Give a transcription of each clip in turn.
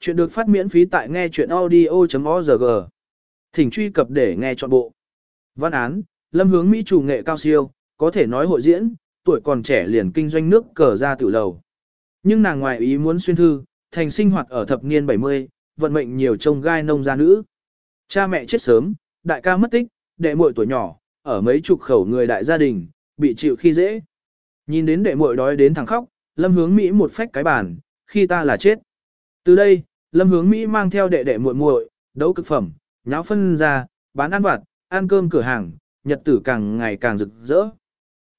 Chuyện được phát miễn phí tại nghe chuyện audio.org. Thỉnh truy cập để nghe trọn bộ. Văn án, Lâm Hướng Mỹ chủ nghệ cao siêu, có thể nói hội diễn, tuổi còn trẻ liền kinh doanh nước cờ ra tiểu lầu. Nhưng nàng ngoài ý muốn xuyên thư, thành sinh hoạt ở thập niên 70, vận mệnh nhiều trông gai nông gia nữ. Cha mẹ chết sớm, đại ca mất tích, đệ muội tuổi nhỏ, ở mấy chục khẩu người đại gia đình, bị chịu khi dễ. Nhìn đến đệ muội đói đến thằng khóc, Lâm Hướng Mỹ một phách cái bàn, khi ta là chết. Từ đây, Lâm Hướng Mỹ mang theo đệ đệ muội muội, đấu cực phẩm, nháo phân ra, bán ăn vặt, ăn cơm cửa hàng, nhật tử càng ngày càng rực rỡ.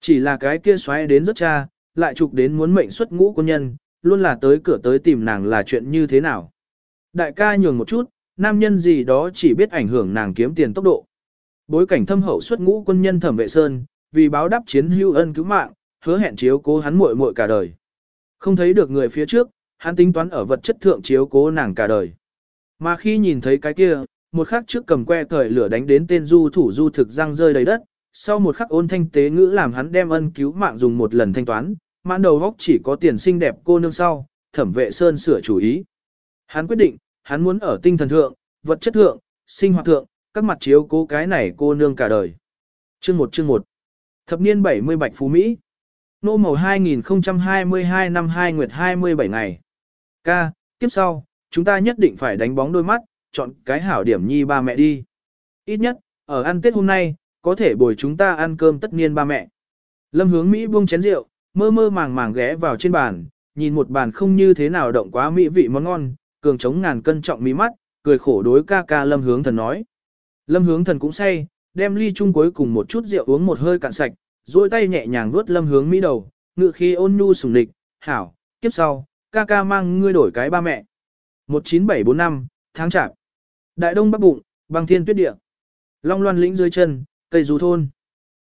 Chỉ là cái kia xoáy đến rất cha, lại trục đến muốn mệnh xuất ngũ quân nhân, luôn là tới cửa tới tìm nàng là chuyện như thế nào. Đại ca nhường một chút, nam nhân gì đó chỉ biết ảnh hưởng nàng kiếm tiền tốc độ. Bối cảnh thâm hậu xuất ngũ quân nhân thẩm vệ sơn, vì báo đáp chiến hưu ân cứu mạng, hứa hẹn chiếu cố hắn muội muội cả đời. Không thấy được người phía trước, hắn tính toán ở vật chất thượng chiếu cố nàng cả đời. Mà khi nhìn thấy cái kia, một khắc trước cầm que cởi lửa đánh đến tên du thủ du thực răng rơi đầy đất, sau một khắc ôn thanh tế ngữ làm hắn đem ân cứu mạng dùng một lần thanh toán, mãn đầu góc chỉ có tiền xinh đẹp cô nương sau, thẩm vệ sơn sửa chủ ý. Hắn quyết định, hắn muốn ở tinh thần thượng, vật chất thượng, sinh hoạt thượng, các mặt chiếu cố cái này cô nương cả đời. Chương 1 chương 1 Thập niên 70 Bạch Phú Mỹ Nô màu 2022 năm 2 nguyệt 27 ngày. Ca, tiếp sau, chúng ta nhất định phải đánh bóng đôi mắt, chọn cái hảo điểm nhi ba mẹ đi. Ít nhất, ở ăn Tết hôm nay, có thể bồi chúng ta ăn cơm tất niên ba mẹ. Lâm hướng Mỹ buông chén rượu, mơ mơ màng màng ghé vào trên bàn, nhìn một bàn không như thế nào động quá mỹ vị món ngon, cường chống ngàn cân trọng mí mắt, cười khổ đối ca ca lâm hướng thần nói. Lâm hướng thần cũng say, đem ly chung cuối cùng một chút rượu uống một hơi cạn sạch, duỗi tay nhẹ nhàng vuốt lâm hướng mỹ đầu, ngự khi ôn nhu sùng địch, hảo, kiếp sau, ca ca mang ngươi đổi cái ba mẹ. 19745, tháng chạp. Đại đông bắc bụng, băng thiên tuyết địa. Long loan lĩnh dưới chân, cây rú thôn.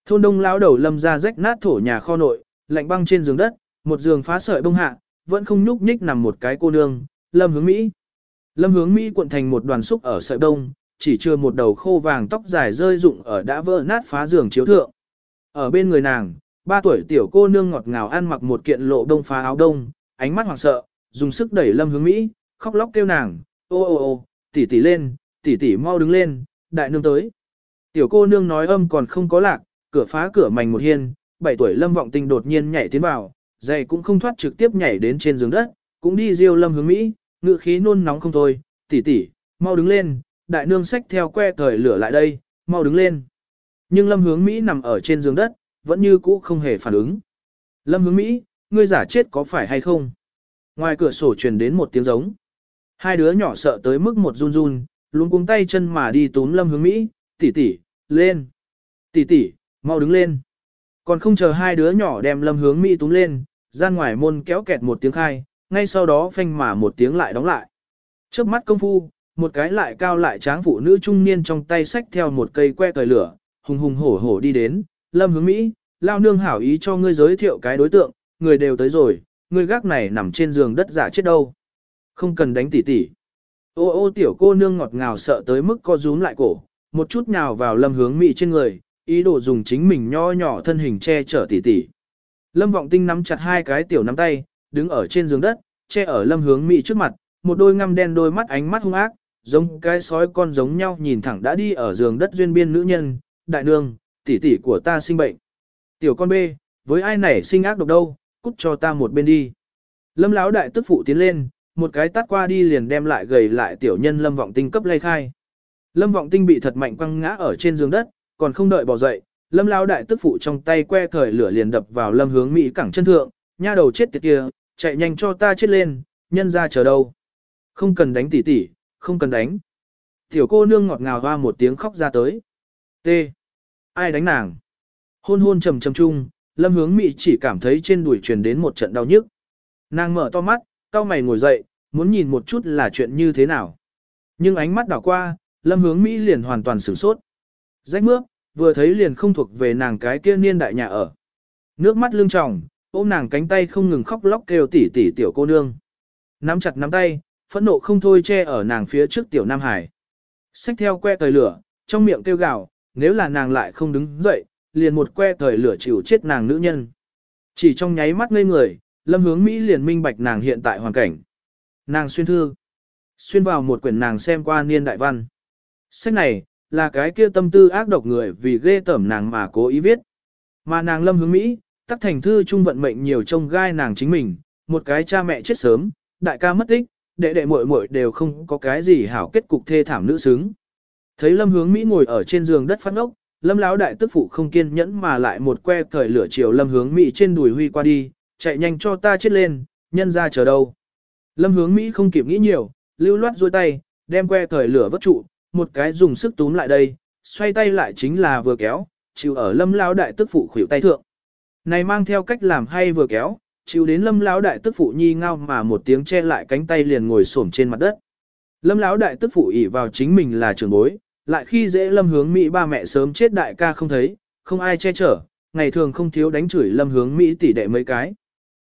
Thôn đông lão đầu lâm ra rách nát thổ nhà kho nội, lạnh băng trên giường đất, một giường phá sợi bông hạ, vẫn không nhúc nhích nằm một cái cô nương, lâm hướng Mỹ. Lâm hướng Mỹ cuộn thành một đoàn xúc ở sợi đông, chỉ chưa một đầu khô vàng tóc dài rơi rụng ở đã vỡ nát phá giường chiếu thượng. Ở bên người nàng, ba tuổi tiểu cô nương ngọt ngào ăn mặc một kiện lộ đông phá áo đông, ánh mắt hoảng sợ, dùng sức đẩy lâm hướng Mỹ, khóc lóc kêu nàng, ô ô ô, tỷ tỷ lên, tỷ tỷ mau đứng lên, đại nương tới. Tiểu cô nương nói âm còn không có lạc, cửa phá cửa mảnh một hiên, bảy tuổi lâm vọng tinh đột nhiên nhảy tiến vào, giày cũng không thoát trực tiếp nhảy đến trên giường đất, cũng đi riêu lâm hướng Mỹ, ngựa khí nôn nóng không thôi, tỷ tỷ, mau đứng lên, đại nương xách theo que thời lửa lại đây, mau đứng lên. Nhưng lâm hướng Mỹ nằm ở trên giường đất, vẫn như cũ không hề phản ứng. Lâm hướng Mỹ, ngươi giả chết có phải hay không? Ngoài cửa sổ truyền đến một tiếng giống. Hai đứa nhỏ sợ tới mức một run run, luôn cuống tay chân mà đi túm lâm hướng Mỹ, tỷ tỷ, lên. Tỷ tỷ, mau đứng lên. Còn không chờ hai đứa nhỏ đem lâm hướng Mỹ túm lên, gian ngoài môn kéo kẹt một tiếng khai, ngay sau đó phanh mà một tiếng lại đóng lại. Trước mắt công phu, một cái lại cao lại tráng phụ nữ trung niên trong tay xách theo một cây que cởi lửa, hùng hùng hổ hổ đi đến, lâm hướng Mỹ, lao nương hảo ý cho ngươi giới thiệu cái đối tượng, người đều tới rồi, người gác này nằm trên giường đất giả chết đâu. Không cần đánh tỉ tỉ. Ô ô tiểu cô nương ngọt ngào sợ tới mức co rúm lại cổ, một chút nhào vào lâm hướng mị trên người, ý đồ dùng chính mình nho nhỏ thân hình che chở tỉ tỉ. Lâm vọng tinh nắm chặt hai cái tiểu nắm tay, đứng ở trên giường đất, che ở lâm hướng mị trước mặt, một đôi ngăm đen đôi mắt ánh mắt hung ác, giống cái sói con giống nhau nhìn thẳng đã đi ở giường đất duyên biên nữ nhân, đại nương, tỷ tỷ của ta sinh bệnh. Tiểu con bê, với ai nảy sinh ác độc đâu, cút cho ta một bên đi. Lâm lão đại tức phụ tiến lên, một cái tắt qua đi liền đem lại gầy lại tiểu nhân lâm vọng tinh cấp lay khai. Lâm vọng tinh bị thật mạnh quăng ngã ở trên giường đất, còn không đợi bỏ dậy, lâm lão đại tức phụ trong tay que thời lửa liền đập vào lâm hướng mỹ cẳng chân thượng, nha đầu chết tiệt kia, chạy nhanh cho ta chết lên, nhân ra chờ đâu. Không cần đánh tỉ tỉ, không cần đánh. Tiểu cô nương ngọt ngào hoa một tiếng khóc ra tới. T. Ai đánh nàng? Hôn hôn trầm trầm chung, lâm hướng mị chỉ cảm thấy trên đùi truyền đến một trận đau nhức. Nàng mở to mắt, cao mày ngồi dậy, muốn nhìn một chút là chuyện như thế nào. Nhưng ánh mắt đảo qua, lâm hướng Mỹ liền hoàn toàn sửng sốt. Rách mướp, vừa thấy liền không thuộc về nàng cái kia niên đại nhà ở. Nước mắt lưng tròng, ôm nàng cánh tay không ngừng khóc lóc kêu tỉ tỉ tiểu cô nương. Nắm chặt nắm tay, phẫn nộ không thôi che ở nàng phía trước tiểu Nam Hải. Xách theo que tời lửa, trong miệng kêu gào, nếu là nàng lại không đứng dậy, liền một que thời lửa chịu chết nàng nữ nhân. Chỉ trong nháy mắt ngây người, lâm hướng Mỹ liền minh bạch nàng hiện tại hoàn cảnh. Nàng xuyên thư. Xuyên vào một quyển nàng xem qua niên đại văn. Sách này, là cái kia tâm tư ác độc người vì ghê tởm nàng mà cố ý viết. Mà nàng lâm hướng Mỹ, tắc thành thư trung vận mệnh nhiều trông gai nàng chính mình, một cái cha mẹ chết sớm, đại ca mất tích, đệ đệ muội muội đều không có cái gì hảo kết cục thê thảm nữ xứng. Thấy lâm hướng Mỹ ngồi ở trên giường đất phát ngốc lâm lão đại tức phụ không kiên nhẫn mà lại một que cởi lửa chiều lâm hướng Mỹ trên đùi huy qua đi, chạy nhanh cho ta chết lên, nhân ra chờ đâu. Lâm hướng Mỹ không kịp nghĩ nhiều, lưu loát duỗi tay, đem que cởi lửa vất trụ, một cái dùng sức túm lại đây, xoay tay lại chính là vừa kéo, chịu ở lâm lão đại tức phụ khuỷu tay thượng. Này mang theo cách làm hay vừa kéo, chịu đến lâm lão đại tức phụ nhi ngao mà một tiếng che lại cánh tay liền ngồi xổm trên mặt đất. Lâm lão đại tức phụ ỉ vào chính mình là trường bối, lại khi dễ lâm hướng Mỹ ba mẹ sớm chết đại ca không thấy, không ai che chở, ngày thường không thiếu đánh chửi lâm hướng Mỹ tỷ đệ mấy cái.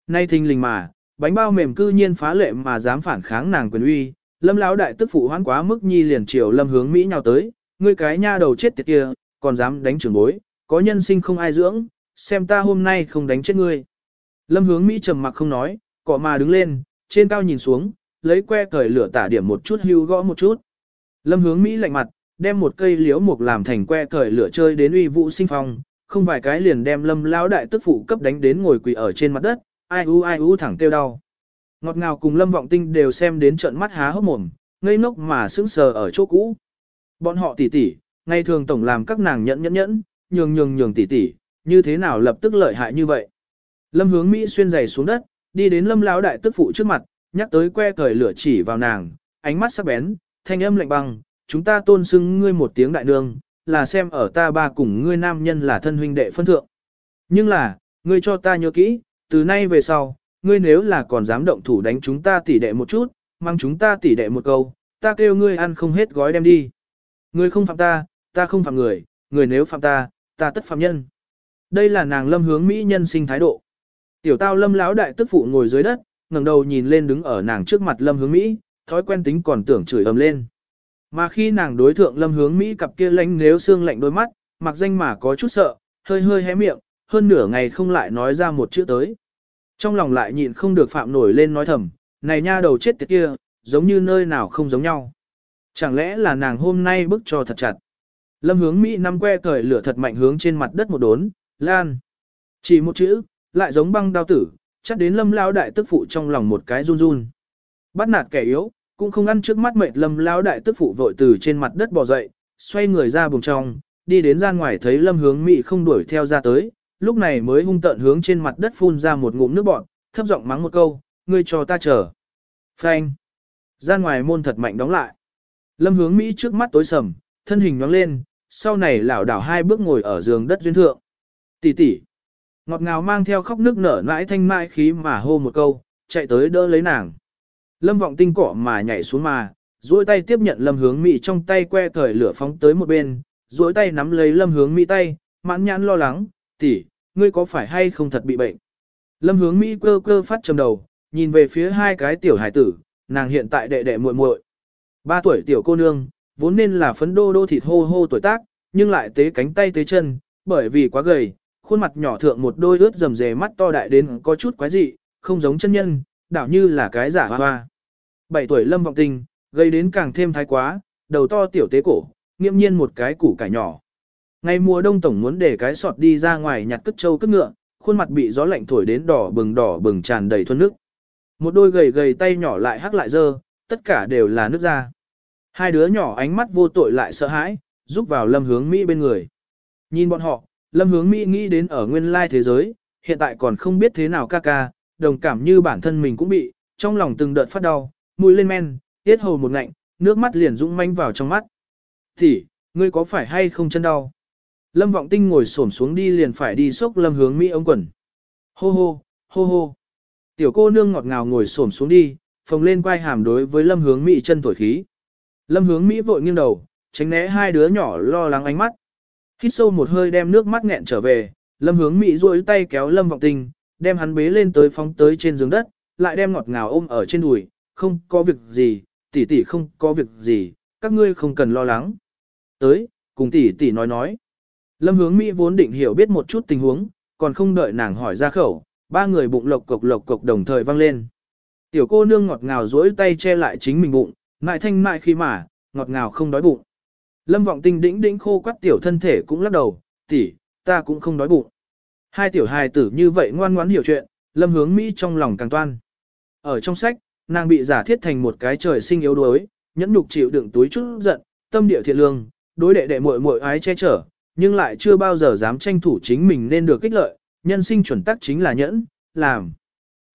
Nay thình lình mà, bánh bao mềm cư nhiên phá lệ mà dám phản kháng nàng quyền uy, lâm lão đại tức phụ hoãn quá mức nhi liền chiều lâm hướng Mỹ nhào tới, ngươi cái nha đầu chết tiệt kia, còn dám đánh trưởng bối, có nhân sinh không ai dưỡng, xem ta hôm nay không đánh chết ngươi. Lâm hướng Mỹ trầm mặc không nói, cọ mà đứng lên, trên cao nhìn xuống, lấy que cởi lửa tả điểm một chút hưu gõ một chút. Lâm hướng Mỹ lạnh mặt, đem một cây liễu mục làm thành que cởi lửa chơi đến uy vũ sinh phong, không vài cái liền đem lâm lão đại tức phụ cấp đánh đến ngồi quỳ ở trên mặt đất, ai u ai u thẳng tiêu đau. Ngọt ngào cùng lâm vọng tinh đều xem đến trận mắt há hốc mồm, ngây ngốc mà sững sờ ở chỗ cũ. Bọn họ tỉ tỉ, ngày thường tổng làm các nàng nhẫn nhẫn nhẫn, nhường nhường nhường tỉ tỉ, như thế nào lập tức lợi hại như vậy. Lâm hướng Mỹ xuyên giày xuống đất, đi đến lâm lão đại tức phụ trước mặt, nhắc tới que cởi lửa chỉ vào nàng, ánh mắt sắc bén, thanh âm lạnh băng, chúng ta tôn xưng ngươi một tiếng đại nương, là xem ở ta ba cùng ngươi nam nhân là thân huynh đệ phân thượng. Nhưng là, ngươi cho ta nhớ kỹ, từ nay về sau, ngươi nếu là còn dám động thủ đánh chúng ta tỉ đệ một chút, mang chúng ta tỉ đệ một câu, ta kêu ngươi ăn không hết gói đem đi. Ngươi không phạm ta, ta không phạm người, người nếu phạm ta, ta tất phạm nhân. Đây là nàng lâm hướng Mỹ nhân sinh thái độ. Tiểu tao lâm lão đại tức phụ ngồi dưới đất, ngẩng đầu nhìn lên đứng ở nàng trước mặt lâm hướng Mỹ, thói quen tính còn tưởng chửi ầm lên. Mà khi nàng đối thượng lâm hướng Mỹ cặp kia lánh nếu xương lạnh đôi mắt, mặc danh mà có chút sợ, hơi hơi hé miệng, hơn nửa ngày không lại nói ra một chữ tới. Trong lòng lại nhịn không được phạm nổi lên nói thầm, này nha đầu chết tiệt kia, giống như nơi nào không giống nhau. Chẳng lẽ là nàng hôm nay bức cho thật chặt. Lâm hướng Mỹ năm que cởi lửa thật mạnh hướng trên mặt đất một đốn, lan. Chỉ một chữ, lại giống băng đao tử, chắc đến lâm lao đại tức phụ trong lòng một cái run run. Bắt nạt kẻ yếu, cũng không ăn trước mắt mệt lâm Lão đại tức phụ vội từ trên mặt đất bò dậy, xoay người ra bùng trong, đi đến gian ngoài thấy lâm hướng Mỹ không đuổi theo ra tới, lúc này mới hung tợn hướng trên mặt đất phun ra một ngụm nước bọt, thấp giọng mắng một câu, ngươi cho ta chờ. Phanh. Gian ngoài môn thật mạnh đóng lại. Lâm hướng Mỹ trước mắt tối sầm, thân hình nhoáng lên, sau này lảo đảo hai bước ngồi ở giường đất duyên thượng. Tỷ tỷ. Ngọt ngào mang theo khóc nước nở nãi thanh mãi khí mà hô một câu, chạy tới đỡ lấy nàng. Lâm vọng tinh cỏ mà nhảy xuống mà, duỗi tay tiếp nhận lâm hướng Mỹ trong tay que cởi lửa phóng tới một bên, duỗi tay nắm lấy lâm hướng Mỹ tay, mãn nhãn lo lắng, tỷ, ngươi có phải hay không thật bị bệnh? Lâm hướng Mỹ cơ cơ phát trầm đầu, nhìn về phía hai cái tiểu hải tử, nàng hiện tại đệ đệ muội muội. Ba tuổi tiểu cô nương, vốn nên là phấn đô đô thịt hô hô tuổi tác, nhưng lại tế cánh tay tế chân, bởi vì quá gầy, khuôn mặt nhỏ thượng một đôi ướt rầm rề mắt to đại đến có chút quái dị, không giống chân nhân, đảo như là cái giả hoa hoa. Bảy tuổi lâm vọng tình, gây đến càng thêm thái quá, đầu to tiểu tế cổ, nghiêm nhiên một cái củ cải nhỏ. Ngày mùa đông tổng muốn để cái sọt đi ra ngoài nhặt cất trâu cất ngựa, khuôn mặt bị gió lạnh thổi đến đỏ bừng đỏ bừng tràn đầy thuần nước. Một đôi gầy gầy tay nhỏ lại hắc lại dơ, tất cả đều là nước da. Hai đứa nhỏ ánh mắt vô tội lại sợ hãi, giúp vào lâm hướng Mỹ bên người. Nhìn bọn họ, lâm hướng Mỹ nghĩ đến ở nguyên lai thế giới, hiện tại còn không biết thế nào ca ca, đồng cảm như bản thân mình cũng bị, trong lòng từng đợt phát đau, mũi lên men, tiết hầu một ngạnh, nước mắt liền dũng manh vào trong mắt. Thì, ngươi có phải hay không chân đau? Lâm Vọng Tinh ngồi xổm xuống đi liền phải đi xốc Lâm Hướng Mỹ ống quần. Hô hô, hô hô. Tiểu cô nương ngọt ngào ngồi xổm xuống đi, phồng lên quai hàm đối với Lâm Hướng Mỹ chân thổi khí. Lâm Hướng Mỹ vội nghiêng đầu, tránh né hai đứa nhỏ lo lắng ánh mắt. Hít sâu một hơi đem nước mắt nghẹn trở về, Lâm Hướng Mỹ duỗi tay kéo Lâm Vọng Tinh, đem hắn bế lên tới phóng tới trên giường đất, lại đem ngọt ngào ôm ở trên đùi, không có việc gì, tỷ tỷ không có việc gì, các ngươi không cần lo lắng. Tới, cùng tỷ tỷ nói nói. Lâm hướng Mỹ vốn định hiểu biết một chút tình huống, còn không đợi nàng hỏi ra khẩu, ba người bụng lộc cộc lộc cộc đồng thời vang lên. Tiểu cô nương ngọt ngào duỗi tay che lại chính mình bụng, ngại thanh mại khi mà, ngọt ngào không đói bụng. Lâm vọng tinh đĩnh đĩnh khô quắt tiểu thân thể cũng lắc đầu, tỷ, ta cũng không đói bụng. Hai tiểu hài tử như vậy ngoan ngoãn hiểu chuyện, lâm hướng Mỹ trong lòng càng toan. Ở trong sách, nàng bị giả thiết thành một cái trời sinh yếu đuối, nhẫn nhục chịu đựng túi chút giận, tâm địa thiện lương, đối đệ đệ muội muội ái che chở, nhưng lại chưa bao giờ dám tranh thủ chính mình nên được kích lợi, nhân sinh chuẩn tắc chính là nhẫn, làm.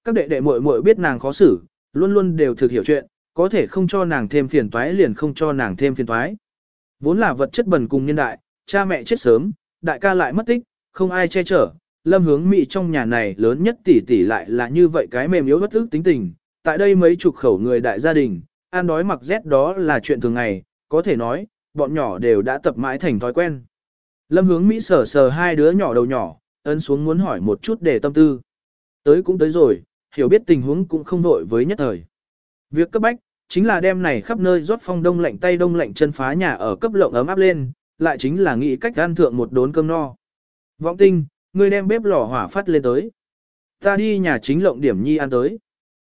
Các đệ đệ muội muội biết nàng khó xử, luôn luôn đều thực hiểu chuyện, có thể không cho nàng thêm phiền toái liền không cho nàng thêm phiền toái. Vốn là vật chất bần cùng nhân đại, cha mẹ chết sớm, đại ca lại mất tích, không ai che chở, lâm hướng mị trong nhà này lớn nhất tỷ tỷ lại là như vậy cái mềm yếu bất ức tính tình. Tại đây mấy chục khẩu người đại gia đình, ăn đói mặc rét đó là chuyện thường ngày, có thể nói, bọn nhỏ đều đã tập mãi thành thói quen. Lâm hướng Mỹ sờ sờ hai đứa nhỏ đầu nhỏ, ấn xuống muốn hỏi một chút để tâm tư. Tới cũng tới rồi, hiểu biết tình huống cũng không đội với nhất thời. Việc cấp bách, chính là đem này khắp nơi rót phong đông lạnh tay đông lạnh chân phá nhà ở cấp lộng ấm áp lên, lại chính là nghĩ cách ăn thượng một đốn cơm no. Vọng tinh, ngươi đem bếp lò hỏa phát lên tới. Ta đi nhà chính lộng điểm nhi ăn tới.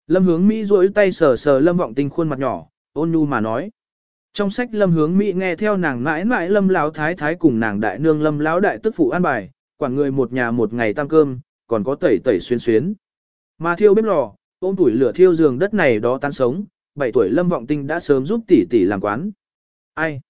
Lâm hướng Mỹ duỗi tay sờ sờ lâm vọng tinh khuôn mặt nhỏ, ôn nhu mà nói. Trong sách lâm hướng Mỹ nghe theo nàng mãi mãi lâm lão thái thái cùng nàng đại nương lâm lão đại tức phụ an bài, quản người một nhà một ngày tăng cơm, còn có tẩy tẩy xuyên xuyến. Mà thiêu bếp lò, ôm tuổi lửa thiêu giường đất này đó tan sống, 7 tuổi lâm vọng tinh đã sớm giúp tỷ tỷ làm quán. Ai?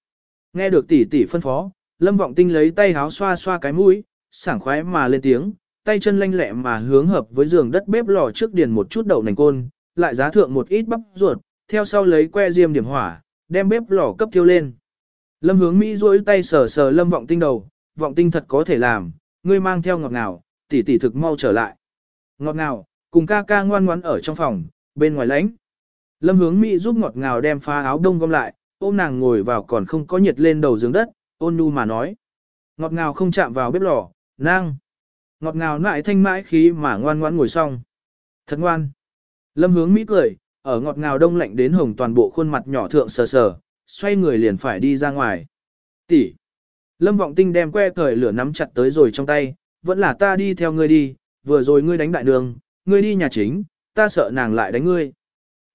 Nghe được tỷ tỷ phân phó, lâm vọng tinh lấy tay háo xoa xoa cái mũi, sảng khoái mà lên tiếng, tay chân lanh lẹ mà hướng hợp với giường đất bếp lò trước điền một chút đậu nành côn, lại giá thượng một ít bắp ruột, theo sau lấy que diêm điểm hỏa, đem bếp lò cấp thiêu lên. Lâm hướng Mỹ duỗi tay sờ sờ lâm vọng tinh đầu, vọng tinh thật có thể làm, ngươi mang theo ngọt ngào, tỷ tỷ thực mau trở lại. Ngọt ngào, cùng ca ca ngoan ngoãn ở trong phòng, bên ngoài lánh. Lâm hướng Mỹ giúp ngọt ngào đem phá áo đông gom lại, ôm nàng ngồi vào còn không có nhiệt lên đầu giường đất, ôn nhu mà nói. Ngọt ngào không chạm vào bếp lò, nang. Ngọt ngào nại thanh mãi khí mà ngoan ngoãn ngồi xong. Thật ngoan. Lâm hướng Mỹ cười, ở ngọt ngào đông lạnh đến hồng toàn bộ khuôn mặt nhỏ thượng sờ sờ, xoay người liền phải đi ra ngoài. Tỷ. Lâm vọng tinh đem que cởi lửa nắm chặt tới rồi trong tay, vẫn là ta đi theo ngươi đi, vừa rồi ngươi đánh đại đường, ngươi đi nhà chính, ta sợ nàng lại đánh ngươi.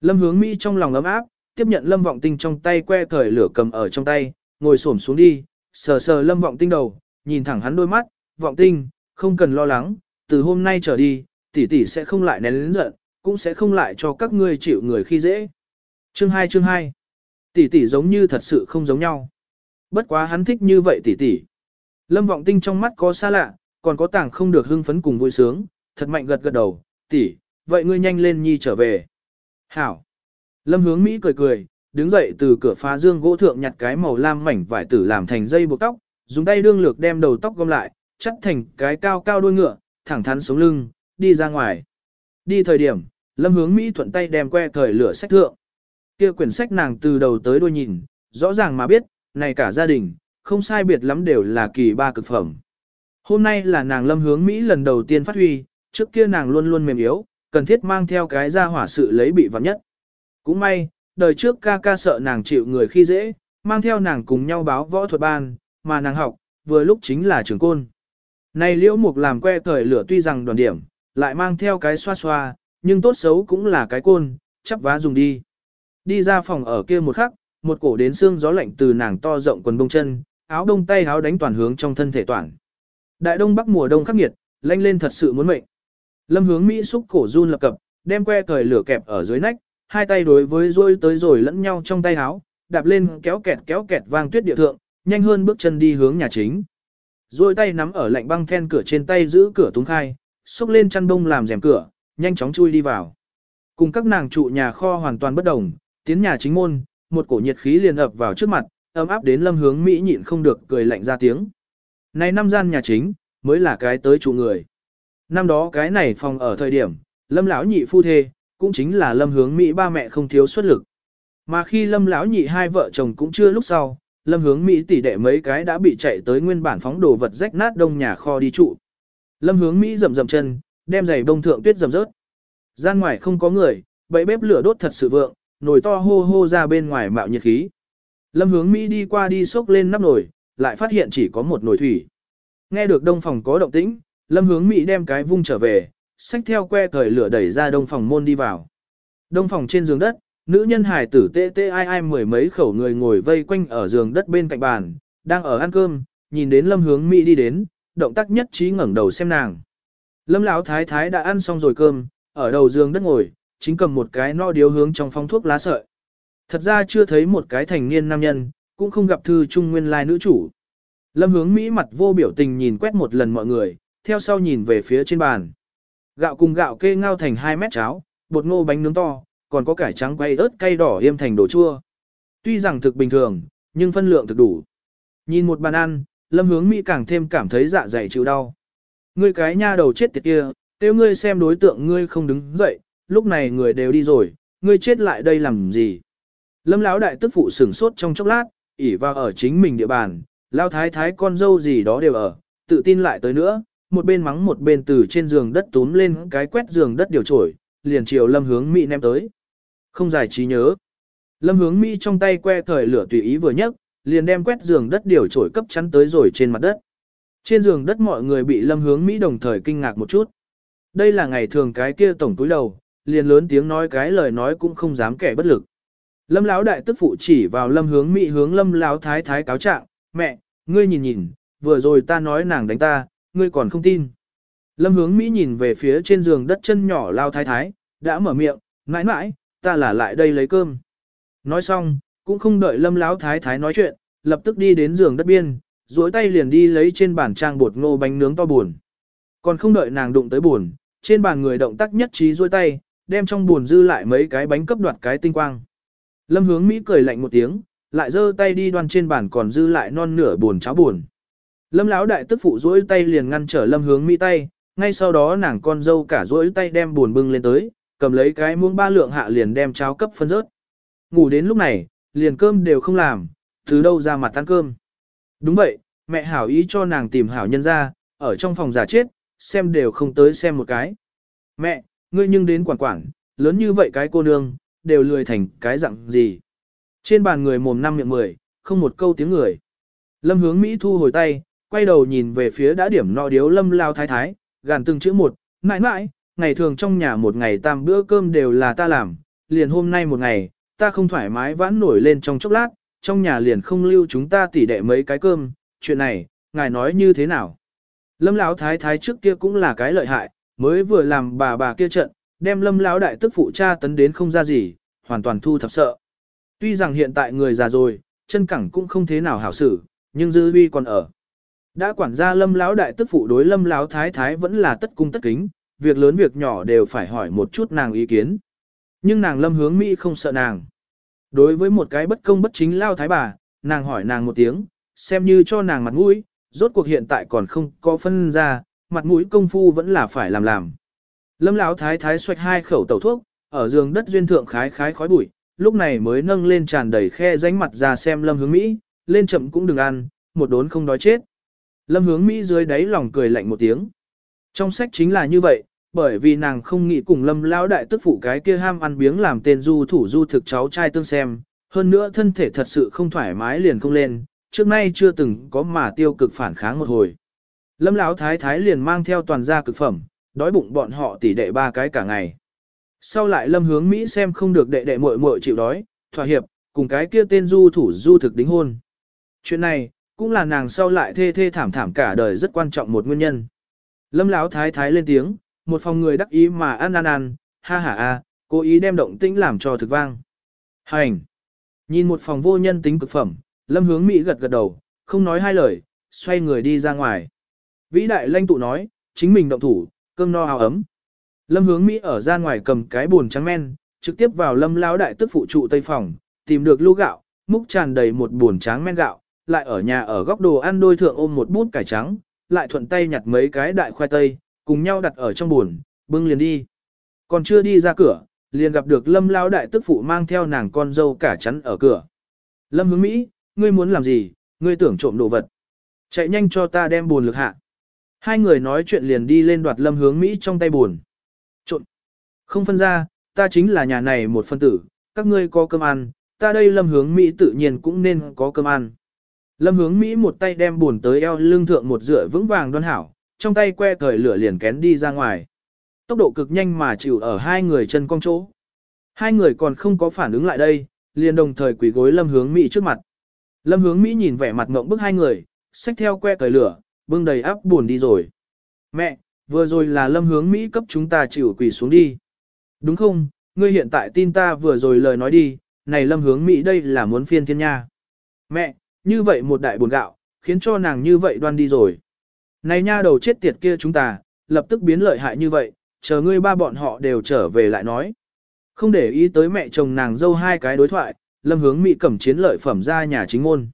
Lâm hướng Mỹ trong lòng ấm áp, tiếp nhận lâm vọng tinh trong tay que cởi lửa cầm ở trong tay, ngồi xổm xuống đi, sờ sờ lâm vọng tinh đầu, nhìn thẳng hắn đôi mắt, vọng tinh, không cần lo lắng, từ hôm nay trở đi, tỷ tỷ sẽ không lại nén lớn giận, cũng sẽ không lại cho các ngươi chịu người khi dễ. Chương 2 chương 2 Tỷ tỷ giống như thật sự không giống nhau. Bất quá hắn thích như vậy tỷ tỷ. Lâm vọng tinh trong mắt có xa lạ, còn có tảng không được hưng phấn cùng vui sướng, thật mạnh gật gật đầu, tỷ, vậy ngươi nhanh lên nhi trở về. Hảo. Lâm hướng Mỹ cười cười, đứng dậy từ cửa phá dương gỗ thượng nhặt cái màu lam mảnh vải tử làm thành dây buộc tóc, dùng tay đương lược đem đầu tóc gom lại, chắt thành cái cao cao đuôi ngựa, thẳng thắn sống lưng, đi ra ngoài. Đi thời điểm, Lâm hướng Mỹ thuận tay đem que thời lửa sách thượng. Kia quyển sách nàng từ đầu tới đuôi nhìn, rõ ràng mà biết, này cả gia đình, không sai biệt lắm đều là kỳ ba cực phẩm. Hôm nay là nàng lâm hướng Mỹ lần đầu tiên phát huy, trước kia nàng luôn luôn mềm yếu, cần thiết mang theo cái ra hỏa sự lấy bị vặn nhất. Cũng may, đời trước ca ca sợ nàng chịu người khi dễ, mang theo nàng cùng nhau báo võ thuật ban, mà nàng học, vừa lúc chính là trường côn. Này liễu mục làm que thời lửa tuy rằng đoàn điểm, lại mang theo cái xoa xoa, nhưng tốt xấu cũng là cái côn, chắp vá dùng đi. Đi ra phòng ở kia một khắc, một cổ đến xương gió lạnh từ nàng to rộng quần bông chân, áo đông tay áo đánh toàn hướng trong thân thể toàn. Đại đông bắc mùa đông khắc nghiệt, lanh lên thật sự muốn mệnh. Lâm hướng Mỹ xúc cổ run lập cập, đem que cởi lửa kẹp ở dưới nách, hai tay đối với rôi tới rồi lẫn nhau trong tay áo, đạp lên kéo kẹt kéo kẹt vang tuyết địa thượng, nhanh hơn bước chân đi hướng nhà chính. Rồi tay nắm ở lạnh băng then cửa trên tay giữ cửa túng khai, xúc lên chăn đông làm rèm cửa, nhanh chóng chui đi vào. Cùng các nàng trụ nhà kho hoàn toàn bất đồng, tiến nhà chính môn, một cổ nhiệt khí liền ập vào trước mặt, ấm áp đến lâm hướng Mỹ nhịn không được cười lạnh ra tiếng. Này năm gian nhà chính, mới là cái tới trụ người. Năm đó cái này phòng ở thời điểm, lâm lão nhị phu thê, cũng chính là lâm hướng Mỹ ba mẹ không thiếu xuất lực. Mà khi lâm lão nhị hai vợ chồng cũng chưa lúc sau, lâm hướng Mỹ tỷ đệ mấy cái đã bị chạy tới nguyên bản phóng đồ vật rách nát đông nhà kho đi trụ. Lâm hướng Mỹ rầm rầm chân, đem giày đông thượng tuyết rầm rớt. Gian ngoài không có người, bẫy bếp lửa đốt thật sự vượng, nồi to hô hô ra bên ngoài mạo nhiệt khí. Lâm hướng Mỹ đi qua đi xốc lên nắp nồi, lại phát hiện chỉ có một nồi thủy. Nghe được đông phòng có động tĩnh, Lâm hướng Mỹ đem cái vung trở về, xách theo que thời lửa đẩy ra đông phòng môn đi vào. Đông phòng trên giường đất, Nữ nhân hải tử tê tê ai ai mười mấy khẩu người ngồi vây quanh ở giường đất bên cạnh bàn, đang ở ăn cơm, nhìn đến lâm hướng Mỹ đi đến, động tác nhất trí ngẩng đầu xem nàng. Lâm lão thái thái đã ăn xong rồi cơm, ở đầu giường đất ngồi, chính cầm một cái no điếu hướng trong phong thuốc lá sợi. Thật ra chưa thấy một cái thành niên nam nhân, cũng không gặp thư trung nguyên lai nữ chủ. Lâm hướng Mỹ mặt vô biểu tình nhìn quét một lần mọi người, theo sau nhìn về phía trên bàn. Gạo cùng gạo kê ngao thành 2 mét cháo, bột ngô bánh nướng to, còn có cải trắng quay ớt cay đỏ yêm thành đồ chua. Tuy rằng thực bình thường, nhưng phân lượng thực đủ. Nhìn một bàn ăn, lâm hướng Mỹ càng thêm cảm thấy dạ dày chịu đau. Ngươi cái nha đầu chết tiệt kia, tiêu ngươi xem đối tượng ngươi không đứng dậy, lúc này người đều đi rồi, ngươi chết lại đây làm gì? Lâm lão đại tức phụ sửng sốt trong chốc lát, ỉ vào ở chính mình địa bàn, lao thái thái con dâu gì đó đều ở, tự tin lại tới nữa, một bên mắng một bên từ trên giường đất túm lên cái quét giường đất điều trổi, liền chiều lâm hướng Mỹ ném tới. Không giải trí nhớ. Lâm hướng Mỹ trong tay que thời lửa tùy ý vừa nhấc, liền đem quét giường đất điều trổi cấp chắn tới rồi trên mặt đất. Trên giường đất mọi người bị lâm hướng Mỹ đồng thời kinh ngạc một chút. Đây là ngày thường cái kia tổng túi đầu, liền lớn tiếng nói cái lời nói cũng không dám kẻ bất lực. Lâm lão đại tức phụ chỉ vào lâm hướng Mỹ hướng lâm lão thái thái cáo trạng, mẹ, ngươi nhìn nhìn, vừa rồi ta nói nàng đánh ta, ngươi còn không tin. Lâm hướng Mỹ nhìn về phía trên giường đất chân nhỏ lao thái thái, đã mở miệng, mãi mãi, ta là lại đây lấy cơm. Nói xong, cũng không đợi lâm lão thái thái nói chuyện, lập tức đi đến giường đất biên, duỗi tay liền đi lấy trên bàn trang bột ngô bánh nướng to buồn. Còn không đợi nàng đụng tới buồn, trên bàn người động tác nhất trí duỗi tay, đem trong buồn dư lại mấy cái bánh cấp đoạt cái tinh quang. Lâm hướng Mỹ cười lạnh một tiếng, lại giơ tay đi đoan trên bàn còn dư lại non nửa buồn cháo buồn. Lâm lão đại tức phụ duỗi tay liền ngăn trở Lâm hướng Mỹ tay, ngay sau đó nàng con dâu cả duỗi tay đem buồn bưng lên tới, cầm lấy cái muỗng ba lượng hạ liền đem cháo cấp phân rớt. Ngủ đến lúc này, liền cơm đều không làm, từ đâu ra mặt ăn cơm. Đúng vậy, mẹ hảo ý cho nàng tìm hảo nhân ra, ở trong phòng giả chết, xem đều không tới xem một cái. Mẹ, ngươi nhưng đến quản quản, lớn như vậy cái cô nương, đều lười thành cái dạng gì. Trên bàn người mồm năm miệng mười, không một câu tiếng người. Lâm hướng Mỹ thu hồi tay, quay đầu nhìn về phía đã điểm nọ điếu lâm lao thái thái, gàn từng chữ một, mãi mãi, ngày thường trong nhà một ngày tam bữa cơm đều là ta làm, liền hôm nay một ngày, ta không thoải mái vãn nổi lên trong chốc lát, trong nhà liền không lưu chúng ta tỉ đệ mấy cái cơm, chuyện này, ngài nói như thế nào? Lâm lão thái thái trước kia cũng là cái lợi hại, mới vừa làm bà bà kia trận, đem lâm lão đại tức phụ cha tấn đến không ra gì, hoàn toàn thu thập sợ. Tuy rằng hiện tại người già rồi, chân cẳng cũng không thế nào hảo xử, nhưng dư uy còn ở. Đã quản gia lâm lão đại tức phụ đối lâm lão thái thái vẫn là tất cung tất kính, việc lớn việc nhỏ đều phải hỏi một chút nàng ý kiến. Nhưng nàng lâm hướng Mỹ không sợ nàng. Đối với một cái bất công bất chính lao thái bà, nàng hỏi nàng một tiếng, xem như cho nàng mặt mũi, rốt cuộc hiện tại còn không có phân ra, mặt mũi công phu vẫn là phải làm làm. Lâm lão thái thái xoạch hai khẩu tẩu thuốc, ở giường đất duyên thượng khái khái khói bụi, lúc này mới nâng lên tràn đầy khe ránh mặt ra xem lâm hướng Mỹ, lên chậm cũng đừng ăn, một đốn không đói chết. Lâm hướng Mỹ dưới đáy lòng cười lạnh một tiếng. Trong sách chính là như vậy, bởi vì nàng không nghĩ cùng lâm lão đại tức phụ cái kia ham ăn biếng làm tên du thủ du thực cháu trai tương xem, hơn nữa thân thể thật sự không thoải mái liền không lên, trước nay chưa từng có mà tiêu cực phản kháng một hồi. Lâm lão thái thái liền mang theo toàn gia cực phẩm, đói bụng bọn họ tỉ đệ ba cái cả ngày. Sau lại lâm hướng Mỹ xem không được đệ đệ muội muội chịu đói, thỏa hiệp, cùng cái kia tên du thủ du thực đính hôn. Chuyện này, cũng là nàng sau lại thê thê thảm thảm cả đời rất quan trọng một nguyên nhân. Lâm lão thái thái lên tiếng, một phòng người đắc ý mà ăn ăn ăn, ha ha a, cố ý đem động tĩnh làm cho thực vang. Hành! Nhìn một phòng vô nhân tính cực phẩm, lâm hướng Mỹ gật gật đầu, không nói hai lời, xoay người đi ra ngoài. Vĩ đại lanh tụ nói, chính mình động thủ, cơm no áo ấm. Lâm hướng Mỹ ở ra ngoài cầm cái bồn trắng men, trực tiếp vào lâm lão đại tức phụ trụ tây phòng, tìm được lũ gạo, múc tràn đầy một bồn tráng men gạo, lại ở nhà ở góc đồ ăn đôi thượng ôm một bút cải trắng, lại thuận tay nhặt mấy cái đại khoai tây, cùng nhau đặt ở trong buồn, bưng liền đi. Còn chưa đi ra cửa, liền gặp được Lâm Lão đại tức phụ mang theo nàng con dâu cả chắn ở cửa. Lâm hướng Mỹ, ngươi muốn làm gì, ngươi tưởng trộm đồ vật. Chạy nhanh cho ta đem buồn lực hạ. Hai người nói chuyện liền đi lên đoạt Lâm hướng Mỹ trong tay buồn. Trộm. Không phân ra, ta chính là nhà này một phân tử, các ngươi có cơm ăn, ta đây Lâm hướng Mỹ tự nhiên cũng nên có cơm ăn. Lâm hướng Mỹ một tay đem buồn tới eo lưng thượng một dựa vững vàng đoan hảo, trong tay que cởi lửa liền kén đi ra ngoài. Tốc độ cực nhanh mà chịu ở hai người chân cong chỗ. Hai người còn không có phản ứng lại đây, liền đồng thời quỳ gối Lâm Hướng Mỹ trước mặt. Lâm Hướng Mỹ nhìn vẻ mặt ngộng bức hai người, xách theo que cởi lửa, bưng đầy áp buồn đi rồi. Mẹ, vừa rồi là Lâm Hướng Mỹ cấp chúng ta chịu quỳ xuống đi. Đúng không, ngươi hiện tại tin ta vừa rồi lời nói đi, này Lâm Hướng Mỹ đây là muốn phiên thiên nha. Mẹ, như vậy một đại buồn gạo, khiến cho nàng như vậy đoan đi rồi. Này nha đầu chết tiệt kia chúng ta, lập tức biến lợi hại như vậy, chờ ngươi ba bọn họ đều trở về lại nói. Không để ý tới mẹ chồng nàng dâu hai cái đối thoại, lâm hướng Mỹ cầm chiến lợi phẩm ra nhà chính môn.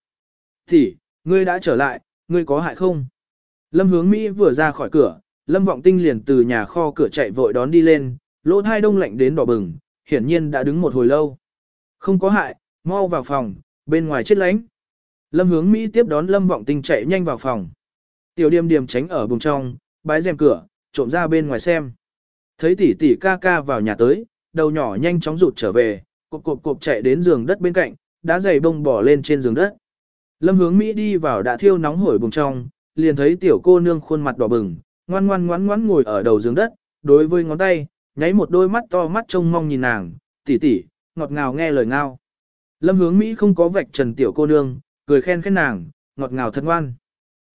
Thì, ngươi đã trở lại, ngươi có hại không? Lâm hướng Mỹ vừa ra khỏi cửa, lâm vọng tinh liền từ nhà kho cửa chạy vội đón đi lên, lỗ thai đông lạnh đến đỏ bừng, hiển nhiên đã đứng một hồi lâu. Không có hại, mau vào phòng, bên ngoài chết lánh. Lâm hướng Mỹ tiếp đón lâm vọng tinh chạy nhanh vào phòng. Tiểu điềm điềm tránh ở bùng trong, bái rèm cửa, trộm ra bên ngoài xem. Thấy tỷ tỷ ca ca vào nhà tới, đầu nhỏ nhanh chóng rụt trở về, cộp cộp cộp chạy đến giường đất bên cạnh, đá giày bông bỏ lên trên giường đất. Lâm hướng Mỹ đi vào đã thiêu nóng hổi bùng trong, liền thấy tiểu cô nương khuôn mặt đỏ bừng, ngoan ngoan ngoan ngoan ngồi ở đầu giường đất, đối với ngón tay, nháy một đôi mắt to mắt trông mong nhìn nàng, tỷ tỷ, ngọt ngào nghe lời ngao. Lâm hướng Mỹ không có vạch trần tiểu cô nương, cười khen khen nàng, ngọt ngào thật ngoan.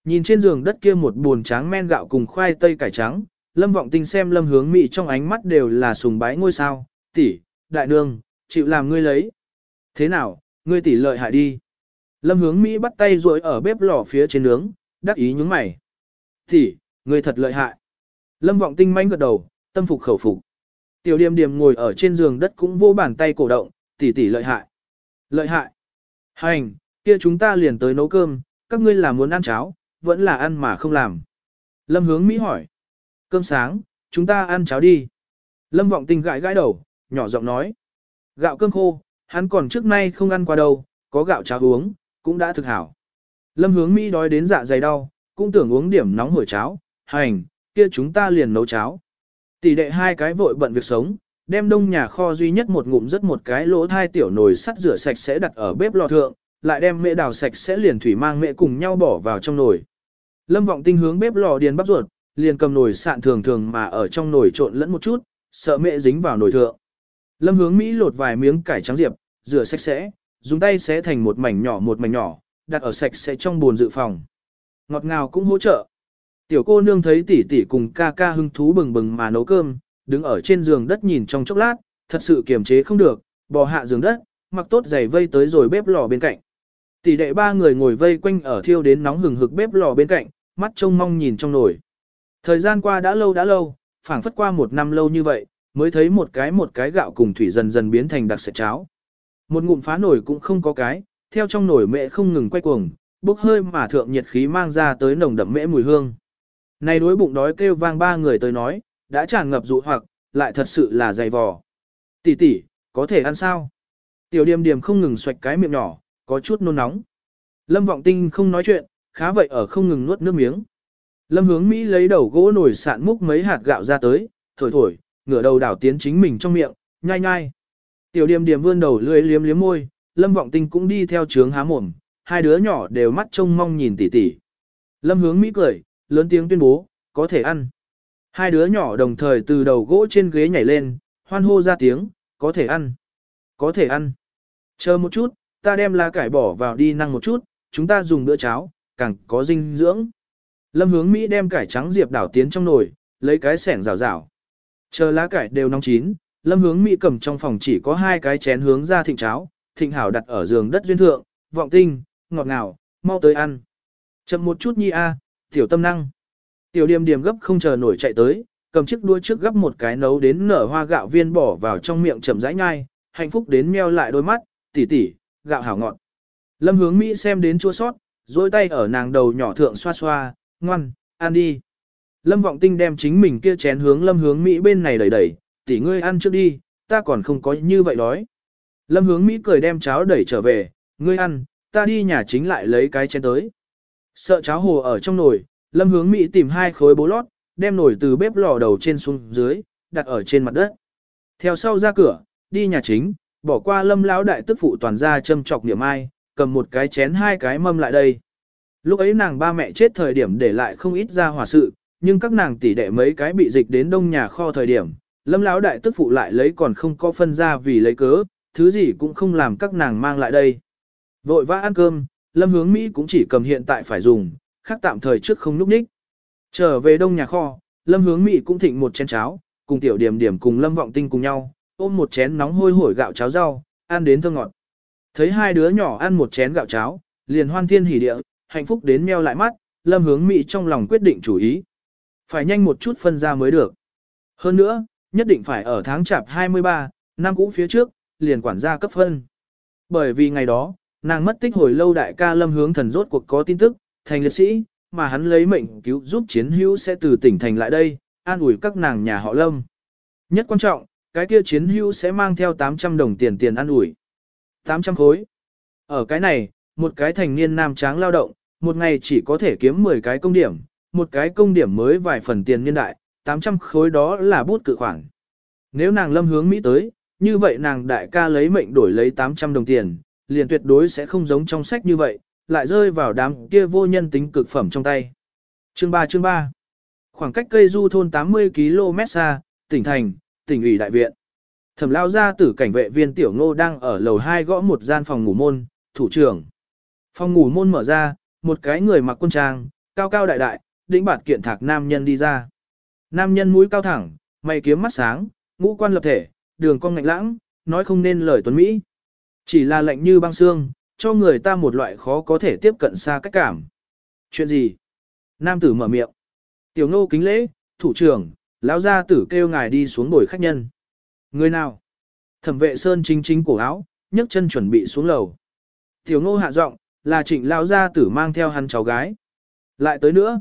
Nhìn trên giường đất kia một buồn tráng men gạo cùng khoai tây cải trắng, Lâm Vọng Tinh xem Lâm Hướng Mỹ trong ánh mắt đều là sùng bái ngôi sao, tỷ, đại nương, chịu làm ngươi lấy. Thế nào, ngươi tỷ lợi hại đi. Lâm Hướng Mỹ bắt tay rồi ở bếp lò phía trên nướng, đắc ý nhướng mày. Tỷ, ngươi thật lợi hại. Lâm Vọng Tinh manh gật đầu, tâm phục khẩu phục. Tiểu Điềm Điềm ngồi ở trên giường đất cũng vô bàn tay cổ động, tỷ tỷ lợi hại. Lợi hại. Hành, kia chúng ta liền tới nấu cơm, các ngươi là muốn ăn cháo, vẫn là ăn mà không làm. Lâm hướng Mỹ hỏi. Cơm sáng, chúng ta ăn cháo đi. Lâm vọng tình gãi gãi đầu, nhỏ giọng nói. Gạo cơm khô, hắn còn trước nay không ăn qua đâu, có gạo cháo uống, cũng đã thực hảo. Lâm hướng Mỹ đói đến dạ dày đau, cũng tưởng uống điểm nóng hổi cháo, hành, kia chúng ta liền nấu cháo. Tỷ đệ hai cái vội bận việc sống, đem đông nhà kho duy nhất một ngụm rất một cái lỗ thai tiểu nồi sắt rửa sạch sẽ đặt ở bếp lò thượng, lại đem mẹ đào sạch sẽ liền thủy mang mẹ cùng nhau bỏ vào trong nồi. Lâm vọng tinh hướng bếp lò điền bắp ruột, liền cầm nồi sạn thường thường mà ở trong nồi trộn lẫn một chút, sợ mẹ dính vào nồi thượng. Lâm hướng Mỹ lột vài miếng cải trắng diệp, rửa sạch sẽ, dùng tay xé thành một mảnh nhỏ một mảnh nhỏ, đặt ở sạch sẽ trong bồn dự phòng. Ngọt ngào cũng hỗ trợ. Tiểu cô nương thấy tỷ tỷ cùng ca ca hưng thú bừng bừng mà nấu cơm, đứng ở trên giường đất nhìn trong chốc lát, thật sự kiềm chế không được, bò hạ giường đất, mặc tốt giày vây tới rồi bếp lò bên cạnh. Tỷ đệ ba người ngồi vây quanh ở thiêu đến nóng hừng hực bếp lò bên cạnh, mắt trông mong nhìn trong nồi. Thời gian qua đã lâu đã lâu, phảng phất qua một năm lâu như vậy, mới thấy một cái một cái gạo cùng thủy dần dần biến thành đặc sệt cháo. Một ngụm phá nồi cũng không có cái, theo trong nồi mẹ không ngừng quay cuồng, bốc hơi mà thượng nhiệt khí mang ra tới nồng đậm mễ mùi hương. Này đối bụng đói kêu vang ba người tới nói, đã tràn ngập dụ hoặc, lại thật sự là dày vò. Tỷ tỷ, có thể ăn sao? Tiểu điềm điềm không ngừng xoạch cái miệng nhỏ, có chút nôn nóng. Lâm vọng tinh không nói chuyện, khá vậy ở không ngừng nuốt nước miếng. Lâm hướng Mỹ lấy đầu gỗ nổi sạn múc mấy hạt gạo ra tới, thổi thổi, ngửa đầu đảo tiến chính mình trong miệng, nhai nhai. Tiểu điềm điềm vươn đầu lưỡi liếm liếm môi, Lâm vọng tinh cũng đi theo trướng há mồm, hai đứa nhỏ đều mắt trông mong nhìn tỉ tỉ. Lâm hướng Mỹ cười, lớn tiếng tuyên bố, có thể ăn. Hai đứa nhỏ đồng thời từ đầu gỗ trên ghế nhảy lên, hoan hô ra tiếng, có thể ăn. Có thể ăn. Chờ một chút, ta đem lá cải bỏ vào đi năng một chút, chúng ta dùng bữa cháo, càng có dinh dưỡng. Lâm hướng Mỹ đem cải trắng diệp đảo tiến trong nồi, lấy cái sẻng rào rào. Chờ lá cải đều nóng chín, Lâm hướng Mỹ cầm trong phòng chỉ có hai cái chén hướng ra thịnh cháo, thịnh hảo đặt ở giường đất duyên thượng, vọng tinh, ngọt ngào, mau tới ăn. Chậm một chút nhi a, tiểu tâm năng. Tiểu điềm điềm gấp không chờ nổi chạy tới, cầm chiếc đuôi trước gấp một cái nấu đến nở hoa gạo viên bỏ vào trong miệng chậm rãi nhai, hạnh phúc đến meo lại đôi mắt, tỉ tỉ, gạo hảo ngọt. Lâm hướng Mỹ xem đến chua sót, dối tay ở nàng đầu nhỏ thượng xoa xoa, ngoan, ăn đi. Lâm vọng tinh đem chính mình kia chén hướng lâm hướng Mỹ bên này đẩy đẩy, tỉ ngươi ăn trước đi, ta còn không có như vậy đói. Lâm hướng Mỹ cười đem cháo đẩy trở về, ngươi ăn, ta đi nhà chính lại lấy cái chén tới. Sợ cháo hồ ở trong nồi, lâm hướng Mỹ tìm hai khối bố lót, đem nồi từ bếp lò đầu trên xuống dưới, đặt ở trên mặt đất. Theo sau ra cửa, đi nhà chính, bỏ qua lâm lão đại tức phụ toàn ra châm chọc niệm ai, cầm một cái chén hai cái mâm lại đây. Lúc ấy nàng ba mẹ chết thời điểm để lại không ít ra hỏa sự, nhưng các nàng tỷ đệ mấy cái bị dịch đến đông nhà kho thời điểm, Lâm lão đại tức phụ lại lấy còn không có phân ra vì lấy cớ, thứ gì cũng không làm các nàng mang lại đây. Vội vã ăn cơm, Lâm hướng Mỹ cũng chỉ cầm hiện tại phải dùng, khác tạm thời trước không núp ních. Trở về đông nhà kho, Lâm hướng Mỹ cũng thịnh một chén cháo, cùng tiểu điểm điểm cùng Lâm vọng tinh cùng nhau, ôm một chén nóng hôi hổi gạo cháo rau, ăn đến thơm ngọt. Thấy hai đứa nhỏ ăn một chén gạo cháo, liền hoan thiên hỉ địa, hạnh phúc đến meo lại mắt, Lâm hướng Mỹ trong lòng quyết định chủ ý. Phải nhanh một chút phân ra mới được. Hơn nữa, nhất định phải ở tháng chạp 23, năm cũ phía trước, liền quản gia cấp phân. Bởi vì ngày đó, nàng mất tích hồi lâu đại ca Lâm hướng thần rốt cuộc có tin tức, thành liệt sĩ, mà hắn lấy mệnh cứu giúp chiến hữu sẽ từ tỉnh thành lại đây, an ủi các nàng nhà họ Lâm. Nhất quan trọng, cái kia chiến hữu sẽ mang theo 800 đồng tiền tiền ăn ủi. 800 khối. Ở cái này, một cái thành niên nam tráng lao động, một ngày chỉ có thể kiếm 10 cái công điểm, một cái công điểm mới vài phần tiền niên đại, 800 khối đó là bút cự khoản. Nếu nàng lâm hướng Mỹ tới, như vậy nàng đại ca lấy mệnh đổi lấy 800 đồng tiền, liền tuyệt đối sẽ không giống trong sách như vậy, lại rơi vào đám kia vô nhân tính cực phẩm trong tay. Chương 3 chương 3 Khoảng cách cây du thôn 80 km xa, tỉnh thành, tỉnh ủy đại viện. Thẩm lao ra tử cảnh vệ viên tiểu ngô đang ở lầu 2 gõ một gian phòng ngủ môn, thủ trưởng. Phòng ngủ môn mở ra, một cái người mặc quân trang, cao cao đại đại, đĩnh bạt kiện thạc nam nhân đi ra. Nam nhân mũi cao thẳng, mày kiếm mắt sáng, ngũ quan lập thể, đường cong ngạnh lãng, nói không nên lời tuấn Mỹ. Chỉ là lạnh như băng xương, cho người ta một loại khó có thể tiếp cận xa cách cảm. Chuyện gì? Nam tử mở miệng. Tiểu ngô kính lễ, thủ trưởng, lão gia tử kêu ngài đi xuống bồi khách nhân. Người nào? Thẩm vệ sơn chính chính cổ áo, nhấc chân chuẩn bị xuống lầu. Tiểu ngô hạ giọng, là trịnh lão gia tử mang theo hắn cháu gái. Lại tới nữa.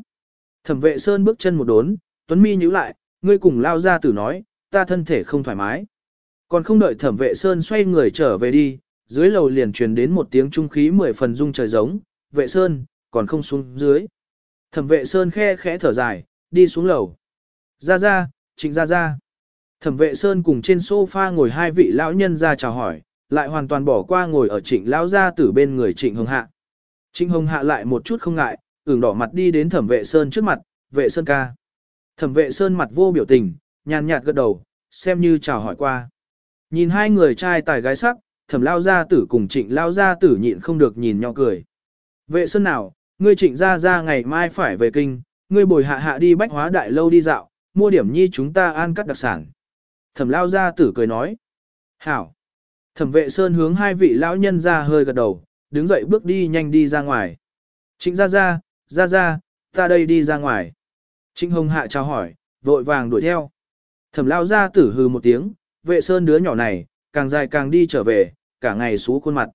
Thẩm vệ sơn bước chân một đốn, tuấn mi nhíu lại, ngươi cùng lao gia tử nói, ta thân thể không thoải mái. Còn không đợi thẩm vệ sơn xoay người trở về đi, dưới lầu liền truyền đến một tiếng trung khí mười phần rung trời giống, vệ sơn, còn không xuống dưới. Thẩm vệ sơn khe khẽ thở dài, đi xuống lầu. Ra ra, trịnh ra ra. Thẩm vệ sơn cùng trên sofa ngồi hai vị lão nhân ra chào hỏi, lại hoàn toàn bỏ qua ngồi ở trịnh lão gia tử bên người trịnh hồng hạ. Trịnh hồng hạ lại một chút không ngại, ửng đỏ mặt đi đến thẩm vệ sơn trước mặt, vệ sơn ca. Thẩm vệ sơn mặt vô biểu tình, nhàn nhạt gật đầu, xem như chào hỏi qua. Nhìn hai người trai tài gái sắc, thẩm lao gia tử cùng trịnh lao gia tử nhịn không được nhìn nhau cười. Vệ sơn nào, ngươi trịnh ra ra ngày mai phải về kinh, ngươi bồi hạ hạ đi bách hóa đại lâu đi dạo, mua điểm nhi chúng ta an cắt đặc sản. Thẩm lao gia tử cười nói. Hảo. Thẩm vệ sơn hướng hai vị lão nhân ra hơi gật đầu, đứng dậy bước đi nhanh đi ra ngoài. Trịnh ra ra, ra ra, ta đây đi ra ngoài. Trịnh hồng hạ chào hỏi, vội vàng đuổi theo. Thẩm lao gia tử hừ một tiếng, vệ sơn đứa nhỏ này, càng dài càng đi trở về, cả ngày xú khuôn mặt.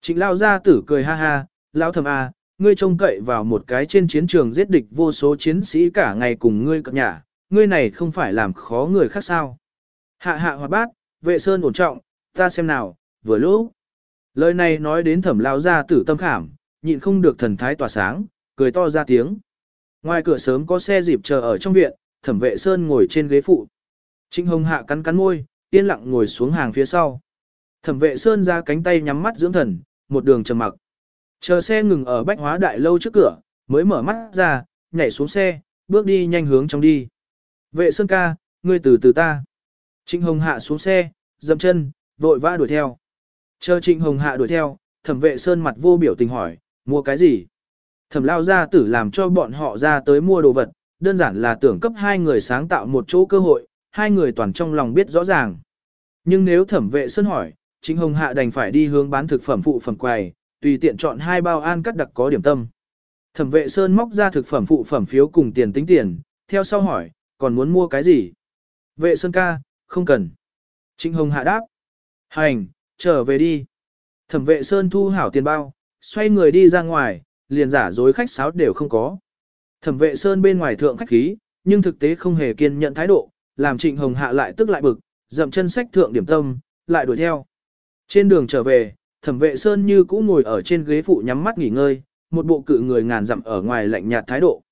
Trịnh lao gia tử cười ha ha, lão thẩm a, à, ngươi trông cậy vào một cái trên chiến trường giết địch vô số chiến sĩ cả ngày cùng ngươi cập nhà, ngươi này không phải làm khó người khác sao. Hạ hạ hoạt bát, vệ sơn ổn trọng, ta xem nào, vừa lúc. Lời này nói đến thẩm lao gia tử tâm khảm, nhịn không được thần thái tỏa sáng, cười to ra tiếng. Ngoài cửa sớm có xe dịp chờ ở trong viện, thẩm vệ sơn ngồi trên ghế phụ. Trịnh hồng hạ cắn cắn môi, yên lặng ngồi xuống hàng phía sau. Thẩm vệ sơn ra cánh tay nhắm mắt dưỡng thần, một đường trầm mặc. Chờ xe ngừng ở bách hóa đại lâu trước cửa, mới mở mắt ra, nhảy xuống xe, bước đi nhanh hướng trong đi. Vệ sơn ca, ngươi từ từ ta. Trịnh hồng hạ xuống xe, dậm chân, vội vã đuổi theo. Chờ trịnh hồng hạ đuổi theo, thẩm vệ sơn mặt vô biểu tình hỏi, mua cái gì? Thẩm lao gia tử làm cho bọn họ ra tới mua đồ vật, đơn giản là tưởng cấp hai người sáng tạo một chỗ cơ hội, hai người toàn trong lòng biết rõ ràng. Nhưng nếu thẩm vệ sơn hỏi, Trịnh Hồng Hạ đành phải đi hướng bán thực phẩm phụ phẩm quầy, tùy tiện chọn hai bao an cắt đặc có điểm tâm. Thẩm vệ sơn móc ra thực phẩm phụ phẩm phiếu cùng tiền tính tiền, theo sau hỏi, còn muốn mua cái gì? Vệ sơn ca, không cần. Trịnh Hồng Hạ đáp. Hành, trở về đi. Thẩm vệ sơn thu hảo tiền bao, xoay người đi ra ngoài, liền giả dối khách sáo đều không có. Thẩm vệ sơn bên ngoài thượng khách khí, nhưng thực tế không hề kiên nhận thái độ, làm trịnh hồng hạ lại tức lại bực, dậm chân sách thượng điểm tâm, lại đuổi theo. Trên đường trở về, thẩm vệ sơn như cũ ngồi ở trên ghế phụ nhắm mắt nghỉ ngơi, một bộ cự người ngàn dặm ở ngoài lạnh nhạt thái độ.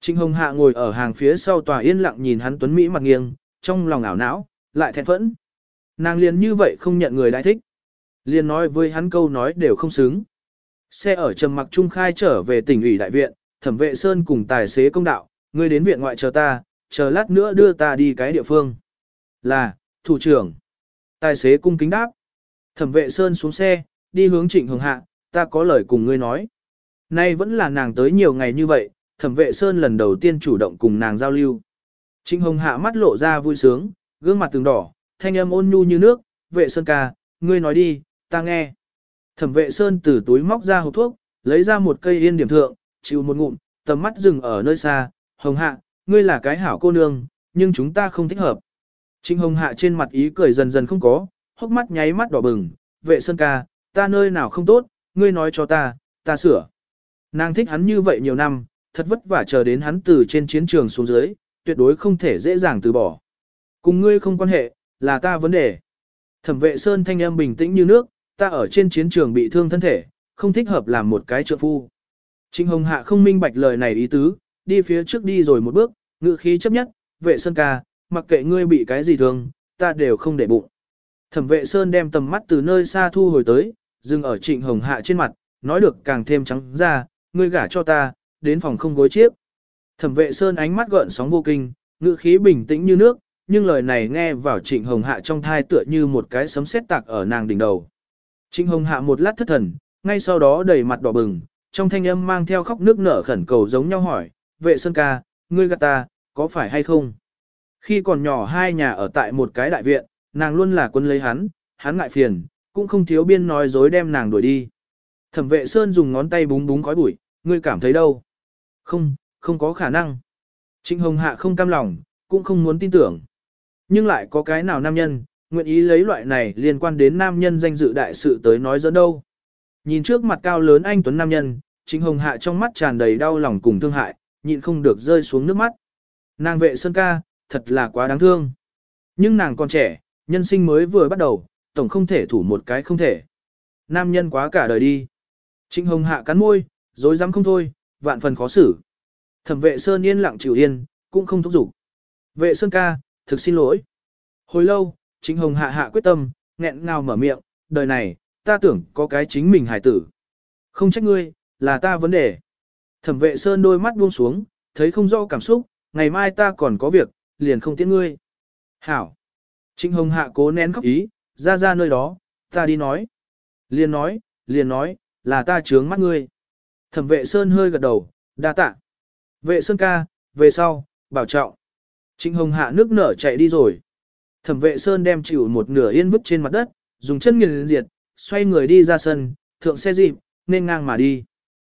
Trịnh hồng hạ ngồi ở hàng phía sau tòa yên lặng nhìn hắn tuấn Mỹ mặt nghiêng, trong lòng ảo não, lại thẹn phẫn. Nàng liền như vậy không nhận người đại thích. Liền nói với hắn câu nói đều không xứng. Xe ở trầm mặc trung khai trở về tỉnh ủy đại viện, thẩm vệ sơn cùng tài xế công đạo, ngươi đến viện ngoại chờ ta, chờ lát nữa đưa ta đi cái địa phương. Là, thủ trưởng. Tài xế cung kính đáp. Thẩm vệ Sơn xuống xe, đi hướng trịnh hồng hạ, ta có lời cùng ngươi nói. Nay vẫn là nàng tới nhiều ngày như vậy, thẩm vệ Sơn lần đầu tiên chủ động cùng nàng giao lưu. Trịnh hồng hạ mắt lộ ra vui sướng, gương mặt từng đỏ, thanh âm ôn nhu như nước, vệ Sơn ca, ngươi nói đi, ta nghe. Thẩm vệ Sơn từ túi móc ra hộp thuốc, lấy ra một cây yên điểm thượng, chịu một ngụm, tầm mắt dừng ở nơi xa, hồng hạ, ngươi là cái hảo cô nương, nhưng chúng ta không thích hợp. Trịnh hồng hạ trên mặt ý cười dần dần không có, hốc mắt nháy mắt đỏ bừng, vệ sơn ca, ta nơi nào không tốt, ngươi nói cho ta, ta sửa. Nàng thích hắn như vậy nhiều năm, thật vất vả chờ đến hắn từ trên chiến trường xuống dưới, tuyệt đối không thể dễ dàng từ bỏ. Cùng ngươi không quan hệ, là ta vấn đề. Thẩm vệ sơn thanh âm bình tĩnh như nước, ta ở trên chiến trường bị thương thân thể, không thích hợp làm một cái trợ phu. Trịnh Hồng Hạ không minh bạch lời này ý tứ, đi phía trước đi rồi một bước, ngự khí chấp nhất, vệ sơn ca, mặc kệ ngươi bị cái gì thương, ta đều không để bụng. Thẩm vệ sơn đem tầm mắt từ nơi xa thu hồi tới, dừng ở trịnh hồng hạ trên mặt, nói được càng thêm trắng ra, ngươi gả cho ta, đến phòng không gối chiếc. Thẩm vệ sơn ánh mắt gợn sóng vô kinh, ngữ khí bình tĩnh như nước, nhưng lời này nghe vào trịnh hồng hạ trong thai tựa như một cái sấm sét tạc ở nàng đỉnh đầu. Trịnh hồng hạ một lát thất thần, ngay sau đó đầy mặt đỏ bừng, trong thanh âm mang theo khóc nước nở khẩn cầu giống nhau hỏi, vệ sơn ca, ngươi gạt ta, có phải hay không? Khi còn nhỏ hai nhà ở tại một cái đại viện, nàng luôn là quân lấy hắn, hắn ngại phiền, cũng không thiếu biên nói dối đem nàng đuổi đi. Thẩm vệ Sơn dùng ngón tay búng búng khói bụi, ngươi cảm thấy đâu? Không, không có khả năng. Trịnh Hồng Hạ không cam lòng, cũng không muốn tin tưởng. Nhưng lại có cái nào nam nhân, nguyện ý lấy loại này liên quan đến nam nhân danh dự đại sự tới nói dẫn đâu. Nhìn trước mặt cao lớn anh Tuấn nam nhân, Trịnh Hồng Hạ trong mắt tràn đầy đau lòng cùng thương hại, nhịn không được rơi xuống nước mắt. Nàng vệ Sơn ca, thật là quá đáng thương. Nhưng nàng còn trẻ, nhân sinh mới vừa bắt đầu, tổng không thể thủ một cái không thể. Nam nhân quá cả đời đi. Trịnh Hồng hạ cắn môi, dối dám không thôi, vạn phần khó xử. Thẩm vệ Sơn yên lặng chịu yên, cũng không thúc giục. Vệ Sơn ca, thực xin lỗi. Hồi lâu, chính Hồng hạ hạ quyết tâm, nghẹn ngào mở miệng, đời này, ta tưởng có cái chính mình hài tử. Không trách ngươi, là ta vấn đề. Thẩm vệ Sơn đôi mắt buông xuống, thấy không rõ cảm xúc, ngày mai ta còn có việc, liền không tiễn ngươi. Hảo. Trịnh Hồng Hạ cố nén khóc ý, ra ra nơi đó, ta đi nói. Liền nói, liền nói, là ta trướng mắt ngươi. Thẩm vệ Sơn hơi gật đầu, đa tạ. Vệ Sơn ca, về sau, bảo trọng. Trịnh Hồng Hạ nước nở chạy đi rồi. Thẩm vệ Sơn đem chịu một nửa yên vứt trên mặt đất, dùng chân nghiền diệt, xoay người đi ra sân, thượng xe dịp, nên ngang mà đi.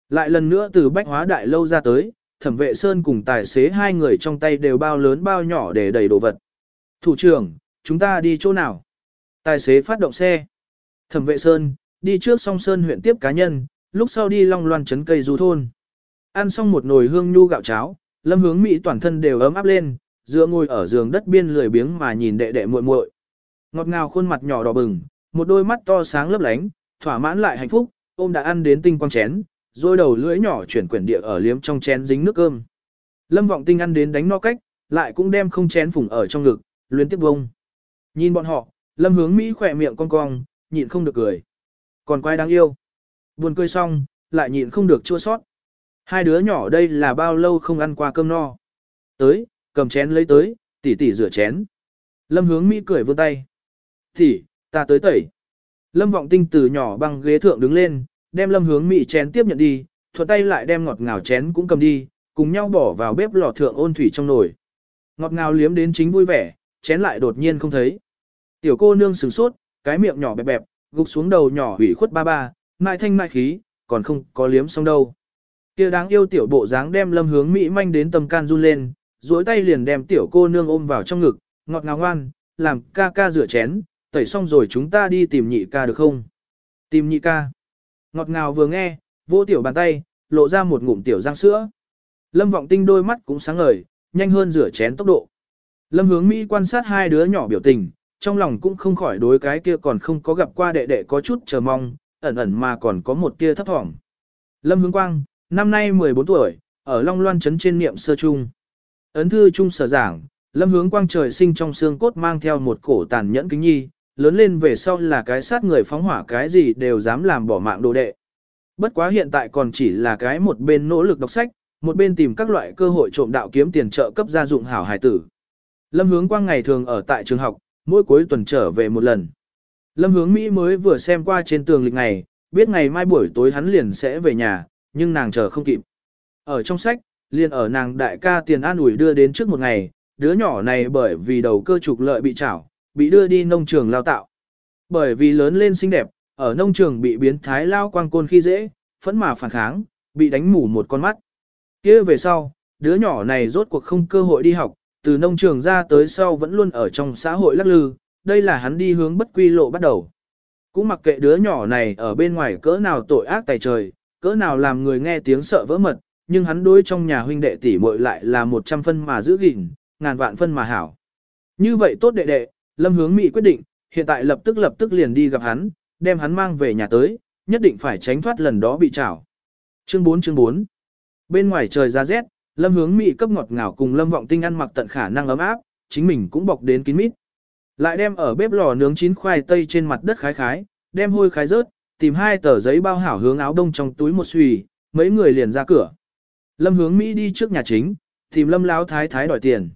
Lại lần nữa từ bách hóa đại lâu ra tới, thẩm vệ Sơn cùng tài xế hai người trong tay đều bao lớn bao nhỏ để đầy đồ vật. Thủ trưởng, chúng ta đi chỗ nào? Tài xế phát động xe. Thẩm vệ Sơn, đi trước song Sơn huyện tiếp cá nhân, lúc sau đi long loan trấn cây du thôn. Ăn xong một nồi hương nhu gạo cháo, lâm hướng Mỹ toàn thân đều ấm áp lên, dựa ngồi ở giường đất biên lười biếng mà nhìn đệ đệ muội muội. Ngọt ngào khuôn mặt nhỏ đỏ bừng, một đôi mắt to sáng lấp lánh, thỏa mãn lại hạnh phúc, ôm đã ăn đến tinh quang chén, rồi đầu lưỡi nhỏ chuyển quyển địa ở liếm trong chén dính nước cơm. Lâm vọng tinh ăn đến đánh no cách, lại cũng đem không chén phủng ở trong ngực, luyến tiếp bông. Nhìn bọn họ, lâm hướng Mỹ khỏe miệng cong cong, nhịn không được cười. Còn quái đáng yêu. Buồn cười xong, lại nhịn không được chua sót. Hai đứa nhỏ đây là bao lâu không ăn qua cơm no. Tới, cầm chén lấy tới, tỉ tỉ rửa chén. Lâm hướng Mỹ cười vươn tay. Tỉ, ta tới tẩy. Lâm vọng tinh từ nhỏ băng ghế thượng đứng lên, đem lâm hướng Mỹ chén tiếp nhận đi, thuận tay lại đem ngọt ngào chén cũng cầm đi, cùng nhau bỏ vào bếp lò thượng ôn thủy trong nồi. Ngọt ngào liếm đến chính vui vẻ, chén lại đột nhiên không thấy. Tiểu cô nương sửng sốt, cái miệng nhỏ bẹp bẹp, gục xuống đầu nhỏ hủy khuất ba ba, mai thanh mai khí, còn không có liếm xong đâu. Kia đáng yêu tiểu bộ dáng đem lâm hướng Mỹ manh đến tầm can run lên, duỗi tay liền đem tiểu cô nương ôm vào trong ngực, ngọt ngào ngoan, làm ca ca rửa chén, tẩy xong rồi chúng ta đi tìm nhị ca được không? Tìm nhị ca. Ngọt ngào vừa nghe, vô tiểu bàn tay, lộ ra một ngụm tiểu răng sữa. Lâm vọng tinh đôi mắt cũng sáng ngời, nhanh hơn rửa chén tốc độ. Lâm hướng Mỹ quan sát hai đứa nhỏ biểu tình, trong lòng cũng không khỏi đối cái kia còn không có gặp qua đệ đệ có chút chờ mong, ẩn ẩn mà còn có một tia thấp thỏm. Lâm hướng quang, năm nay 14 tuổi, ở Long Loan Trấn trên niệm sơ trung. Ấn thư trung sở giảng, Lâm hướng quang trời sinh trong xương cốt mang theo một cổ tàn nhẫn kính nhi, lớn lên về sau là cái sát người phóng hỏa cái gì đều dám làm bỏ mạng đồ đệ. Bất quá hiện tại còn chỉ là cái một bên nỗ lực đọc sách, một bên tìm các loại cơ hội trộm đạo kiếm tiền trợ cấp gia dụng hảo hải tử. Lâm hướng quang ngày thường ở tại trường học, mỗi cuối tuần trở về một lần. Lâm hướng Mỹ mới vừa xem qua trên tường lịch ngày, biết ngày mai buổi tối hắn liền sẽ về nhà, nhưng nàng chờ không kịp. Ở trong sách, liền ở nàng đại ca tiền an ủi đưa đến trước một ngày, đứa nhỏ này bởi vì đầu cơ trục lợi bị chảo, bị đưa đi nông trường lao tạo. Bởi vì lớn lên xinh đẹp, ở nông trường bị biến thái lao quang côn khi dễ, phẫn mà phản kháng, bị đánh mù một con mắt. kia về sau, đứa nhỏ này rốt cuộc không cơ hội đi học, từ nông trường ra tới sau vẫn luôn ở trong xã hội lắc lư, đây là hắn đi hướng bất quy lộ bắt đầu. Cũng mặc kệ đứa nhỏ này ở bên ngoài cỡ nào tội ác tài trời, cỡ nào làm người nghe tiếng sợ vỡ mật, nhưng hắn đối trong nhà huynh đệ tỷ muội lại là một trăm phân mà giữ gìn, ngàn vạn phân mà hảo. Như vậy tốt đệ đệ, Lâm Hướng Mỹ quyết định, hiện tại lập tức lập tức liền đi gặp hắn, đem hắn mang về nhà tới, nhất định phải tránh thoát lần đó bị trảo. Chương 4 chương 4 Bên ngoài trời ra rét, Lâm Hướng Mỹ cấp ngọt ngào cùng Lâm Vọng Tinh ăn mặc tận khả năng ấm áp, chính mình cũng bọc đến kín mít. Lại đem ở bếp lò nướng chín khoai tây trên mặt đất khái khái, đem hôi khái rớt, tìm hai tờ giấy bao hảo hướng áo đông trong túi một xùy, mấy người liền ra cửa. Lâm Hướng Mỹ đi trước nhà chính, tìm Lâm Lão thái thái đòi tiền.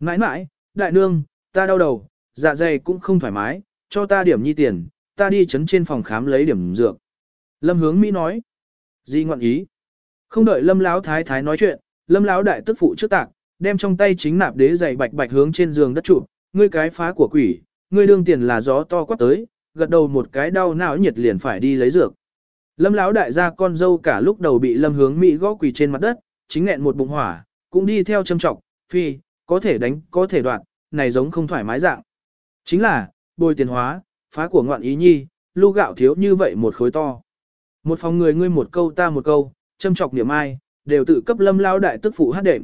Mãi mãi, đại nương, ta đau đầu, dạ dày cũng không thoải mái, cho ta điểm nhi tiền, ta đi chấn trên phòng khám lấy điểm dược. Lâm hướng Mỹ nói. Di ngoạn ý. Không đợi lâm lão thái thái nói chuyện, lâm lão đại tức phụ trước tạc, đem trong tay chính nạp đế giày bạch bạch hướng trên giường đất chụp, ngươi cái phá của quỷ, ngươi đương tiền là gió to quát tới, gật đầu một cái đau não nhiệt liền phải đi lấy dược. Lâm lão đại gia con dâu cả lúc đầu bị lâm hướng Mỹ gõ quỳ trên mặt đất, chính nghẹn một bụng hỏa, cũng đi theo châm trọng, phi, có thể đánh, có thể đoạn, này giống không thoải mái dạng. Chính là, bồi tiền hóa, phá của ngoạn ý nhi, lu gạo thiếu như vậy một khối to. Một phòng người ngươi một câu ta một câu, châm chọc niệm ai, đều tự cấp lâm lao đại tức phụ hát đệm.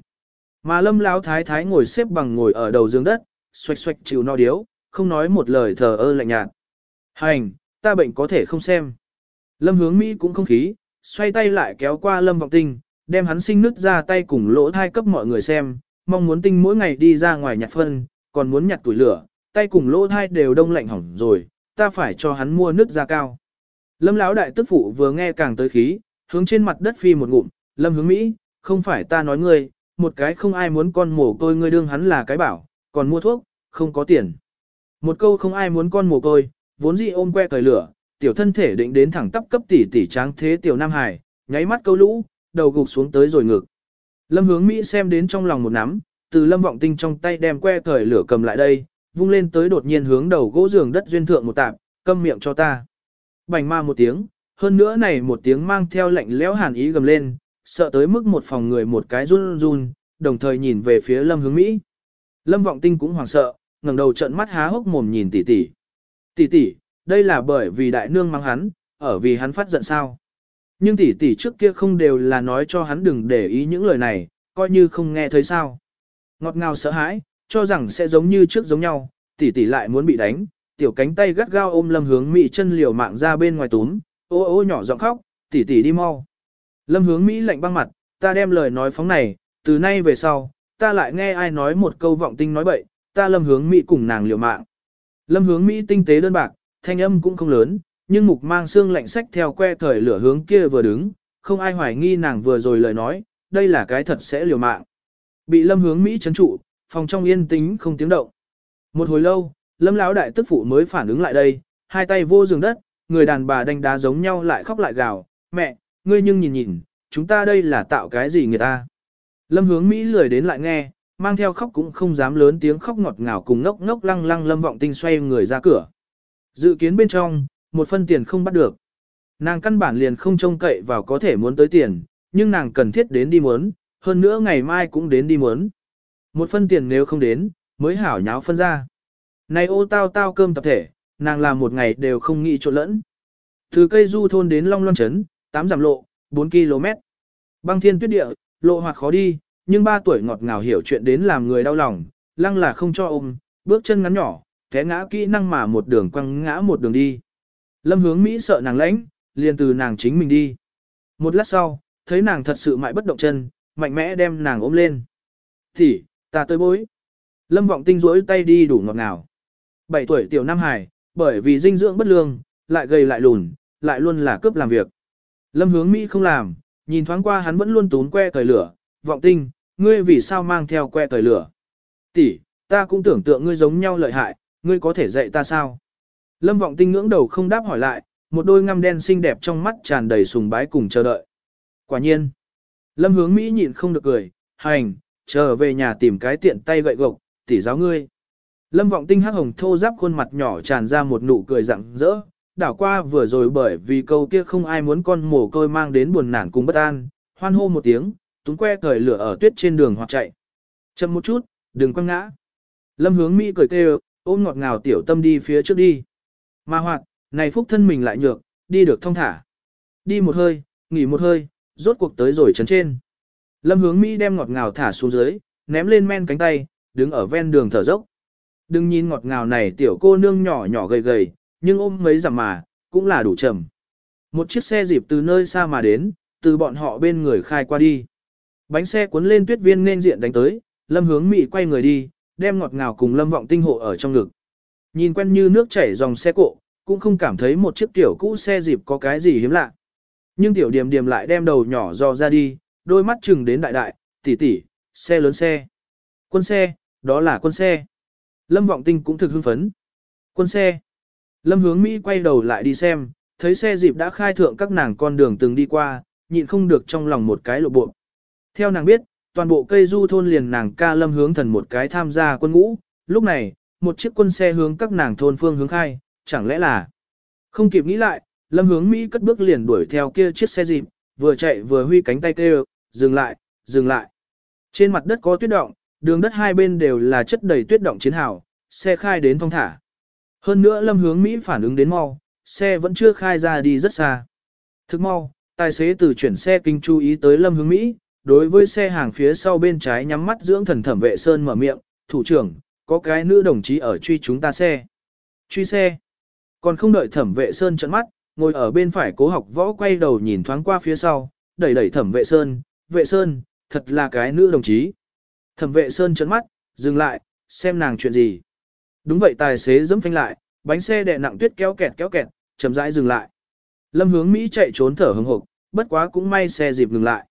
Mà lâm lao thái thái ngồi xếp bằng ngồi ở đầu giường đất, xoạch xoạch chịu no điếu, không nói một lời thờ ơ lạnh nhạt. Hành, ta bệnh có thể không xem. Lâm hướng Mỹ cũng không khí, xoay tay lại kéo qua lâm vọng tinh, đem hắn sinh nứt ra tay cùng lỗ thai cấp mọi người xem, mong muốn tinh mỗi ngày đi ra ngoài nhặt phân, còn muốn nhặt tuổi lửa, tay cùng lỗ thai đều đông lạnh hỏng rồi, ta phải cho hắn mua nước ra cao. Lâm lão đại tức phụ vừa nghe càng tới khí, hướng trên mặt đất phi một ngụm, lâm hướng Mỹ, không phải ta nói ngươi, một cái không ai muốn con mổ côi ngươi đương hắn là cái bảo, còn mua thuốc, không có tiền. Một câu không ai muốn con mồ côi, vốn dĩ ôm que cởi lửa, tiểu thân thể định đến thẳng tắp cấp tỷ tỷ tráng thế tiểu Nam Hải, nháy mắt câu lũ, đầu gục xuống tới rồi ngực. Lâm hướng Mỹ xem đến trong lòng một nắm, từ lâm vọng tinh trong tay đem que cởi lửa cầm lại đây, vung lên tới đột nhiên hướng đầu gỗ giường đất duyên thượng một tạp, câm miệng cho ta. Bành ma một tiếng, hơn nữa này một tiếng mang theo lệnh lẽo hàn ý gầm lên, sợ tới mức một phòng người một cái run run, đồng thời nhìn về phía lâm hướng Mỹ. Lâm vọng tinh cũng hoảng sợ, ngẩng đầu trợn mắt há hốc mồm nhìn tỷ tỷ. Tỷ tỷ, đây là bởi vì đại nương mang hắn, ở vì hắn phát giận sao. Nhưng tỷ tỷ trước kia không đều là nói cho hắn đừng để ý những lời này, coi như không nghe thấy sao. Ngọt ngào sợ hãi, cho rằng sẽ giống như trước giống nhau, tỷ tỷ lại muốn bị đánh, tiểu cánh tay gắt gao ôm Lâm Hướng Mỹ chân liều mạng ra bên ngoài túm, ô ô nhỏ giọng khóc, tỷ tỷ đi mau. Lâm Hướng Mỹ lạnh băng mặt, ta đem lời nói phóng này, từ nay về sau, ta lại nghe ai nói một câu vọng tinh nói bậy, ta Lâm Hướng Mỹ cùng nàng liều mạng. Lâm Hướng Mỹ tinh tế đơn bạc, thanh âm cũng không lớn, nhưng mục mang xương lạnh sách theo que thời lửa hướng kia vừa đứng, không ai hoài nghi nàng vừa rồi lời nói, đây là cái thật sẽ liều mạng. Bị Lâm Hướng Mỹ chấn trụ, phòng trong yên tĩnh không tiếng động. Một hồi lâu, lâm lão đại tức phụ mới phản ứng lại đây, hai tay vô giường đất, người đàn bà đánh đá giống nhau lại khóc lại gào, mẹ, ngươi nhưng nhìn nhìn, chúng ta đây là tạo cái gì người ta. Lâm hướng Mỹ lười đến lại nghe, mang theo khóc cũng không dám lớn tiếng khóc ngọt ngào cùng ngốc ngốc lăng lăng lâm vọng tinh xoay người ra cửa. Dự kiến bên trong, một phân tiền không bắt được. Nàng căn bản liền không trông cậy vào có thể muốn tới tiền, nhưng nàng cần thiết đến đi muốn, hơn nữa ngày mai cũng đến đi muốn. Một phân tiền nếu không đến, mới hảo nháo phân ra. Này ô tao tao cơm tập thể, nàng làm một ngày đều không nghĩ trộn lẫn. Từ cây du thôn đến Long Loan Trấn, 8 giảm lộ, 4 km. Băng thiên tuyết địa, lộ hoặc khó đi, nhưng ba tuổi ngọt ngào hiểu chuyện đến làm người đau lòng, lăng là không cho ôm, bước chân ngắn nhỏ, té ngã kỹ năng mà một đường quăng ngã một đường đi. Lâm hướng Mỹ sợ nàng lãnh, liền từ nàng chính mình đi. Một lát sau, thấy nàng thật sự mại bất động chân, mạnh mẽ đem nàng ôm lên. Thì, Ta tới bối. Lâm vọng tinh rỗi tay đi đủ ngọt ngào. 7 tuổi tiểu Nam Hải, bởi vì dinh dưỡng bất lương, lại gầy lại lùn, lại luôn là cướp làm việc. Lâm hướng Mỹ không làm, nhìn thoáng qua hắn vẫn luôn tún que cởi lửa. Vọng tinh, ngươi vì sao mang theo que cởi lửa? Tỷ, ta cũng tưởng tượng ngươi giống nhau lợi hại, ngươi có thể dạy ta sao? Lâm vọng tinh ngưỡng đầu không đáp hỏi lại, một đôi ngăm đen xinh đẹp trong mắt tràn đầy sùng bái cùng chờ đợi. Quả nhiên, Lâm hướng Mỹ nhịn không được cười, hành, trở về nhà tìm cái tiện tay gậy gộc, Tỷ giáo ngươi. Lâm vọng tinh hắc hồng thô giáp khuôn mặt nhỏ tràn ra một nụ cười rạng rỡ, đảo qua vừa rồi bởi vì câu kia không ai muốn con mồ côi mang đến buồn nản cùng bất an, hoan hô một tiếng, túng que cởi lửa ở tuyết trên đường hoặc chạy. Chậm một chút, đừng quăng ngã. Lâm hướng Mỹ cười kêu, ôm ngọt ngào tiểu tâm đi phía trước đi. Mà hoạt, này phúc thân mình lại nhược, đi được thông thả. Đi một hơi, nghỉ một hơi, rốt cuộc tới rồi chấn trên. Lâm hướng Mỹ đem ngọt ngào thả xuống dưới, ném lên men cánh tay, đứng ở ven đường thở dốc. Đừng nhìn ngọt ngào này tiểu cô nương nhỏ nhỏ gầy gầy, nhưng ôm mấy giảm mà, cũng là đủ trầm. Một chiếc xe dịp từ nơi xa mà đến, từ bọn họ bên người khai qua đi. Bánh xe cuốn lên tuyết viên nên diện đánh tới, lâm hướng mị quay người đi, đem ngọt ngào cùng lâm vọng tinh hộ ở trong ngực. Nhìn quen như nước chảy dòng xe cộ, cũng không cảm thấy một chiếc tiểu cũ xe dịp có cái gì hiếm lạ. Nhưng tiểu điểm điểm lại đem đầu nhỏ dò ra đi, đôi mắt chừng đến đại đại, tỷ tỷ, xe lớn xe. Quân xe, đó là quân xe. Lâm Vọng Tinh cũng thực hưng phấn. Quân xe. Lâm hướng Mỹ quay đầu lại đi xem, thấy xe dịp đã khai thượng các nàng con đường từng đi qua, nhịn không được trong lòng một cái lộ bộ. Theo nàng biết, toàn bộ cây du thôn liền nàng ca lâm hướng thần một cái tham gia quân ngũ, lúc này, một chiếc quân xe hướng các nàng thôn phương hướng khai, chẳng lẽ là... Không kịp nghĩ lại, lâm hướng Mỹ cất bước liền đuổi theo kia chiếc xe dịp, vừa chạy vừa huy cánh tay kêu, dừng lại, dừng lại. Trên mặt đất có tuyết động, đường đất hai bên đều là chất đầy tuyết động chiến hào, xe khai đến thong thả. Hơn nữa lâm hướng Mỹ phản ứng đến mau, xe vẫn chưa khai ra đi rất xa. Thức mau, tài xế từ chuyển xe kinh chú ý tới lâm hướng Mỹ, đối với xe hàng phía sau bên trái nhắm mắt dưỡng thần thẩm vệ sơn mở miệng, thủ trưởng, có cái nữ đồng chí ở truy chúng ta xe. Truy xe. Còn không đợi thẩm vệ sơn trận mắt, ngồi ở bên phải cố học võ quay đầu nhìn thoáng qua phía sau, đẩy đẩy thẩm vệ sơn, vệ sơn, thật là cái nữ đồng chí. Thẩm vệ sơn trận mắt, dừng lại, xem nàng chuyện gì. Đúng vậy tài xế dẫm phanh lại, bánh xe đè nặng tuyết kéo kẹt kéo kẹt, chậm rãi dừng lại. Lâm hướng Mỹ chạy trốn thở hừng hực, bất quá cũng may xe dịp ngừng lại.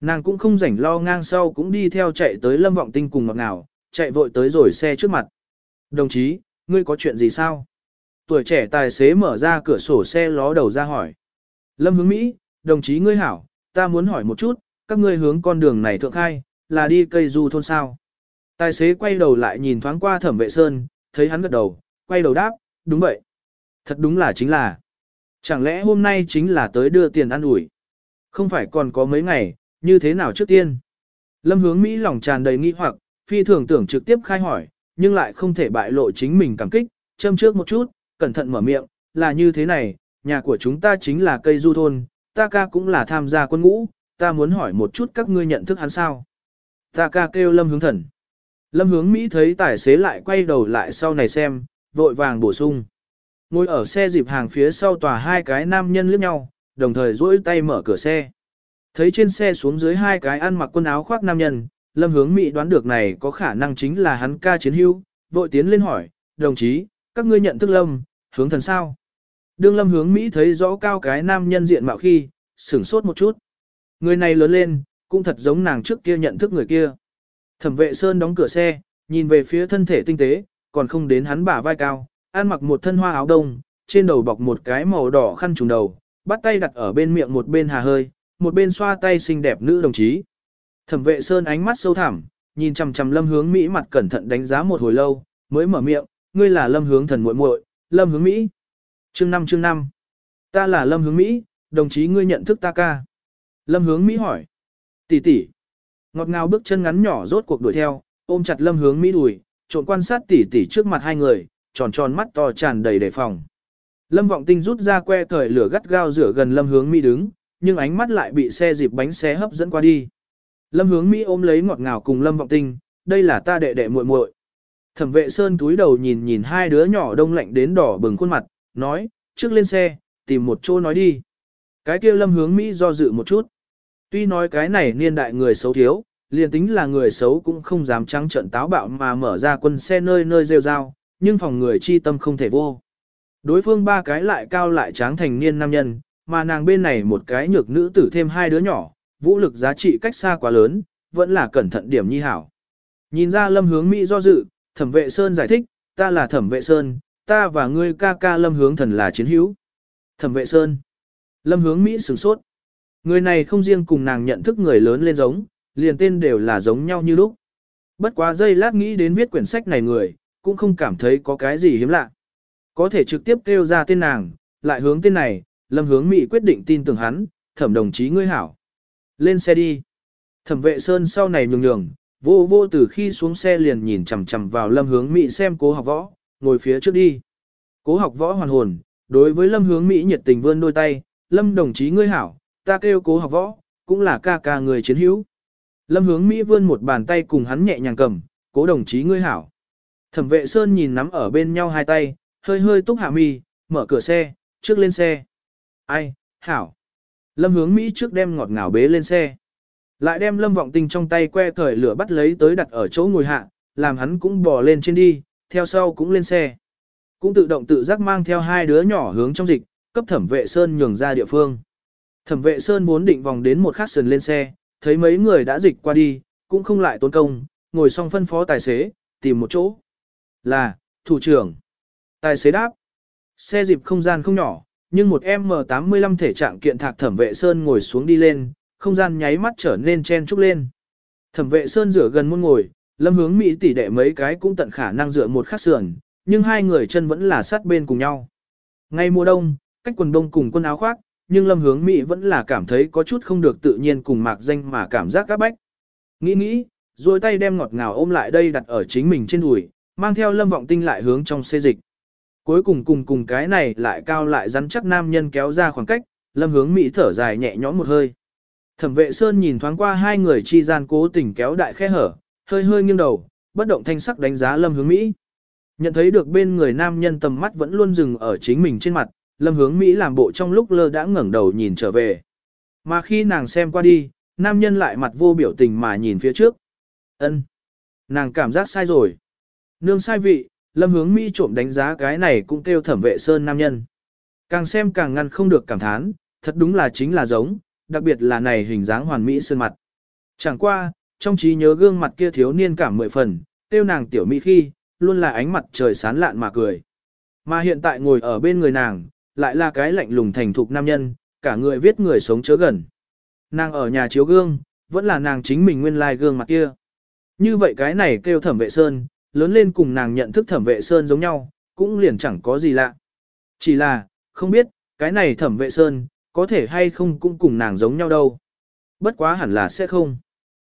Nàng cũng không rảnh lo ngang sau cũng đi theo chạy tới Lâm Vọng Tinh cùng ngọt ngào, chạy vội tới rồi xe trước mặt. Đồng chí, ngươi có chuyện gì sao? Tuổi trẻ tài xế mở ra cửa sổ xe ló đầu ra hỏi. Lâm hướng Mỹ, đồng chí ngươi hảo, ta muốn hỏi một chút, các ngươi hướng con đường này thượng khai, là đi cây du thôn sao? Tài xế quay đầu lại nhìn thoáng qua thẩm vệ sơn, thấy hắn gật đầu, quay đầu đáp, đúng vậy. Thật đúng là chính là. Chẳng lẽ hôm nay chính là tới đưa tiền ăn ủi? Không phải còn có mấy ngày, như thế nào trước tiên? Lâm hướng Mỹ lòng tràn đầy nghi hoặc, phi thường tưởng trực tiếp khai hỏi, nhưng lại không thể bại lộ chính mình cảm kích, châm trước một chút, cẩn thận mở miệng, là như thế này, nhà của chúng ta chính là cây du thôn, ta ca cũng là tham gia quân ngũ, ta muốn hỏi một chút các ngươi nhận thức hắn sao. Ta ca kêu Lâm hướng thần. Lâm hướng Mỹ thấy tài xế lại quay đầu lại sau này xem, vội vàng bổ sung. Ngồi ở xe dịp hàng phía sau tòa hai cái nam nhân liếc nhau, đồng thời duỗi tay mở cửa xe. Thấy trên xe xuống dưới hai cái ăn mặc quần áo khoác nam nhân, Lâm hướng Mỹ đoán được này có khả năng chính là hắn ca chiến hưu, vội tiến lên hỏi, đồng chí, các ngươi nhận thức Lâm, hướng thần sao? Đương Lâm hướng Mỹ thấy rõ cao cái nam nhân diện mạo khi, sửng sốt một chút. Người này lớn lên, cũng thật giống nàng trước kia nhận thức người kia. Thẩm vệ Sơn đóng cửa xe, nhìn về phía thân thể tinh tế, còn không đến hắn bả vai cao, ăn mặc một thân hoa áo đông, trên đầu bọc một cái màu đỏ khăn trùng đầu, bắt tay đặt ở bên miệng một bên hà hơi, một bên xoa tay xinh đẹp nữ đồng chí. Thẩm vệ Sơn ánh mắt sâu thẳm, nhìn chằm chằm Lâm Hướng Mỹ mặt cẩn thận đánh giá một hồi lâu, mới mở miệng, ngươi là Lâm Hướng thần muội muội, Lâm Hướng Mỹ. Chương 5 chương 5. Ta là Lâm Hướng Mỹ, đồng chí ngươi nhận thức ta ca. Lâm Hướng Mỹ hỏi. Tỷ tỷ. Ngọt ngào bước chân ngắn nhỏ rốt cuộc đuổi theo, ôm chặt Lâm Hướng Mỹ đùi, trộn quan sát tỉ tỉ trước mặt hai người, tròn tròn mắt to tràn đầy đề phòng. Lâm Vọng Tinh rút ra que cởi lửa gắt gao rửa gần Lâm Hướng Mỹ đứng, nhưng ánh mắt lại bị xe dịp bánh xe hấp dẫn qua đi. Lâm Hướng Mỹ ôm lấy ngọt ngào cùng Lâm Vọng Tinh, đây là ta đệ đệ muội muội. Thẩm Vệ Sơn túi đầu nhìn nhìn hai đứa nhỏ đông lạnh đến đỏ bừng khuôn mặt, nói, trước lên xe, tìm một chỗ nói đi. Cái kia Lâm Hướng Mỹ do dự một chút. Tuy nói cái này niên đại người xấu thiếu, liền tính là người xấu cũng không dám trắng trận táo bạo mà mở ra quân xe nơi nơi rêu rao, nhưng phòng người chi tâm không thể vô. Đối phương ba cái lại cao lại tráng thành niên nam nhân, mà nàng bên này một cái nhược nữ tử thêm hai đứa nhỏ, vũ lực giá trị cách xa quá lớn, vẫn là cẩn thận điểm nhi hảo. Nhìn ra lâm hướng Mỹ do dự, thẩm vệ Sơn giải thích, ta là thẩm vệ Sơn, ta và ngươi ca ca lâm hướng thần là chiến hữu. Thẩm vệ Sơn. Lâm hướng Mỹ sửng sốt. Người này không riêng cùng nàng nhận thức người lớn lên giống, liền tên đều là giống nhau như lúc. Bất quá giây lát nghĩ đến viết quyển sách này người, cũng không cảm thấy có cái gì hiếm lạ. Có thể trực tiếp kêu ra tên nàng, lại hướng tên này, lâm hướng Mỹ quyết định tin tưởng hắn, thẩm đồng chí ngươi hảo. Lên xe đi. Thẩm vệ Sơn sau này nhường nhường, vô vô từ khi xuống xe liền nhìn chằm chằm vào lâm hướng Mỹ xem cố học võ, ngồi phía trước đi. Cố học võ hoàn hồn, đối với lâm hướng Mỹ nhiệt tình vươn đôi tay, lâm đồng chí ngươi hảo, ta kêu cố học võ, cũng là ca ca người chiến hữu. Lâm hướng Mỹ vươn một bàn tay cùng hắn nhẹ nhàng cầm, cố đồng chí ngươi hảo. Thẩm vệ Sơn nhìn nắm ở bên nhau hai tay, hơi hơi túc hạ mi, mở cửa xe, trước lên xe. Ai, hảo. Lâm hướng Mỹ trước đem ngọt ngào bế lên xe. Lại đem lâm vọng tinh trong tay que cởi lửa bắt lấy tới đặt ở chỗ ngồi hạ, làm hắn cũng bò lên trên đi, theo sau cũng lên xe. Cũng tự động tự giác mang theo hai đứa nhỏ hướng trong dịch, cấp thẩm vệ Sơn nhường ra địa phương. Thẩm vệ Sơn vốn định vòng đến một khắc sườn lên xe, thấy mấy người đã dịch qua đi, cũng không lại tốn công, ngồi xong phân phó tài xế, tìm một chỗ. Là, thủ trưởng. Tài xế đáp. Xe dịp không gian không nhỏ, nhưng một M85 thể trạng kiện thạc thẩm vệ Sơn ngồi xuống đi lên, không gian nháy mắt trở nên chen trúc lên. Thẩm vệ Sơn rửa gần muôn ngồi, lâm hướng Mỹ tỷ đệ mấy cái cũng tận khả năng dựa một khắc sườn, nhưng hai người chân vẫn là sát bên cùng nhau. Ngay mùa đông, cách quần đông cùng quần áo khoác, nhưng lâm hướng Mỹ vẫn là cảm thấy có chút không được tự nhiên cùng mạc danh mà cảm giác các bách. Nghĩ nghĩ, rồi tay đem ngọt ngào ôm lại đây đặt ở chính mình trên đùi, mang theo lâm vọng tinh lại hướng trong xê dịch. Cuối cùng cùng cùng cái này lại cao lại rắn chắc nam nhân kéo ra khoảng cách, lâm hướng Mỹ thở dài nhẹ nhõm một hơi. Thẩm vệ Sơn nhìn thoáng qua hai người chi gian cố tình kéo đại khe hở, hơi hơi nghiêng đầu, bất động thanh sắc đánh giá lâm hướng Mỹ. Nhận thấy được bên người nam nhân tầm mắt vẫn luôn dừng ở chính mình trên mặt, lâm hướng Mỹ làm bộ trong lúc lơ đã ngẩng đầu nhìn trở về. Mà khi nàng xem qua đi, nam nhân lại mặt vô biểu tình mà nhìn phía trước. ân Nàng cảm giác sai rồi. Nương sai vị, lâm hướng Mỹ trộm đánh giá cái này cũng kêu thẩm vệ sơn nam nhân. Càng xem càng ngăn không được cảm thán, thật đúng là chính là giống, đặc biệt là này hình dáng hoàn mỹ sơn mặt. Chẳng qua, trong trí nhớ gương mặt kia thiếu niên cảm mười phần, tiêu nàng tiểu mỹ khi, luôn là ánh mặt trời sán lạn mà cười. Mà hiện tại ngồi ở bên người nàng, lại là cái lạnh lùng thành thục nam nhân, cả người viết người sống chớ gần. Nàng ở nhà chiếu gương, vẫn là nàng chính mình nguyên lai like gương mặt kia. Như vậy cái này kêu thẩm vệ sơn, lớn lên cùng nàng nhận thức thẩm vệ sơn giống nhau, cũng liền chẳng có gì lạ. Chỉ là, không biết, cái này thẩm vệ sơn, có thể hay không cũng cùng nàng giống nhau đâu. Bất quá hẳn là sẽ không.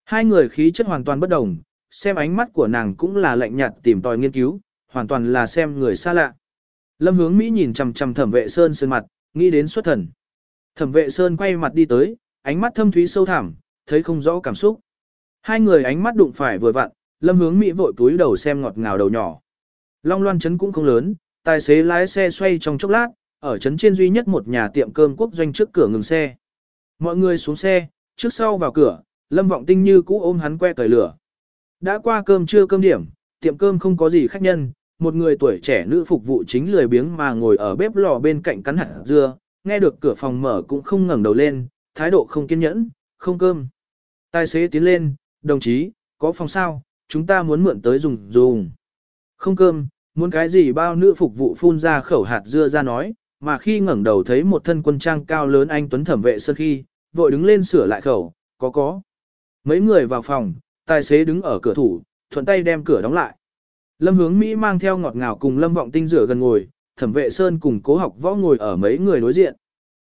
Hai người khí chất hoàn toàn bất đồng, xem ánh mắt của nàng cũng là lạnh nhạt tìm tòi nghiên cứu, hoàn toàn là xem người xa lạ. Lâm hướng Mỹ nhìn chằm chằm thẩm vệ sơn sơn mặt, nghĩ đến xuất thần. Thẩm vệ sơn quay mặt đi tới, ánh mắt thâm thúy sâu thẳm, thấy không rõ cảm xúc. Hai người ánh mắt đụng phải vừa vặn, lâm hướng Mỹ vội túi đầu xem ngọt ngào đầu nhỏ. Long loan chấn cũng không lớn, tài xế lái xe xoay trong chốc lát, ở chấn trên duy nhất một nhà tiệm cơm quốc doanh trước cửa ngừng xe. Mọi người xuống xe, trước sau vào cửa, lâm vọng tinh như cũ ôm hắn que cởi lửa. Đã qua cơm trưa cơm điểm, tiệm cơm không có gì khách nhân, một người tuổi trẻ nữ phục vụ chính lười biếng mà ngồi ở bếp lò bên cạnh cắn hạt dưa, nghe được cửa phòng mở cũng không ngẩng đầu lên, thái độ không kiên nhẫn, không cơm. Tài xế tiến lên, đồng chí, có phòng sao, chúng ta muốn mượn tới dùng dùng. Không cơm, muốn cái gì bao nữ phục vụ phun ra khẩu hạt dưa ra nói, mà khi ngẩng đầu thấy một thân quân trang cao lớn anh Tuấn thẩm vệ sơn khi, vội đứng lên sửa lại khẩu, có có. Mấy người vào phòng, tài xế đứng ở cửa thủ, thuận tay đem cửa đóng lại. Lâm hướng Mỹ mang theo ngọt ngào cùng Lâm vọng tinh rửa gần ngồi, thẩm vệ sơn cùng cố học võ ngồi ở mấy người đối diện.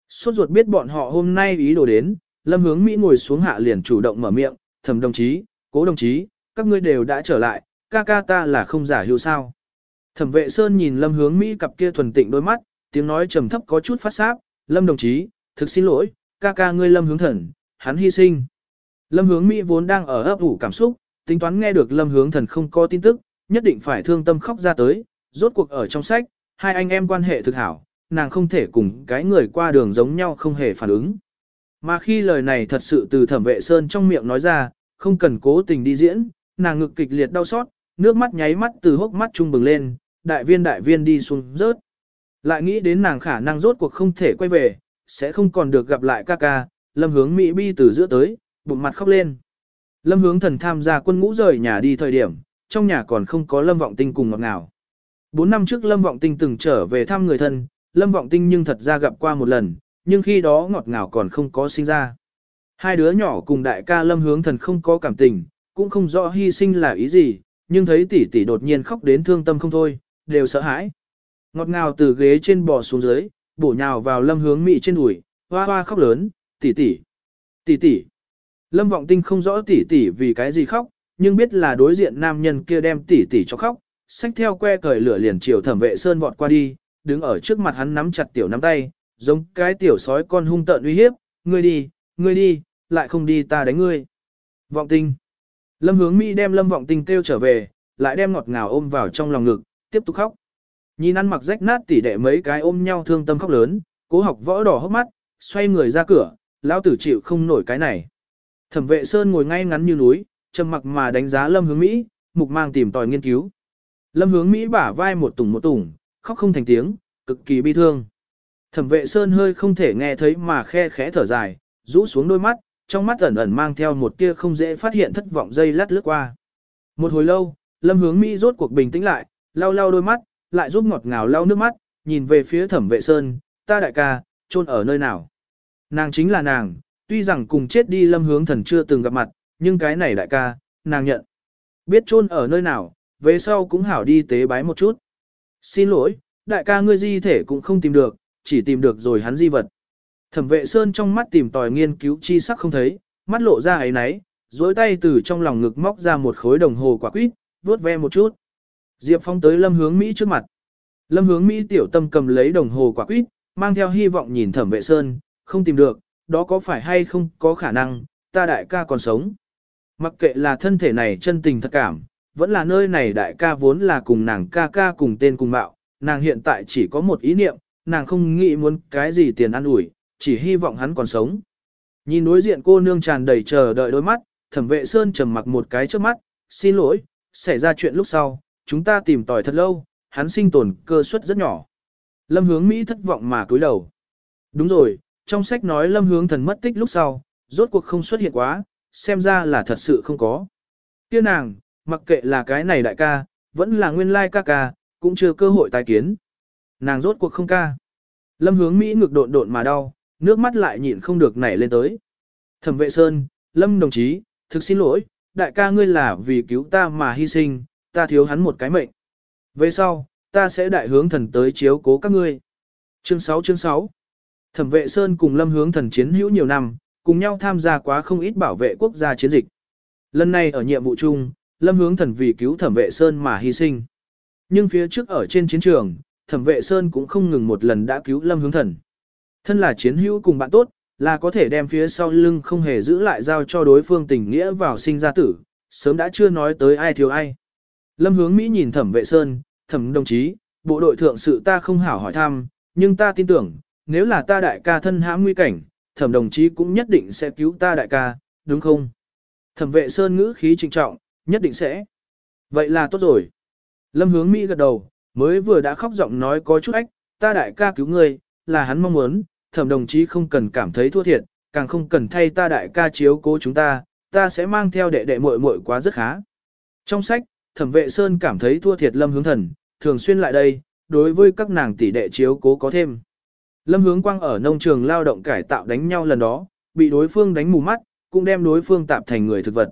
Suốt ruột biết bọn họ hôm nay ý đồ đến, Lâm hướng Mỹ ngồi xuống hạ liền chủ động mở miệng, thẩm đồng chí, cố đồng chí, các ngươi đều đã trở lại, ca ca ta là không giả hữu sao. Thẩm vệ sơn nhìn Lâm hướng Mỹ cặp kia thuần tịnh đôi mắt, tiếng nói trầm thấp có chút phát sáp, Lâm đồng chí, thực xin lỗi, ca ca ngươi Lâm hướng thần, hắn hy sinh. Lâm hướng Mỹ vốn đang ở ấp ủ cảm xúc, tính toán nghe được Lâm hướng thần không có tin tức, nhất định phải thương tâm khóc ra tới, rốt cuộc ở trong sách, hai anh em quan hệ thực hảo, nàng không thể cùng cái người qua đường giống nhau không hề phản ứng. Mà khi lời này thật sự từ thẩm vệ sơn trong miệng nói ra, không cần cố tình đi diễn, nàng ngực kịch liệt đau xót, nước mắt nháy mắt từ hốc mắt trung bừng lên, đại viên đại viên đi xuống rớt. Lại nghĩ đến nàng khả năng rốt cuộc không thể quay về, sẽ không còn được gặp lại ca ca, lâm hướng Mỹ bi từ giữa tới, bụng mặt khóc lên. Lâm hướng thần tham gia quân ngũ rời nhà đi thời điểm, trong nhà còn không có Lâm Vọng Tinh cùng ngọt ngào. Bốn năm trước Lâm Vọng Tinh từng trở về thăm người thân, Lâm Vọng Tinh nhưng thật ra gặp qua một lần, nhưng khi đó ngọt ngào còn không có sinh ra. Hai đứa nhỏ cùng đại ca Lâm Hướng Thần không có cảm tình, cũng không rõ hy sinh là ý gì, nhưng thấy tỷ tỷ đột nhiên khóc đến thương tâm không thôi, đều sợ hãi. Ngọt ngào từ ghế trên bò xuống dưới, bổ nhào vào Lâm Hướng Mị trên đùi, hoa hoa khóc lớn, tỷ tỷ, tỷ tỷ. Lâm Vọng Tinh không rõ tỷ tỷ vì cái gì khóc, nhưng biết là đối diện nam nhân kia đem tỷ tỷ cho khóc, xách theo que cởi lửa liền chiều thẩm vệ sơn vọt qua đi, đứng ở trước mặt hắn nắm chặt tiểu nắm tay, giống cái tiểu sói con hung tợn uy hiếp, ngươi đi, ngươi đi, lại không đi ta đánh ngươi. Vọng tinh. Lâm hướng Mỹ đem lâm vọng tinh kêu trở về, lại đem ngọt ngào ôm vào trong lòng ngực, tiếp tục khóc. Nhìn ăn mặc rách nát tỉ đệ mấy cái ôm nhau thương tâm khóc lớn, cố học võ đỏ hốc mắt, xoay người ra cửa, lão tử chịu không nổi cái này. Thẩm vệ Sơn ngồi ngay ngắn như núi, trầm mặc mà đánh giá lâm hướng Mỹ, mục mang tìm tòi nghiên cứu. Lâm hướng Mỹ bả vai một tủng một tủng, khóc không thành tiếng, cực kỳ bi thương. Thẩm vệ Sơn hơi không thể nghe thấy mà khe khẽ thở dài, rũ xuống đôi mắt, trong mắt ẩn ẩn mang theo một tia không dễ phát hiện thất vọng dây lát lướt qua. Một hồi lâu, Lâm Hướng Mỹ rốt cuộc bình tĩnh lại, lau lau đôi mắt, lại giúp ngọt ngào lau nước mắt, nhìn về phía Thẩm Vệ Sơn, "Ta đại ca, chôn ở nơi nào?" Nàng chính là nàng, tuy rằng cùng chết đi Lâm Hướng Thần chưa từng gặp mặt, nhưng cái này đại ca, nàng nhận. Biết chôn ở nơi nào, về sau cũng hảo đi tế bái một chút. "Xin lỗi, đại ca ngươi di thể cũng không tìm được, chỉ tìm được rồi hắn di vật." Thẩm vệ sơn trong mắt tìm tòi nghiên cứu chi sắc không thấy, mắt lộ ra ấy náy, dối tay từ trong lòng ngực móc ra một khối đồng hồ quả quýt, vuốt ve một chút. Diệp Phong tới lâm hướng Mỹ trước mặt. Lâm hướng Mỹ tiểu tâm cầm lấy đồng hồ quả quýt, mang theo hy vọng nhìn thẩm vệ sơn, không tìm được, đó có phải hay không có khả năng, ta đại ca còn sống. Mặc kệ là thân thể này chân tình thật cảm, vẫn là nơi này đại ca vốn là cùng nàng ca ca cùng tên cùng mạo, nàng hiện tại chỉ có một ý niệm, nàng không nghĩ muốn cái gì tiền ăn ủi, chỉ hy vọng hắn còn sống. Nhìn đối diện cô nương tràn đầy chờ đợi đôi mắt, thẩm vệ sơn trầm mặc một cái trước mắt, xin lỗi, xảy ra chuyện lúc sau, chúng ta tìm tòi thật lâu, hắn sinh tồn cơ suất rất nhỏ. Lâm hướng Mỹ thất vọng mà cúi đầu. Đúng rồi, trong sách nói lâm hướng thần mất tích lúc sau, rốt cuộc không xuất hiện quá, xem ra là thật sự không có. Kia nàng, mặc kệ là cái này đại ca, vẫn là nguyên lai ca ca, cũng chưa cơ hội tái kiến. Nàng rốt cuộc không ca. Lâm hướng Mỹ ngực độn độn mà đau, nước mắt lại nhịn không được nảy lên tới. Thẩm vệ Sơn, Lâm đồng chí, thực xin lỗi, đại ca ngươi là vì cứu ta mà hy sinh, ta thiếu hắn một cái mệnh. Về sau, ta sẽ đại hướng thần tới chiếu cố các ngươi. Chương 6 chương 6 Thẩm vệ Sơn cùng Lâm hướng thần chiến hữu nhiều năm, cùng nhau tham gia quá không ít bảo vệ quốc gia chiến dịch. Lần này ở nhiệm vụ chung, Lâm hướng thần vì cứu thẩm vệ Sơn mà hy sinh. Nhưng phía trước ở trên chiến trường, thẩm vệ Sơn cũng không ngừng một lần đã cứu Lâm hướng thần. Thân là chiến hữu cùng bạn tốt, là có thể đem phía sau lưng không hề giữ lại giao cho đối phương tình nghĩa vào sinh ra tử, sớm đã chưa nói tới ai thiếu ai. Lâm hướng Mỹ nhìn thẩm vệ Sơn, thẩm đồng chí, bộ đội thượng sự ta không hảo hỏi thăm, nhưng ta tin tưởng, nếu là ta đại ca thân hãm nguy cảnh, thẩm đồng chí cũng nhất định sẽ cứu ta đại ca, đúng không? Thẩm vệ Sơn ngữ khí trịnh trọng, nhất định sẽ. Vậy là tốt rồi. Lâm hướng Mỹ gật đầu, mới vừa đã khóc giọng nói có chút ách, ta đại ca cứu ngươi, là hắn mong muốn, thẩm đồng chí không cần cảm thấy thua thiệt, càng không cần thay ta đại ca chiếu cố chúng ta, ta sẽ mang theo đệ đệ muội muội quá rất khá. Trong sách, thẩm vệ Sơn cảm thấy thua thiệt lâm hướng thần, thường xuyên lại đây, đối với các nàng tỷ đệ chiếu cố có thêm. Lâm hướng quang ở nông trường lao động cải tạo đánh nhau lần đó, bị đối phương đánh mù mắt, cũng đem đối phương tạp thành người thực vật.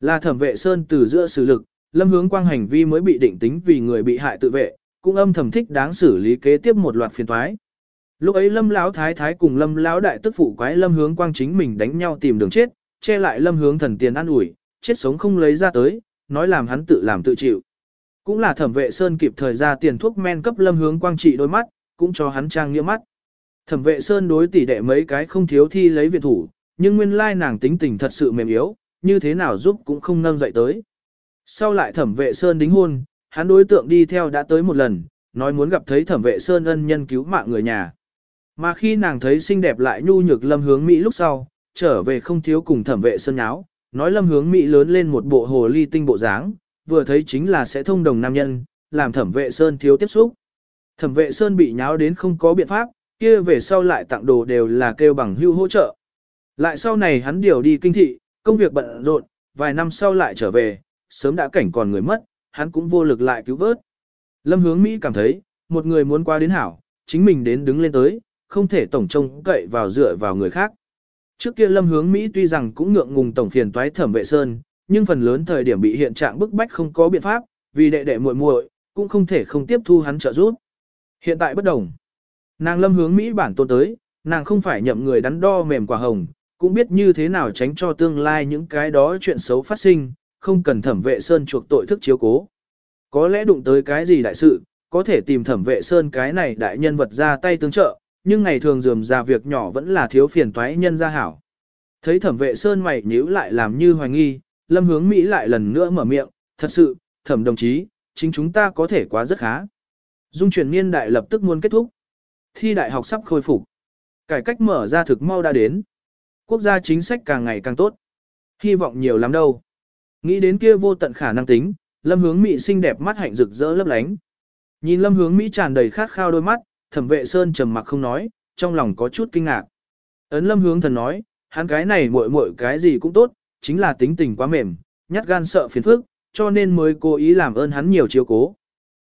Là thẩm vệ Sơn từ giữa xử lực, lâm hướng quang hành vi mới bị định tính vì người bị hại tự vệ, cũng âm thầm thích đáng xử lý kế tiếp một loạt phiền toái. Lúc ấy Lâm lão thái thái cùng Lâm lão đại tức phụ quái Lâm hướng quang chính mình đánh nhau tìm đường chết, che lại Lâm hướng thần tiền ăn ủi, chết sống không lấy ra tới, nói làm hắn tự làm tự chịu. Cũng là thẩm vệ Sơn kịp thời ra tiền thuốc men cấp Lâm hướng quang trị đôi mắt, cũng cho hắn trang nghĩa mắt. Thẩm vệ Sơn đối tỷ đệ mấy cái không thiếu thi lấy viện thủ, nhưng nguyên lai nàng tính tình thật sự mềm yếu, như thế nào giúp cũng không nâng dậy tới. Sau lại thẩm vệ Sơn đính hôn, hắn đối tượng đi theo đã tới một lần, nói muốn gặp thấy thẩm vệ Sơn ân nhân cứu mạng người nhà. Mà khi nàng thấy xinh đẹp lại nhu nhược lâm hướng Mỹ lúc sau, trở về không thiếu cùng thẩm vệ sơn áo, nói lâm hướng Mỹ lớn lên một bộ hồ ly tinh bộ dáng, vừa thấy chính là sẽ thông đồng nam nhân, làm thẩm vệ sơn thiếu tiếp xúc. Thẩm vệ sơn bị nháo đến không có biện pháp, kia về sau lại tặng đồ đều là kêu bằng hưu hỗ trợ. Lại sau này hắn điều đi kinh thị, công việc bận rộn, vài năm sau lại trở về, sớm đã cảnh còn người mất, hắn cũng vô lực lại cứu vớt. Lâm hướng Mỹ cảm thấy, một người muốn qua đến hảo, chính mình đến đứng lên tới, không thể tổng trông cậy vào dựa vào người khác. Trước kia lâm hướng Mỹ tuy rằng cũng ngượng ngùng tổng phiền toái thẩm vệ sơn, nhưng phần lớn thời điểm bị hiện trạng bức bách không có biện pháp, vì đệ đệ muội muội cũng không thể không tiếp thu hắn trợ giúp. Hiện tại bất đồng. Nàng lâm hướng Mỹ bản tôn tới, nàng không phải nhậm người đắn đo mềm quả hồng, cũng biết như thế nào tránh cho tương lai những cái đó chuyện xấu phát sinh, không cần thẩm vệ sơn chuộc tội thức chiếu cố. Có lẽ đụng tới cái gì đại sự, có thể tìm thẩm vệ sơn cái này đại nhân vật ra tay tương trợ, nhưng ngày thường dườm ra việc nhỏ vẫn là thiếu phiền toái nhân gia hảo. Thấy thẩm vệ sơn mày nhíu lại làm như hoài nghi, lâm hướng Mỹ lại lần nữa mở miệng, thật sự, thẩm đồng chí, chính chúng ta có thể quá rất khá. Dung chuyển niên đại lập tức muốn kết thúc. Thi đại học sắp khôi phục. Cải cách mở ra thực mau đã đến. Quốc gia chính sách càng ngày càng tốt. Hy vọng nhiều lắm đâu. Nghĩ đến kia vô tận khả năng tính, lâm hướng Mỹ xinh đẹp mắt hạnh rực rỡ lấp lánh. Nhìn lâm hướng Mỹ tràn đầy khát khao đôi mắt, thẩm vệ sơn trầm mặc không nói, trong lòng có chút kinh ngạc. Ấn lâm hướng thần nói, hắn cái này muội muội cái gì cũng tốt, chính là tính tình quá mềm, nhát gan sợ phiền phức, cho nên mới cố ý làm ơn hắn nhiều chiếu cố.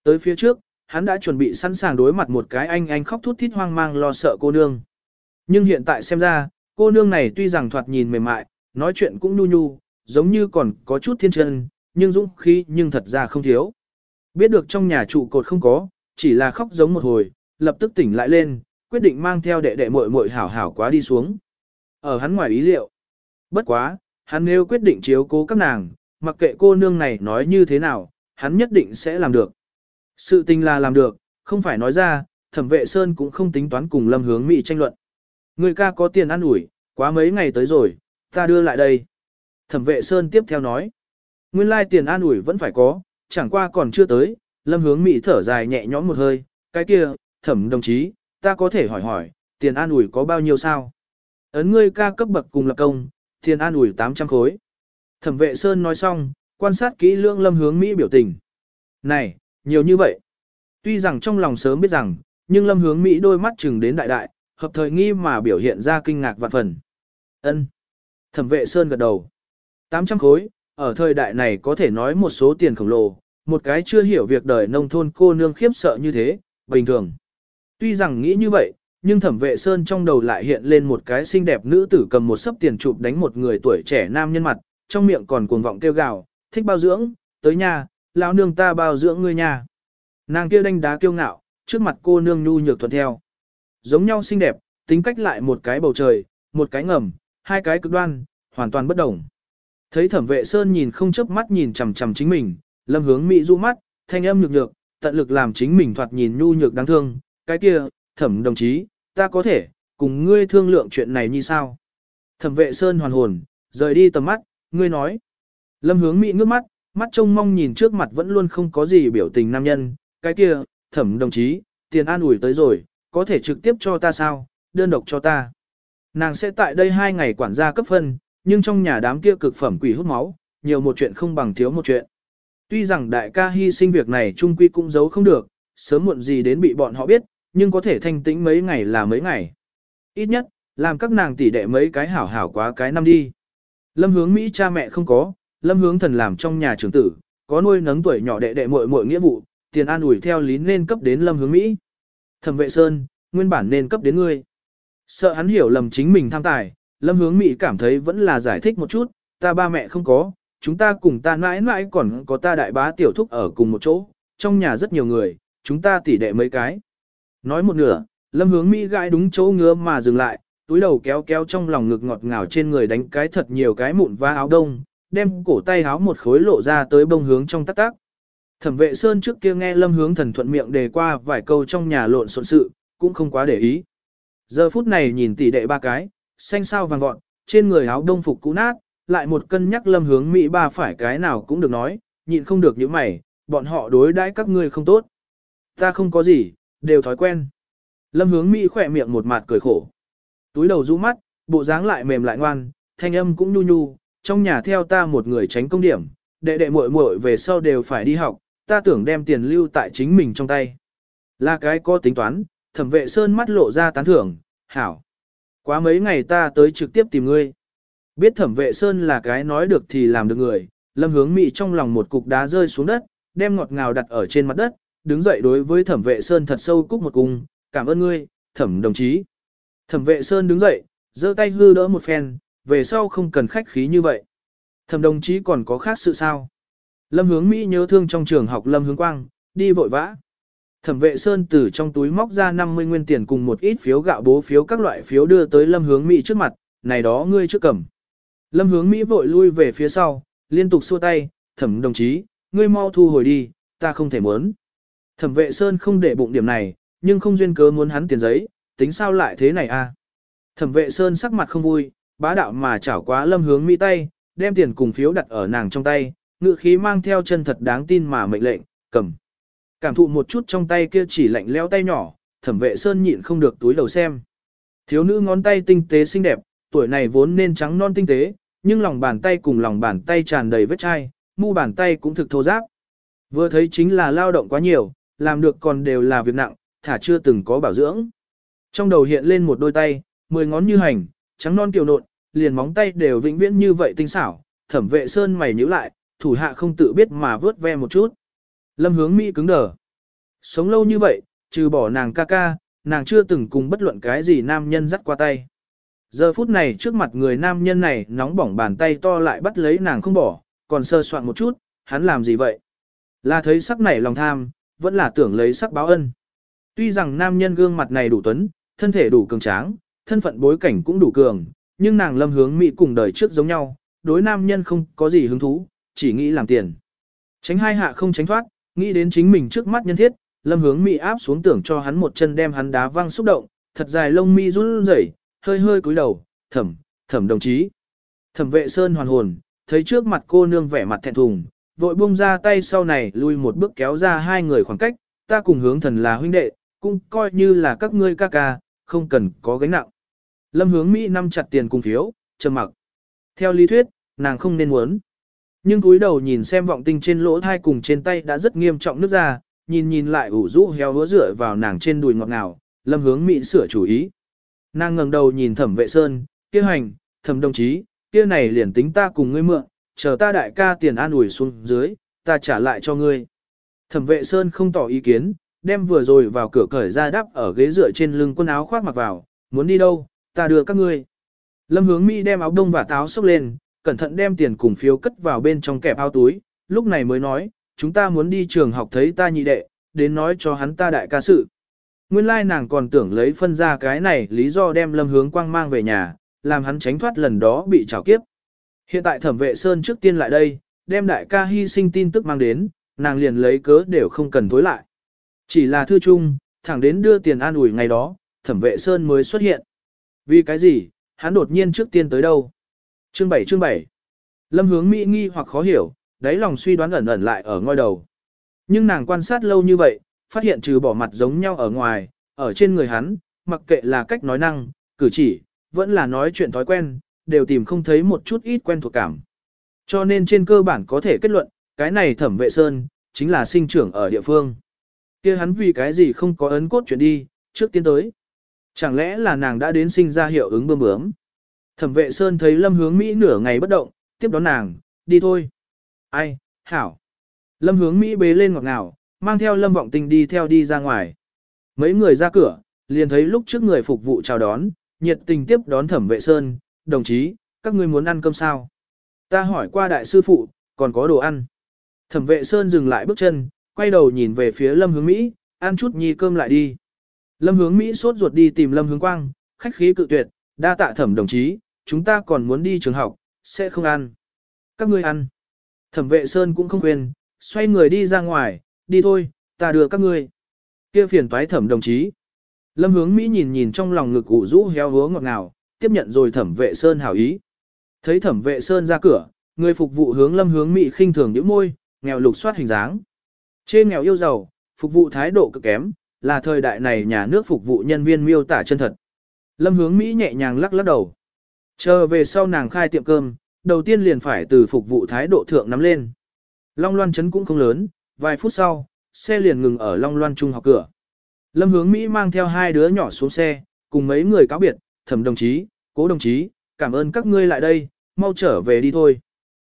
Tới phía trước, hắn đã chuẩn bị sẵn sàng đối mặt một cái anh anh khóc thút thít hoang mang lo sợ cô nương. Nhưng hiện tại xem ra, cô nương này tuy rằng thoạt nhìn mềm mại, nói chuyện cũng nhu nhu, giống như còn có chút thiên chân, nhưng dũng khí nhưng thật ra không thiếu. Biết được trong nhà trụ cột không có, chỉ là khóc giống một hồi, lập tức tỉnh lại lên, quyết định mang theo đệ đệ muội muội hảo hảo quá đi xuống. Ở hắn ngoài ý liệu. Bất quá, hắn nếu quyết định chiếu cố các nàng, mặc kệ cô nương này nói như thế nào, hắn nhất định sẽ làm được. Sự tình là làm được, không phải nói ra, thẩm vệ Sơn cũng không tính toán cùng lâm hướng Mỹ tranh luận. Người ca có tiền ăn ủi, quá mấy ngày tới rồi, ta đưa lại đây. Thẩm vệ Sơn tiếp theo nói. Nguyên lai tiền an ủi vẫn phải có, chẳng qua còn chưa tới, lâm hướng Mỹ thở dài nhẹ nhõm một hơi, cái kia, thẩm đồng chí, ta có thể hỏi hỏi, tiền an ủi có bao nhiêu sao? Ấn ngươi ca cấp bậc cùng lập công, tiền an ủi 800 khối. Thẩm vệ Sơn nói xong, quan sát kỹ lưỡng lâm hướng Mỹ biểu tình. Này, nhiều như vậy. Tuy rằng trong lòng sớm biết rằng, nhưng lâm hướng Mỹ đôi mắt chừng đến đại đại, hợp thời nghi mà biểu hiện ra kinh ngạc vạn phần. ân Thẩm vệ Sơn gật đầu. 800 khối, ở thời đại này có thể nói một số tiền khổng lồ, một cái chưa hiểu việc đời nông thôn cô nương khiếp sợ như thế, bình thường. Tuy rằng nghĩ như vậy, nhưng thẩm vệ Sơn trong đầu lại hiện lên một cái xinh đẹp nữ tử cầm một sấp tiền chụp đánh một người tuổi trẻ nam nhân mặt, trong miệng còn cuồng vọng kêu gào, thích bao dưỡng, tới nhà, lão nương ta bao dưỡng ngươi nhà. Nàng kia đánh đá kiêu ngạo, trước mặt cô nương nhu nhược thuận theo. Giống nhau xinh đẹp, tính cách lại một cái bầu trời, một cái ngầm, hai cái cực đoan, hoàn toàn bất đồng. Thấy thẩm vệ Sơn nhìn không chớp mắt nhìn chằm chằm chính mình, lâm hướng mị du mắt, thanh âm nhược nhược, tận lực làm chính mình thoạt nhìn nhu nhược đáng thương, cái kia, thẩm đồng chí, ta có thể, cùng ngươi thương lượng chuyện này như sao? Thẩm vệ Sơn hoàn hồn, rời đi tầm mắt, ngươi nói. Lâm hướng mị ngước mắt, mắt trông mong nhìn trước mặt vẫn luôn không có gì biểu tình nam nhân, cái kia, thẩm đồng chí, tiền an ủi tới rồi, có thể trực tiếp cho ta sao, đơn độc cho ta. Nàng sẽ tại đây hai ngày quản gia cấp phân, nhưng trong nhà đám kia cực phẩm quỷ hút máu, nhiều một chuyện không bằng thiếu một chuyện. Tuy rằng đại ca hy sinh việc này trung quy cũng giấu không được, sớm muộn gì đến bị bọn họ biết, nhưng có thể thanh tĩnh mấy ngày là mấy ngày. Ít nhất, làm các nàng tỷ đệ mấy cái hảo hảo quá cái năm đi. Lâm hướng Mỹ cha mẹ không có, lâm hướng thần làm trong nhà trưởng tử, có nuôi nấng tuổi nhỏ đệ đệ muội muội nghĩa vụ, tiền an ủi theo lý nên cấp đến lâm hướng Mỹ. Thẩm vệ Sơn, nguyên bản nên cấp đến ngươi. Sợ hắn hiểu lầm chính mình tham tài, lâm hướng Mỹ cảm thấy vẫn là giải thích một chút, ta ba mẹ không có, chúng ta cùng ta mãi mãi còn có ta đại bá tiểu thúc ở cùng một chỗ, trong nhà rất nhiều người, chúng ta tỉ đệ mấy cái. Nói một nửa, lâm hướng Mỹ gãi đúng chỗ ngứa mà dừng lại, túi đầu kéo kéo trong lòng ngực ngọt ngào trên người đánh cái thật nhiều cái mụn và áo đông, đem cổ tay háo một khối lộ ra tới bông hướng trong tắc tắc. Thẩm vệ Sơn trước kia nghe lâm hướng thần thuận miệng đề qua vài câu trong nhà lộn xộn sự, cũng không quá để ý. Giờ phút này nhìn tỷ đệ ba cái, xanh sao vàng vọt, trên người áo đông phục cũ nát, lại một cân nhắc lâm hướng Mỹ ba phải cái nào cũng được nói, nhịn không được những mày, bọn họ đối đãi các ngươi không tốt. Ta không có gì, đều thói quen. Lâm hướng Mỹ khỏe miệng một mặt cười khổ. Túi đầu rũ mắt, bộ dáng lại mềm lại ngoan, thanh âm cũng nhu nhu, trong nhà theo ta một người tránh công điểm, đệ đệ muội muội về sau đều phải đi học, ta tưởng đem tiền lưu tại chính mình trong tay. Là cái có tính toán, thẩm vệ sơn mắt lộ ra tán thưởng, hảo. Quá mấy ngày ta tới trực tiếp tìm ngươi. Biết thẩm vệ sơn là cái nói được thì làm được người, lâm hướng mị trong lòng một cục đá rơi xuống đất, đem ngọt ngào đặt ở trên mặt đất, đứng dậy đối với thẩm vệ Sơn thật sâu cúc một cung, cảm ơn ngươi, thẩm đồng chí. Thẩm vệ Sơn đứng dậy, giơ tay hư đỡ một phen, về sau không cần khách khí như vậy. Thẩm đồng chí còn có khác sự sao? Lâm hướng Mỹ nhớ thương trong trường học Lâm hướng Quang, đi vội vã. Thẩm vệ Sơn từ trong túi móc ra 50 nguyên tiền cùng một ít phiếu gạo bố phiếu các loại phiếu đưa tới Lâm hướng Mỹ trước mặt, này đó ngươi trước cầm. Lâm hướng Mỹ vội lui về phía sau, liên tục xua tay, thẩm đồng chí, ngươi mau thu hồi đi, ta không thể muốn. Thẩm vệ Sơn không để bụng điểm này, nhưng không duyên cớ muốn hắn tiền giấy, tính sao lại thế này a? À? Thẩm vệ Sơn sắc mặt không vui, bá đạo mà chảo quá lâm hướng Mỹ tay, đem tiền cùng phiếu đặt ở nàng trong tay, ngự khí mang theo chân thật đáng tin mà mệnh lệnh, cầm. Cảm thụ một chút trong tay kia chỉ lạnh leo tay nhỏ, thẩm vệ Sơn nhịn không được túi đầu xem. Thiếu nữ ngón tay tinh tế xinh đẹp, tuổi này vốn nên trắng non tinh tế, nhưng lòng bàn tay cùng lòng bàn tay tràn đầy vết chai, mu bàn tay cũng thực thô ráp. Vừa thấy chính là lao động quá nhiều, làm được còn đều là việc nặng, thả chưa từng có bảo dưỡng. Trong đầu hiện lên một đôi tay, mười ngón như hành, trắng non kiều nộn, liền móng tay đều vĩnh viễn như vậy tinh xảo, thẩm vệ sơn mày nhíu lại, thủ hạ không tự biết mà vớt ve một chút. Lâm hướng Mỹ cứng đờ. Sống lâu như vậy, trừ bỏ nàng ca ca, nàng chưa từng cùng bất luận cái gì nam nhân dắt qua tay. Giờ phút này trước mặt người nam nhân này nóng bỏng bàn tay to lại bắt lấy nàng không bỏ, còn sơ soạn một chút, hắn làm gì vậy? Là thấy sắc nảy lòng tham, vẫn là tưởng lấy sắc báo ân. Tuy rằng nam nhân gương mặt này đủ tuấn, thân thể đủ cường tráng, thân phận bối cảnh cũng đủ cường, nhưng nàng lâm hướng Mỹ cùng đời trước giống nhau, đối nam nhân không có gì hứng thú, chỉ nghĩ làm tiền. Tránh hai hạ không tránh thoát, nghĩ đến chính mình trước mắt nhân thiết, lâm hướng Mỹ áp xuống tưởng cho hắn một chân đem hắn đá văng xúc động, thật dài lông mi run rẩy, hơi hơi cúi đầu, thẩm, thẩm đồng chí. Thẩm vệ sơn hoàn hồn, thấy trước mặt cô nương vẻ mặt thẹn thùng, vội buông ra tay sau này lui một bước kéo ra hai người khoảng cách, ta cùng hướng thần là huynh đệ, cũng coi như là các ngươi ca ca, không cần có gánh nặng. Lâm hướng Mỹ năm chặt tiền cùng phiếu, trầm mặc. Theo lý thuyết, nàng không nên muốn. Nhưng cúi đầu nhìn xem vọng tinh trên lỗ thai cùng trên tay đã rất nghiêm trọng nước ra, nhìn nhìn lại ủ rũ heo hứa rửa vào nàng trên đùi ngọt ngào, lâm hướng Mỹ sửa chủ ý. Nàng ngẩng đầu nhìn thẩm vệ sơn, kia hành, thẩm đồng chí, kia này liền tính ta cùng ngươi mượn, chờ ta đại ca tiền an ủi xuống dưới, ta trả lại cho ngươi. Thẩm vệ sơn không tỏ ý kiến, đem vừa rồi vào cửa cởi ra đắp ở ghế dựa trên lưng quần áo khoác mặc vào, muốn đi đâu, ta đưa các ngươi. Lâm hướng Mỹ đem áo đông và táo xốc lên, cẩn thận đem tiền cùng phiếu cất vào bên trong kẹp áo túi, lúc này mới nói, chúng ta muốn đi trường học thấy ta nhị đệ, đến nói cho hắn ta đại ca sự. Nguyên lai nàng còn tưởng lấy phân ra cái này lý do đem lâm hướng quang mang về nhà, làm hắn tránh thoát lần đó bị trào kiếp. Hiện tại thẩm vệ Sơn trước tiên lại đây, đem đại ca hy sinh tin tức mang đến, nàng liền lấy cớ đều không cần tối lại. Chỉ là thư chung, thẳng đến đưa tiền an ủi ngày đó, thẩm vệ Sơn mới xuất hiện. Vì cái gì, hắn đột nhiên trước tiên tới đâu? Chương 7 chương 7 Lâm hướng Mỹ nghi hoặc khó hiểu, đáy lòng suy đoán ẩn ẩn lại ở ngôi đầu. Nhưng nàng quan sát lâu như vậy, phát hiện trừ bỏ mặt giống nhau ở ngoài, ở trên người hắn, mặc kệ là cách nói năng, cử chỉ, vẫn là nói chuyện thói quen, đều tìm không thấy một chút ít quen thuộc cảm. Cho nên trên cơ bản có thể kết luận, cái này thẩm vệ sơn, chính là sinh trưởng ở địa phương. kia hắn vì cái gì không có ấn cốt chuyện đi, trước tiên tới. Chẳng lẽ là nàng đã đến sinh ra hiệu ứng bơm bướm. Thẩm vệ sơn thấy lâm hướng Mỹ nửa ngày bất động, tiếp đón nàng, đi thôi. Ai, hảo. Lâm hướng Mỹ bế lên ngọt ngào, mang theo lâm vọng tình đi theo đi ra ngoài. Mấy người ra cửa, liền thấy lúc trước người phục vụ chào đón, nhiệt tình tiếp đón thẩm vệ sơn, đồng chí, các ngươi muốn ăn cơm sao? Ta hỏi qua đại sư phụ, còn có đồ ăn. Thẩm vệ sơn dừng lại bước chân, quay đầu nhìn về phía lâm hướng Mỹ, ăn chút nhi cơm lại đi. Lâm hướng Mỹ sốt ruột đi tìm lâm hướng quang, khách khí cự tuyệt, đa tạ thẩm đồng chí, chúng ta còn muốn đi trường học, sẽ không ăn. Các ngươi ăn. Thẩm vệ sơn cũng không quên, xoay người đi ra ngoài, đi thôi, ta đưa các ngươi. Kia phiền toái thẩm đồng chí. Lâm hướng Mỹ nhìn nhìn trong lòng ngực ủ rũ héo hứa ngọt ngào, tiếp nhận rồi thẩm vệ sơn hảo ý. Thấy thẩm vệ sơn ra cửa, người phục vụ hướng lâm hướng Mỹ khinh thường nhíu môi, nghèo lục soát hình dáng. Trên nghèo yêu giàu, phục vụ thái độ cực kém, là thời đại này nhà nước phục vụ nhân viên miêu tả chân thật. Lâm hướng Mỹ nhẹ nhàng lắc lắc đầu. Chờ về sau nàng khai tiệm cơm, đầu tiên liền phải từ phục vụ thái độ thượng nắm lên. Long Loan chấn cũng không lớn, vài phút sau, xe liền ngừng ở Long Loan Trung học cửa. Lâm hướng Mỹ mang theo hai đứa nhỏ xuống xe, cùng mấy người cáo biệt, thẩm đồng chí, cố đồng chí, cảm ơn các ngươi lại đây, mau trở về đi thôi.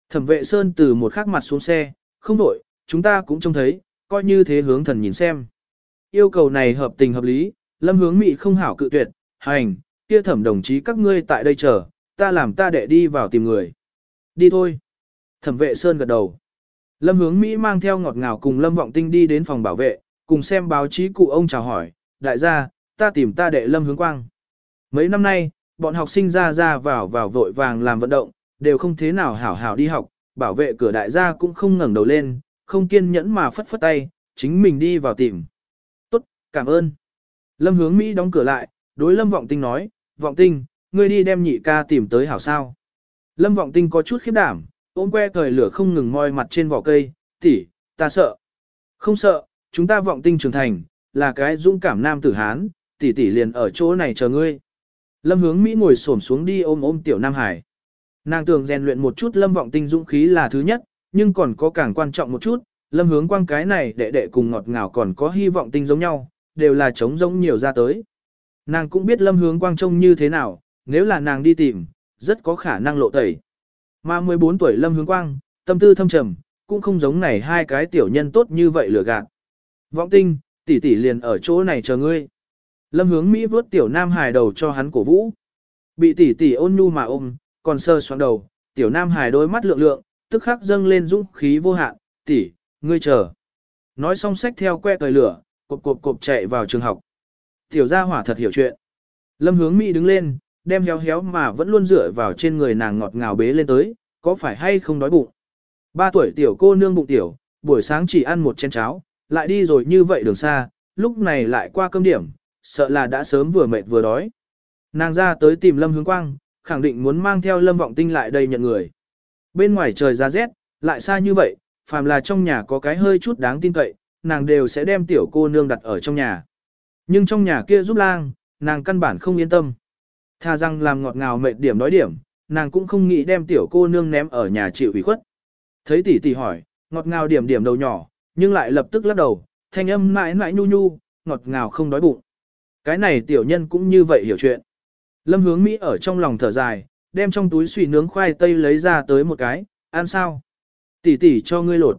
Thẩm vệ Sơn từ một khắc mặt xuống xe, không đổi, chúng ta cũng trông thấy, coi như thế hướng thần nhìn xem. Yêu cầu này hợp tình hợp lý, lâm hướng mị không hảo cự tuyệt, hành, kia thẩm đồng chí các ngươi tại đây chờ, ta làm ta đệ đi vào tìm người. Đi thôi. Thẩm vệ Sơn gật đầu. Lâm hướng Mỹ mang theo ngọt ngào cùng Lâm Vọng Tinh đi đến phòng bảo vệ, cùng xem báo chí cụ ông chào hỏi, đại gia, ta tìm ta đệ Lâm hướng quang. Mấy năm nay, bọn học sinh ra ra vào vào vội vàng làm vận động, đều không thế nào hảo hảo đi học, bảo vệ cửa đại gia cũng không ngẩng đầu lên, không kiên nhẫn mà phất phất tay, chính mình đi vào tìm. Cảm ơn. Lâm hướng Mỹ đóng cửa lại, đối Lâm Vọng Tinh nói, Vọng Tinh, ngươi đi đem nhị ca tìm tới hảo sao. Lâm Vọng Tinh có chút khiếp đảm, ôm que thời lửa không ngừng moi mặt trên vỏ cây, tỷ, ta sợ. Không sợ, chúng ta Vọng Tinh trưởng thành, là cái dũng cảm nam tử Hán, tỷ tỷ liền ở chỗ này chờ ngươi. Lâm hướng Mỹ ngồi xổm xuống đi ôm ôm tiểu Nam Hải. Nàng tưởng rèn luyện một chút lâm vọng tinh dũng khí là thứ nhất, nhưng còn có càng quan trọng một chút, lâm hướng quang cái này đệ đệ cùng ngọt ngào còn có hy vọng tinh giống nhau, đều là chống giống nhiều ra tới. Nàng cũng biết lâm hướng quang trông như thế nào, nếu là nàng đi tìm, rất có khả năng lộ tẩy. Mà 14 tuổi lâm hướng quang, tâm tư thâm trầm, cũng không giống này hai cái tiểu nhân tốt như vậy lừa gạt. Vọng tinh, tỷ tỷ liền ở chỗ này chờ ngươi. Lâm hướng Mỹ vớt tiểu nam hài đầu cho hắn cổ vũ. Bị tỷ tỷ ôn nhu mà ôm, còn sơ xoắn đầu, tiểu nam hài đôi mắt lượng lượng, tức khắc dâng lên dũng khí vô hạn, tỷ, ngươi chờ. Nói xong sách theo que tời lửa, cộp cộp cộp chạy vào trường học. Tiểu gia hỏa thật hiểu chuyện. Lâm hướng Mỹ đứng lên, đem héo héo mà vẫn luôn dựa vào trên người nàng ngọt ngào bế lên tới, có phải hay không đói bụng. Ba tuổi tiểu cô nương bụng tiểu, buổi sáng chỉ ăn một chén cháo, lại đi rồi như vậy đường xa, lúc này lại qua cơm điểm, sợ là đã sớm vừa mệt vừa đói. Nàng ra tới tìm Lâm Hướng Quang, khẳng định muốn mang theo Lâm Vọng Tinh lại đây nhận người. Bên ngoài trời ra rét, lại xa như vậy, phàm là trong nhà có cái hơi chút đáng tin cậy, nàng đều sẽ đem tiểu cô nương đặt ở trong nhà. Nhưng trong nhà kia giúp lang, nàng căn bản không yên tâm. Tha rằng làm ngọt ngào mệt điểm nói điểm, nàng cũng không nghĩ đem tiểu cô nương ném ở nhà chịu ủy khuất. Thấy tỷ tỷ hỏi, ngọt ngào điểm điểm đầu nhỏ, nhưng lại lập tức lắc đầu, thanh âm mãi mãi nhu nhu, ngọt ngào không đói bụng. Cái này tiểu nhân cũng như vậy hiểu chuyện. Lâm hướng Mỹ ở trong lòng thở dài, đem trong túi xùy nướng khoai tây lấy ra tới một cái, ăn sao? Tỷ tỷ cho ngươi lột.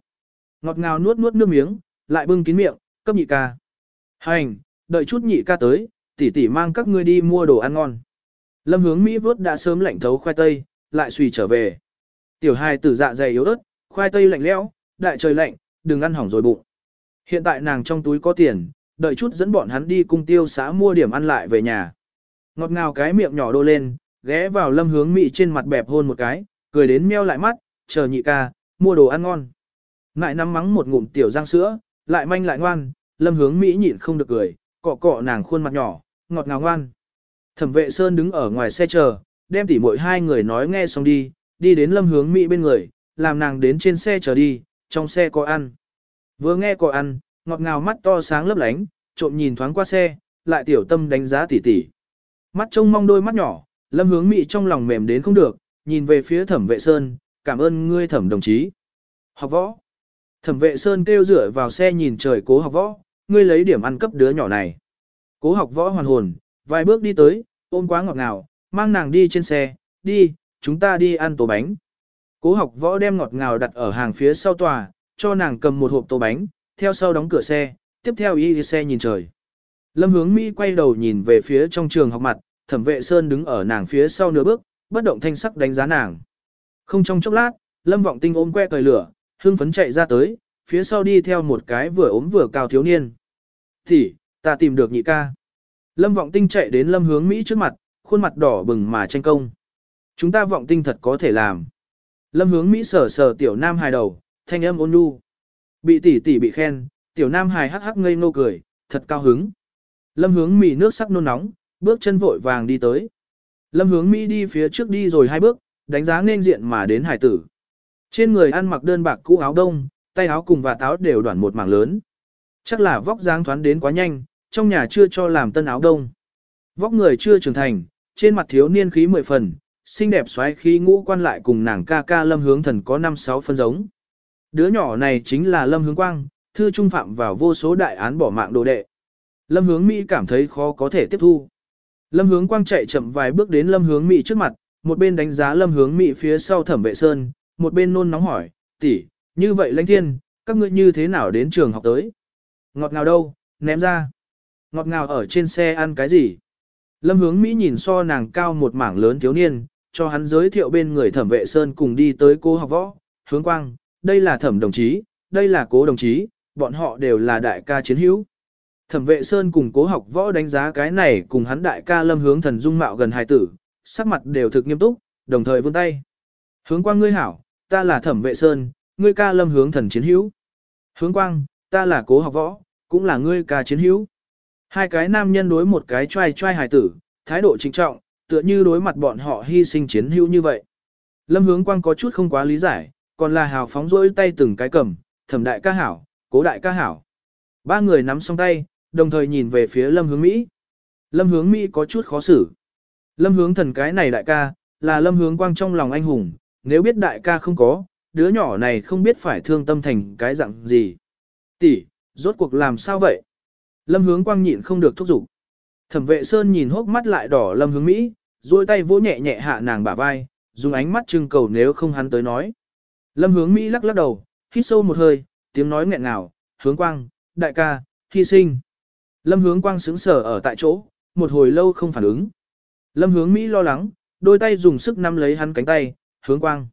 Ngọt ngào nuốt nuốt nước miếng, lại bưng kín miệng, cấp nhị ca. Hành, đợi chút nhị ca tới, tỷ tỷ mang các ngươi đi mua đồ ăn ngon. Lâm hướng Mỹ vớt đã sớm lạnh thấu khoai tây, lại xùy trở về. Tiểu hai tử dạ dày yếu ớt, khoai tây lạnh lẽo, đại trời lạnh, đừng ăn hỏng rồi bụng. Hiện tại nàng trong túi có tiền, đợi chút dẫn bọn hắn đi cung tiêu xã mua điểm ăn lại về nhà. Ngọt ngào cái miệng nhỏ đô lên, ghé vào lâm hướng Mỹ trên mặt bẹp hôn một cái, cười đến meo lại mắt, chờ nhị ca, mua đồ ăn ngon. Ngại nắm mắng một ngụm tiểu răng sữa, lại manh lại ngoan, lâm hướng mỹ nhịn không được cười, cọ cọ nàng khuôn mặt nhỏ, ngọt ngào ngoan. Thẩm vệ Sơn đứng ở ngoài xe chờ, đem tỉ mỗi hai người nói nghe xong đi, đi đến lâm hướng mỹ bên người, làm nàng đến trên xe chờ đi, trong xe có ăn. Vừa nghe có ăn, ngọt ngào mắt to sáng lấp lánh, trộm nhìn thoáng qua xe, lại tiểu tâm đánh giá tỉ tỉ. Mắt trông mong đôi mắt nhỏ, lâm hướng mỹ trong lòng mềm đến không được, nhìn về phía thẩm vệ sơn, cảm ơn ngươi thẩm đồng chí. Học võ. Thẩm vệ sơn kêu rửa vào xe nhìn trời cố học võ, ngươi lấy điểm ăn cấp đứa nhỏ này. Cố học võ hoàn hồn, vài bước đi tới, ôm quá ngọt ngào, mang nàng đi trên xe, đi, chúng ta đi ăn tổ bánh. Cố học võ đem ngọt ngào đặt ở hàng phía sau tòa, cho nàng cầm một hộp tổ bánh, theo sau đóng cửa xe, tiếp theo y xe nhìn trời. Lâm hướng Mỹ quay đầu nhìn về phía trong trường học mặt, thẩm vệ Sơn đứng ở nàng phía sau nửa bước, bất động thanh sắc đánh giá nàng. Không trong chốc lát, Lâm vọng tinh ôm que cởi lửa, hưng phấn chạy ra tới, phía sau đi theo một cái vừa ốm vừa cao thiếu niên. Thì, ta tìm được nhị ca. Lâm vọng tinh chạy đến lâm hướng Mỹ trước mặt, khuôn mặt đỏ bừng mà tranh công. Chúng ta vọng tinh thật có thể làm. Lâm hướng Mỹ sờ sờ tiểu nam hài đầu, thanh âm ôn nhu. Bị tỷ tỷ bị khen, tiểu nam hài hắc hắc ngây ngô cười, thật cao hứng. Lâm hướng Mỹ nước sắc nôn nóng, bước chân vội vàng đi tới. Lâm hướng Mỹ đi phía trước đi rồi hai bước, đánh giá nên diện mà đến hải tử. Trên người ăn mặc đơn bạc cũ áo đông, tay áo cùng và táo đều đoạn một mảng lớn. Chắc là vóc dáng thoán đến quá nhanh, trong nhà chưa cho làm tân áo đông. Vóc người chưa trưởng thành, trên mặt thiếu niên khí mười phần, xinh đẹp xoáy khí ngũ quan lại cùng nàng ca ca lâm hướng thần có năm sáu phân giống. Đứa nhỏ này chính là lâm hướng quang, thư trung phạm vào vô số đại án bỏ mạng đồ đệ. Lâm hướng Mỹ cảm thấy khó có thể tiếp thu. Lâm hướng quang chạy chậm vài bước đến lâm hướng Mỹ trước mặt, một bên đánh giá lâm hướng Mỹ phía sau thẩm vệ sơn, một bên nôn nóng hỏi, tỷ, như vậy lãnh thiên, các ngươi như thế nào đến trường học tới? Ngọt ngào đâu, ném ra. Ngọt ngào ở trên xe ăn cái gì? Lâm hướng Mỹ nhìn so nàng cao một mảng lớn thiếu niên, cho hắn giới thiệu bên người thẩm vệ Sơn cùng đi tới cô học võ. Hướng quang, đây là thẩm đồng chí, đây là cố đồng chí, bọn họ đều là đại ca chiến hữu. Thẩm vệ Sơn cùng cố học võ đánh giá cái này cùng hắn đại ca lâm hướng thần dung mạo gần hài tử, sắc mặt đều thực nghiêm túc, đồng thời vươn tay. Hướng quang ngươi hảo, ta là thẩm vệ Sơn, ngươi ca lâm hướng thần chiến hữu. Hướng quang, ta là cố học võ, cũng là ngươi ca chiến hữu. Hai cái nam nhân đối một cái trai trai hài tử, thái độ trịnh trọng, tựa như đối mặt bọn họ hy sinh chiến hữu như vậy. Lâm hướng quang có chút không quá lý giải, còn là hào phóng rỗi tay từng cái cầm, thẩm đại ca hảo, cố đại ca hảo. Ba người nắm song tay, đồng thời nhìn về phía lâm hướng Mỹ. Lâm hướng Mỹ có chút khó xử. Lâm hướng thần cái này đại ca, là lâm hướng quang trong lòng anh hùng, nếu biết đại ca không có, đứa nhỏ này không biết phải thương tâm thành cái dạng gì. Tỷ, rốt cuộc làm sao vậy? Lâm hướng quang nhịn không được thúc giục. Thẩm vệ Sơn nhìn hốc mắt lại đỏ lâm hướng Mỹ, duỗi tay vỗ nhẹ nhẹ hạ nàng bả vai, dùng ánh mắt trưng cầu nếu không hắn tới nói. Lâm hướng Mỹ lắc lắc đầu, hít sâu một hơi, tiếng nói nghẹn ngào, hướng quang, đại ca, hy sinh. Lâm hướng quang sững sờ ở tại chỗ, một hồi lâu không phản ứng. Lâm hướng Mỹ lo lắng, đôi tay dùng sức nắm lấy hắn cánh tay, hướng quang.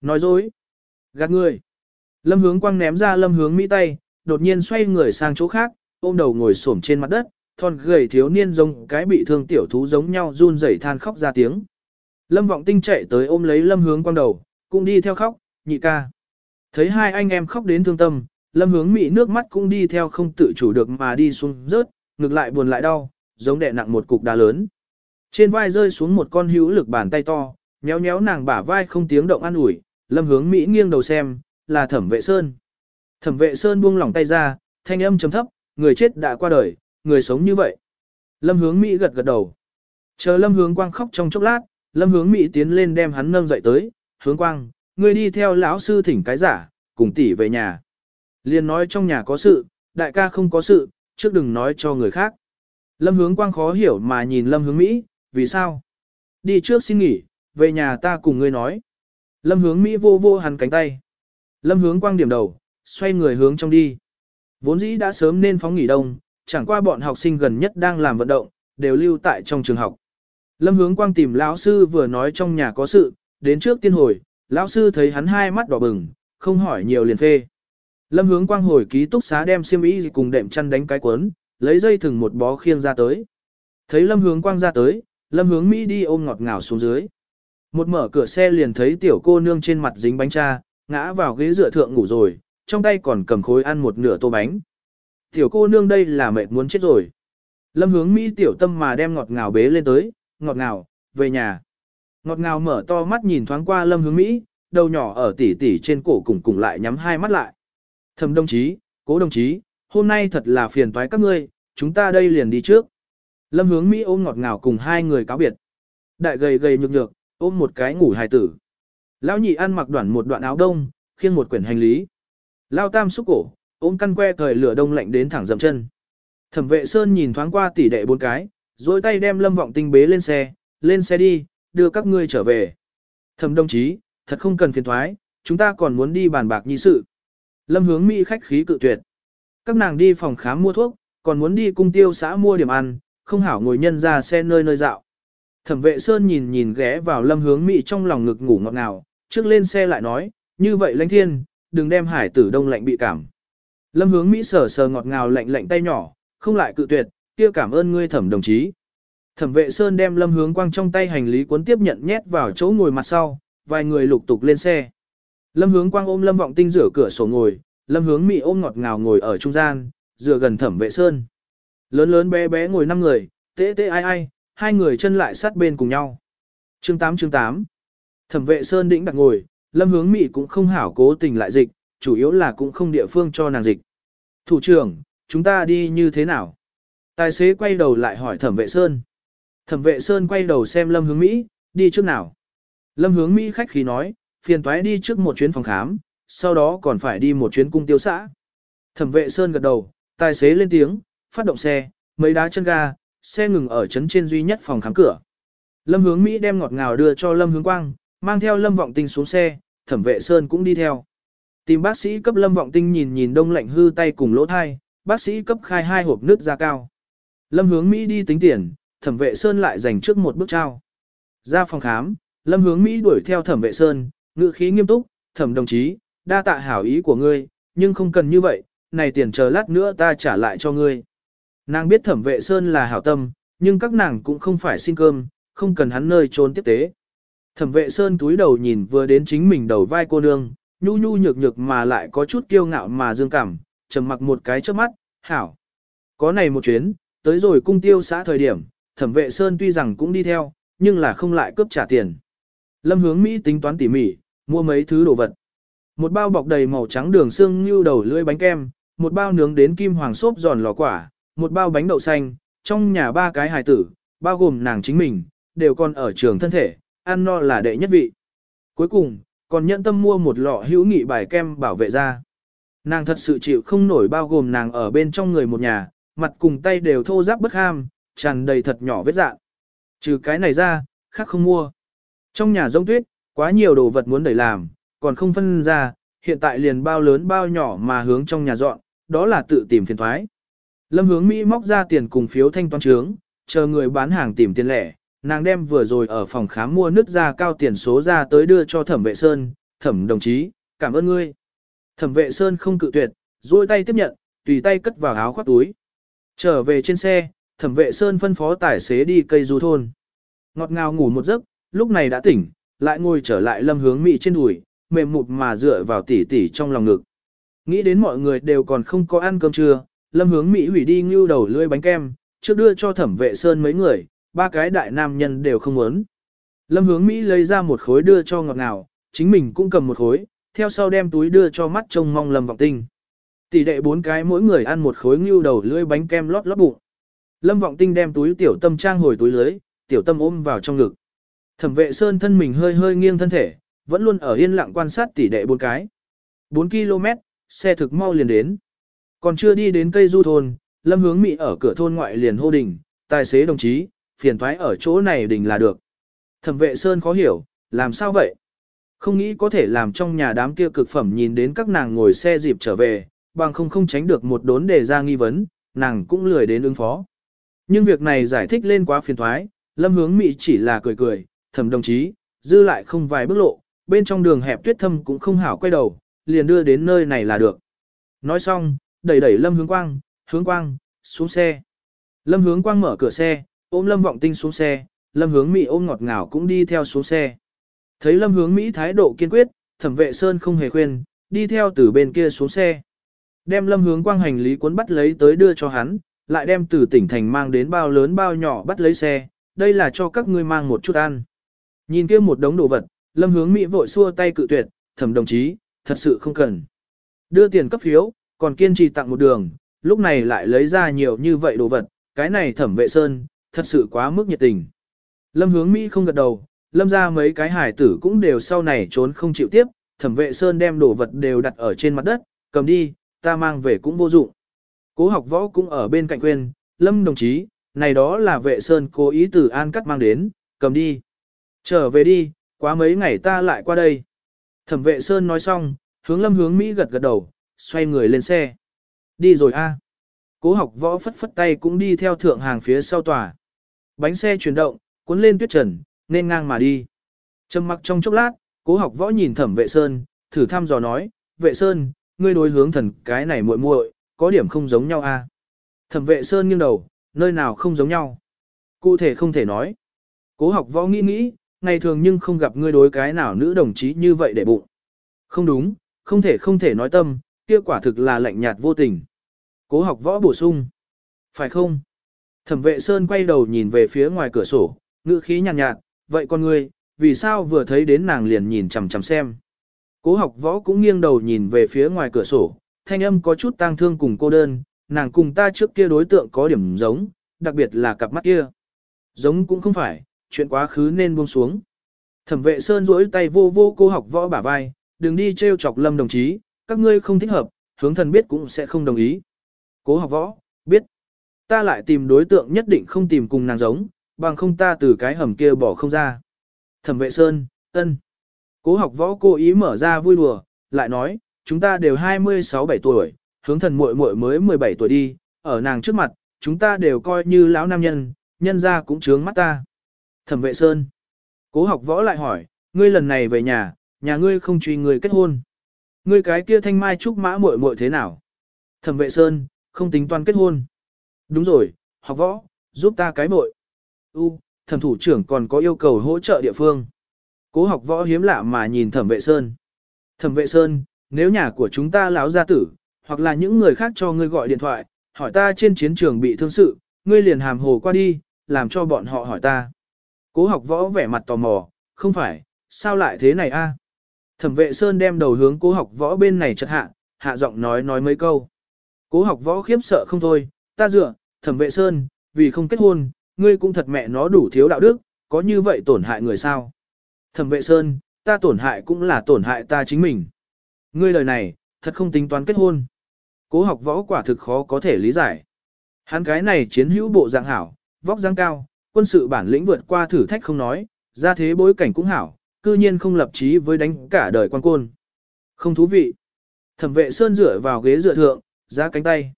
Nói dối. Gạt người. Lâm hướng quang ném ra lâm hướng Mỹ tay, đột nhiên xoay người sang chỗ khác, ôm đầu ngồi xổm trên mặt đất, thon gầy thiếu niên giống cái bị thương tiểu thú giống nhau run rẩy than khóc ra tiếng. Lâm vọng tinh chạy tới ôm lấy lâm hướng quang đầu, cũng đi theo khóc, nhị ca. Thấy hai anh em khóc đến thương tâm, lâm hướng Mỹ nước mắt cũng đi theo không tự chủ được mà đi xuống rớt, ngược lại buồn lại đau, giống đè nặng một cục đá lớn. Trên vai rơi xuống một con hữu lực bàn tay to, nhéo nhéo nàng bả vai không tiếng động an ủi, lâm hướng Mỹ nghiêng đầu xem, là thẩm vệ sơn. Thẩm vệ sơn buông lỏng tay ra, thanh âm chấm thấp, người chết đã qua đời, người sống như vậy. Lâm hướng Mỹ gật gật đầu. Chờ lâm hướng quang khóc trong chốc lát, lâm hướng Mỹ tiến lên đem hắn nâng dậy tới, hướng quang, người đi theo lão sư thỉnh cái giả, cùng tỷ về nhà. Liên nói trong nhà có sự, đại ca không có sự, trước đừng nói cho người khác. Lâm hướng quang khó hiểu mà nhìn lâm hướng Mỹ, vì sao? Đi trước xin nghỉ, về nhà ta cùng ngươi nói. Lâm hướng Mỹ vô vô hắn cánh tay. Lâm hướng quang điểm đầu, xoay người hướng trong đi. Vốn dĩ đã sớm nên phóng nghỉ đông, chẳng qua bọn học sinh gần nhất đang làm vận động, đều lưu tại trong trường học. Lâm hướng quang tìm lão sư vừa nói trong nhà có sự, đến trước tiên hồi, lão sư thấy hắn hai mắt đỏ bừng, không hỏi nhiều liền phê. Lâm hướng quang hồi ký túc xá đem xiêm y cùng đệm chăn đánh cái cuốn, lấy dây thừng một bó khiêng ra tới. Thấy lâm hướng quang ra tới, lâm hướng Mỹ đi ôm ngọt ngào xuống dưới. Một mở cửa xe liền thấy tiểu cô nương trên mặt dính bánh cha, ngã vào ghế dựa thượng ngủ rồi, trong tay còn cầm khối ăn một nửa tô bánh. Tiểu cô nương đây là mệt muốn chết rồi. Lâm hướng Mỹ tiểu tâm mà đem ngọt ngào bế lên tới, ngọt ngào, về nhà. Ngọt ngào mở to mắt nhìn thoáng qua lâm hướng Mỹ, đầu nhỏ ở tỉ tỉ trên cổ cùng cùng lại nhắm hai mắt lại. Thầm đồng chí, cố đồng chí, hôm nay thật là phiền toái các ngươi, chúng ta đây liền đi trước. Lâm hướng Mỹ ôm ngọt ngào cùng hai người cáo biệt. Đại gầy gầy nhược nhược, ôm một cái ngủ hài tử. Lão nhị ăn mặc đoạn một đoạn áo đông, khiêng một quyển hành lý. Lao tam xúc cổ, ôm căn que thời lửa đông lạnh đến thẳng dậm chân. Thẩm vệ Sơn nhìn thoáng qua tỷ đệ bốn cái, rồi tay đem lâm vọng tinh bế lên xe, lên xe đi, đưa các ngươi trở về. Thẩm đồng chí, thật không cần phiền thoái, chúng ta còn muốn đi bàn bạc nhi sự. Lâm hướng Mỹ khách khí cự tuyệt. Các nàng đi phòng khám mua thuốc, còn muốn đi cung tiêu xã mua điểm ăn, không hảo ngồi nhân ra xe nơi nơi dạo. Thẩm vệ Sơn nhìn nhìn ghé vào lâm hướng Mỹ trong lòng ngực ngủ ngọt ngào, trước lên xe lại nói, như vậy lãnh thiên, đừng đem hải tử đông lạnh bị cảm. Lâm hướng Mỹ sờ sờ ngọt ngào lạnh lạnh tay nhỏ, không lại cự tuyệt, kia cảm ơn ngươi thẩm đồng chí. Thẩm vệ Sơn đem lâm hướng quang trong tay hành lý cuốn tiếp nhận nhét vào chỗ ngồi mặt sau, vài người lục tục lên xe. Lâm hướng quang ôm lâm vọng tinh rửa cửa sổ ngồi, lâm hướng Mỹ ôm ngọt ngào ngồi ở trung gian, dựa gần thẩm vệ Sơn. Lớn lớn bé bé ngồi năm người, tê tê ai ai, hai người chân lại sát bên cùng nhau. Chương 8 chương 8 Thẩm vệ Sơn đĩnh đặt ngồi, lâm hướng Mỹ cũng không hảo cố tình lại dịch, chủ yếu là cũng không địa phương cho nàng dịch. Thủ trưởng, chúng ta đi như thế nào? Tài xế quay đầu lại hỏi thẩm vệ Sơn. Thẩm vệ Sơn quay đầu xem lâm hướng Mỹ, đi trước nào? Lâm hướng Mỹ khách khí nói, phiền toái đi trước một chuyến phòng khám, sau đó còn phải đi một chuyến cung tiêu xã. Thẩm vệ Sơn gật đầu, tài xế lên tiếng, phát động xe, mấy đá chân ga, xe ngừng ở trấn trên duy nhất phòng khám cửa. Lâm hướng Mỹ đem ngọt ngào đưa cho Lâm hướng Quang, mang theo Lâm vọng tinh xuống xe, thẩm vệ Sơn cũng đi theo. Tìm bác sĩ cấp lâm vọng tinh nhìn nhìn đông lạnh hư tay cùng lỗ thai, bác sĩ cấp khai hai hộp nước da cao. Lâm hướng Mỹ đi tính tiền, thẩm vệ Sơn lại dành trước một bước trao. Ra phòng khám, lâm hướng Mỹ đuổi theo thẩm vệ Sơn, ngữ khí nghiêm túc, thẩm đồng chí, đa tạ hảo ý của ngươi, nhưng không cần như vậy, này tiền chờ lát nữa ta trả lại cho ngươi. Nàng biết thẩm vệ Sơn là hảo tâm, nhưng các nàng cũng không phải xin cơm, không cần hắn nơi trốn tiếp tế. Thẩm vệ Sơn túi đầu nhìn vừa đến chính mình đầu vai cô nương, nhu nhu nhược nhược mà lại có chút kiêu ngạo mà dương cảm, trầm mặc một cái trước mắt, hảo. Có này một chuyến, tới rồi cung tiêu xã thời điểm, thẩm vệ Sơn tuy rằng cũng đi theo, nhưng là không lại cướp trả tiền. Lâm hướng Mỹ tính toán tỉ mỉ, mua mấy thứ đồ vật. Một bao bọc đầy màu trắng đường xương như đầu lưỡi bánh kem, một bao nướng đến kim hoàng xốp giòn lò quả, một bao bánh đậu xanh, trong nhà ba cái hài tử, bao gồm nàng chính mình, đều còn ở trường thân thể, ăn no là đệ nhất vị. Cuối cùng, còn nhận tâm mua một lọ hữu nghị bài kem bảo vệ da. Nàng thật sự chịu không nổi bao gồm nàng ở bên trong người một nhà, mặt cùng tay đều thô ráp bất ham, tràn đầy thật nhỏ vết dạng. Trừ cái này ra, khác không mua. Trong nhà giống tuyết, quá nhiều đồ vật muốn đẩy làm, còn không phân ra, hiện tại liền bao lớn bao nhỏ mà hướng trong nhà dọn, đó là tự tìm phiền thoái. Lâm hướng Mỹ móc ra tiền cùng phiếu thanh toán trướng, chờ người bán hàng tìm tiền lẻ, nàng đem vừa rồi ở phòng khám mua nước ra cao tiền số ra tới đưa cho thẩm vệ Sơn, thẩm đồng chí, cảm ơn ngươi. Thẩm vệ Sơn không cự tuyệt, duỗi tay tiếp nhận, tùy tay cất vào áo khoác túi. Trở về trên xe, thẩm vệ Sơn phân phó tài xế đi cây du thôn. Ngọt ngào ngủ một giấc, lúc này đã tỉnh, lại ngồi trở lại lâm hướng Mỹ trên đùi, mềm mụt mà dựa vào tỉ tỉ trong lòng ngực. Nghĩ đến mọi người đều còn không có ăn cơm trưa, lâm hướng Mỹ hủy đi ngưu đầu lưỡi bánh kem, trước đưa cho thẩm vệ Sơn mấy người, ba cái đại nam nhân đều không muốn. Lâm hướng Mỹ lấy ra một khối đưa cho ngọt ngào, chính mình cũng cầm một khối, theo sau đem túi đưa cho mắt trông mong Lâm Vọng Tinh. Tỷ đệ bốn cái mỗi người ăn một khối ngưu đầu lưỡi bánh kem lót lót bụng. Lâm Vọng Tinh đem túi tiểu tâm trang hồi túi lưới, tiểu tâm ôm vào trong ngực. Thẩm vệ Sơn thân mình hơi hơi nghiêng thân thể, vẫn luôn ở yên lặng quan sát tỷ đệ bốn cái. 4 km, xe thực mau liền đến. Còn chưa đi đến cây du thôn, Lâm Hướng Mỹ ở cửa thôn ngoại liền hô đình, tài xế đồng chí, phiền thoái ở chỗ này đình là được. Thẩm vệ Sơn khó hiểu, làm sao vậy? Không nghĩ có thể làm trong nhà đám kia cực phẩm nhìn đến các nàng ngồi xe dịp trở về, bằng không không tránh được một đốn đề ra nghi vấn, nàng cũng lười đến ứng phó. Nhưng việc này giải thích lên quá phiền thoái, lâm hướng Mỹ chỉ là cười cười, thẩm đồng chí, dư lại không vài bước lộ, bên trong đường hẹp tuyết thâm cũng không hảo quay đầu, liền đưa đến nơi này là được. Nói xong, đẩy đẩy lâm hướng quang, hướng quang, xuống xe. Lâm hướng quang mở cửa xe, ôm lâm vọng tinh xuống xe, lâm hướng Mỹ ôm ngọt ngào cũng đi theo xuống xe. Thấy lâm hướng Mỹ thái độ kiên quyết, thẩm vệ Sơn không hề khuyên, đi theo từ bên kia xuống xe. Đem lâm hướng quang hành lý cuốn bắt lấy tới đưa cho hắn, lại đem từ tỉnh thành mang đến bao lớn bao nhỏ bắt lấy xe, đây là cho các ngươi mang một chút ăn. Nhìn kia một đống đồ vật, lâm hướng Mỹ vội xua tay cự tuyệt, thẩm đồng chí, thật sự không cần. Đưa tiền cấp phiếu, còn kiên trì tặng một đường, lúc này lại lấy ra nhiều như vậy đồ vật, cái này thẩm vệ sơn, thật sự quá mức nhiệt tình. Lâm hướng Mỹ không gật đầu, lâm ra mấy cái hải tử cũng đều sau này trốn không chịu tiếp, thẩm vệ sơn đem đồ vật đều đặt ở trên mặt đất, cầm đi, ta mang về cũng vô dụng. Cố học võ cũng ở bên cạnh quên, lâm đồng chí, này đó là vệ sơn cố ý từ an cắt mang đến, cầm đi. Trở về đi, quá mấy ngày ta lại qua đây. Thẩm vệ sơn nói xong, hướng lâm hướng Mỹ gật gật đầu, xoay người lên xe. Đi rồi a. Cố học võ phất phất tay cũng đi theo thượng hàng phía sau tòa. Bánh xe chuyển động, cuốn lên tuyết trần, nên ngang mà đi. Trầm mặc trong chốc lát, cố học võ nhìn thẩm vệ sơn, thử thăm dò nói, vệ sơn, ngươi đối hướng thần cái này muội muội, có điểm không giống nhau a. Thẩm vệ sơn nghiêng đầu, nơi nào không giống nhau. Cụ thể không thể nói. Cố học võ nghĩ nghĩ, ngày thường nhưng không gặp ngươi đối cái nào nữ đồng chí như vậy để bụng. Không đúng, không thể không thể nói tâm, kia quả thực là lạnh nhạt vô tình. Cố học võ bổ sung. Phải không? Thẩm vệ Sơn quay đầu nhìn về phía ngoài cửa sổ, ngữ khí nhàn nhạt, nhạt, vậy con ngươi, vì sao vừa thấy đến nàng liền nhìn chằm chằm xem. Cố học võ cũng nghiêng đầu nhìn về phía ngoài cửa sổ, thanh âm có chút tang thương cùng cô đơn, nàng cùng ta trước kia đối tượng có điểm giống, đặc biệt là cặp mắt kia. Giống cũng không phải, chuyện quá khứ nên buông xuống. Thẩm vệ Sơn duỗi tay vô vô cô học võ bả vai, đừng đi trêu chọc lâm đồng chí, các ngươi không thích hợp, hướng thần biết cũng sẽ không đồng ý. Cố học võ, biết. Ta lại tìm đối tượng nhất định không tìm cùng nàng giống, bằng không ta từ cái hầm kia bỏ không ra. Thẩm vệ Sơn, ân. Cố học võ cố ý mở ra vui đùa, lại nói, chúng ta đều 26-7 tuổi, hướng thần muội muội mới 17 tuổi đi, ở nàng trước mặt, chúng ta đều coi như lão nam nhân, nhân ra cũng trướng mắt ta. Thẩm vệ Sơn. Cố học võ lại hỏi, ngươi lần này về nhà, nhà ngươi không truy người kết hôn. Ngươi cái kia thanh mai trúc mã muội muội thế nào? Thẩm vệ Sơn, không tính toán kết hôn. Đúng rồi, học võ, giúp ta cái muội. U, thẩm thủ trưởng còn có yêu cầu hỗ trợ địa phương. Cố học võ hiếm lạ mà nhìn thẩm vệ Sơn. Thẩm vệ Sơn, nếu nhà của chúng ta lão gia tử, hoặc là những người khác cho ngươi gọi điện thoại, hỏi ta trên chiến trường bị thương sự, ngươi liền hàm hồ qua đi, làm cho bọn họ hỏi ta. Cố học võ vẻ mặt tò mò, không phải, sao lại thế này a? Thẩm vệ Sơn đem đầu hướng cố học võ bên này chật hạ, hạ giọng nói nói mấy câu. Cố học võ khiếp sợ không thôi, ta dựa, thẩm vệ Sơn, vì không kết hôn, ngươi cũng thật mẹ nó đủ thiếu đạo đức, có như vậy tổn hại người sao? Thẩm vệ Sơn, ta tổn hại cũng là tổn hại ta chính mình. Ngươi lời này, thật không tính toán kết hôn. Cố học võ quả thực khó có thể lý giải. Hắn cái này chiến hữu bộ dạng hảo, vóc dáng cao, quân sự bản lĩnh vượt qua thử thách không nói, ra thế bối cảnh cũng hảo, cư nhiên không lập chí với đánh cả đời quan côn. Không thú vị. Thẩm vệ Sơn dựa vào ghế dựa thượng, ra cánh tay.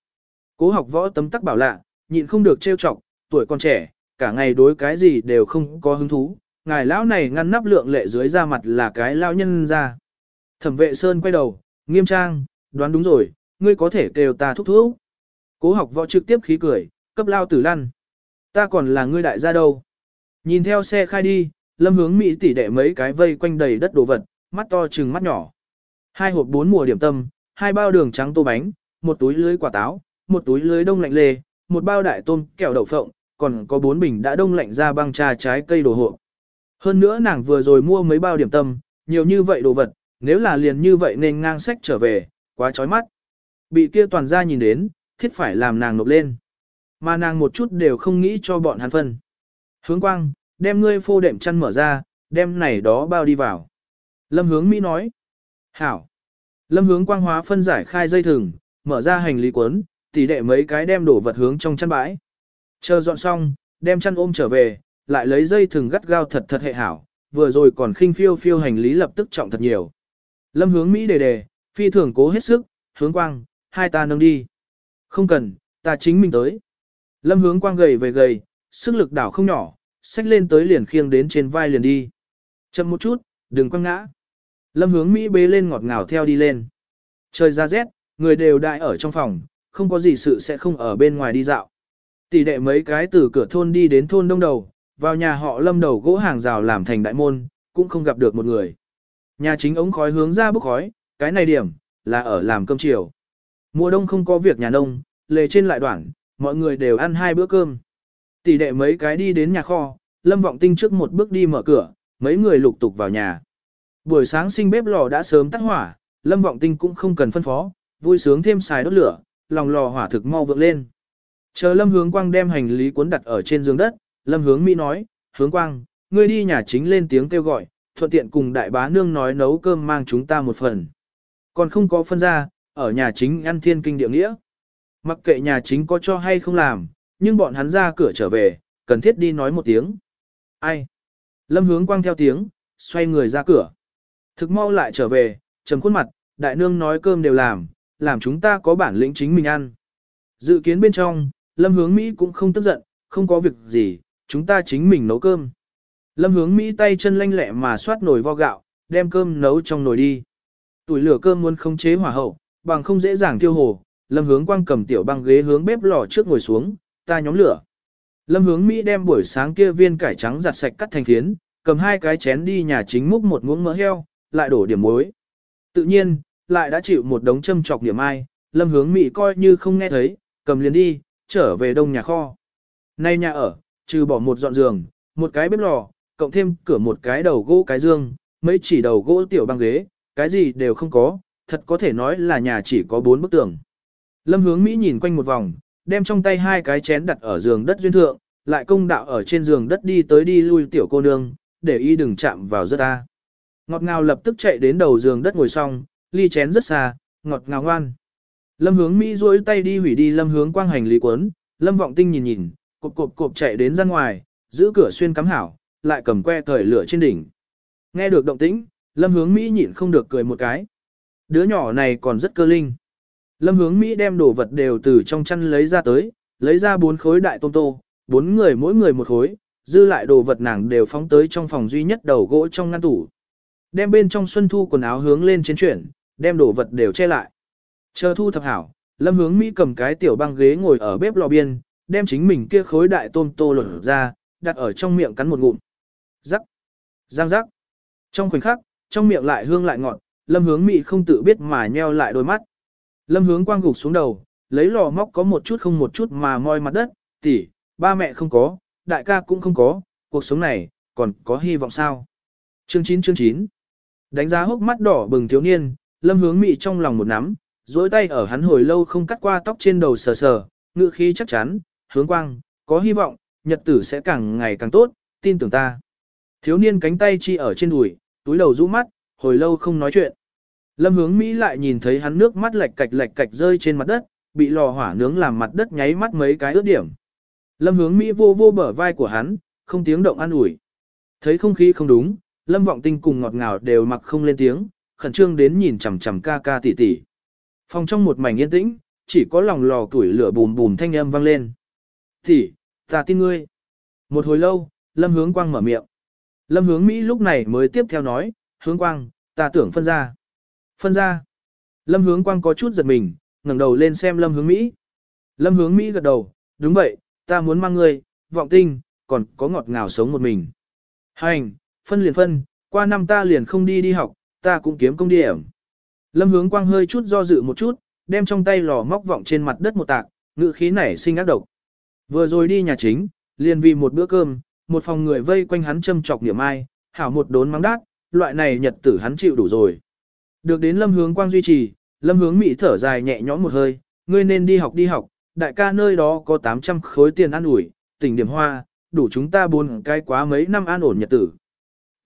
Cố học võ tấm tắc bảo lạ, nhịn không được trêu chọc, tuổi còn trẻ, cả ngày đối cái gì đều không có hứng thú. Ngài lão này ngăn nắp lượng lệ dưới da mặt là cái lao nhân ra. Thẩm vệ Sơn quay đầu, nghiêm trang, đoán đúng rồi, ngươi có thể kêu ta thúc thúc. Cố học võ trực tiếp khí cười, cấp lao tử lăn. Ta còn là ngươi đại gia đâu. Nhìn theo xe khai đi, lâm hướng Mỹ tỷ đệ mấy cái vây quanh đầy đất đồ vật, mắt to trừng mắt nhỏ. Hai hộp bốn mùa điểm tâm, hai bao đường trắng tô bánh, một túi lưới quả táo, một túi lưới đông lạnh lê, một bao đại tôm kẹo đậu phộng, còn có bốn bình đã đông lạnh ra băng trà trái cây đồ hộp Hơn nữa nàng vừa rồi mua mấy bao điểm tâm, nhiều như vậy đồ vật, nếu là liền như vậy nên ngang sách trở về, quá chói mắt. Bị kia toàn ra nhìn đến, thiết phải làm nàng nộp lên. Mà nàng một chút đều không nghĩ cho bọn hắn phân. Hướng quang, đem ngươi phô đệm chăn mở ra, đem này đó bao đi vào. Lâm hướng Mỹ nói. Hảo. Lâm hướng quang hóa phân giải khai dây thừng, mở ra hành lý cuốn, tỉ đệ mấy cái đem đổ vật hướng trong chăn bãi. Chờ dọn xong, đem chăn ôm trở về, lại lấy dây thừng gắt gao thật thật hệ hảo, vừa rồi còn khinh phiêu phiêu hành lý lập tức trọng thật nhiều. Lâm hướng Mỹ đề đề, phi thường cố hết sức, hướng quang, hai ta nâng đi. Không cần, ta chính mình tới. Lâm hướng quang gầy về gầy, sức lực đảo không nhỏ, xách lên tới liền khiêng đến trên vai liền đi. Chậm một chút, đừng quăng ngã. Lâm hướng Mỹ bế lên ngọt ngào theo đi lên. Trời ra rét, người đều đại ở trong phòng, không có gì sự sẽ không ở bên ngoài đi dạo. Tỷ đệ mấy cái từ cửa thôn đi đến thôn đông đầu, vào nhà họ lâm đầu gỗ hàng rào làm thành đại môn, cũng không gặp được một người. Nhà chính ống khói hướng ra bốc khói, cái này điểm, là ở làm cơm chiều. Mùa đông không có việc nhà nông, lề trên lại đoạn, mọi người đều ăn hai bữa cơm. Tỷ đệ mấy cái đi đến nhà kho, Lâm Vọng Tinh trước một bước đi mở cửa, mấy người lục tục vào nhà. Buổi sáng sinh bếp lò đã sớm tắt hỏa, Lâm Vọng Tinh cũng không cần phân phó, vui sướng thêm xài đốt lửa, lòng lò hỏa thực mau vượng lên. Chờ Lâm Hướng Quang đem hành lý cuốn đặt ở trên giường đất, Lâm Hướng Mỹ nói, Hướng Quang, ngươi đi nhà chính lên tiếng kêu gọi, thuận tiện cùng đại bá nương nói nấu cơm mang chúng ta một phần. Còn không có phân ra, ở nhà chính ăn thiên kinh địa nghĩa. Mặc kệ nhà chính có cho hay không làm, nhưng bọn hắn ra cửa trở về, cần thiết đi nói một tiếng. Ai? Lâm hướng quang theo tiếng, xoay người ra cửa. Thực mau lại trở về, trầm khuôn mặt, đại nương nói cơm đều làm, làm chúng ta có bản lĩnh chính mình ăn. Dự kiến bên trong, Lâm hướng Mỹ cũng không tức giận, không có việc gì, chúng ta chính mình nấu cơm. Lâm hướng Mỹ tay chân lanh lẹ mà xoát nồi vo gạo, đem cơm nấu trong nồi đi. Tuổi lửa cơm muốn không chế hỏa hậu, bằng không dễ dàng tiêu hồ. Lâm hướng quang cầm tiểu băng ghế hướng bếp lò trước ngồi xuống, ta nhóm lửa. Lâm hướng Mỹ đem buổi sáng kia viên cải trắng giặt sạch cắt thành phiến, cầm hai cái chén đi nhà chính múc một muỗng mỡ heo, lại đổ điểm muối. Tự nhiên, lại đã chịu một đống châm chọc điểm ai, lâm hướng Mỹ coi như không nghe thấy, cầm liền đi, trở về đông nhà kho. Nay nhà ở, trừ bỏ một dọn giường, một cái bếp lò, cộng thêm cửa một cái đầu gỗ cái dương, mấy chỉ đầu gỗ tiểu băng ghế, cái gì đều không có, thật có thể nói là nhà chỉ có bốn bức tường. Lâm hướng Mỹ nhìn quanh một vòng, đem trong tay hai cái chén đặt ở giường đất duyên thượng, lại công đạo ở trên giường đất đi tới đi lui tiểu cô nương, để y đừng chạm vào rất ta. Ngọt ngào lập tức chạy đến đầu giường đất ngồi xong, ly chén rất xa, ngọt ngào ngoan. Lâm hướng Mỹ duỗi tay đi hủy đi lâm hướng quang hành lý quấn, lâm vọng tinh nhìn nhìn, cộp cộp cộp chạy đến ra ngoài, giữ cửa xuyên cắm hảo, lại cầm que thời lửa trên đỉnh. Nghe được động tĩnh, lâm hướng Mỹ nhịn không được cười một cái. Đứa nhỏ này còn rất cơ linh. Lâm hướng Mỹ đem đồ vật đều từ trong chăn lấy ra tới, lấy ra bốn khối đại tôm tô, bốn người mỗi người một khối, dư lại đồ vật nàng đều phóng tới trong phòng duy nhất đầu gỗ trong ngăn tủ. Đem bên trong xuân thu quần áo hướng lên trên chuyển, đem đồ vật đều che lại. Chờ thu thập hảo, Lâm hướng Mỹ cầm cái tiểu băng ghế ngồi ở bếp lò biên, đem chính mình kia khối đại tôm tô lột ra, đặt ở trong miệng cắn một ngụm. Rắc, giang rắc. Trong khoảnh khắc, trong miệng lại hương lại ngọt, Lâm hướng Mỹ không tự biết mà nheo lại đôi mắt. Lâm hướng quang gục xuống đầu, lấy lò móc có một chút không một chút mà moi mặt đất, tỷ, ba mẹ không có, đại ca cũng không có, cuộc sống này, còn có hy vọng sao? Chương 9 chương 9 Đánh giá hốc mắt đỏ bừng thiếu niên, lâm hướng mị trong lòng một nắm, duỗi tay ở hắn hồi lâu không cắt qua tóc trên đầu sờ sờ, ngự khí chắc chắn, hướng quang, có hy vọng, nhật tử sẽ càng ngày càng tốt, tin tưởng ta. Thiếu niên cánh tay chi ở trên đùi, túi đầu rũ mắt, hồi lâu không nói chuyện. Lâm hướng Mỹ lại nhìn thấy hắn nước mắt lệch cạch lệch cạch rơi trên mặt đất, bị lò hỏa nướng làm mặt đất nháy mắt mấy cái ướt điểm. Lâm hướng Mỹ vô vô bờ vai của hắn, không tiếng động an ủi. Thấy không khí không đúng, Lâm vọng tinh cùng ngọt ngào đều mặc không lên tiếng, khẩn trương đến nhìn chằm chằm ca ca tỉ tỉ. Phòng trong một mảnh yên tĩnh, chỉ có lòng lò tuổi lửa bùm bùm thanh âm vang lên. Tỉ, ta tin ngươi. Một hồi lâu, Lâm hướng quang mở miệng. Lâm hướng Mỹ lúc này mới tiếp theo nói, hướng quang, ta tưởng phân ra. Phân ra. Lâm hướng quang có chút giật mình, ngẩng đầu lên xem lâm hướng Mỹ. Lâm hướng Mỹ gật đầu, đúng vậy, ta muốn mang ngươi, vọng tinh, còn có ngọt ngào sống một mình. Hành, phân liền phân, qua năm ta liền không đi đi học, ta cũng kiếm công điểm. Lâm hướng quang hơi chút do dự một chút, đem trong tay lò móc vọng trên mặt đất một tạc, ngự khí nảy sinh ác độc. Vừa rồi đi nhà chính, liền vì một bữa cơm, một phòng người vây quanh hắn châm chọc niệm ai, hảo một đốn mắng đát, loại này nhật tử hắn chịu đủ rồi. Được đến lâm hướng quang duy trì, lâm hướng mỹ thở dài nhẹ nhõm một hơi, ngươi nên đi học đi học, đại ca nơi đó có 800 khối tiền ăn ủi, tỉnh điểm hoa, đủ chúng ta buồn cái quá mấy năm an ổn nhật tử.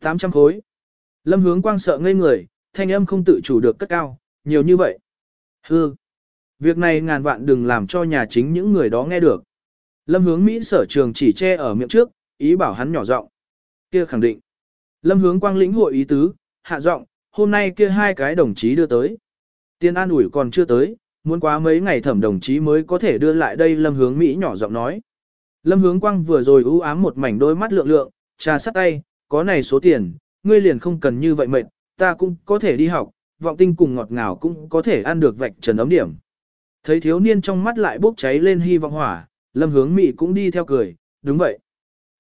800 khối. Lâm hướng quang sợ ngây người, thanh âm không tự chủ được cất cao, nhiều như vậy. Hư. Việc này ngàn vạn đừng làm cho nhà chính những người đó nghe được. Lâm hướng Mỹ sở trường chỉ che ở miệng trước, ý bảo hắn nhỏ giọng kia khẳng định. Lâm hướng quang lĩnh hội ý tứ, hạ giọng hôm nay kia hai cái đồng chí đưa tới. Tiên an ủi còn chưa tới, muốn quá mấy ngày thẩm đồng chí mới có thể đưa lại đây lâm hướng Mỹ nhỏ giọng nói. Lâm hướng quang vừa rồi ưu ám một mảnh đôi mắt lượng lượng, trà sắt tay, có này số tiền, ngươi liền không cần như vậy mệt, ta cũng có thể đi học, vọng tinh cùng ngọt ngào cũng có thể ăn được vạch trần ấm điểm. Thấy thiếu niên trong mắt lại bốc cháy lên hy vọng hỏa, lâm hướng Mỹ cũng đi theo cười, đúng vậy.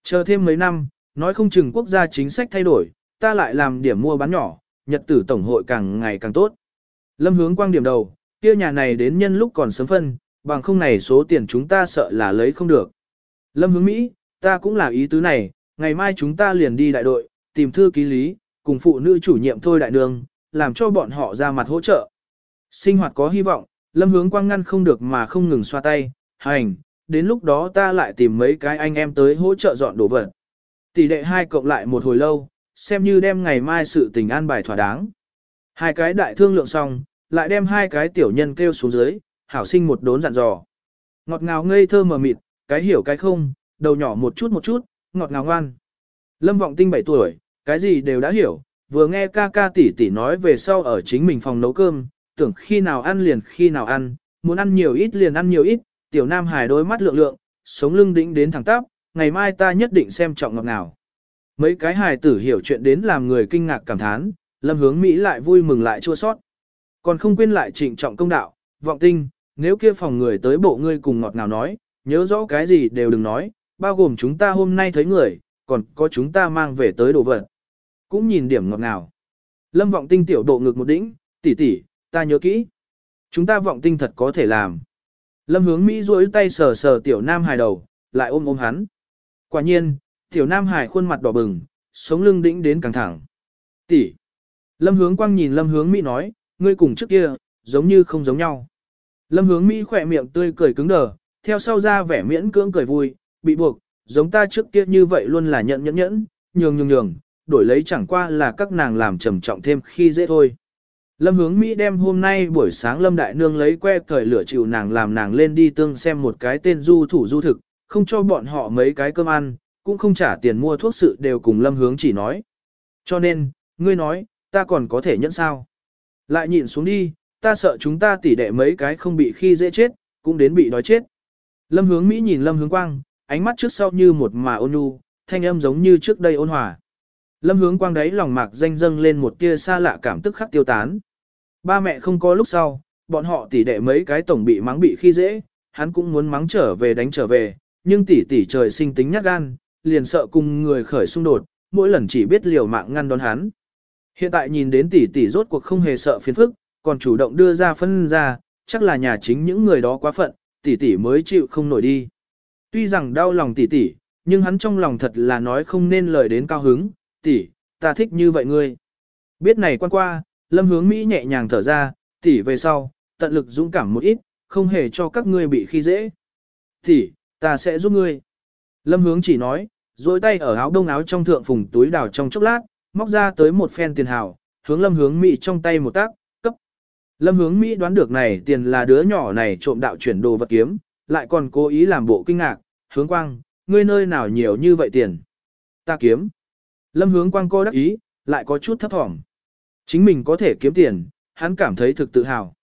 Chờ thêm mấy năm, nói không chừng quốc gia chính sách thay đổi, ta lại làm điểm mua bán nhỏ, nhật tử tổng hội càng ngày càng tốt. Lâm hướng quang điểm đầu, kia nhà này đến nhân lúc còn sớm phân, bằng không này số tiền chúng ta sợ là lấy không được. Lâm hướng Mỹ, ta cũng là ý tứ này, ngày mai chúng ta liền đi đại đội, tìm thư ký lý, cùng phụ nữ chủ nhiệm thôi đại đường, làm cho bọn họ ra mặt hỗ trợ. Sinh hoạt có hy vọng, lâm hướng quang ngăn không được mà không ngừng xoa tay, hành, đến lúc đó ta lại tìm mấy cái anh em tới hỗ trợ dọn đồ vật. Tỷ đệ hai cộng lại một hồi lâu, xem như đem ngày mai sự tình an bài thỏa đáng. Hai cái đại thương lượng xong, lại đem hai cái tiểu nhân kêu xuống dưới, hảo sinh một đốn dặn dò. Ngọt ngào ngây thơ mờ mịt, cái hiểu cái không, đầu nhỏ một chút một chút, ngọt ngào ngoan. Lâm vọng tinh 7 tuổi, cái gì đều đã hiểu, vừa nghe ca ca tỷ tỷ nói về sau ở chính mình phòng nấu cơm, tưởng khi nào ăn liền khi nào ăn, muốn ăn nhiều ít liền ăn nhiều ít, tiểu nam hài đôi mắt lượng lượng, sống lưng đĩnh đến thẳng tắp, ngày mai ta nhất định xem trọng ngọt ngào. Mấy cái hài tử hiểu chuyện đến làm người kinh ngạc cảm thán, lâm hướng Mỹ lại vui mừng lại chua sót. Còn không quên lại trịnh trọng công đạo, vọng tinh, nếu kia phòng người tới bộ ngươi cùng ngọt ngào nói, nhớ rõ cái gì đều đừng nói, bao gồm chúng ta hôm nay thấy người, còn có chúng ta mang về tới đồ vật. Cũng nhìn điểm ngọt ngào. Lâm vọng tinh tiểu độ ngực một đỉnh, tỷ tỷ, ta nhớ kỹ. Chúng ta vọng tinh thật có thể làm. Lâm hướng Mỹ duỗi tay sờ sờ tiểu nam hài đầu, lại ôm ôm hắn. Quả nhiên, tiểu nam Hải khuôn mặt đỏ bừng, sống lưng đĩnh đến căng thẳng. Tỷ. Lâm hướng quang nhìn lâm hướng Mỹ nói, ngươi cùng trước kia, giống như không giống nhau. Lâm hướng Mỹ khỏe miệng tươi cười cứng đờ, theo sau ra vẻ miễn cưỡng cười vui, bị buộc, giống ta trước kia như vậy luôn là nhận nhẫn nhẫn, nhường nhường nhường, đổi lấy chẳng qua là các nàng làm trầm trọng thêm khi dễ thôi. Lâm hướng Mỹ đem hôm nay buổi sáng Lâm Đại Nương lấy que cởi lửa chịu nàng làm nàng lên đi tương xem một cái tên du thủ du thực, không cho bọn họ mấy cái cơm ăn, cũng không trả tiền mua thuốc sự đều cùng Lâm hướng chỉ nói. Cho nên, ngươi nói, ta còn có thể nhẫn sao? Lại nhịn xuống đi, ta sợ chúng ta tỉ đệ mấy cái không bị khi dễ chết, cũng đến bị đói chết. Lâm hướng Mỹ nhìn Lâm hướng quang, ánh mắt trước sau như một mà ôn nhu, thanh âm giống như trước đây ôn hòa. Lâm hướng quang đấy lòng mạc danh dâng lên một tia xa lạ cảm tức khắc tiêu tán. Ba mẹ không có lúc sau, bọn họ tỉ đệ mấy cái tổng bị mắng bị khi dễ, hắn cũng muốn mắng trở về đánh trở về, nhưng tỷ tỷ trời sinh tính nhát gan, liền sợ cùng người khởi xung đột, mỗi lần chỉ biết liều mạng ngăn đón hắn. Hiện tại nhìn đến tỷ tỷ rốt cuộc không hề sợ phiền phức, còn chủ động đưa ra phân ra, chắc là nhà chính những người đó quá phận, tỷ tỷ mới chịu không nổi đi. Tuy rằng đau lòng tỷ tỷ, nhưng hắn trong lòng thật là nói không nên lời đến cao hứng, tỷ, ta thích như vậy ngươi. Biết này quan qua, lâm hướng Mỹ nhẹ nhàng thở ra, tỷ về sau, tận lực dũng cảm một ít, không hề cho các ngươi bị khi dễ. Tỷ, ta sẽ giúp ngươi. Lâm hướng chỉ nói, rồi tay ở áo đông áo trong thượng phùng túi đào trong chốc lát, móc ra tới một phen tiền hào, hướng lâm hướng Mỹ trong tay một tác, cấp. Lâm hướng Mỹ đoán được này tiền là đứa nhỏ này trộm đạo chuyển đồ vật kiếm, lại còn cố ý làm bộ kinh ngạc, hướng quang, ngươi nơi nào nhiều như vậy tiền. Ta kiếm. Lâm hướng quang co đắc ý, lại có chút thấp thỏm. Chính mình có thể kiếm tiền, hắn cảm thấy thực tự hào.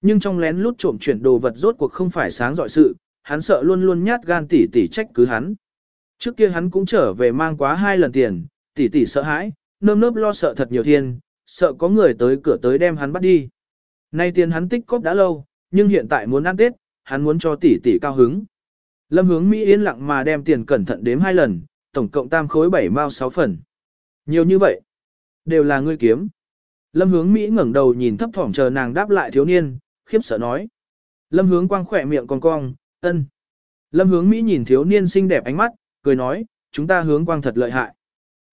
Nhưng trong lén lút trộm chuyển đồ vật rốt cuộc không phải sáng dọi sự, hắn sợ luôn luôn nhát gan tỉ tỉ trách cứ hắn. Trước kia hắn cũng trở về mang quá hai lần tiền, tỷ tỷ sợ hãi, nơm nớp lo sợ thật nhiều thiên, sợ có người tới cửa tới đem hắn bắt đi. Nay tiền hắn tích cóp đã lâu, nhưng hiện tại muốn ăn Tết, hắn muốn cho tỷ tỷ cao hứng. Lâm hướng Mỹ yên lặng mà đem tiền cẩn thận đếm hai lần, tổng cộng tam khối bảy mao sáu phần. Nhiều như vậy, đều là ngươi kiếm. Lâm hướng Mỹ ngẩng đầu nhìn thấp thỏm chờ nàng đáp lại thiếu niên, khiếp sợ nói. Lâm hướng quang khỏe miệng con cong, ân. Lâm hướng Mỹ nhìn thiếu niên xinh đẹp ánh mắt, cười nói, chúng ta hướng quang thật lợi hại.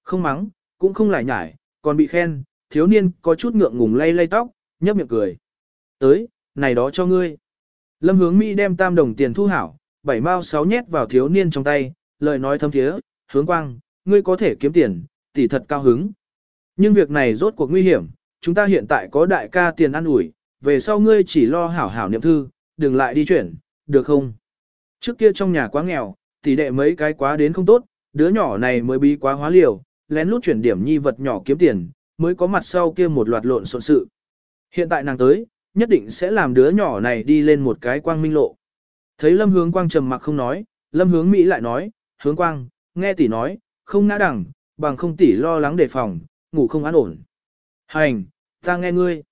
Không mắng, cũng không lại nhải, còn bị khen, thiếu niên có chút ngượng ngùng lay lay tóc, nhấp miệng cười. Tới, này đó cho ngươi. Lâm hướng Mỹ đem tam đồng tiền thu hảo, bảy mao sáu nhét vào thiếu niên trong tay, lời nói thâm thiế, hướng quang, ngươi có thể kiếm tiền, tỷ thật cao hứng. Nhưng việc này rốt cuộc nguy hiểm, chúng ta hiện tại có đại ca tiền ăn ủi, về sau ngươi chỉ lo hảo hảo niệm thư, đừng lại đi chuyển, được không? Trước kia trong nhà quá nghèo, tỷ đệ mấy cái quá đến không tốt, đứa nhỏ này mới bí quá hóa liều, lén lút chuyển điểm nhi vật nhỏ kiếm tiền, mới có mặt sau kia một loạt lộn xộn sự. Hiện tại nàng tới, nhất định sẽ làm đứa nhỏ này đi lên một cái quang minh lộ. Thấy Lâm Hướng Quang trầm mặc không nói, Lâm Hướng Mỹ lại nói, Hướng Quang, nghe tỷ nói, không ngã đẳng, bằng không tỷ lo lắng đề phòng, ngủ không an ổn. Hành, ta nghe ngươi.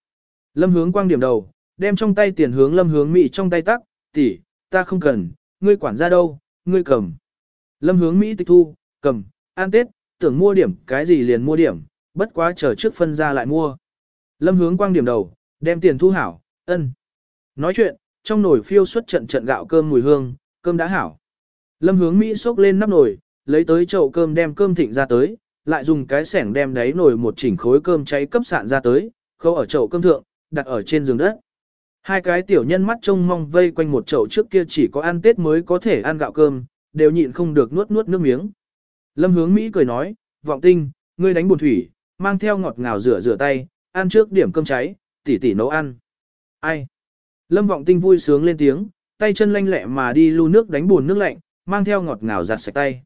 Lâm Hướng Quang điểm đầu, đem trong tay tiền hướng Lâm Hướng Mỹ trong tay tắc, tỷ, ta không cần, ngươi quản ra đâu, ngươi cầm. Lâm Hướng Mỹ tịch thu, cầm, an tết, tưởng mua điểm cái gì liền mua điểm, bất quá chờ trước phân ra lại mua. Lâm Hướng Quang điểm đầu, đem tiền thu hảo, ân. Nói chuyện, trong nồi phiêu xuất trận trận gạo cơm mùi hương, cơm đã hảo. Lâm hướng Mỹ xốc lên nắp nồi, lấy tới chậu cơm đem cơm thịnh ra tới, lại dùng cái sẻng đem đáy nồi một chỉnh khối cơm cháy cấp sạn ra tới, khâu ở chậu cơm thượng, đặt ở trên giường đất. Hai cái tiểu nhân mắt trông mong vây quanh một chậu trước kia chỉ có ăn Tết mới có thể ăn gạo cơm, đều nhịn không được nuốt nuốt nước miếng. Lâm hướng Mỹ cười nói, vọng tinh, ngươi đánh buồn thủy, mang theo ngọt ngào rửa rửa tay, ăn trước điểm cơm cháy, tỉ tỉ nấu ăn. Ai? Lâm Vọng Tinh vui sướng lên tiếng, tay chân lanh lẹ mà đi lu nước đánh buồn nước lạnh, mang theo ngọt ngào giặt sạch tay.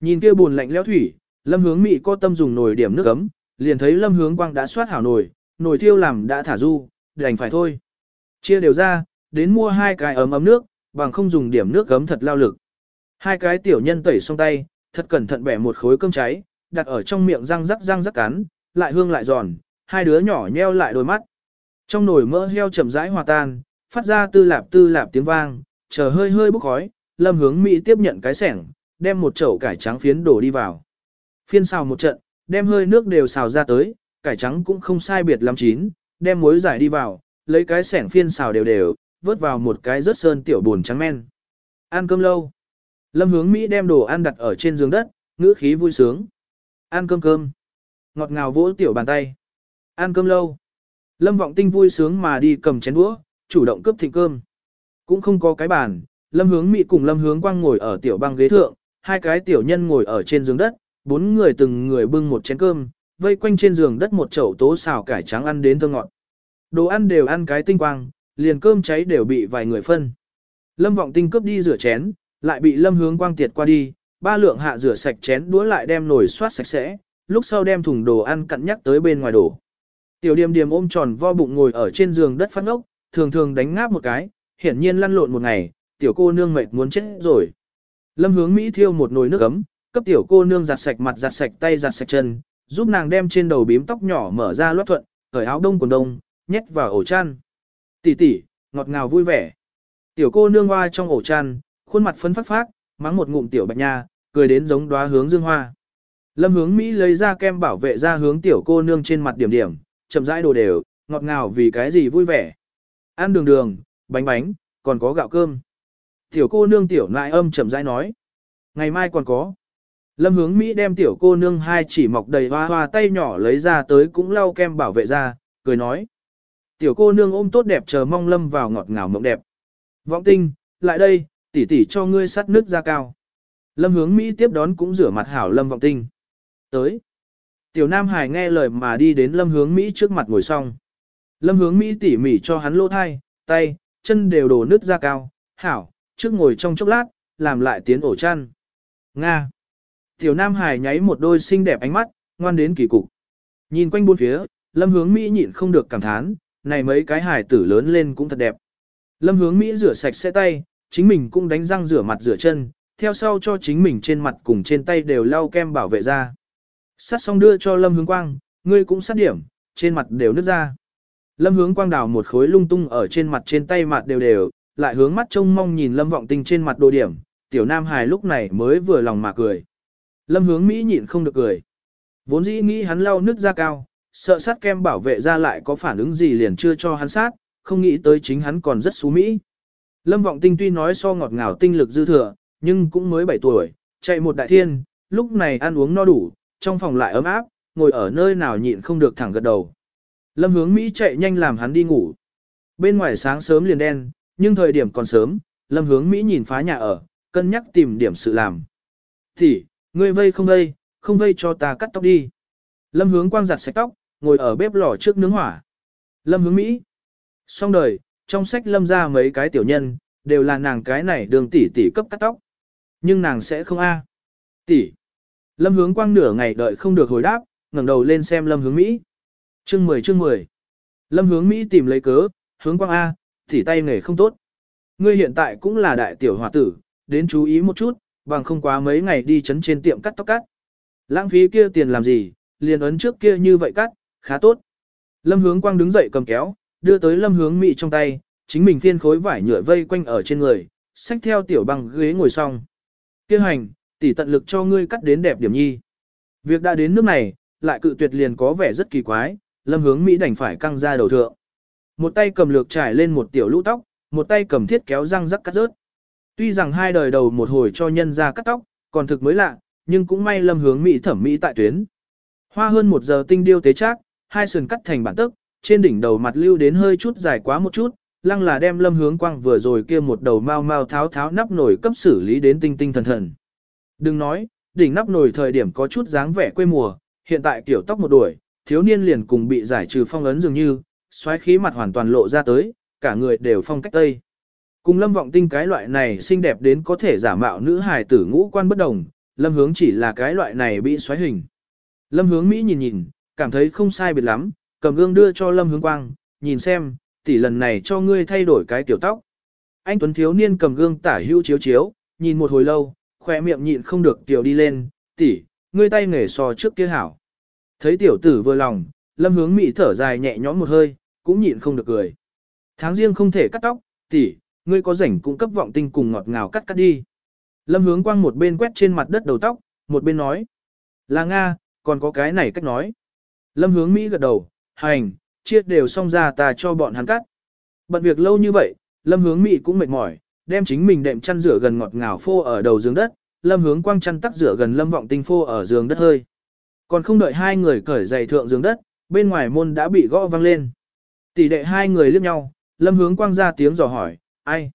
Nhìn kia buồn lạnh lẽo thủy, Lâm Hướng Mị có tâm dùng nồi điểm nước ấm, liền thấy Lâm Hướng Quang đã soát hảo nồi, nồi thiêu làm đã thả du, đành phải thôi. Chia đều ra, đến mua hai cái ấm ấm nước, bằng không dùng điểm nước gấm thật lao lực. Hai cái tiểu nhân tẩy xong tay, thật cẩn thận bẻ một khối cơm cháy, đặt ở trong miệng răng rắc răng rắc cắn, lại hương lại giòn, hai đứa nhỏ nheo lại đôi mắt. Trong nồi mỡ heo chậm rãi hòa tan, phát ra tư lạp tư lạp tiếng vang, chờ hơi hơi bốc khói, lâm hướng Mỹ tiếp nhận cái sẻng, đem một chậu cải trắng phiến đổ đi vào. Phiên xào một trận, đem hơi nước đều xào ra tới, cải trắng cũng không sai biệt lắm chín, đem muối giải đi vào, lấy cái sẻng phiên xào đều đều, vớt vào một cái rớt sơn tiểu buồn trắng men. Ăn cơm lâu. Lâm hướng Mỹ đem đồ ăn đặt ở trên giường đất, ngữ khí vui sướng. Ăn cơm cơm. Ngọt ngào vỗ tiểu bàn tay. Ăn cơm lâu. Lâm vọng tinh vui sướng mà đi cầm chén đũa, chủ động cướp thịnh cơm. Cũng không có cái bàn, Lâm Hướng Mỹ cùng Lâm Hướng Quang ngồi ở tiểu băng ghế thượng, hai cái tiểu nhân ngồi ở trên giường đất, bốn người từng người bưng một chén cơm, vây quanh trên giường đất một chậu tố xào cải trắng ăn đến thơm ngọt. Đồ ăn đều ăn cái tinh quang, liền cơm cháy đều bị vài người phân. Lâm Vọng Tinh cướp đi rửa chén, lại bị Lâm Hướng Quang tiệt qua đi, ba lượng hạ rửa sạch chén đũa lại đem nồi soát sạch sẽ, lúc sau đem thùng đồ ăn cặn nhắc tới bên ngoài đổ. Tiểu điềm điềm ôm tròn vo bụng ngồi ở trên giường đất phát ngốc, thường thường đánh ngáp một cái, hiển nhiên lăn lộn một ngày, tiểu cô nương mệt muốn chết rồi. Lâm hướng Mỹ thiêu một nồi nước ấm, cấp tiểu cô nương giặt sạch mặt giặt sạch tay giặt sạch chân, giúp nàng đem trên đầu bím tóc nhỏ mở ra loát thuận, cởi áo đông quần đông, nhét vào ổ chăn. Tỷ tỷ, ngọt ngào vui vẻ. Tiểu cô nương hoa trong ổ chăn, khuôn mặt phấn phát phát, mắng một ngụm tiểu bạch nha, cười đến giống đóa hướng dương hoa. Lâm hướng Mỹ lấy ra kem bảo vệ ra hướng tiểu cô nương trên mặt điểm điểm, chậm rãi đồ đều, ngọt ngào vì cái gì vui vẻ. Ăn đường đường, bánh bánh, còn có gạo cơm. Tiểu cô nương tiểu nại âm chậm rãi nói. Ngày mai còn có. Lâm hướng Mỹ đem tiểu cô nương hai chỉ mọc đầy hoa hoa tay nhỏ lấy ra tới cũng lau kem bảo vệ ra, cười nói. Tiểu cô nương ôm tốt đẹp chờ mong Lâm vào ngọt ngào mộng đẹp. Vọng tinh, lại đây, tỷ tỷ cho ngươi sắt nước ra cao. Lâm hướng Mỹ tiếp đón cũng rửa mặt hảo Lâm vọng tinh. Tới. Tiểu Nam Hải nghe lời mà đi đến Lâm hướng Mỹ trước mặt ngồi xong. Lâm hướng Mỹ tỉ mỉ cho hắn lỗ thai, tay, chân đều đổ nước ra cao, hảo, trước ngồi trong chốc lát, làm lại tiến ổ chăn. Nga. Tiểu Nam Hải nháy một đôi xinh đẹp ánh mắt, ngoan đến kỳ cục. Nhìn quanh bốn phía, Lâm hướng Mỹ nhịn không được cảm thán, này mấy cái hải tử lớn lên cũng thật đẹp. Lâm hướng Mỹ rửa sạch sẽ tay, chính mình cũng đánh răng rửa mặt rửa chân, theo sau cho chính mình trên mặt cùng trên tay đều lau kem bảo vệ ra. Sát xong đưa cho Lâm hướng quang, ngươi cũng sát điểm, trên mặt đều nứt ra. Lâm hướng quang đào một khối lung tung ở trên mặt trên tay mặt đều đều, lại hướng mắt trông mong nhìn Lâm vọng tinh trên mặt đồ điểm, tiểu nam hài lúc này mới vừa lòng mà cười. Lâm hướng Mỹ nhịn không được cười. Vốn dĩ nghĩ hắn lau nước ra cao, sợ sát kem bảo vệ ra lại có phản ứng gì liền chưa cho hắn sát, không nghĩ tới chính hắn còn rất xú Mỹ. Lâm vọng tinh tuy nói so ngọt ngào tinh lực dư thừa, nhưng cũng mới 7 tuổi, chạy một đại thiên, lúc này ăn uống no đủ, trong phòng lại ấm áp, ngồi ở nơi nào nhịn không được thẳng gật đầu. Lâm hướng Mỹ chạy nhanh làm hắn đi ngủ. Bên ngoài sáng sớm liền đen, nhưng thời điểm còn sớm, Lâm hướng Mỹ nhìn phá nhà ở, cân nhắc tìm điểm sự làm. Thì, ngươi vây không vây, không vây cho ta cắt tóc đi. Lâm hướng quang giặt sạch tóc, ngồi ở bếp lò trước nướng hỏa. Lâm hướng Mỹ. Xong đời, trong sách lâm ra mấy cái tiểu nhân, đều là nàng cái này đường tỷ tỷ cấp cắt tóc. Nhưng nàng sẽ không a. Tỷ. Lâm hướng quang nửa ngày đợi không được hồi đáp, ngẩng đầu lên xem lâm hướng Mỹ. Chương 10 chương 10. Lâm hướng Mỹ tìm lấy cớ, hướng quang A, thì tay nghề không tốt. Ngươi hiện tại cũng là đại tiểu hòa tử, đến chú ý một chút, bằng không quá mấy ngày đi chấn trên tiệm cắt tóc cắt. Lãng phí kia tiền làm gì, liền ấn trước kia như vậy cắt, khá tốt. Lâm hướng quang đứng dậy cầm kéo, đưa tới lâm hướng Mỹ trong tay, chính mình thiên khối vải nhựa vây quanh ở trên người, xách theo tiểu bằng ghế ngồi xong. Kêu hành, tỷ tận lực cho ngươi cắt đến đẹp điểm nhi. Việc đã đến nước này, lại cự tuyệt liền có vẻ rất kỳ quái, lâm hướng Mỹ đành phải căng ra đầu thượng. Một tay cầm lược trải lên một tiểu lũ tóc, một tay cầm thiết kéo răng rắc cắt rớt. Tuy rằng hai đời đầu một hồi cho nhân ra cắt tóc, còn thực mới lạ, nhưng cũng may lâm hướng Mỹ thẩm mỹ tại tuyến. Hoa hơn một giờ tinh điêu tế trác hai sườn cắt thành bản tức, trên đỉnh đầu mặt lưu đến hơi chút dài quá một chút, lăng là đem lâm hướng quang vừa rồi kia một đầu mau mau tháo tháo nắp nổi cấp xử lý đến tinh tinh thần thần. Đừng nói, đỉnh nắp nổi thời điểm có chút dáng vẻ quê mùa, hiện tại kiểu tóc một đuổi, thiếu niên liền cùng bị giải trừ phong ấn dường như, xoáy khí mặt hoàn toàn lộ ra tới, cả người đều phong cách tây. Cùng lâm vọng tinh cái loại này xinh đẹp đến có thể giả mạo nữ hài tử ngũ quan bất đồng, lâm hướng chỉ là cái loại này bị xoáy hình. Lâm hướng Mỹ nhìn nhìn, cảm thấy không sai biệt lắm, cầm gương đưa cho lâm hướng quang, nhìn xem, tỷ lần này cho ngươi thay đổi cái tiểu tóc. Anh Tuấn thiếu niên cầm gương tả hữu chiếu chiếu, nhìn một hồi lâu, khỏe miệng nhịn không được tiểu đi lên, tỷ, ngươi tay nghề so trước kia hảo. Thấy tiểu tử vừa lòng, lâm hướng Mỹ thở dài nhẹ nhõm một hơi, cũng nhịn không được cười. Tháng riêng không thể cắt tóc, tỷ, ngươi có rảnh cũng cấp vọng tinh cùng ngọt ngào cắt cắt đi. Lâm hướng quang một bên quét trên mặt đất đầu tóc, một bên nói. Là Nga, còn có cái này cách nói. Lâm hướng Mỹ gật đầu, hành, chia đều xong ra ta cho bọn hắn cắt. Bận việc lâu như vậy, Lâm hướng Mỹ cũng mệt mỏi, đem chính mình đệm chăn rửa gần ngọt ngào phô ở đầu giường đất, Lâm hướng quang chăn tắc rửa gần Lâm vọng tinh phô ở giường đất hơi. Còn không đợi hai người cởi giày thượng giường đất, bên ngoài môn đã bị gõ vang lên. Tỷ đệ hai người liếc nhau, Lâm hướng quang ra tiếng dò hỏi, ai?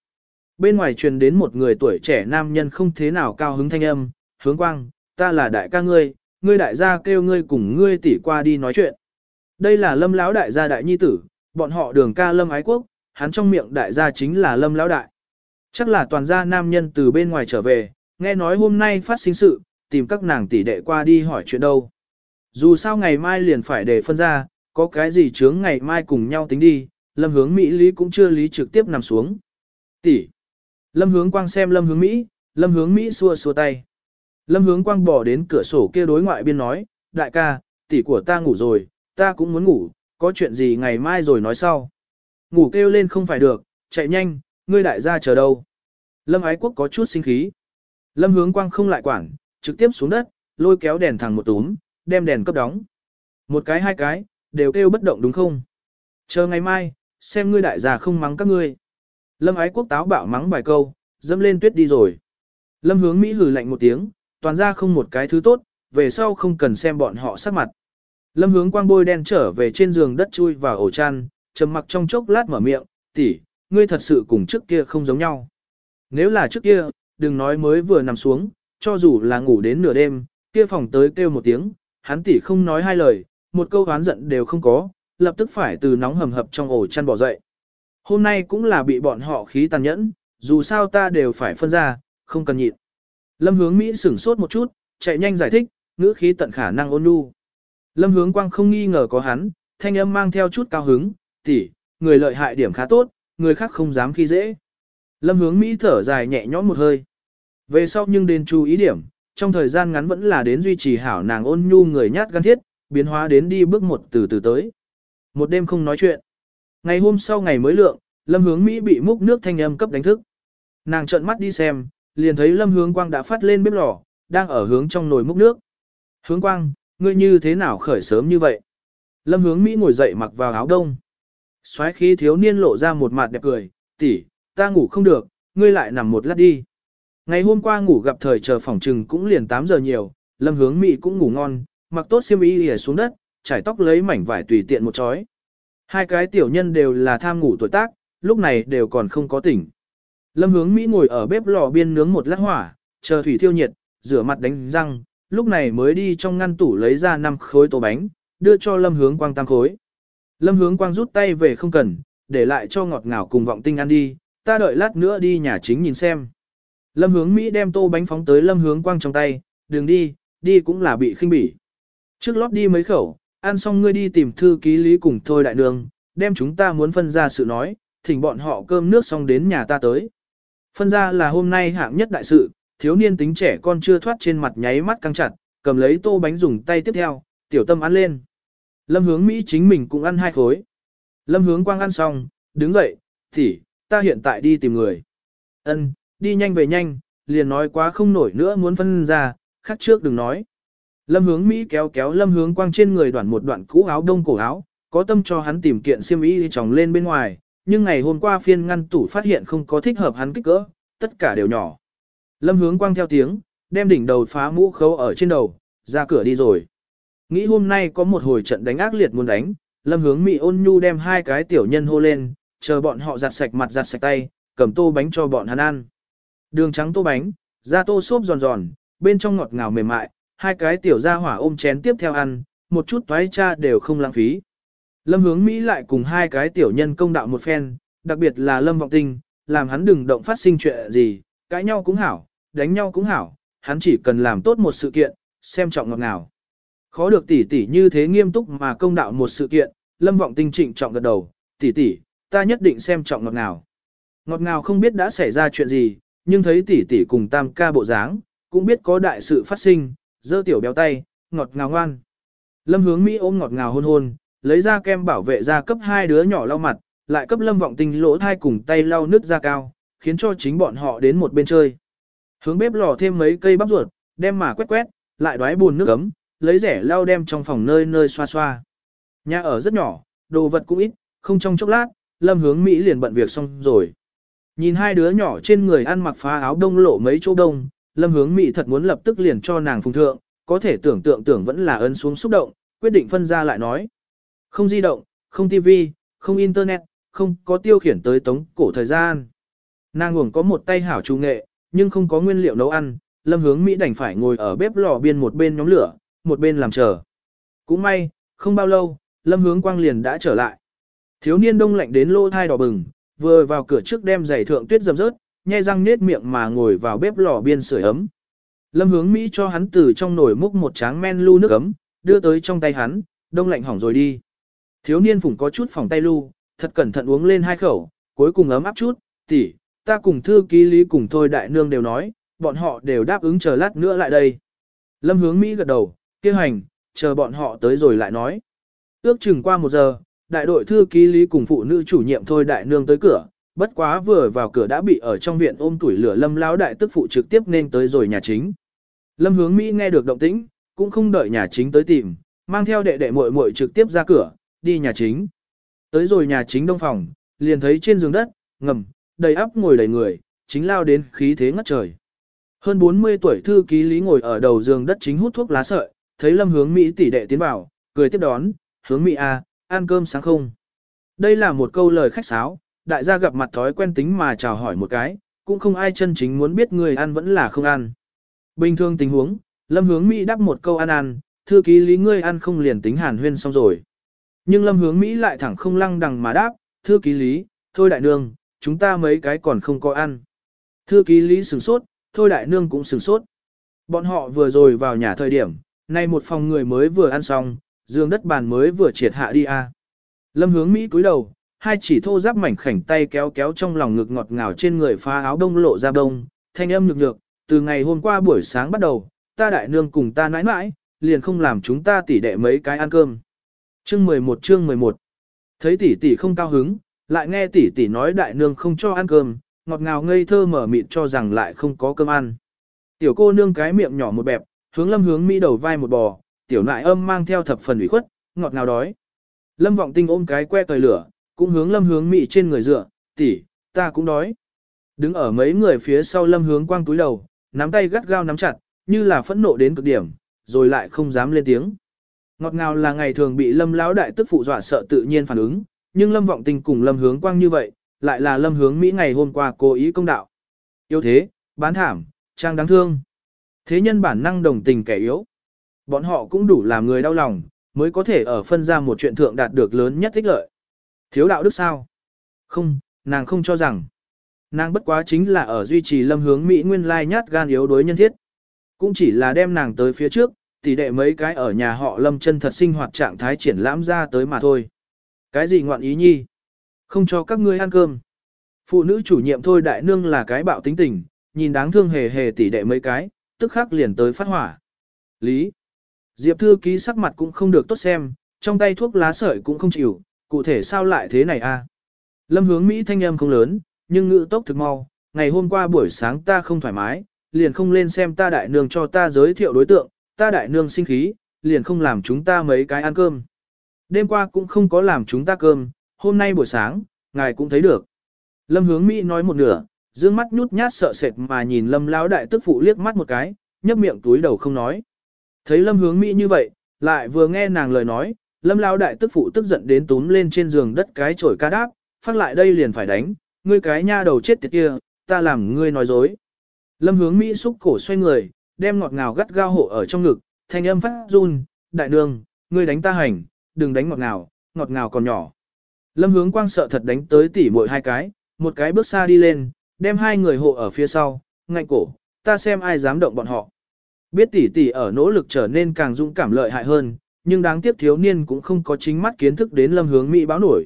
Bên ngoài truyền đến một người tuổi trẻ nam nhân không thế nào cao hứng thanh âm, hướng quang, ta là đại ca ngươi, ngươi đại gia kêu ngươi cùng ngươi tỷ qua đi nói chuyện. Đây là lâm lão đại gia đại nhi tử, bọn họ đường ca lâm ái quốc, hắn trong miệng đại gia chính là lâm lão đại. Chắc là toàn gia nam nhân từ bên ngoài trở về, nghe nói hôm nay phát sinh sự, tìm các nàng tỷ đệ qua đi hỏi chuyện đâu. Dù sao ngày mai liền phải để phân ra, có cái gì chướng ngày mai cùng nhau tính đi, lâm hướng Mỹ lý cũng chưa lý trực tiếp nằm xuống. Tỷ. Lâm hướng quang xem lâm hướng Mỹ, lâm hướng Mỹ xua xua tay. Lâm hướng quang bỏ đến cửa sổ kia đối ngoại biên nói, đại ca, tỷ của ta ngủ rồi, ta cũng muốn ngủ, có chuyện gì ngày mai rồi nói sau. Ngủ kêu lên không phải được, chạy nhanh, ngươi đại gia chờ đâu. Lâm ái quốc có chút sinh khí. Lâm hướng quang không lại quản, trực tiếp xuống đất, lôi kéo đèn thẳng một túm, đem đèn cấp đóng. Một cái hai cái, đều kêu bất động đúng không? Chờ ngày mai, xem ngươi đại gia không mắng các ngươi. Lâm ái quốc táo bạo mắng vài câu, dâm lên tuyết đi rồi. Lâm hướng Mỹ hừ lạnh một tiếng, toàn ra không một cái thứ tốt, về sau không cần xem bọn họ sắc mặt. Lâm hướng quang bôi đen trở về trên giường đất chui vào ổ chăn, trầm mặc trong chốc lát mở miệng, tỷ, ngươi thật sự cùng trước kia không giống nhau. Nếu là trước kia, đừng nói mới vừa nằm xuống, cho dù là ngủ đến nửa đêm, kia phòng tới kêu một tiếng, hắn tỷ không nói hai lời, một câu oán giận đều không có, lập tức phải từ nóng hầm hập trong ổ chăn bỏ dậy. Hôm nay cũng là bị bọn họ khí tàn nhẫn, dù sao ta đều phải phân ra, không cần nhịn. Lâm hướng Mỹ sửng sốt một chút, chạy nhanh giải thích, ngữ khí tận khả năng ôn nhu. Lâm hướng quang không nghi ngờ có hắn, thanh âm mang theo chút cao hứng, tỷ, người lợi hại điểm khá tốt, người khác không dám khi dễ. Lâm hướng Mỹ thở dài nhẹ nhõm một hơi. Về sau nhưng đến chú ý điểm, trong thời gian ngắn vẫn là đến duy trì hảo nàng ôn nhu người nhát gan thiết, biến hóa đến đi bước một từ từ tới. Một đêm không nói chuyện. Ngày hôm sau ngày mới lượng, Lâm hướng Mỹ bị múc nước thanh âm cấp đánh thức. Nàng trợn mắt đi xem, liền thấy Lâm hướng quang đã phát lên bếp lò, đang ở hướng trong nồi múc nước. Hướng quang, ngươi như thế nào khởi sớm như vậy? Lâm hướng Mỹ ngồi dậy mặc vào áo đông. Xoáy khí thiếu niên lộ ra một mặt đẹp cười, tỷ, ta ngủ không được, ngươi lại nằm một lát đi. Ngày hôm qua ngủ gặp thời chờ phòng trừng cũng liền 8 giờ nhiều, lâm hướng Mỹ cũng ngủ ngon, mặc tốt xiêm y lìa xuống đất, trải tóc lấy mảnh vải tùy tiện một chói. Hai cái tiểu nhân đều là tham ngủ tuổi tác, lúc này đều còn không có tỉnh. Lâm hướng Mỹ ngồi ở bếp lò biên nướng một lát hỏa, chờ thủy thiêu nhiệt, rửa mặt đánh răng, lúc này mới đi trong ngăn tủ lấy ra năm khối tô bánh, đưa cho Lâm hướng quang tam khối. Lâm hướng quang rút tay về không cần, để lại cho ngọt ngào cùng vọng tinh ăn đi, ta đợi lát nữa đi nhà chính nhìn xem. Lâm hướng Mỹ đem tô bánh phóng tới lâm hướng quang trong tay, đừng đi, đi cũng là bị khinh bỉ. Trước lót đi mấy khẩu, ăn xong ngươi đi tìm thư ký lý cùng thôi đại nương, đem chúng ta muốn phân ra sự nói, thỉnh bọn họ cơm nước xong đến nhà ta tới. Phân ra là hôm nay hạng nhất đại sự, thiếu niên tính trẻ con chưa thoát trên mặt nháy mắt căng chặt, cầm lấy tô bánh dùng tay tiếp theo, tiểu tâm ăn lên. Lâm hướng Mỹ chính mình cũng ăn hai khối. Lâm hướng quang ăn xong, đứng dậy, thì, ta hiện tại đi tìm người. Ân, đi nhanh về nhanh, liền nói quá không nổi nữa muốn phân ra, khác trước đừng nói. Lâm hướng Mỹ kéo kéo lâm hướng quang trên người đoạn một đoạn cũ áo đông cổ áo, có tâm cho hắn tìm kiện xiêm y tròng lên bên ngoài, nhưng ngày hôm qua phiên ngăn tủ phát hiện không có thích hợp hắn kích cỡ, tất cả đều nhỏ. Lâm hướng quang theo tiếng, đem đỉnh đầu phá mũ khấu ở trên đầu, ra cửa đi rồi. Nghĩ hôm nay có một hồi trận đánh ác liệt muốn đánh, lâm hướng Mị ôn nhu đem hai cái tiểu nhân hô lên, chờ bọn họ giặt sạch mặt giặt sạch tay, cầm tô bánh cho bọn hắn ăn. Đường trắng tô bánh, da tô xốp giòn giòn, bên trong ngọt ngào mềm mại, hai cái tiểu gia hỏa ôm chén tiếp theo ăn, một chút toái cha đều không lãng phí. Lâm hướng Mỹ lại cùng hai cái tiểu nhân công đạo một phen, đặc biệt là Lâm Vọng Tinh, làm hắn đừng động phát sinh chuyện gì, cãi nhau cũng hảo, đánh nhau cũng hảo, hắn chỉ cần làm tốt một sự kiện, xem trọng ngọt ngào. Khó được tỷ tỷ như thế nghiêm túc mà công đạo một sự kiện, Lâm Vọng Tinh trịnh trọng gật đầu, tỷ tỷ, ta nhất định xem trọng ngọt ngào. Ngọt ngào không biết đã xảy ra chuyện gì, nhưng thấy tỷ tỷ cùng tam ca bộ dáng, cũng biết có đại sự phát sinh, dơ tiểu béo tay, ngọt ngào ngoan. Lâm hướng Mỹ ôm ngọt ngào hôn hôn, lấy ra kem bảo vệ ra cấp hai đứa nhỏ lau mặt, lại cấp lâm vọng tinh lỗ thai cùng tay lau nước ra cao, khiến cho chính bọn họ đến một bên chơi. Hướng bếp lò thêm mấy cây bắp ruột, đem mà quét quét, lại đoái buồn nước ấm, lấy rẻ lau đem trong phòng nơi nơi xoa xoa. Nhà ở rất nhỏ, đồ vật cũng ít, không trong chốc lát, lâm hướng Mỹ liền bận việc xong rồi. Nhìn hai đứa nhỏ trên người ăn mặc phá áo đông lộ mấy chỗ đông, lâm hướng Mỹ thật muốn lập tức liền cho nàng phùng thượng, có thể tưởng tượng tưởng vẫn là ấn xuống xúc động, quyết định phân ra lại nói. Không di động, không tivi, không internet, không có tiêu khiển tới tống cổ thời gian. Nàng uổng có một tay hảo trung nghệ, nhưng không có nguyên liệu nấu ăn, lâm hướng Mỹ đành phải ngồi ở bếp lò biên một bên nhóm lửa, một bên làm chờ. Cũng may, không bao lâu, lâm hướng quang liền đã trở lại. Thiếu niên đông lạnh đến lô thai đỏ bừng, vừa vào cửa trước đem giày thượng tuyết dầm rớt, nhai răng nết miệng mà ngồi vào bếp lò biên sưởi ấm. Lâm hướng Mỹ cho hắn từ trong nồi múc một tráng men lu nước ấm, đưa tới trong tay hắn, đông lạnh hỏng rồi đi. Thiếu niên phủng có chút phòng tay lưu, thật cẩn thận uống lên hai khẩu, cuối cùng ấm áp chút, tỷ, ta cùng thư ký lý cùng thôi đại nương đều nói, bọn họ đều đáp ứng chờ lát nữa lại đây. Lâm hướng Mỹ gật đầu, kêu hành, chờ bọn họ tới rồi lại nói. Ước chừng qua một giờ, đại đội thư ký lý cùng phụ nữ chủ nhiệm thôi đại nương tới cửa, bất quá vừa vào cửa đã bị ở trong viện ôm tuổi lửa lâm lão đại tức phụ trực tiếp nên tới rồi nhà chính. Lâm hướng Mỹ nghe được động tĩnh, cũng không đợi nhà chính tới tìm, mang theo đệ đệ muội muội trực tiếp ra cửa, đi nhà chính. Tới rồi nhà chính đông phòng, liền thấy trên giường đất, ngầm, đầy áp ngồi đầy người, chính lao đến khí thế ngất trời. Hơn 40 tuổi thư ký lý ngồi ở đầu giường đất chính hút thuốc lá sợi, thấy lâm hướng Mỹ tỷ đệ tiến vào, cười tiếp đón, hướng Mỹ A, ăn cơm sáng không? Đây là một câu lời khách sáo, đại gia gặp mặt thói quen tính mà chào hỏi một cái, cũng không ai chân chính muốn biết người ăn vẫn là không ăn. Bình thường tình huống, lâm hướng Mỹ đáp một câu ăn ăn, thư ký lý ngươi ăn không liền tính hàn huyên xong rồi. Nhưng lâm hướng Mỹ lại thẳng không lăng đằng mà đáp, thư ký lý, thôi đại nương, chúng ta mấy cái còn không có ăn. Thư ký lý sửng sốt, thôi đại nương cũng sửng sốt. Bọn họ vừa rồi vào nhà thời điểm, nay một phòng người mới vừa ăn xong, giường đất bàn mới vừa triệt hạ đi a. Lâm hướng Mỹ cúi đầu, hai chỉ thô giáp mảnh khảnh tay kéo kéo trong lòng ngực ngọt ngào trên người phá áo đông lộ ra đông, thanh âm nhược nhược, từ ngày hôm qua buổi sáng bắt đầu, ta đại nương cùng ta nãi nãi, liền không làm chúng ta tỉ đệ mấy cái ăn cơm. Chương 11 chương 11 Thấy tỷ tỷ không cao hứng, lại nghe tỷ tỷ nói đại nương không cho ăn cơm, ngọt ngào ngây thơ mở mịt cho rằng lại không có cơm ăn. Tiểu cô nương cái miệng nhỏ một bẹp, hướng lâm hướng mỹ đầu vai một bò, tiểu nại âm mang theo thập phần ủy khuất, ngọt ngào đói. Lâm vọng tinh ôm cái que cời lửa, cũng hướng lâm hướng mỹ trên người dựa, tỷ, ta cũng đói. Đứng ở mấy người phía sau lâm hướng quang túi đầu, nắm tay gắt gao nắm chặt, như là phẫn nộ đến cực điểm, rồi lại không dám lên tiếng. Ngọt ngào là ngày thường bị lâm lão đại tức phụ dọa sợ tự nhiên phản ứng, nhưng lâm vọng Tình cùng lâm hướng quang như vậy, lại là lâm hướng Mỹ ngày hôm qua cố ý công đạo. Yêu thế, bán thảm, trang đáng thương. Thế nhân bản năng đồng tình kẻ yếu. Bọn họ cũng đủ làm người đau lòng, mới có thể ở phân ra một chuyện thượng đạt được lớn nhất thích lợi. Thiếu đạo đức sao? Không, nàng không cho rằng. Nàng bất quá chính là ở duy trì lâm hướng Mỹ nguyên lai nhát gan yếu đối nhân thiết. Cũng chỉ là đem nàng tới phía trước, tỷ đệ mấy cái ở nhà họ lâm chân thật sinh hoạt trạng thái triển lãm ra tới mà thôi. Cái gì ngoạn ý nhi? Không cho các ngươi ăn cơm. Phụ nữ chủ nhiệm thôi đại nương là cái bạo tính tình, nhìn đáng thương hề hề tỷ đệ mấy cái, tức khắc liền tới phát hỏa. Lý. Diệp thư ký sắc mặt cũng không được tốt xem, trong tay thuốc lá sợi cũng không chịu, cụ thể sao lại thế này a? Lâm hướng Mỹ thanh âm không lớn, nhưng ngữ tốc thực mau, ngày hôm qua buổi sáng ta không thoải mái, liền không lên xem ta đại nương cho ta giới thiệu đối tượng, ta đại nương sinh khí, liền không làm chúng ta mấy cái ăn cơm. Đêm qua cũng không có làm chúng ta cơm, hôm nay buổi sáng, ngài cũng thấy được. Lâm hướng Mỹ nói một nửa, dương mắt nhút nhát sợ sệt mà nhìn lâm lão đại tức phụ liếc mắt một cái, nhấp miệng túi đầu không nói. Thấy lâm hướng Mỹ như vậy, lại vừa nghe nàng lời nói, lâm lão đại tức phụ tức giận đến túm lên trên giường đất cái chổi ca đáp, phát lại đây liền phải đánh, ngươi cái nha đầu chết tiệt kia, ta làm ngươi nói dối. Lâm hướng Mỹ xúc cổ xoay người, đem ngọt ngào gắt gao hộ ở trong ngực, thanh âm phát run, đại nương, ngươi đánh ta hành, đừng đánh ngọt ngào, ngọt ngào còn nhỏ. Lâm hướng quang sợ thật đánh tới tỉ muội hai cái, một cái bước xa đi lên, đem hai người hộ ở phía sau, ngạnh cổ, ta xem ai dám động bọn họ. Biết tỷ tỷ ở nỗ lực trở nên càng dũng cảm lợi hại hơn, nhưng đáng tiếc thiếu niên cũng không có chính mắt kiến thức đến lâm hướng Mỹ báo nổi.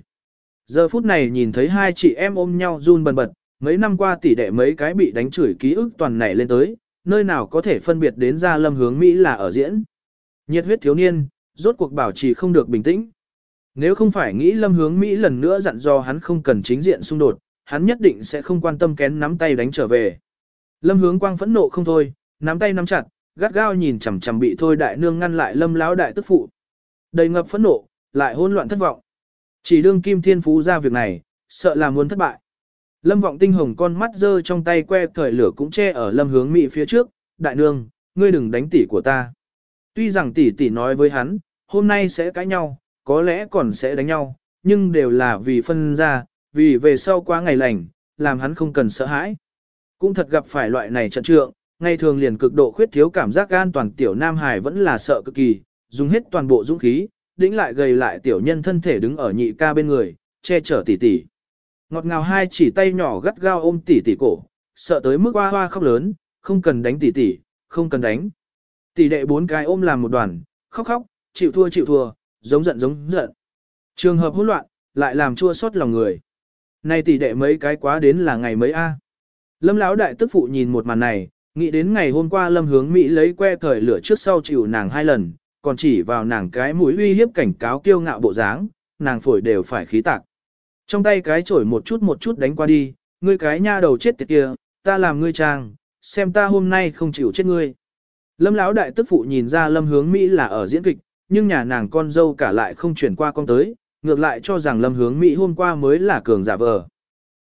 Giờ phút này nhìn thấy hai chị em ôm nhau run bần bật, mấy năm qua tỷ đệ mấy cái bị đánh chửi ký ức toàn nảy lên tới, nơi nào có thể phân biệt đến ra lâm hướng Mỹ là ở diễn. Nhiệt huyết thiếu niên, rốt cuộc bảo trì không được bình tĩnh. Nếu không phải nghĩ lâm hướng Mỹ lần nữa dặn do hắn không cần chính diện xung đột, hắn nhất định sẽ không quan tâm kén nắm tay đánh trở về. Lâm hướng quang phẫn nộ không thôi, nắm tay nắm chặt, gắt gao nhìn chằm chằm bị thôi đại nương ngăn lại lâm lão đại tức phụ. Đầy ngập phẫn nộ, lại hỗn loạn thất vọng. Chỉ đương kim thiên phú ra việc này, sợ là muốn thất bại. Lâm vọng tinh hồng con mắt dơ trong tay que cởi lửa cũng che ở lâm hướng mị phía trước, đại nương, ngươi đừng đánh tỷ của ta. Tuy rằng tỷ tỷ nói với hắn, hôm nay sẽ cãi nhau, có lẽ còn sẽ đánh nhau, nhưng đều là vì phân ra, vì về sau quá ngày lành, làm hắn không cần sợ hãi. Cũng thật gặp phải loại này trận trượng, ngày thường liền cực độ khuyết thiếu cảm giác an toàn tiểu Nam Hải vẫn là sợ cực kỳ, dùng hết toàn bộ dũng khí, đĩnh lại gầy lại tiểu nhân thân thể đứng ở nhị ca bên người, che chở tỷ tỷ. Ngọt ngào hai chỉ tay nhỏ gắt gao ôm tỷ tỷ cổ, sợ tới mức hoa hoa khóc lớn, không cần đánh tỷ tỷ, không cần đánh. Tỷ đệ bốn cái ôm làm một đoàn, khóc khóc, chịu thua chịu thua, giống giận giống giận. Trường hợp hỗn loạn, lại làm chua xót lòng người. Này tỷ đệ mấy cái quá đến là ngày mấy a? Lâm lão đại tức phụ nhìn một màn này, nghĩ đến ngày hôm qua Lâm Hướng Mỹ lấy que thời lửa trước sau chịu nàng hai lần, còn chỉ vào nàng cái mũi uy hiếp cảnh cáo kiêu ngạo bộ dáng, nàng phổi đều phải khí tạc. Trong tay cái chổi một chút một chút đánh qua đi, ngươi cái nha đầu chết tiệt kia, ta làm ngươi trang, xem ta hôm nay không chịu chết ngươi. Lâm lão đại tức phụ nhìn ra Lâm Hướng Mỹ là ở diễn kịch, nhưng nhà nàng con dâu cả lại không chuyển qua con tới, ngược lại cho rằng Lâm Hướng Mỹ hôm qua mới là cường giả vờ.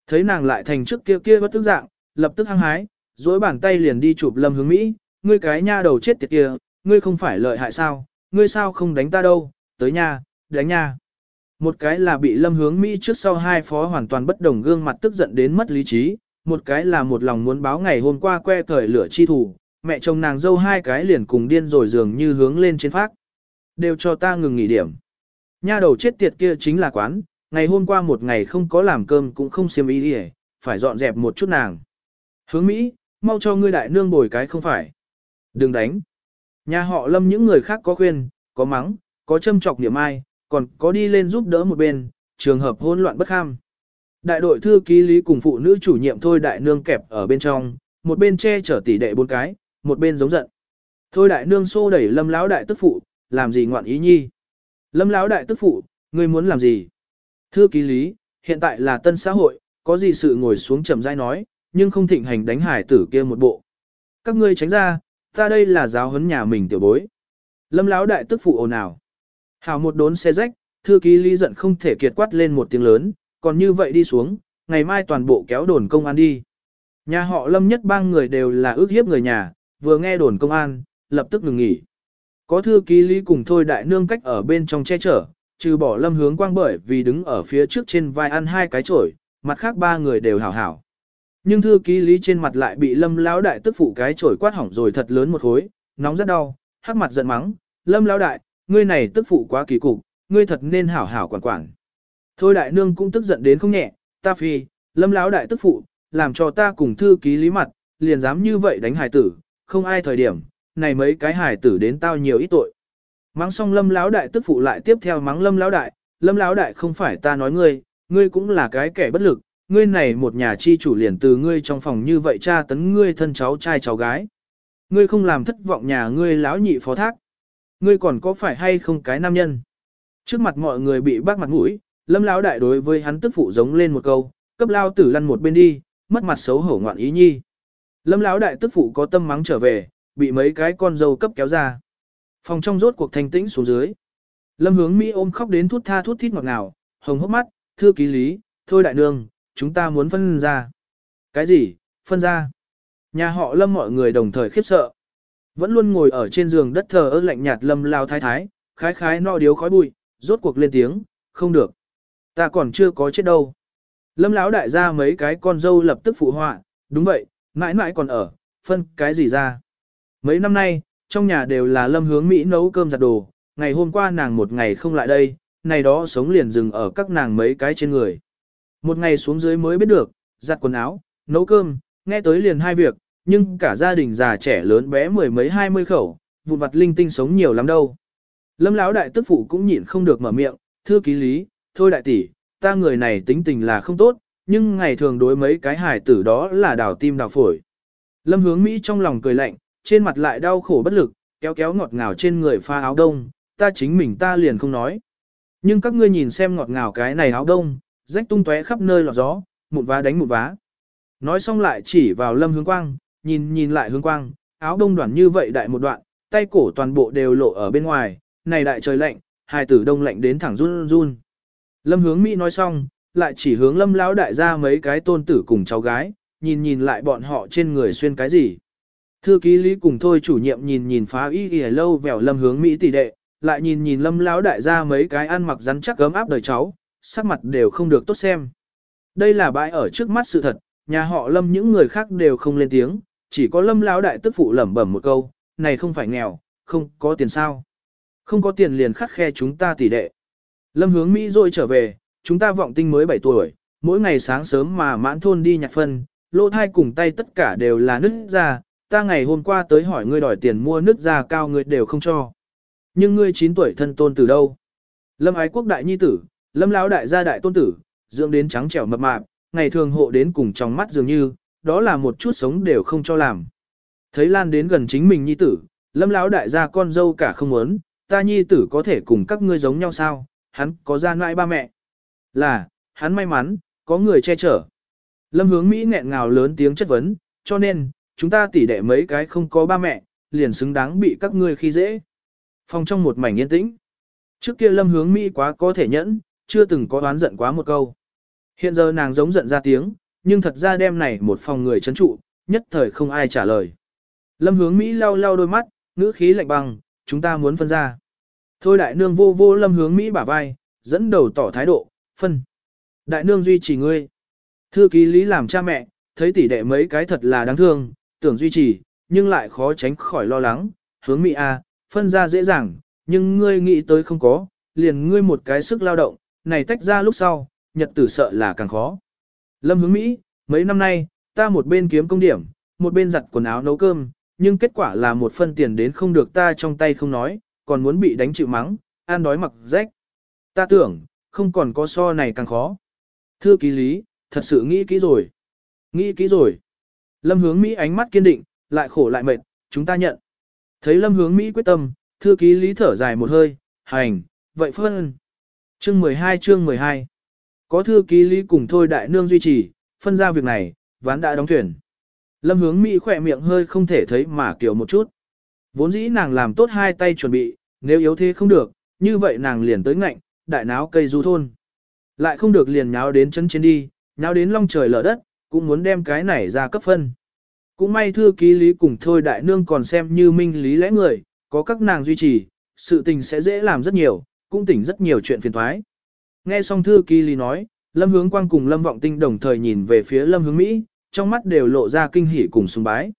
Thấy nàng lại thành trước kia kia bất tức dạng, lập tức hăng hái, dối bàn tay liền đi chụp Lâm Hướng Mỹ, ngươi cái nha đầu chết tiệt kia, ngươi không phải lợi hại sao, ngươi sao không đánh ta đâu, tới nha, đánh nha. Một cái là bị Lâm Hướng Mỹ trước sau hai phó hoàn toàn bất đồng gương mặt tức giận đến mất lý trí, một cái là một lòng muốn báo ngày hôm qua que cởi lửa chi thủ, mẹ chồng nàng dâu hai cái liền cùng điên rồi dường như hướng lên trên phát. Đều cho ta ngừng nghỉ điểm. Nha đầu chết tiệt kia chính là quán, ngày hôm qua một ngày không có làm cơm cũng không xiêm ý đi phải dọn dẹp một chút nàng. Hướng Mỹ, mau cho ngươi đại nương bồi cái không phải. Đừng đánh. Nhà họ lâm những người khác có khuyên, có mắng, có châm chọc niệm ai, còn có đi lên giúp đỡ một bên, trường hợp hỗn loạn bất kham. Đại đội thư ký lý cùng phụ nữ chủ nhiệm thôi đại nương kẹp ở bên trong, một bên che chở tỷ đệ bốn cái, một bên giống giận. Thôi đại nương xô đẩy lâm lão đại tức phụ, làm gì ngoạn ý nhi. Lâm lão đại tức phụ, ngươi muốn làm gì? Thư ký lý, hiện tại là tân xã hội, có gì sự ngồi xuống chậm rãi nói, nhưng không thịnh hành đánh hải tử kia một bộ. Các ngươi tránh ra, ta đây là giáo huấn nhà mình tiểu bối. Lâm lão đại tức phụ ồn ào. Hảo một đốn xe rách, thư ký lý giận không thể kiệt quát lên một tiếng lớn, còn như vậy đi xuống, ngày mai toàn bộ kéo đồn công an đi. Nhà họ lâm nhất bang người đều là ước hiếp người nhà, vừa nghe đồn công an, lập tức ngừng nghỉ. Có thư ký lý cùng thôi đại nương cách ở bên trong che chở, trừ bỏ lâm hướng quang bởi vì đứng ở phía trước trên vai ăn hai cái chổi, mặt khác ba người đều hảo hảo. Nhưng thư ký lý trên mặt lại bị lâm lão đại tức phụ cái chổi quát hỏng rồi thật lớn một khối, nóng rất đau, hắc mặt giận mắng, lâm lão đại, ngươi này tức phụ quá kỳ cục, ngươi thật nên hảo hảo quản quản. Thôi đại nương cũng tức giận đến không nhẹ, ta phi, lâm lão đại tức phụ, làm cho ta cùng thư ký lý mặt, liền dám như vậy đánh hài tử, không ai thời điểm, này mấy cái hài tử đến tao nhiều ít tội. Mắng xong lâm lão đại tức phụ lại tiếp theo mắng lâm lão đại, lâm lão đại không phải ta nói ngươi, ngươi cũng là cái kẻ bất lực, ngươi này một nhà chi chủ liền từ ngươi trong phòng như vậy cha tấn ngươi thân cháu trai cháu gái. Ngươi không làm thất vọng nhà ngươi lão nhị phó thác. Ngươi còn có phải hay không cái nam nhân? Trước mặt mọi người bị bác mặt mũi, lâm lão đại đối với hắn tức phụ giống lên một câu, cấp lao tử lăn một bên đi, mất mặt xấu hổ ngoạn ý nhi. Lâm lão đại tức phụ có tâm mắng trở về, bị mấy cái con dâu cấp kéo ra. Phòng trong rốt cuộc thanh tĩnh xuống dưới. Lâm hướng Mỹ ôm khóc đến thút tha thút thít ngọt ngào, hồng hốc mắt, thưa ký lý, thôi đại nương, chúng ta muốn phân ra. Cái gì, phân ra? Nhà họ lâm mọi người đồng thời khiếp sợ. Vẫn luôn ngồi ở trên giường đất thờ ơ lạnh nhạt lâm lao thái thái, khái khái no điếu khói bụi, rốt cuộc lên tiếng, không được. Ta còn chưa có chết đâu. Lâm lão đại gia mấy cái con dâu lập tức phụ họa, đúng vậy, mãi mãi còn ở, phân cái gì ra. Mấy năm nay, trong nhà đều là lâm hướng Mỹ nấu cơm giặt đồ, ngày hôm qua nàng một ngày không lại đây, này đó sống liền dừng ở các nàng mấy cái trên người. Một ngày xuống dưới mới biết được, giặt quần áo, nấu cơm, nghe tới liền hai việc, nhưng cả gia đình già trẻ lớn bé mười mấy hai mươi khẩu, vụn vặt linh tinh sống nhiều lắm đâu. Lâm lão đại tức phụ cũng nhịn không được mở miệng, thưa ký lý, thôi đại tỷ, ta người này tính tình là không tốt, nhưng ngày thường đối mấy cái hài tử đó là đào tim đào phổi. Lâm hướng Mỹ trong lòng cười lạnh, trên mặt lại đau khổ bất lực, kéo kéo ngọt ngào trên người pha áo đông, ta chính mình ta liền không nói. Nhưng các ngươi nhìn xem ngọt ngào cái này áo đông, rách tung tóe khắp nơi lọt gió, một vá đánh một vá. Nói xong lại chỉ vào lâm hướng quang, nhìn nhìn lại hướng quang, áo đông đoàn như vậy đại một đoạn, tay cổ toàn bộ đều lộ ở bên ngoài, này đại trời lạnh, hai tử đông lạnh đến thẳng run run. Lâm hướng Mỹ nói xong, lại chỉ hướng lâm lão đại ra mấy cái tôn tử cùng cháu gái, nhìn nhìn lại bọn họ trên người xuyên cái gì. Thư ký lý cùng thôi chủ nhiệm nhìn nhìn phá y y lâu vèo lâm hướng Mỹ tỷ đệ, lại nhìn nhìn lâm lão đại ra mấy cái ăn mặc rắn chắc gấm áp đời cháu, sắc mặt đều không được tốt xem. Đây là bãi ở trước mắt sự thật, nhà họ lâm những người khác đều không lên tiếng, chỉ có lâm lão đại tức phụ lẩm bẩm một câu, này không phải nghèo, không có tiền sao. Không có tiền liền khắc khe chúng ta tỷ đệ. Lâm hướng Mỹ rồi trở về, chúng ta vọng tinh mới 7 tuổi, mỗi ngày sáng sớm mà mãn thôn đi nhặt phân, lô thai cùng tay tất cả đều là nứt ra, ta ngày hôm qua tới hỏi ngươi đòi tiền mua nứt ra cao ngươi đều không cho. Nhưng ngươi 9 tuổi thân tôn từ đâu? Lâm ái quốc đại nhi tử, lâm lão đại gia đại tôn tử, dưỡng đến trắng trẻo mập mạp, ngày thường hộ đến cùng trong mắt dường như, đó là một chút sống đều không cho làm. Thấy Lan đến gần chính mình nhi tử, lâm lão đại gia con dâu cả không muốn, ta nhi tử có thể cùng các ngươi giống nhau sao, hắn có ra nãi ba mẹ. Là, hắn may mắn, có người che chở. Lâm hướng Mỹ nghẹn ngào lớn tiếng chất vấn, cho nên, chúng ta tỉ đệ mấy cái không có ba mẹ, liền xứng đáng bị các ngươi khi dễ. Phòng trong một mảnh yên tĩnh. Trước kia lâm hướng Mỹ quá có thể nhẫn, chưa từng có đoán giận quá một câu. Hiện giờ nàng giống giận ra tiếng, nhưng thật ra đêm này một phòng người chấn trụ, nhất thời không ai trả lời. Lâm hướng Mỹ lau lau đôi mắt, ngữ khí lạnh băng, chúng ta muốn phân ra. Thôi đại nương vô vô lâm hướng Mỹ bả vai, dẫn đầu tỏ thái độ, phân. Đại nương duy trì ngươi. Thư ký lý làm cha mẹ, thấy tỷ đệ mấy cái thật là đáng thương, tưởng duy trì, nhưng lại khó tránh khỏi lo lắng, hướng Mỹ A, phân ra dễ dàng, nhưng ngươi nghĩ tới không có, liền ngươi một cái sức lao động, này tách ra lúc sau, nhật tử sợ là càng khó. Lâm hướng Mỹ, mấy năm nay, ta một bên kiếm công điểm, một bên giặt quần áo nấu cơm, nhưng kết quả là một phân tiền đến không được ta trong tay không nói, còn muốn bị đánh chịu mắng, ăn đói mặc rách. Ta tưởng, không còn có so này càng khó. Thưa ký lý, thật sự nghĩ kỹ rồi. Nghĩ kỹ rồi. Lâm hướng Mỹ ánh mắt kiên định, lại khổ lại mệt, chúng ta nhận. Thấy lâm hướng Mỹ quyết tâm, thư ký lý thở dài một hơi, hành, vậy phân. Chương 12 chương 12 có thư ký lý cùng thôi đại nương duy trì, phân ra việc này, ván đã đóng thuyền. Lâm hướng Mỹ khỏe miệng hơi không thể thấy mà kiểu một chút. Vốn dĩ nàng làm tốt hai tay chuẩn bị, nếu yếu thế không được, như vậy nàng liền tới ngạnh, đại náo cây du thôn. Lại không được liền nháo đến chân trên đi, nháo đến long trời lở đất, cũng muốn đem cái này ra cấp phân. Cũng may thư ký lý cùng thôi đại nương còn xem như minh lý lẽ người, có các nàng duy trì, sự tình sẽ dễ làm rất nhiều, cũng tỉnh rất nhiều chuyện phiền thoái. Nghe xong thư ký lý nói, Lâm Hướng Quang cùng Lâm Vọng Tinh đồng thời nhìn về phía Lâm Hướng Mỹ, trong mắt đều lộ ra kinh hỉ cùng sùng bái.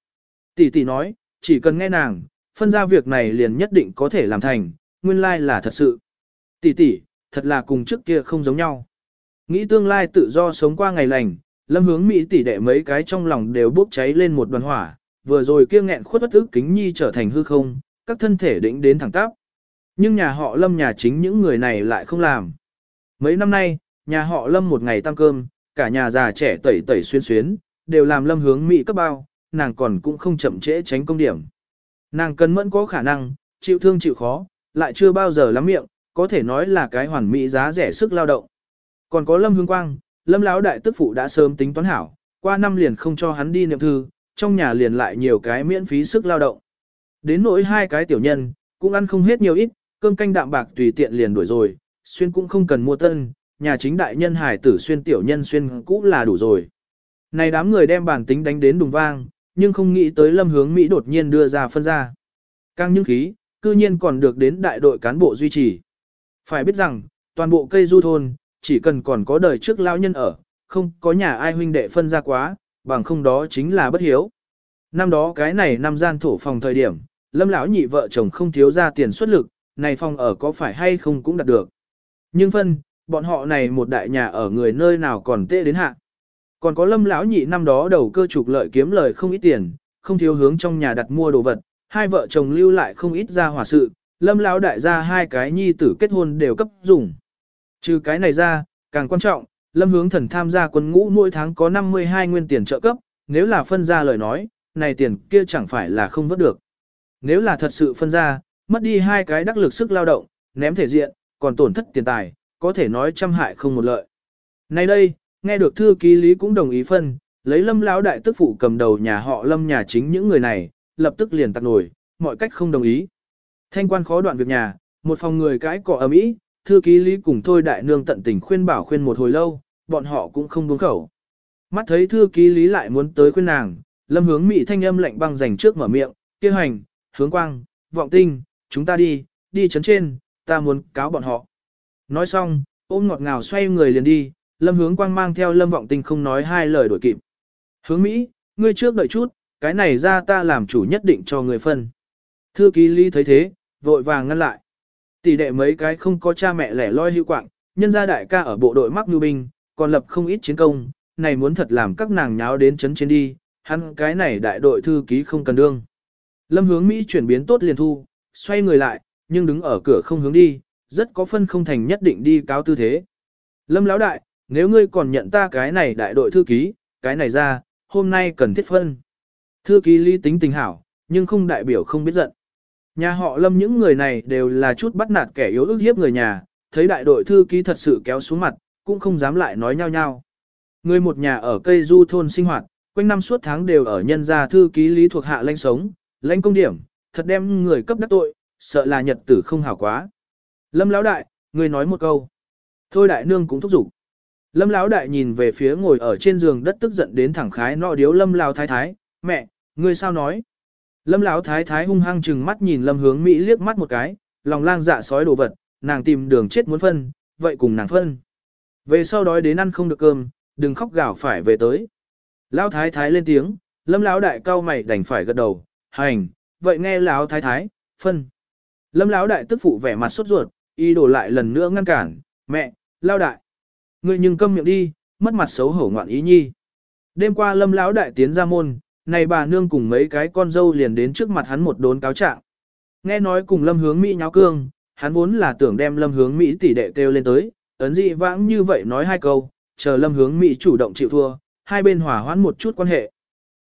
Tỷ tỷ nói, chỉ cần nghe nàng, phân ra việc này liền nhất định có thể làm thành, nguyên lai là thật sự. Tỷ tỷ, thật là cùng trước kia không giống nhau. Nghĩ tương lai tự do sống qua ngày lành, lâm hướng Mỹ tỷ đệ mấy cái trong lòng đều bốc cháy lên một đoàn hỏa, vừa rồi kia nghẹn khuất bất ức kính nhi trở thành hư không, các thân thể định đến thẳng tắp. Nhưng nhà họ lâm nhà chính những người này lại không làm. Mấy năm nay, nhà họ lâm một ngày tăng cơm, cả nhà già trẻ tẩy tẩy xuyên xuyến, đều làm lâm hướng Mỹ cấp bao, nàng còn cũng không chậm trễ tránh công điểm. Nàng cần mẫn có khả năng, chịu thương chịu khó, lại chưa bao giờ lắm miệng, có thể nói là cái hoàn mỹ giá rẻ sức lao động. Còn có Lâm Hương Quang, Lâm lão đại tức phụ đã sớm tính toán hảo, qua năm liền không cho hắn đi niệm thư, trong nhà liền lại nhiều cái miễn phí sức lao động. Đến nỗi hai cái tiểu nhân, cũng ăn không hết nhiều ít, cơm canh đạm bạc tùy tiện liền đuổi rồi, xuyên cũng không cần mua tân, nhà chính đại nhân hải tử xuyên tiểu nhân xuyên cũ là đủ rồi. Này đám người đem bản tính đánh đến đùng vang, nhưng không nghĩ tới lâm hướng Mỹ đột nhiên đưa ra phân ra. Căng những khí, cư nhiên còn được đến đại đội cán bộ duy trì. Phải biết rằng, toàn bộ cây du thôn, chỉ cần còn có đời trước lão nhân ở, không có nhà ai huynh đệ phân ra quá, bằng không đó chính là bất hiếu. Năm đó cái này năm gian thổ phòng thời điểm, lâm lão nhị vợ chồng không thiếu ra tiền xuất lực, này phòng ở có phải hay không cũng đạt được. Nhưng phân, bọn họ này một đại nhà ở người nơi nào còn tệ đến hạ. Còn có lâm lão nhị năm đó đầu cơ trục lợi kiếm lời không ít tiền, không thiếu hướng trong nhà đặt mua đồ vật, hai vợ chồng lưu lại không ít ra hòa sự, lâm lão đại gia hai cái nhi tử kết hôn đều cấp dùng. Trừ cái này ra, càng quan trọng, lâm hướng thần tham gia quân ngũ mỗi tháng có 52 nguyên tiền trợ cấp, nếu là phân ra lời nói, này tiền kia chẳng phải là không vớt được. Nếu là thật sự phân ra, mất đi hai cái đắc lực sức lao động, ném thể diện, còn tổn thất tiền tài, có thể nói trăm hại không một lợi. Nay đây, nghe được thư ký lý cũng đồng ý phân, lấy lâm lão đại tức phụ cầm đầu nhà họ lâm nhà chính những người này, lập tức liền tặc nổi, mọi cách không đồng ý. Thanh quan khó đoạn việc nhà, một phòng người cãi cọ ầm ĩ, thư ký lý cùng thôi đại nương tận tình khuyên bảo khuyên một hồi lâu, bọn họ cũng không buông khẩu. Mắt thấy thư ký lý lại muốn tới khuyên nàng, lâm hướng mị thanh âm lạnh băng dành trước mở miệng, kia hành, hướng quang, vọng tinh, chúng ta đi, đi chấn trên, ta muốn cáo bọn họ. Nói xong, ôm ngọt ngào xoay người liền đi, lâm hướng quang mang theo lâm vọng tinh không nói hai lời đổi kịp. Hướng Mỹ, ngươi trước đợi chút, cái này ra ta làm chủ nhất định cho người phân. Thư ký Lý thấy thế, vội vàng ngăn lại. Tỷ đệ mấy cái không có cha mẹ lẻ loi hữu quạng, nhân gia đại ca ở bộ đội mắc lưu binh, còn lập không ít chiến công, này muốn thật làm các nàng nháo đến chấn chiến đi, hắn cái này đại đội thư ký không cần đương. Lâm hướng Mỹ chuyển biến tốt liền thu, xoay người lại, nhưng đứng ở cửa không hướng đi, rất có phân không thành nhất định đi cáo tư thế. Lâm lão đại, nếu ngươi còn nhận ta cái này đại đội thư ký, cái này ra, hôm nay cần thiết phân. Thư ký lý tính tình hảo, nhưng không đại biểu không biết giận. Nhà họ lâm những người này đều là chút bắt nạt kẻ yếu ức hiếp người nhà, thấy đại đội thư ký thật sự kéo xuống mặt, cũng không dám lại nói nhau nhau. Người một nhà ở cây du thôn sinh hoạt, quanh năm suốt tháng đều ở nhân gia thư ký lý thuộc hạ lãnh sống, lãnh công điểm, thật đem người cấp đắc tội, sợ là nhật tử không hảo quá. Lâm lão đại, người nói một câu. Thôi đại nương cũng thúc giục. Lâm lão đại nhìn về phía ngồi ở trên giường đất tức giận đến thẳng khái nọ điếu lâm lão thái thái, mẹ, ngươi sao nói? Lâm lão thái thái hung hăng chừng mắt nhìn lâm hướng Mỹ liếc mắt một cái, lòng lang dạ sói đồ vật, nàng tìm đường chết muốn phân, vậy cùng nàng phân. Về sau đói đến ăn không được cơm, đừng khóc gào phải về tới. Lão thái thái lên tiếng, lâm lão đại cao mày đành phải gật đầu, hành, vậy nghe lão thái thái, phân. Lâm lão đại tức phụ vẻ mặt sốt ruột, y đổ lại lần nữa ngăn cản, mẹ, lão đại. Ngươi nhưng câm miệng đi, mất mặt xấu hổ ngoạn ý nhi. Đêm qua lâm lão đại tiến ra môn, này bà nương cùng mấy cái con dâu liền đến trước mặt hắn một đốn cáo trạng. Nghe nói cùng lâm hướng Mỹ nháo cương, hắn vốn là tưởng đem lâm hướng Mỹ tỷ đệ kêu lên tới, ấn dị vãng như vậy nói hai câu, chờ lâm hướng Mỹ chủ động chịu thua, hai bên hòa hoãn một chút quan hệ.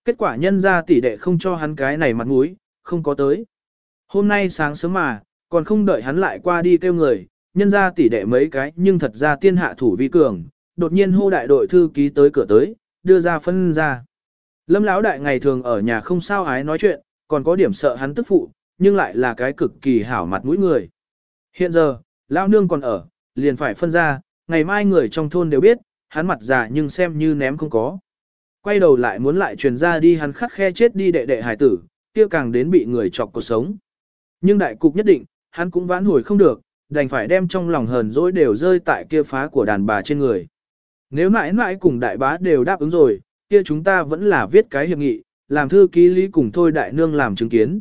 Kết quả nhân ra tỷ đệ không cho hắn cái này mặt mũi, không có tới. Hôm nay sáng sớm mà, còn không đợi hắn lại qua đi kêu người, nhân ra tỉ đệ mấy cái nhưng thật ra tiên hạ thủ vi cường, đột nhiên hô đại đội thư ký tới cửa tới, đưa ra phân ra. Lâm lão đại ngày thường ở nhà không sao ái nói chuyện, còn có điểm sợ hắn tức phụ, nhưng lại là cái cực kỳ hảo mặt mũi người. Hiện giờ, lão nương còn ở, liền phải phân ra, ngày mai người trong thôn đều biết, hắn mặt già nhưng xem như ném không có. Quay đầu lại muốn lại truyền ra đi hắn khắc khe chết đi đệ đệ hải tử, kia càng đến bị người chọc cuộc sống. Nhưng đại cục nhất định, hắn cũng vãn hồi không được, đành phải đem trong lòng hờn dỗi đều rơi tại kia phá của đàn bà trên người. Nếu mãi mãi cùng đại bá đều đáp ứng rồi, kia chúng ta vẫn là viết cái hiệp nghị, làm thư ký lý cùng thôi đại nương làm chứng kiến.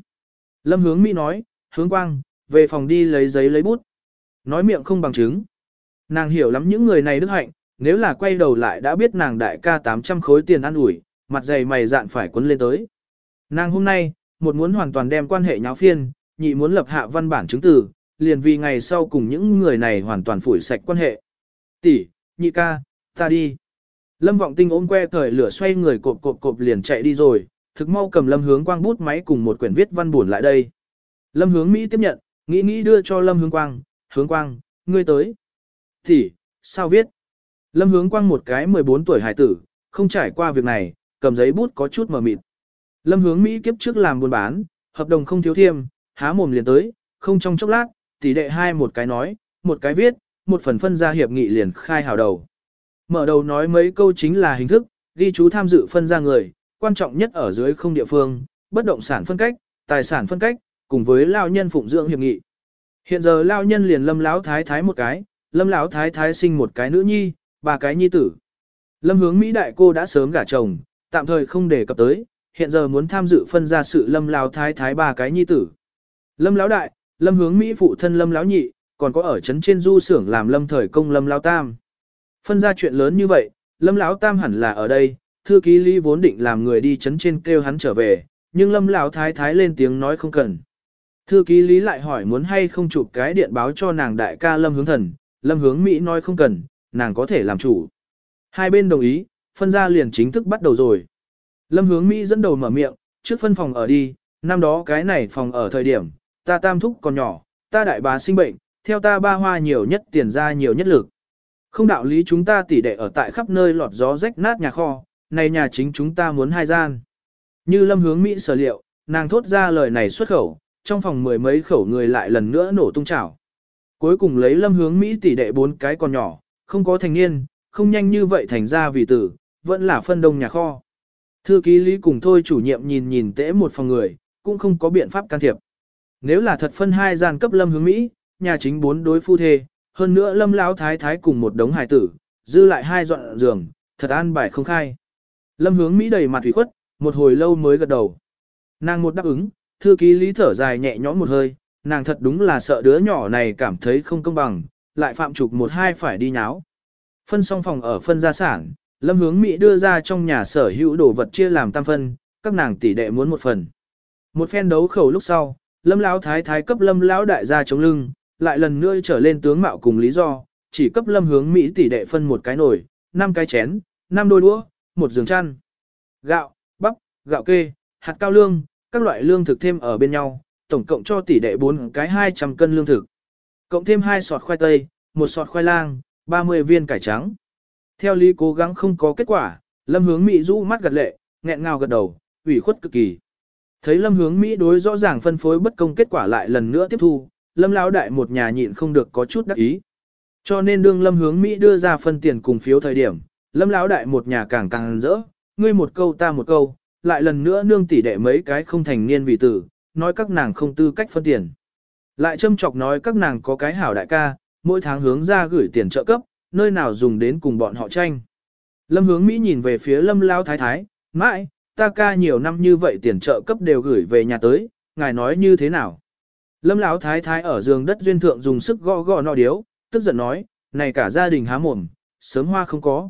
Lâm hướng Mỹ nói, hướng quang, về phòng đi lấy giấy lấy bút. Nói miệng không bằng chứng. Nàng hiểu lắm những người này đức hạnh, nếu là quay đầu lại đã biết nàng đại ca 800 khối tiền ăn ủi, mặt dày mày dạn phải quấn lên tới. Nàng hôm nay, một muốn hoàn toàn đem quan hệ nháo phiên, nhị muốn lập hạ văn bản chứng từ, liền vì ngày sau cùng những người này hoàn toàn phủi sạch quan hệ. Tỷ, nhị ca, ta đi. Lâm vọng tinh ôm que thời lửa xoay người cộp cộp cộp liền chạy đi rồi, thực mau cầm lâm hướng quang bút máy cùng một quyển viết văn buồn lại đây. Lâm hướng Mỹ tiếp nhận, nghĩ nghĩ đưa cho lâm hướng quang, hướng quang, ngươi tới. Tỷ, sao viết? Lâm hướng quang một cái 14 tuổi hải tử, không trải qua việc này, cầm giấy bút có chút mờ mịt. Lâm hướng Mỹ kiếp trước làm buôn bán, hợp đồng không thiếu thiêm, há mồm liền tới, không trong chốc lát, tỷ đệ hai một cái nói, một cái viết, một phần phân ra hiệp nghị liền khai hào đầu. Mở đầu nói mấy câu chính là hình thức, ghi chú tham dự phân ra người, quan trọng nhất ở dưới không địa phương, bất động sản phân cách, tài sản phân cách, cùng với lao nhân phụng dưỡng hiệp nghị. Hiện giờ lao nhân liền lâm lão thái thái một cái, lâm lão thái thái sinh một cái nữ nhi, ba cái nhi tử. Lâm hướng Mỹ đại cô đã sớm gả chồng, tạm thời không đề cập tới, hiện giờ muốn tham dự phân ra sự lâm láo thái thái ba cái nhi tử. Lâm lão đại, lâm hướng Mỹ phụ thân lâm lão nhị, còn có ở trấn trên du xưởng làm lâm thời công lâm lão tam. Phân ra chuyện lớn như vậy, lâm lão tam hẳn là ở đây, thư ký lý vốn định làm người đi trấn trên kêu hắn trở về, nhưng lâm lão thái thái lên tiếng nói không cần. Thư ký lý lại hỏi muốn hay không chụp cái điện báo cho nàng đại ca lâm hướng thần, lâm hướng Mỹ nói không cần, nàng có thể làm chủ. Hai bên đồng ý, phân ra liền chính thức bắt đầu rồi. Lâm hướng Mỹ dẫn đầu mở miệng, trước phân phòng ở đi, năm đó cái này phòng ở thời điểm, ta tam thúc còn nhỏ, ta đại bá sinh bệnh, theo ta ba hoa nhiều nhất tiền ra nhiều nhất lực. Không đạo lý chúng ta tỉ đệ ở tại khắp nơi lọt gió rách nát nhà kho, này nhà chính chúng ta muốn hai gian. Như lâm hướng Mỹ sở liệu, nàng thốt ra lời này xuất khẩu, trong phòng mười mấy khẩu người lại lần nữa nổ tung chảo. Cuối cùng lấy lâm hướng Mỹ tỉ đệ bốn cái còn nhỏ, không có thành niên, không nhanh như vậy thành ra vì tử, vẫn là phân đông nhà kho. Thư ký lý cùng thôi chủ nhiệm nhìn nhìn tễ một phòng người, cũng không có biện pháp can thiệp. Nếu là thật phân hai gian cấp lâm hướng Mỹ, nhà chính bốn đối phu thê, hơn nữa lâm lão thái thái cùng một đống hài tử, dư lại hai dọn giường, thật an bài không khai. Lâm hướng Mỹ đầy mặt thủy khuất, một hồi lâu mới gật đầu. Nàng một đáp ứng, thư ký lý thở dài nhẹ nhõm một hơi, nàng thật đúng là sợ đứa nhỏ này cảm thấy không công bằng, lại phạm trục một hai phải đi nháo. Phân xong phòng ở phân gia sản, lâm hướng Mỹ đưa ra trong nhà sở hữu đồ vật chia làm tam phân, các nàng tỷ đệ muốn một phần. Một phen đấu khẩu lúc sau, lâm lão thái thái cấp lâm lão đại gia chống lưng, lại lần nữa trở lên tướng mạo cùng lý do, chỉ cấp lâm hướng Mỹ tỷ đệ phân một cái nồi, năm cái chén, năm đôi đũa, một giường chăn. Gạo, bắp, gạo kê, hạt cao lương, các loại lương thực thêm ở bên nhau, tổng cộng cho tỷ đệ 4 cái 200 cân lương thực. Cộng thêm hai sọt khoai tây, một sọt khoai lang, 30 viên cải trắng. Theo lý cố gắng không có kết quả, lâm hướng Mỹ rũ mắt gật lệ, nghẹn ngào gật đầu, ủy khuất cực kỳ. Thấy lâm hướng Mỹ đối rõ ràng phân phối bất công kết quả lại lần nữa tiếp thu, lâm lão đại một nhà nhịn không được có chút đắc ý. Cho nên đương lâm hướng Mỹ đưa ra phân tiền cùng phiếu thời điểm, lâm lão đại một nhà càng càng rỡ, ngươi một câu ta một câu, lại lần nữa nương tỷ đệ mấy cái không thành niên vì tử, nói các nàng không tư cách phân tiền. Lại châm chọc nói các nàng có cái hảo đại ca, mỗi tháng hướng ra gửi tiền trợ cấp, nơi nào dùng đến cùng bọn họ tranh. Lâm hướng Mỹ nhìn về phía lâm lão thái thái, mãi, ta ca nhiều năm như vậy tiền trợ cấp đều gửi về nhà tới, ngài nói như thế nào. Lâm lão thái thái ở giường đất duyên thượng dùng sức gõ gõ nọ điếu, tức giận nói, này cả gia đình há mồm, sớm hoa không có.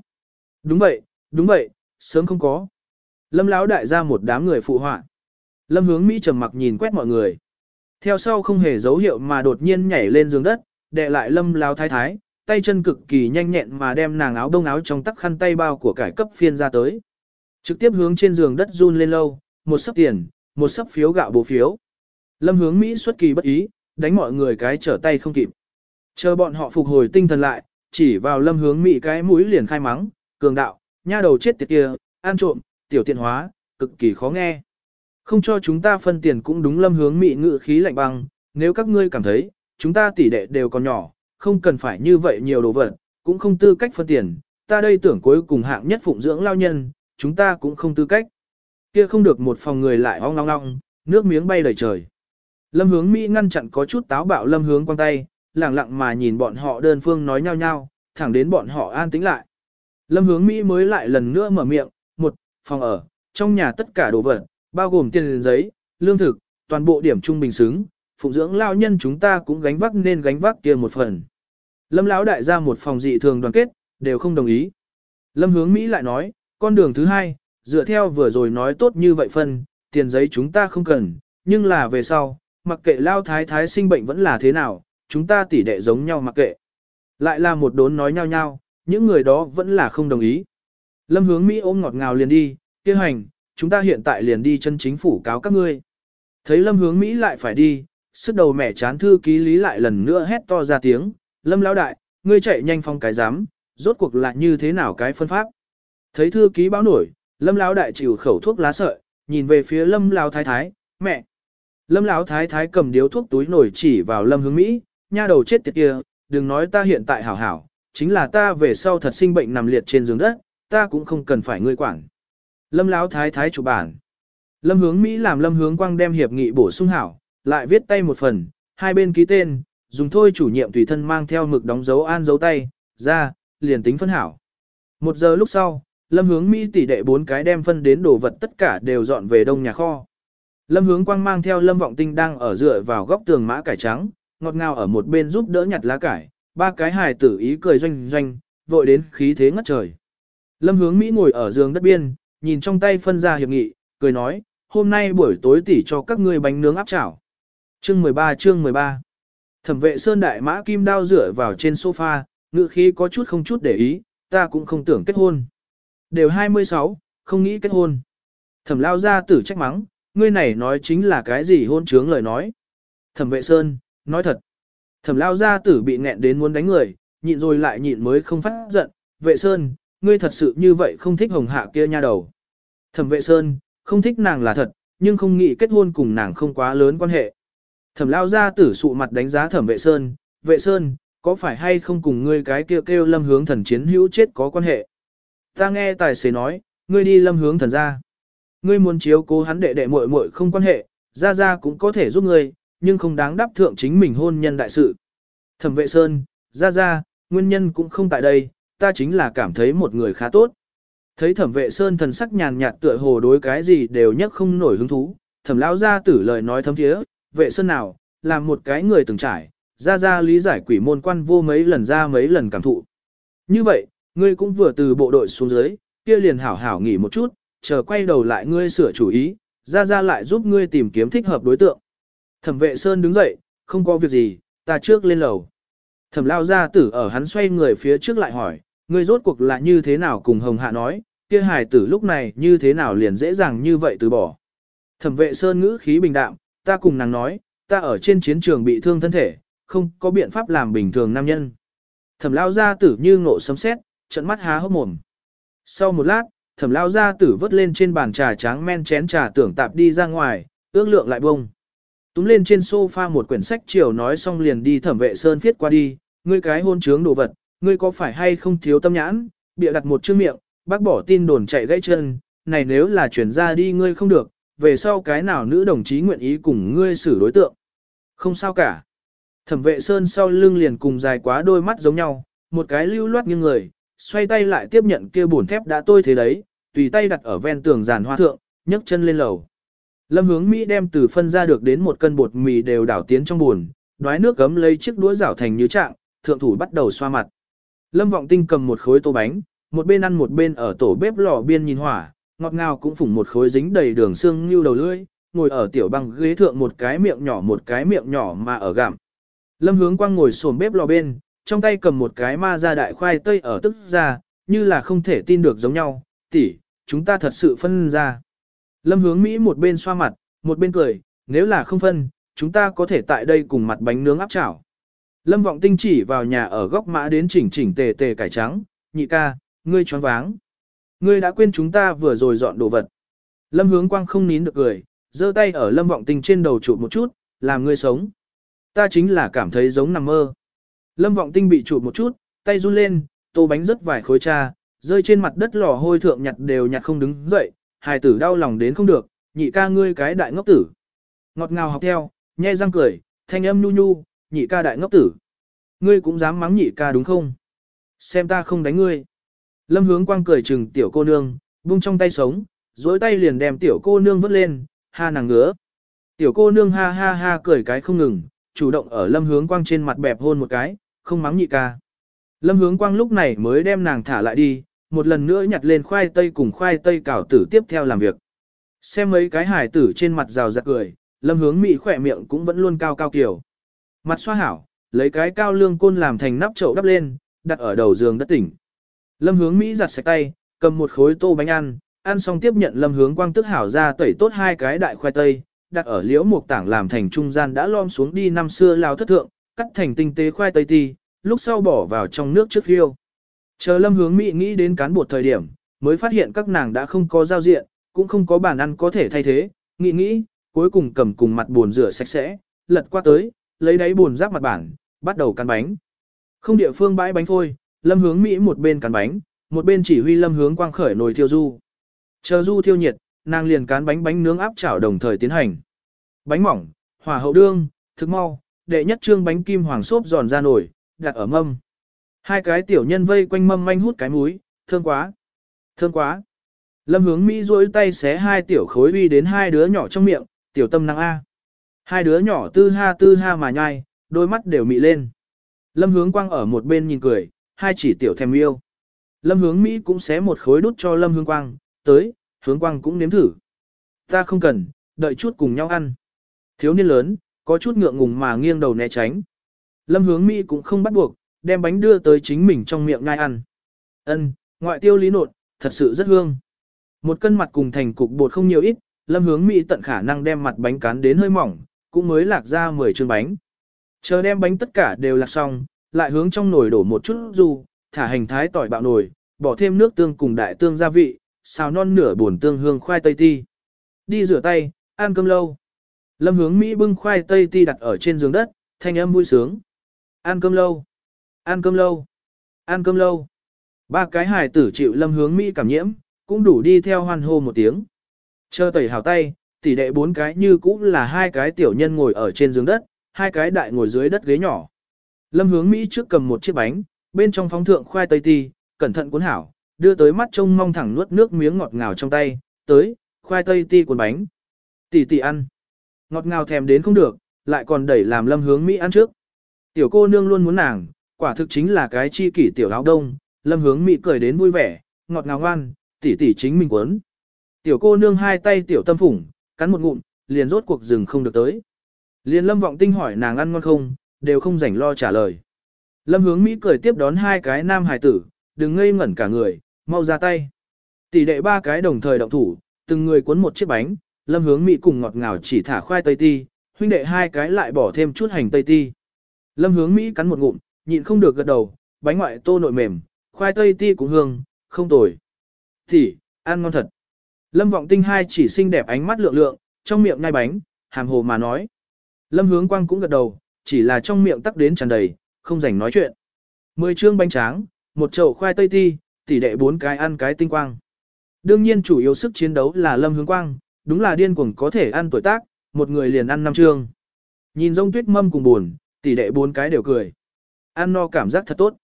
Đúng vậy, đúng vậy, sớm không có. Lâm lão đại ra một đám người phụ họa. Lâm hướng Mỹ trầm mặc nhìn quét mọi người. Theo sau không hề dấu hiệu mà đột nhiên nhảy lên giường đất, đè lại lâm lão thái thái, tay chân cực kỳ nhanh nhẹn mà đem nàng áo đông áo trong tắc khăn tay bao của cải cấp phiên ra tới. Trực tiếp hướng trên giường đất run lên lâu, một sấp tiền, một sấp phiếu gạo bố phiếu. Lâm hướng Mỹ xuất kỳ bất ý, đánh mọi người cái trở tay không kịp. Chờ bọn họ phục hồi tinh thần lại, chỉ vào lâm hướng Mỹ cái mũi liền khai mắng, cường đạo, nha đầu chết tiệt kia, ăn trộm, tiểu tiện hóa, cực kỳ khó nghe. Không cho chúng ta phân tiền cũng đúng lâm hướng Mỹ ngự khí lạnh băng, nếu các ngươi cảm thấy, chúng ta tỷ đệ đều còn nhỏ, không cần phải như vậy nhiều đồ vật, cũng không tư cách phân tiền, ta đây tưởng cuối cùng hạng nhất phụng dưỡng lao nhân, chúng ta cũng không tư cách. Kia không được một phòng người lại ong ong ong, nước miếng bay đầy trời. Lâm hướng Mỹ ngăn chặn có chút táo bạo lâm hướng quang tay, lẳng lặng mà nhìn bọn họ đơn phương nói nhau nhau, thẳng đến bọn họ an tĩnh lại. Lâm hướng Mỹ mới lại lần nữa mở miệng, một, phòng ở, trong nhà tất cả đồ vật, bao gồm tiền giấy, lương thực, toàn bộ điểm trung bình xứng, phụng dưỡng lao nhân chúng ta cũng gánh vác nên gánh vác kia một phần. Lâm lão đại ra một phòng dị thường đoàn kết, đều không đồng ý. Lâm hướng Mỹ lại nói, con đường thứ hai, dựa theo vừa rồi nói tốt như vậy phân, tiền giấy chúng ta không cần, nhưng là về sau, mặc kệ lao thái thái sinh bệnh vẫn là thế nào, chúng ta tỉ đệ giống nhau mặc kệ. Lại là một đốn nói nhau nhau, những người đó vẫn là không đồng ý. Lâm hướng Mỹ ôm ngọt ngào liền đi, kêu hành, chúng ta hiện tại liền đi chân chính phủ cáo các ngươi. Thấy Lâm hướng Mỹ lại phải đi, sức đầu mẻ chán thư ký lý lại lần nữa hét to ra tiếng, Lâm lão đại, ngươi chạy nhanh phong cái giám, rốt cuộc là như thế nào cái phân pháp. Thấy thư ký báo nổi, Lâm lão đại chịu khẩu thuốc lá sợi, nhìn về phía Lâm lão thái thái, mẹ. Lâm lão thái thái cầm điếu thuốc túi nổi chỉ vào Lâm hướng Mỹ, nha đầu chết tiệt kia, đừng nói ta hiện tại hảo hảo, chính là ta về sau thật sinh bệnh nằm liệt trên giường đất, ta cũng không cần phải ngươi quản. Lâm Lão thái thái chủ bản. Lâm hướng Mỹ làm lâm hướng quang đem hiệp nghị bổ sung hảo, lại viết tay một phần, hai bên ký tên, dùng thôi chủ nhiệm tùy thân mang theo mực đóng dấu an dấu tay, ra, liền tính phân hảo. Một giờ lúc sau, lâm hướng Mỹ tỷ đệ bốn cái đem phân đến đồ vật tất cả đều dọn về đông nhà kho. Lâm hướng quang mang theo lâm vọng tinh đang ở dựa vào góc tường mã cải trắng, ngọt ngào ở một bên giúp đỡ nhặt lá cải, ba cái hài tử ý cười doanh doanh, vội đến khí thế ngất trời. Lâm hướng Mỹ ngồi ở giường đất biên, nhìn trong tay phân ra hiệp nghị, cười nói, hôm nay buổi tối tỷ cho các ngươi bánh nướng áp chảo. Chương 13 chương 13 Thẩm vệ Sơn Đại Mã Kim Đao dựa vào trên sofa, ngự khí có chút không chút để ý, ta cũng không tưởng kết hôn. Đều 26, không nghĩ kết hôn. Thẩm lao ra tử trách mắng, ngươi này nói chính là cái gì hôn trướng lời nói. Thẩm vệ Sơn, nói thật. Thẩm lao ra tử bị nghẹn đến muốn đánh người, nhịn rồi lại nhịn mới không phát giận. Vệ Sơn, ngươi thật sự như vậy không thích hồng hạ kia nha đầu. Thẩm vệ Sơn, không thích nàng là thật, nhưng không nghĩ kết hôn cùng nàng không quá lớn quan hệ. Thẩm lao ra tử sụ mặt đánh giá thẩm vệ Sơn, vệ Sơn, có phải hay không cùng ngươi cái kêu kêu lâm hướng thần chiến hữu chết có quan hệ? Ta nghe tài xế nói, ngươi đi lâm hướng thần ra. Ngươi muốn chiếu cố hắn đệ đệ muội muội không quan hệ, ra ra cũng có thể giúp ngươi, nhưng không đáng đáp thượng chính mình hôn nhân đại sự. Thẩm vệ Sơn, ra ra, nguyên nhân cũng không tại đây, ta chính là cảm thấy một người khá tốt. Thấy thẩm vệ Sơn thần sắc nhàn nhạt tựa hồ đối cái gì đều nhất không nổi hứng thú, thẩm lão ra tử lời nói thấm thiế, vệ Sơn nào, làm một cái người từng trải, ra ra lý giải quỷ môn quan vô mấy lần ra mấy lần cảm thụ. Như vậy, ngươi cũng vừa từ bộ đội xuống dưới, kia liền hảo hảo nghỉ một chút, chờ quay đầu lại ngươi sửa chủ ý, ra ra lại giúp ngươi tìm kiếm thích hợp đối tượng. Thẩm vệ Sơn đứng dậy, không có việc gì, ta trước lên lầu. Thẩm lao gia tử ở hắn xoay người phía trước lại hỏi, ngươi rốt cuộc là như thế nào cùng Hồng Hạ nói, kia hài tử lúc này như thế nào liền dễ dàng như vậy từ bỏ. Thẩm vệ sơn ngữ khí bình đạm, ta cùng nàng nói, ta ở trên chiến trường bị thương thân thể, không có biện pháp làm bình thường nam nhân. Thẩm lao gia tử như ngộ sấm sét, trận mắt há hốc mồm. Sau một lát, thẩm lao ra tử vớt lên trên bàn trà trắng men chén trà tưởng tạp đi ra ngoài, ước lượng lại bông. Túm lên trên sofa một quyển sách chiều nói xong liền đi thẩm vệ sơn viết qua đi, ngươi cái hôn trướng đồ vật, ngươi có phải hay không thiếu tâm nhãn, bịa đặt một chữ miệng, bác bỏ tin đồn chạy gãy chân, này nếu là chuyển ra đi ngươi không được, về sau cái nào nữ đồng chí nguyện ý cùng ngươi xử đối tượng. Không sao cả. Thẩm vệ sơn sau lưng liền cùng dài quá đôi mắt giống nhau, một cái lưu loát như người, xoay tay lại tiếp nhận kia bổn thép đã tôi thế đấy, tùy tay đặt ở ven tường giàn hoa thượng, nhấc chân lên lầu. Lâm hướng Mỹ đem từ phân ra được đến một cân bột mì đều đảo tiến trong buồn, đoái nước gấm lấy chiếc đũa rảo thành như trạng, thượng thủ bắt đầu xoa mặt. Lâm vọng tinh cầm một khối tô bánh, một bên ăn một bên ở tổ bếp lò biên nhìn hỏa, ngọt ngào cũng phủng một khối dính đầy đường xương như đầu lưỡi, ngồi ở tiểu băng ghế thượng một cái miệng nhỏ một cái miệng nhỏ mà ở gặm. Lâm hướng quang ngồi xổm bếp lò bên, trong tay cầm một cái ma ra đại khoai tây ở tức ra, như là không thể tin được giống nhau, tỷ, chúng ta thật sự phân ra. Lâm hướng Mỹ một bên xoa mặt, một bên cười, nếu là không phân, chúng ta có thể tại đây cùng mặt bánh nướng áp chảo. Lâm vọng tinh chỉ vào nhà ở góc mã đến chỉnh chỉnh tề tề cải trắng, nhị ca, ngươi choáng váng. Ngươi đã quên chúng ta vừa rồi dọn đồ vật. Lâm hướng quang không nín được cười, giơ tay ở lâm vọng tinh trên đầu chụp một chút, làm ngươi sống. Ta chính là cảm thấy giống nằm mơ. Lâm vọng tinh bị chụp một chút, tay run lên, tô bánh rất vài khối cha, rơi trên mặt đất lò hôi thượng nhặt đều nhặt không đứng dậy, hài tử đau lòng đến không được, nhị ca ngươi cái đại ngốc tử. Ngọt ngào học theo, nhe răng cười, thanh âm nhu nhu, nhị ca đại ngốc tử. Ngươi cũng dám mắng nhị ca đúng không? Xem ta không đánh ngươi. Lâm hướng quang cười chừng tiểu cô nương, buông trong tay sống, dối tay liền đem tiểu cô nương vứt lên, ha nàng ngứa. Tiểu cô nương ha ha ha cười cái không ngừng, chủ động ở lâm hướng quang trên mặt bẹp hôn một cái, không mắng nhị ca. Lâm hướng quang lúc này mới đem nàng thả lại đi, một lần nữa nhặt lên khoai tây cùng khoai tây cảo tử tiếp theo làm việc. Xem mấy cái hải tử trên mặt rào rạc cười, lâm hướng mị khỏe miệng cũng vẫn luôn cao cao kiểu. Mặt xoa hảo, lấy cái cao lương côn làm thành nắp chậu đắp lên, đặt ở đầu giường đất tỉnh. Lâm hướng Mỹ giặt sạch tay, cầm một khối tô bánh ăn, ăn xong tiếp nhận lâm hướng quang tức hảo ra tẩy tốt hai cái đại khoai tây, đặt ở liễu một tảng làm thành trung gian đã lom xuống đi năm xưa lao thất thượng, cắt thành tinh tế khoai tây ti, lúc sau bỏ vào trong nước trước phiêu. Chờ lâm hướng Mỹ nghĩ đến cán bột thời điểm, mới phát hiện các nàng đã không có giao diện, cũng không có bàn ăn có thể thay thế, nghĩ nghĩ, cuối cùng cầm cùng mặt buồn rửa sạch sẽ, lật qua tới, lấy đáy buồn rác mặt bản, bắt đầu cắn bánh. Không địa phương bãi bánh phôi, lâm hướng Mỹ một bên cắn bánh, một bên chỉ huy lâm hướng quang khởi nồi thiêu du. Chờ du thiêu nhiệt, nàng liền cán bánh bánh nướng áp chảo đồng thời tiến hành. Bánh mỏng, hỏa hậu đương, thức mau, đệ nhất trương bánh kim hoàng xốp giòn ra nổi, đặt ở mâm. Hai cái tiểu nhân vây quanh mâm manh hút cái múi, thương quá, thương quá. Lâm hướng Mỹ duỗi tay xé hai tiểu khối uy đến hai đứa nhỏ trong miệng, tiểu tâm năng A. Hai đứa nhỏ tư ha tư ha mà nhai, đôi mắt đều mị lên. Lâm hướng quang ở một bên nhìn cười, hai chỉ tiểu thèm yêu. Lâm hướng Mỹ cũng xé một khối đút cho Lâm hướng quang, tới, hướng quang cũng nếm thử. Ta không cần, đợi chút cùng nhau ăn. Thiếu niên lớn, có chút ngượng ngùng mà nghiêng đầu né tránh. Lâm hướng Mỹ cũng không bắt buộc, đem bánh đưa tới chính mình trong miệng ngai ăn. Ân, ngoại tiêu lý nột, thật sự rất hương. Một cân mặt cùng thành cục bột không nhiều ít, lâm hướng Mỹ tận khả năng đem mặt bánh cán đến hơi mỏng, cũng mới lạc ra 10 chương bánh. Chờ đem bánh tất cả đều lạc xong, lại hướng trong nồi đổ một chút du, thả hành thái tỏi bạo nồi, bỏ thêm nước tương cùng đại tương gia vị, xào non nửa buồn tương hương khoai tây ti. Đi rửa tay, ăn cơm lâu. Lâm hướng Mỹ bưng khoai tây ti đặt ở trên giường đất, thanh âm vui sướng. Ăn cơm lâu. Ăn cơm lâu. Ăn cơm lâu. Ba cái hài tử chịu lâm hướng Mỹ cảm nhiễm, cũng đủ đi theo hoan hô một tiếng. Chờ tẩy hào tay, tỷ đệ bốn cái như cũng là hai cái tiểu nhân ngồi ở trên giường đất, hai cái đại ngồi dưới đất ghế nhỏ. Lâm hướng Mỹ trước cầm một chiếc bánh, bên trong phóng thượng khoai tây ti, cẩn thận cuốn hảo, đưa tới mắt trông mong thẳng nuốt nước miếng ngọt ngào trong tay, tới, khoai tây ti cuốn bánh. Tỷ tỷ ăn. Ngọt ngào thèm đến không được, lại còn đẩy làm lâm hướng Mỹ ăn trước. Tiểu cô nương luôn muốn nàng, quả thực chính là cái chi kỷ tiểu áo đông, lâm hướng Mỹ cười đến vui vẻ, ngọt ngào ngoan, tỷ tỷ chính mình cuốn. Tiểu cô nương hai tay tiểu tâm phủng, cắn một ngụm, liền rốt cuộc rừng không được tới. Liền lâm vọng tinh hỏi nàng ăn ngon không, đều không rảnh lo trả lời. Lâm hướng Mỹ cười tiếp đón hai cái nam hải tử, đừng ngây ngẩn cả người, mau ra tay. Tỷ đệ ba cái đồng thời động thủ, từng người cuốn một chiếc bánh, lâm hướng Mỹ cùng ngọt ngào chỉ thả khoai tây ti, huynh đệ hai cái lại bỏ thêm chút hành tây ti. Lâm hướng Mỹ cắn một ngụm, nhịn không được gật đầu, bánh ngoại tô nội mềm, khoai tây ti cũng hương, không tồi. Tỷ, ăn ngon thật. Lâm vọng tinh hai chỉ xinh đẹp ánh mắt lượng lượng, trong miệng ngai bánh, hàm hồ mà nói. Lâm hướng quang cũng gật đầu, chỉ là trong miệng tắc đến tràn đầy, không rảnh nói chuyện. Mười chương bánh tráng, một chậu khoai tây ti, tỷ đệ bốn cái ăn cái tinh quang. Đương nhiên chủ yếu sức chiến đấu là Lâm Hướng Quang, đúng là điên cuồng có thể ăn tuổi tác, một người liền ăn năm trường. Nhìn rông tuyết mâm cùng buồn, tỷ đệ bốn cái đều cười. Ăn no cảm giác thật tốt.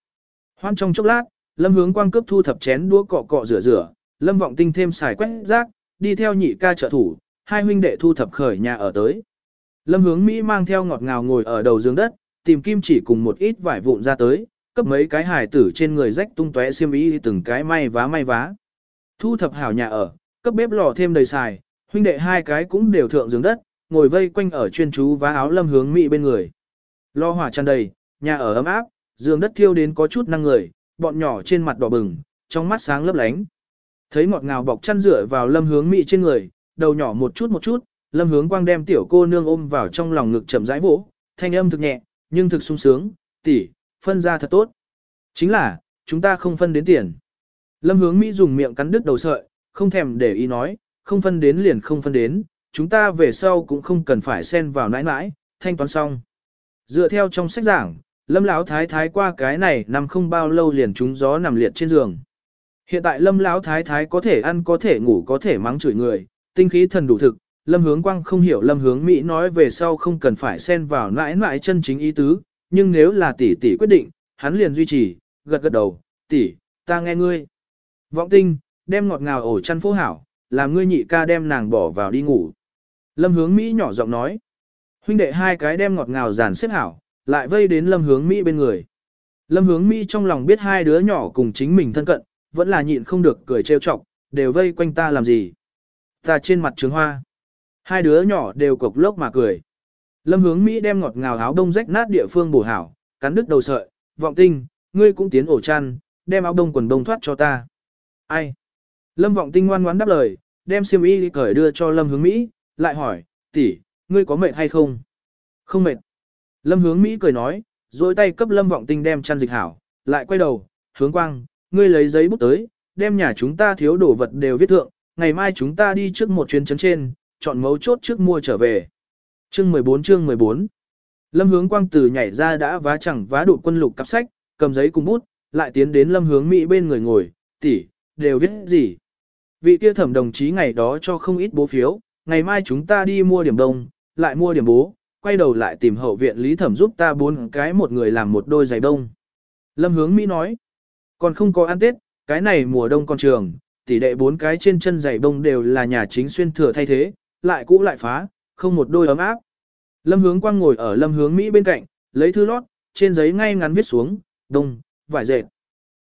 Hoan trong chốc lát, Lâm Hướng Quang cướp thu thập chén đũa cọ cọ rửa rửa, Lâm Vọng Tinh thêm xài quét rác, đi theo nhị ca trợ thủ, hai huynh đệ thu thập khởi nhà ở tới. Lâm Hướng Mỹ mang theo ngọt ngào ngồi ở đầu giường đất, tìm kim chỉ cùng một ít vải vụn ra tới, cấp mấy cái hài tử trên người rách tung tóe xiêm y từng cái may vá may vá. Thu thập hảo nhà ở, cấp bếp lò thêm đầy xài, huynh đệ hai cái cũng đều thượng giường đất, ngồi vây quanh ở chuyên chú vá áo lâm hướng mị bên người. Lo hỏa tràn đầy, nhà ở ấm áp, giường đất thiêu đến có chút năng người, bọn nhỏ trên mặt đỏ bừng, trong mắt sáng lấp lánh. Thấy ngọt ngào bọc chăn rửa vào lâm hướng mị trên người, đầu nhỏ một chút một chút, lâm hướng quang đem tiểu cô nương ôm vào trong lòng ngực chậm rãi vỗ, thanh âm thực nhẹ, nhưng thực sung sướng, tỷ, phân ra thật tốt. Chính là, chúng ta không phân đến tiền. Lâm hướng Mỹ dùng miệng cắn đứt đầu sợi, không thèm để ý nói, không phân đến liền không phân đến, chúng ta về sau cũng không cần phải xen vào nãi nãi, thanh toán xong. Dựa theo trong sách giảng, Lâm Lão Thái Thái qua cái này nằm không bao lâu liền trúng gió nằm liệt trên giường. Hiện tại Lâm Lão Thái Thái có thể ăn có thể ngủ có thể mắng chửi người, tinh khí thần đủ thực, Lâm Hướng Quang không hiểu Lâm Hướng Mỹ nói về sau không cần phải xen vào nãi nãi chân chính ý tứ, nhưng nếu là tỷ tỷ quyết định, hắn liền duy trì, gật gật đầu, tỷ, ta nghe ngươi. Vọng tinh, đem ngọt ngào ổ chăn phố hảo, làm ngươi nhị ca đem nàng bỏ vào đi ngủ. Lâm hướng Mỹ nhỏ giọng nói. Huynh đệ hai cái đem ngọt ngào dàn xếp hảo, lại vây đến lâm hướng Mỹ bên người. Lâm hướng Mỹ trong lòng biết hai đứa nhỏ cùng chính mình thân cận, vẫn là nhịn không được cười trêu chọc, đều vây quanh ta làm gì. Ta trên mặt trứng hoa. Hai đứa nhỏ đều cộc lốc mà cười. Lâm hướng Mỹ đem ngọt ngào áo đông rách nát địa phương bổ hảo, cắn đứt đầu sợi, vọng tinh, ngươi cũng tiến ổ chăn, đem áo đông quần đông thoát cho ta. Ai? Lâm vọng tinh ngoan ngoãn đáp lời, đem xiêm y cởi đưa cho Lâm hướng Mỹ, lại hỏi, tỷ, ngươi có mệt hay không? Không mệt. Lâm hướng Mỹ cười nói, dối tay cấp Lâm vọng tinh đem chăn dịch hảo, lại quay đầu, hướng quang, ngươi lấy giấy bút tới, đem nhà chúng ta thiếu đồ vật đều viết thượng, ngày mai chúng ta đi trước một chuyến chấn trên, chọn mấu chốt trước mua trở về. Chương 14 chương 14 Lâm hướng quang từ nhảy ra đã vá chẳng vá đụt quân lục cặp sách, cầm giấy cùng bút, lại tiến đến lâm hướng Mỹ bên người ngồi, tỷ, đều viết gì. Vị kia thẩm đồng chí ngày đó cho không ít bố phiếu, ngày mai chúng ta đi mua điểm đông, lại mua điểm bố, quay đầu lại tìm hậu viện lý thẩm giúp ta bốn cái một người làm một đôi giày đông. Lâm hướng Mỹ nói, còn không có ăn Tết, cái này mùa đông con trường, tỷ đệ bốn cái trên chân giày bông đều là nhà chính xuyên thừa thay thế, lại cũ lại phá, không một đôi ấm áp. Lâm hướng quang ngồi ở lâm hướng Mỹ bên cạnh, lấy thư lót, trên giấy ngay ngắn viết xuống, đông, vải dệt.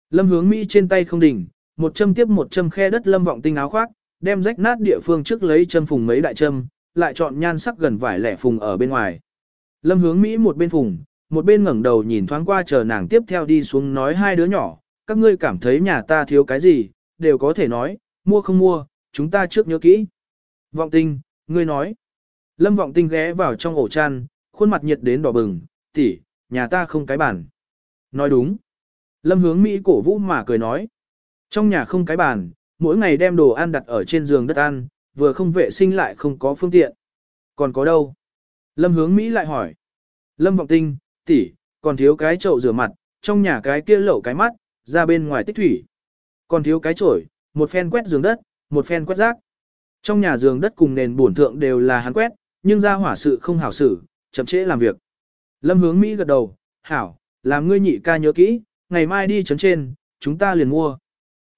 Lâm hướng Mỹ trên tay không đỉnh, một châm tiếp một châm khe đất lâm vọng tinh áo khoác, đem rách nát địa phương trước lấy châm phùng mấy đại châm, lại chọn nhan sắc gần vải lẻ phùng ở bên ngoài. Lâm hướng Mỹ một bên phùng, một bên ngẩng đầu nhìn thoáng qua chờ nàng tiếp theo đi xuống nói hai đứa nhỏ, các ngươi cảm thấy nhà ta thiếu cái gì, đều có thể nói, mua không mua, chúng ta trước nhớ kỹ. Vọng tinh, ngươi nói. Lâm vọng tinh ghé vào trong ổ chăn, khuôn mặt nhiệt đến đỏ bừng, tỷ, nhà ta không cái bàn. Nói đúng. Lâm hướng Mỹ cổ vũ mà cười nói. Trong nhà không cái bàn, mỗi ngày đem đồ ăn đặt ở trên giường đất ăn, vừa không vệ sinh lại không có phương tiện. Còn có đâu? Lâm hướng Mỹ lại hỏi. Lâm vọng tinh, tỷ, còn thiếu cái chậu rửa mặt, trong nhà cái kia lẩu cái mắt, ra bên ngoài tích thủy. Còn thiếu cái chổi, một phen quét giường đất, một phen quét rác. Trong nhà giường đất cùng nền bổn thượng đều là hắn quét, nhưng ra hỏa sự không hảo xử, chậm trễ làm việc. Lâm hướng Mỹ gật đầu, hảo, làm ngươi nhị ca nhớ kỹ, ngày mai đi chấn trên, chúng ta liền mua.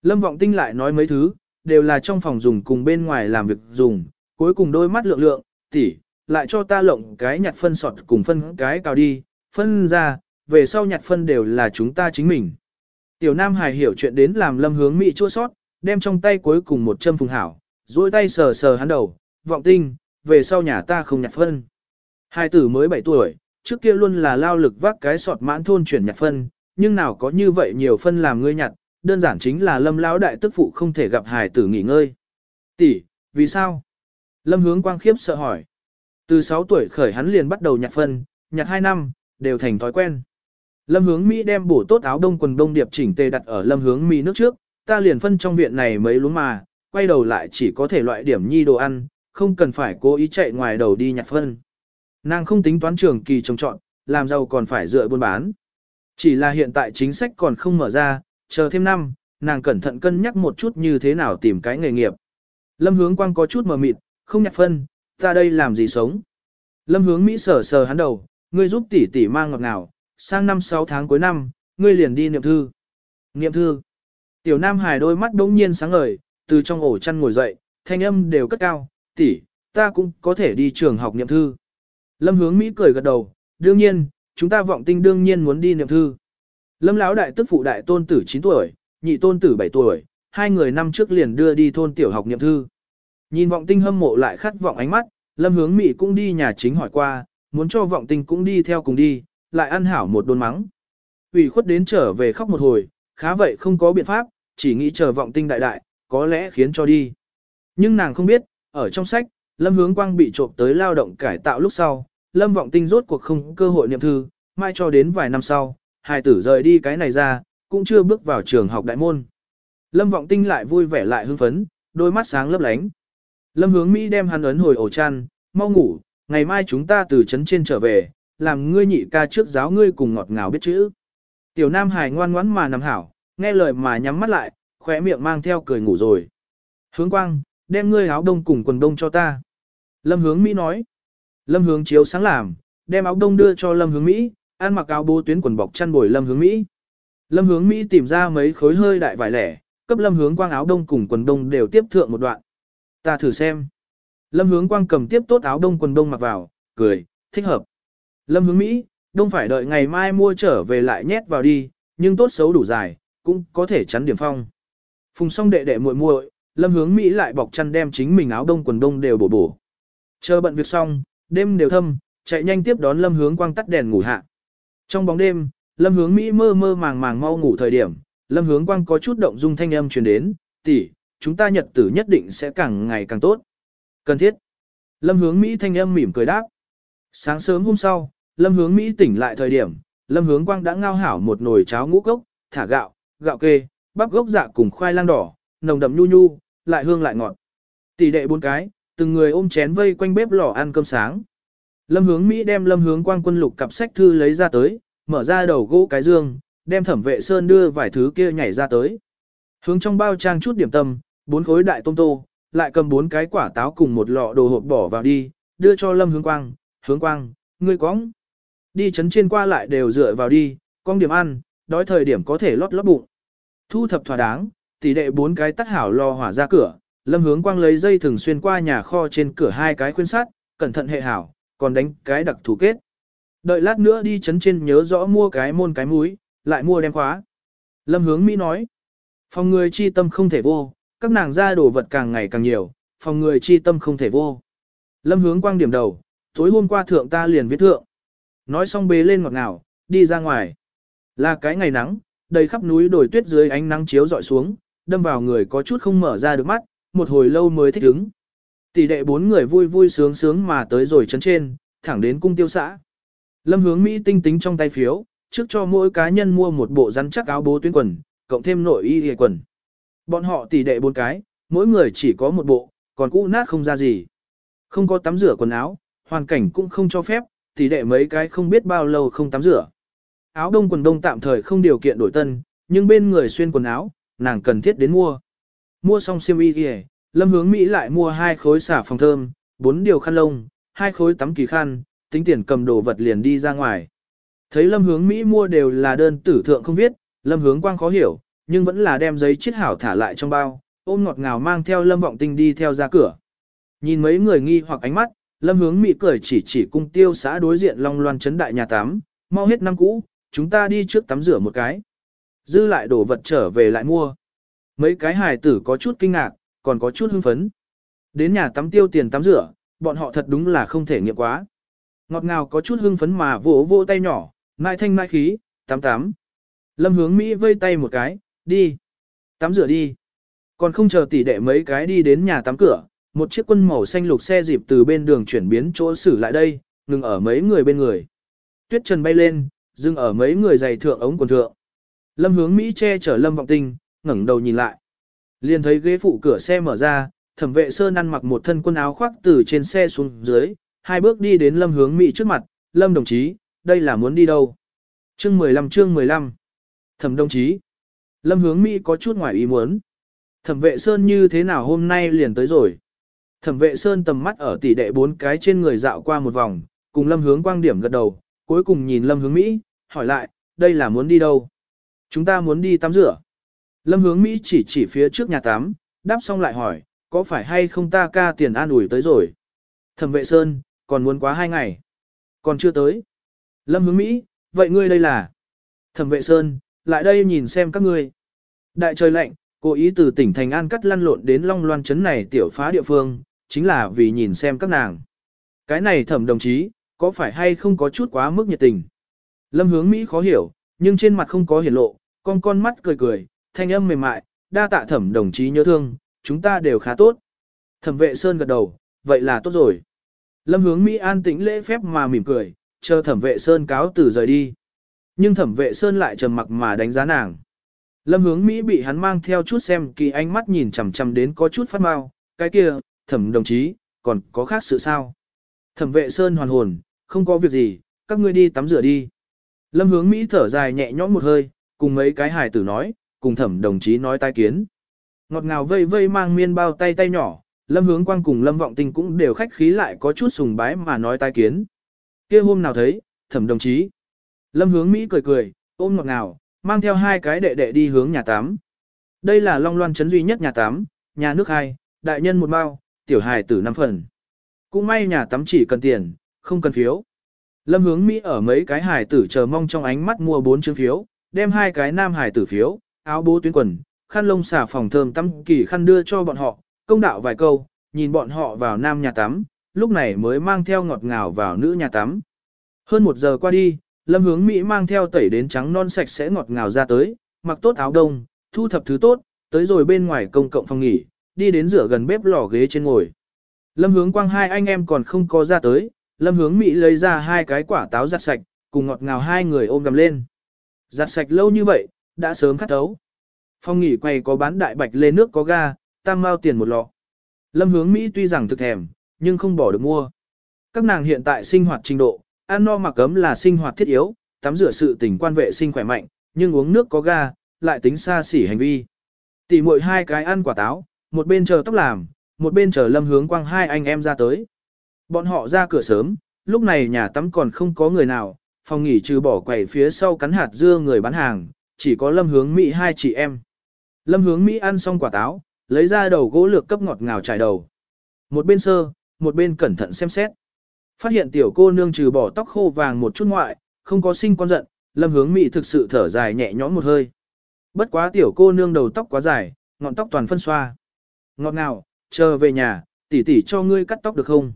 Lâm vọng tinh lại nói mấy thứ, đều là trong phòng dùng cùng bên ngoài làm việc dùng, cuối cùng đôi mắt lượng lượng, tỉ, lại cho ta lộng cái nhặt phân sọt cùng phân cái cào đi, phân ra, về sau nhặt phân đều là chúng ta chính mình. Tiểu Nam Hải hiểu chuyện đến làm lâm hướng Mỹ chua sót, đem trong tay cuối cùng một châm phùng hảo, duỗi tay sờ sờ hắn đầu, vọng tinh, về sau nhà ta không nhặt phân. Hai tử mới 7 tuổi, trước kia luôn là lao lực vác cái sọt mãn thôn chuyển nhặt phân, nhưng nào có như vậy nhiều phân làm ngươi nhặt, đơn giản chính là lâm lão đại tức phụ không thể gặp hài tử nghỉ ngơi. Tỷ, vì sao? Lâm hướng quang khiếp sợ hỏi. Từ 6 tuổi khởi hắn liền bắt đầu nhặt phân, nhặt 2 năm, đều thành thói quen. Lâm hướng Mỹ đem bổ tốt áo đông quần đông điệp chỉnh tề đặt ở lâm hướng Mỹ nước trước, ta liền phân trong viện này mấy lúa mà, quay đầu lại chỉ có thể loại điểm nhi đồ ăn, không cần phải cố ý chạy ngoài đầu đi nhặt phân. Nàng không tính toán trường kỳ trồng trọn, làm giàu còn phải dựa buôn bán. Chỉ là hiện tại chính sách còn không mở ra, chờ thêm năm, nàng cẩn thận cân nhắc một chút như thế nào tìm cái nghề nghiệp. Lâm hướng quang có chút mờ mịt, không nhặt phân, ta đây làm gì sống. Lâm hướng Mỹ sờ sờ hắn đầu, ngươi giúp tỷ tỷ mang ngọt ngào, sang năm 6 tháng cuối năm, ngươi liền đi niệm thư. Niệm thư. Tiểu Nam Hải đôi mắt đống nhiên sáng ngời, từ trong ổ chăn ngồi dậy, thanh âm đều cất cao, tỷ, ta cũng có thể đi trường học niệm thư. Lâm hướng Mỹ cười gật đầu, đương nhiên, chúng ta vọng tinh đương nhiên muốn đi niệm thư. Lâm lão đại tức phụ đại tôn tử 9 tuổi, nhị tôn tử 7 tuổi, hai người năm trước liền đưa đi thôn tiểu học niệm thư. Nhìn vọng tinh hâm mộ lại khát vọng ánh mắt, Lâm hướng Mỹ cũng đi nhà chính hỏi qua, muốn cho vọng tinh cũng đi theo cùng đi, lại ăn hảo một đôn mắng. ủy khuất đến trở về khóc một hồi, khá vậy không có biện pháp, chỉ nghĩ chờ vọng tinh đại đại, có lẽ khiến cho đi. Nhưng nàng không biết, ở trong sách, Lâm Hướng Quang bị trộm tới lao động cải tạo lúc sau, Lâm Vọng Tinh rốt cuộc không cơ hội niệm thư, mai cho đến vài năm sau, hài tử rời đi cái này ra, cũng chưa bước vào trường học đại môn. Lâm Vọng Tinh lại vui vẻ lại hưng phấn, đôi mắt sáng lấp lánh. Lâm Hướng Mỹ đem hắn ấn hồi ổ chăn, mau ngủ, ngày mai chúng ta từ trấn trên trở về, làm ngươi nhị ca trước giáo ngươi cùng ngọt ngào biết chữ. Tiểu Nam Hải ngoan ngoãn mà nằm hảo, nghe lời mà nhắm mắt lại, khóe miệng mang theo cười ngủ rồi. Hướng Quang, đem ngươi áo đông cùng quần đông cho ta. Lâm Hướng Mỹ nói. Lâm Hướng chiếu sáng làm, đem áo đông đưa cho Lâm Hướng Mỹ, ăn mặc áo bố tuyến quần bọc chăn bồi Lâm Hướng Mỹ. Lâm Hướng Mỹ tìm ra mấy khối hơi đại vải lẻ, cấp Lâm Hướng Quang áo đông cùng quần đông đều tiếp thượng một đoạn. Ta thử xem. Lâm Hướng Quang cầm tiếp tốt áo đông quần đông mặc vào, cười, thích hợp. Lâm Hướng Mỹ, đông phải đợi ngày mai mua trở về lại nhét vào đi, nhưng tốt xấu đủ dài, cũng có thể chắn điểm phong. Phùng xong đệ đệ muội muội, Lâm Hướng Mỹ lại bọc chăn đem chính mình áo đông quần đông đều bổ bổ. Chờ bận việc xong, đêm đều thâm, chạy nhanh tiếp đón Lâm Hướng Quang tắt đèn ngủ hạ. Trong bóng đêm, Lâm Hướng Mỹ mơ mơ màng màng mau ngủ thời điểm, Lâm Hướng Quang có chút động dung thanh âm truyền đến, tỷ, chúng ta nhật tử nhất định sẽ càng ngày càng tốt. Cần thiết. Lâm Hướng Mỹ thanh âm mỉm cười đáp. Sáng sớm hôm sau, Lâm Hướng Mỹ tỉnh lại thời điểm, Lâm Hướng Quang đã ngao hảo một nồi cháo ngũ cốc, thả gạo, gạo kê, bắp gốc dạ cùng khoai lang đỏ, nồng đậm nhu nhu, lại hương lại ngọt. Tỷ đệ bốn cái, từng người ôm chén vây quanh bếp lò ăn cơm sáng. Lâm hướng Mỹ đem lâm hướng quang quân lục cặp sách thư lấy ra tới, mở ra đầu gỗ cái dương, đem thẩm vệ sơn đưa vài thứ kia nhảy ra tới. Hướng trong bao trang chút điểm tâm, bốn khối đại tôm tô, lại cầm bốn cái quả táo cùng một lọ đồ hộp bỏ vào đi, đưa cho lâm hướng quang, hướng quang, ngươi cóng. Đi chấn trên qua lại đều dựa vào đi, con điểm ăn, đói thời điểm có thể lót lót bụng. Thu thập thỏa đáng, tỷ đệ bốn cái tắt hảo lò hỏa ra cửa, lâm hướng quang lấy dây thường xuyên qua nhà kho trên cửa hai cái khuyên sắt, cẩn thận hệ hảo, còn đánh cái đặc thủ kết. Đợi lát nữa đi chấn trên nhớ rõ mua cái môn cái múi, lại mua đem khóa. Lâm hướng Mỹ nói, phòng người chi tâm không thể vô, các nàng ra đồ vật càng ngày càng nhiều, phòng người chi tâm không thể vô. Lâm hướng quang điểm đầu, tối hôm qua thượng ta liền viết thượng. Nói xong bế lên ngọt ngào, đi ra ngoài. Là cái ngày nắng, đầy khắp núi đồi tuyết dưới ánh nắng chiếu dọi xuống, đâm vào người có chút không mở ra được mắt, một hồi lâu mới thích ứng. Tỷ đệ bốn người vui vui sướng sướng mà tới rồi chấn trên, thẳng đến cung tiêu xã. Lâm hướng Mỹ tinh tính trong tay phiếu, trước cho mỗi cá nhân mua một bộ rắn chắc áo bố tuyến quần, cộng thêm nội y hề quần. Bọn họ tỷ đệ bốn cái, mỗi người chỉ có một bộ, còn cũ nát không ra gì. Không có tắm rửa quần áo, hoàn cảnh cũng không cho phép, tỷ đệ mấy cái không biết bao lâu không tắm rửa. Áo đông quần đông tạm thời không điều kiện đổi tân, nhưng bên người xuyên quần áo, nàng cần thiết đến mua. Mua xong xiêm y kìa, Lâm Hướng Mỹ lại mua hai khối xả phòng thơm, bốn điều khăn lông, hai khối tắm kỳ khăn, tính tiền cầm đồ vật liền đi ra ngoài. Thấy Lâm Hướng Mỹ mua đều là đơn tử thượng không viết, Lâm Hướng Quang khó hiểu, nhưng vẫn là đem giấy chiết hảo thả lại trong bao, ôm ngọt ngào mang theo Lâm Vọng Tinh đi theo ra cửa. Nhìn mấy người nghi hoặc ánh mắt, Lâm Hướng Mỹ cười chỉ chỉ cung tiêu xã đối diện Long Loan trấn đại nhà tắm, mau hết năm cũ, chúng ta đi trước tắm rửa một cái. Dư lại đồ vật trở về lại mua. Mấy cái hài tử có chút kinh ngạc, còn có chút hưng phấn. Đến nhà tắm tiêu tiền tắm rửa, bọn họ thật đúng là không thể nghiệm quá. Ngọt ngào có chút hưng phấn mà vỗ vỗ tay nhỏ, mai thanh mai khí, tắm tắm Lâm hướng Mỹ vây tay một cái, đi. Tắm rửa đi. Còn không chờ tỷ đệ mấy cái đi đến nhà tắm cửa, một chiếc quân màu xanh lục xe dịp từ bên đường chuyển biến chỗ xử lại đây, ngừng ở mấy người bên người. Tuyết trần bay lên, dừng ở mấy người giày thượng ống quần thượng. Lâm hướng Mỹ che chở Lâm vọng tinh, ngẩng đầu nhìn lại. Liền thấy ghế phụ cửa xe mở ra, thẩm vệ sơn ăn mặc một thân quần áo khoác từ trên xe xuống dưới, hai bước đi đến Lâm hướng Mỹ trước mặt, Lâm đồng chí, đây là muốn đi đâu? Chương 15 chương 15 Thẩm đồng chí Lâm hướng Mỹ có chút ngoài ý muốn. Thẩm vệ Sơn như thế nào hôm nay liền tới rồi? Thẩm vệ Sơn tầm mắt ở tỷ đệ bốn cái trên người dạo qua một vòng, cùng Lâm hướng quang điểm gật đầu, cuối cùng nhìn Lâm hướng Mỹ, hỏi lại, đây là muốn đi đâu? Chúng ta muốn đi tắm rửa. Lâm hướng Mỹ chỉ chỉ phía trước nhà tắm, đáp xong lại hỏi, có phải hay không ta ca tiền an ủi tới rồi? Thẩm vệ Sơn, còn muốn quá hai ngày. Còn chưa tới. Lâm hướng Mỹ, vậy ngươi đây là? Thẩm vệ Sơn, lại đây nhìn xem các ngươi. Đại trời lạnh, cố ý từ tỉnh Thành An cắt lăn lộn đến Long Loan Trấn này tiểu phá địa phương, chính là vì nhìn xem các nàng. Cái này thẩm đồng chí, có phải hay không có chút quá mức nhiệt tình? Lâm hướng Mỹ khó hiểu, nhưng trên mặt không có hiển lộ, con con mắt cười cười, thanh âm mềm mại, đa tạ thẩm đồng chí nhớ thương, chúng ta đều khá tốt. Thẩm vệ Sơn gật đầu, vậy là tốt rồi. Lâm hướng Mỹ an tĩnh lễ phép mà mỉm cười, chờ thẩm vệ Sơn cáo từ rời đi. Nhưng thẩm vệ Sơn lại trầm mặc mà đánh giá nàng. Lâm hướng Mỹ bị hắn mang theo chút xem kỳ ánh mắt nhìn chằm chằm đến có chút phát mau, cái kia, thẩm đồng chí, còn có khác sự sao? Thẩm vệ Sơn hoàn hồn, không có việc gì, các ngươi đi tắm rửa đi. Lâm hướng Mỹ thở dài nhẹ nhõm một hơi, cùng mấy cái hài tử nói, cùng thẩm đồng chí nói tai kiến. Ngọt ngào vây vây mang miên bao tay tay nhỏ, lâm hướng quang cùng lâm vọng tình cũng đều khách khí lại có chút sùng bái mà nói tai kiến. kia hôm nào thấy, thẩm đồng chí. Lâm hướng Mỹ cười cười, ôm ngọt ngào, mang theo hai cái đệ đệ đi hướng nhà tám Đây là Long Loan trấn duy nhất nhà tám nhà nước hai, đại nhân một bao, tiểu hài tử năm phần. Cũng may nhà tắm chỉ cần tiền, không cần phiếu. Lâm hướng Mỹ ở mấy cái hài tử chờ mong trong ánh mắt mua bốn chương phiếu, đem hai cái nam hải tử phiếu, áo bố tuyến quần, khăn lông xả phòng thơm tắm kỳ khăn đưa cho bọn họ, công đạo vài câu, nhìn bọn họ vào nam nhà tắm, lúc này mới mang theo ngọt ngào vào nữ nhà tắm. Hơn một giờ qua đi, Lâm hướng Mỹ mang theo tẩy đến trắng non sạch sẽ ngọt ngào ra tới, mặc tốt áo đông, thu thập thứ tốt, tới rồi bên ngoài công cộng phòng nghỉ, đi đến rửa gần bếp lò ghế trên ngồi. Lâm hướng quang hai anh em còn không có ra tới, lâm hướng Mỹ lấy ra hai cái quả táo giặt sạch, cùng ngọt ngào hai người ôm gầm lên. Giặt sạch lâu như vậy, đã sớm khát thấu. phong nghỉ quay có bán đại bạch lê nước có ga, tam mao tiền một lọ. Lâm hướng Mỹ tuy rằng thực thèm, nhưng không bỏ được mua. Các nàng hiện tại sinh hoạt trình độ, ăn no mặc ấm là sinh hoạt thiết yếu, tắm rửa sự tình quan vệ sinh khỏe mạnh, nhưng uống nước có ga, lại tính xa xỉ hành vi. Tỷ muội hai cái ăn quả táo, một bên chờ tóc làm, một bên chờ lâm hướng quang hai anh em ra tới. Bọn họ ra cửa sớm, lúc này nhà tắm còn không có người nào, phòng nghỉ trừ bỏ quầy phía sau cắn hạt dưa người bán hàng, chỉ có lâm hướng Mỹ hai chị em. Lâm hướng Mỹ ăn xong quả táo, lấy ra đầu gỗ lược cấp ngọt ngào trải đầu. Một bên sơ, một bên cẩn thận xem xét. Phát hiện tiểu cô nương trừ bỏ tóc khô vàng một chút ngoại, không có sinh con giận, lâm hướng Mỹ thực sự thở dài nhẹ nhõm một hơi. Bất quá tiểu cô nương đầu tóc quá dài, ngọn tóc toàn phân xoa. Ngọt ngào, chờ về nhà, tỷ tỷ cho ngươi cắt tóc được không?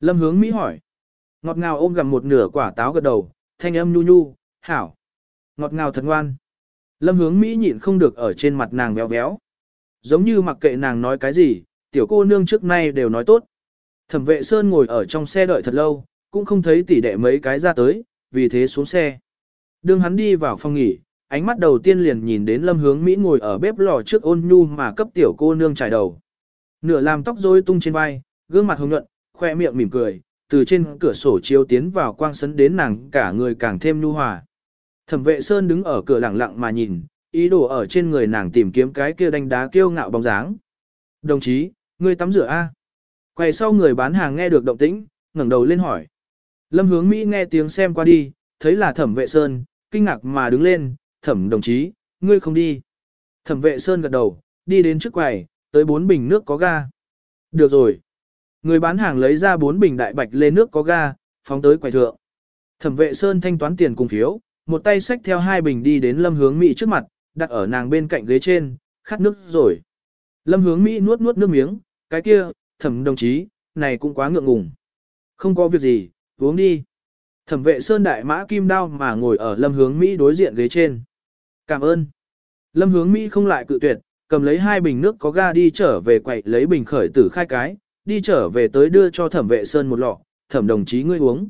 Lâm hướng Mỹ hỏi. Ngọt ngào ôm gặm một nửa quả táo gật đầu, thanh âm nhu nhu, hảo. Ngọt ngào thật ngoan. Lâm hướng Mỹ nhịn không được ở trên mặt nàng béo béo. Giống như mặc kệ nàng nói cái gì, tiểu cô nương trước nay đều nói tốt. Thẩm vệ Sơn ngồi ở trong xe đợi thật lâu, cũng không thấy tỷ đệ mấy cái ra tới, vì thế xuống xe. Đương hắn đi vào phòng nghỉ, ánh mắt đầu tiên liền nhìn đến lâm hướng Mỹ ngồi ở bếp lò trước ôn nhu mà cấp tiểu cô nương trải đầu. Nửa làm tóc rối tung trên vai, gương mặt hồng nhuận, khoe miệng mỉm cười, từ trên cửa sổ chiếu tiến vào quang sấn đến nàng cả người càng thêm nhu hòa. Thẩm vệ Sơn đứng ở cửa lặng lặng mà nhìn, ý đồ ở trên người nàng tìm kiếm cái kia đánh đá kiêu ngạo bóng dáng. Đồng chí, ngươi tắm rửa A. Quay sau người bán hàng nghe được động tĩnh, ngẩng đầu lên hỏi. Lâm hướng Mỹ nghe tiếng xem qua đi, thấy là thẩm vệ Sơn, kinh ngạc mà đứng lên, thẩm đồng chí, ngươi không đi. Thẩm vệ Sơn gật đầu, đi đến trước quầy, tới bốn bình nước có ga. Được rồi. Người bán hàng lấy ra bốn bình đại bạch lên nước có ga, phóng tới quầy thượng. Thẩm vệ Sơn thanh toán tiền cùng phiếu, một tay xách theo hai bình đi đến lâm hướng Mỹ trước mặt, đặt ở nàng bên cạnh ghế trên, khát nước rồi. Lâm hướng Mỹ nuốt nuốt nước miếng, cái kia, thẩm đồng chí, này cũng quá ngượng ngùng. Không có việc gì, Uống đi. Thẩm vệ sơn đại mã kim đao mà ngồi ở lâm hướng Mỹ đối diện ghế trên. Cảm ơn. Lâm hướng Mỹ không lại cự tuyệt, cầm lấy hai bình nước có ga đi trở về quậy lấy bình khởi tử khai cái, đi trở về tới đưa cho thẩm vệ sơn một lọ, thẩm đồng chí ngươi uống.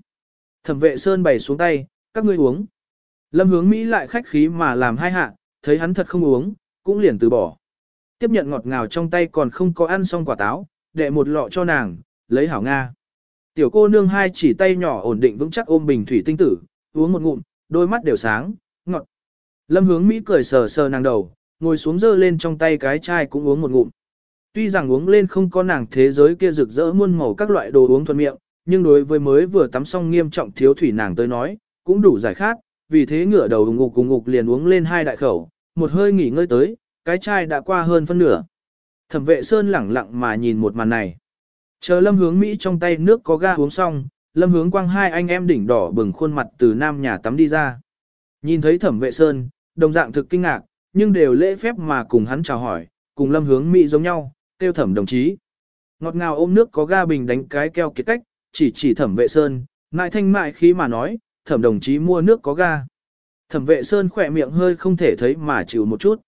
Thẩm vệ sơn bày xuống tay, các ngươi uống. Lâm hướng Mỹ lại khách khí mà làm hai hạ, thấy hắn thật không uống, cũng liền từ bỏ. Tiếp nhận ngọt ngào trong tay còn không có ăn xong quả táo, đệ một lọ cho nàng, lấy hảo Nga. Tiểu cô nương hai chỉ tay nhỏ ổn định vững chắc ôm bình thủy tinh tử, uống một ngụm, đôi mắt đều sáng, ngọt. Lâm hướng Mỹ cười sờ sờ nàng đầu, ngồi xuống dơ lên trong tay cái chai cũng uống một ngụm. Tuy rằng uống lên không có nàng thế giới kia rực rỡ muôn màu các loại đồ uống thuận miệng, nhưng đối với mới vừa tắm xong nghiêm trọng thiếu thủy nàng tới nói, cũng đủ giải khát, vì thế ngửa đầu ngục cùng ngục liền uống lên hai đại khẩu, một hơi nghỉ ngơi tới, cái chai đã qua hơn phân nửa. Thẩm vệ Sơn lẳng lặng mà nhìn một màn này. Chờ lâm hướng Mỹ trong tay nước có ga uống xong, lâm hướng quang hai anh em đỉnh đỏ bừng khuôn mặt từ nam nhà tắm đi ra. Nhìn thấy thẩm vệ Sơn, đồng dạng thực kinh ngạc, nhưng đều lễ phép mà cùng hắn chào hỏi, cùng lâm hướng Mỹ giống nhau, tiêu thẩm đồng chí. Ngọt ngào ôm nước có ga bình đánh cái keo kiệt cách, chỉ chỉ thẩm vệ Sơn, mại thanh mại khí mà nói, thẩm đồng chí mua nước có ga. Thẩm vệ Sơn khỏe miệng hơi không thể thấy mà chịu một chút.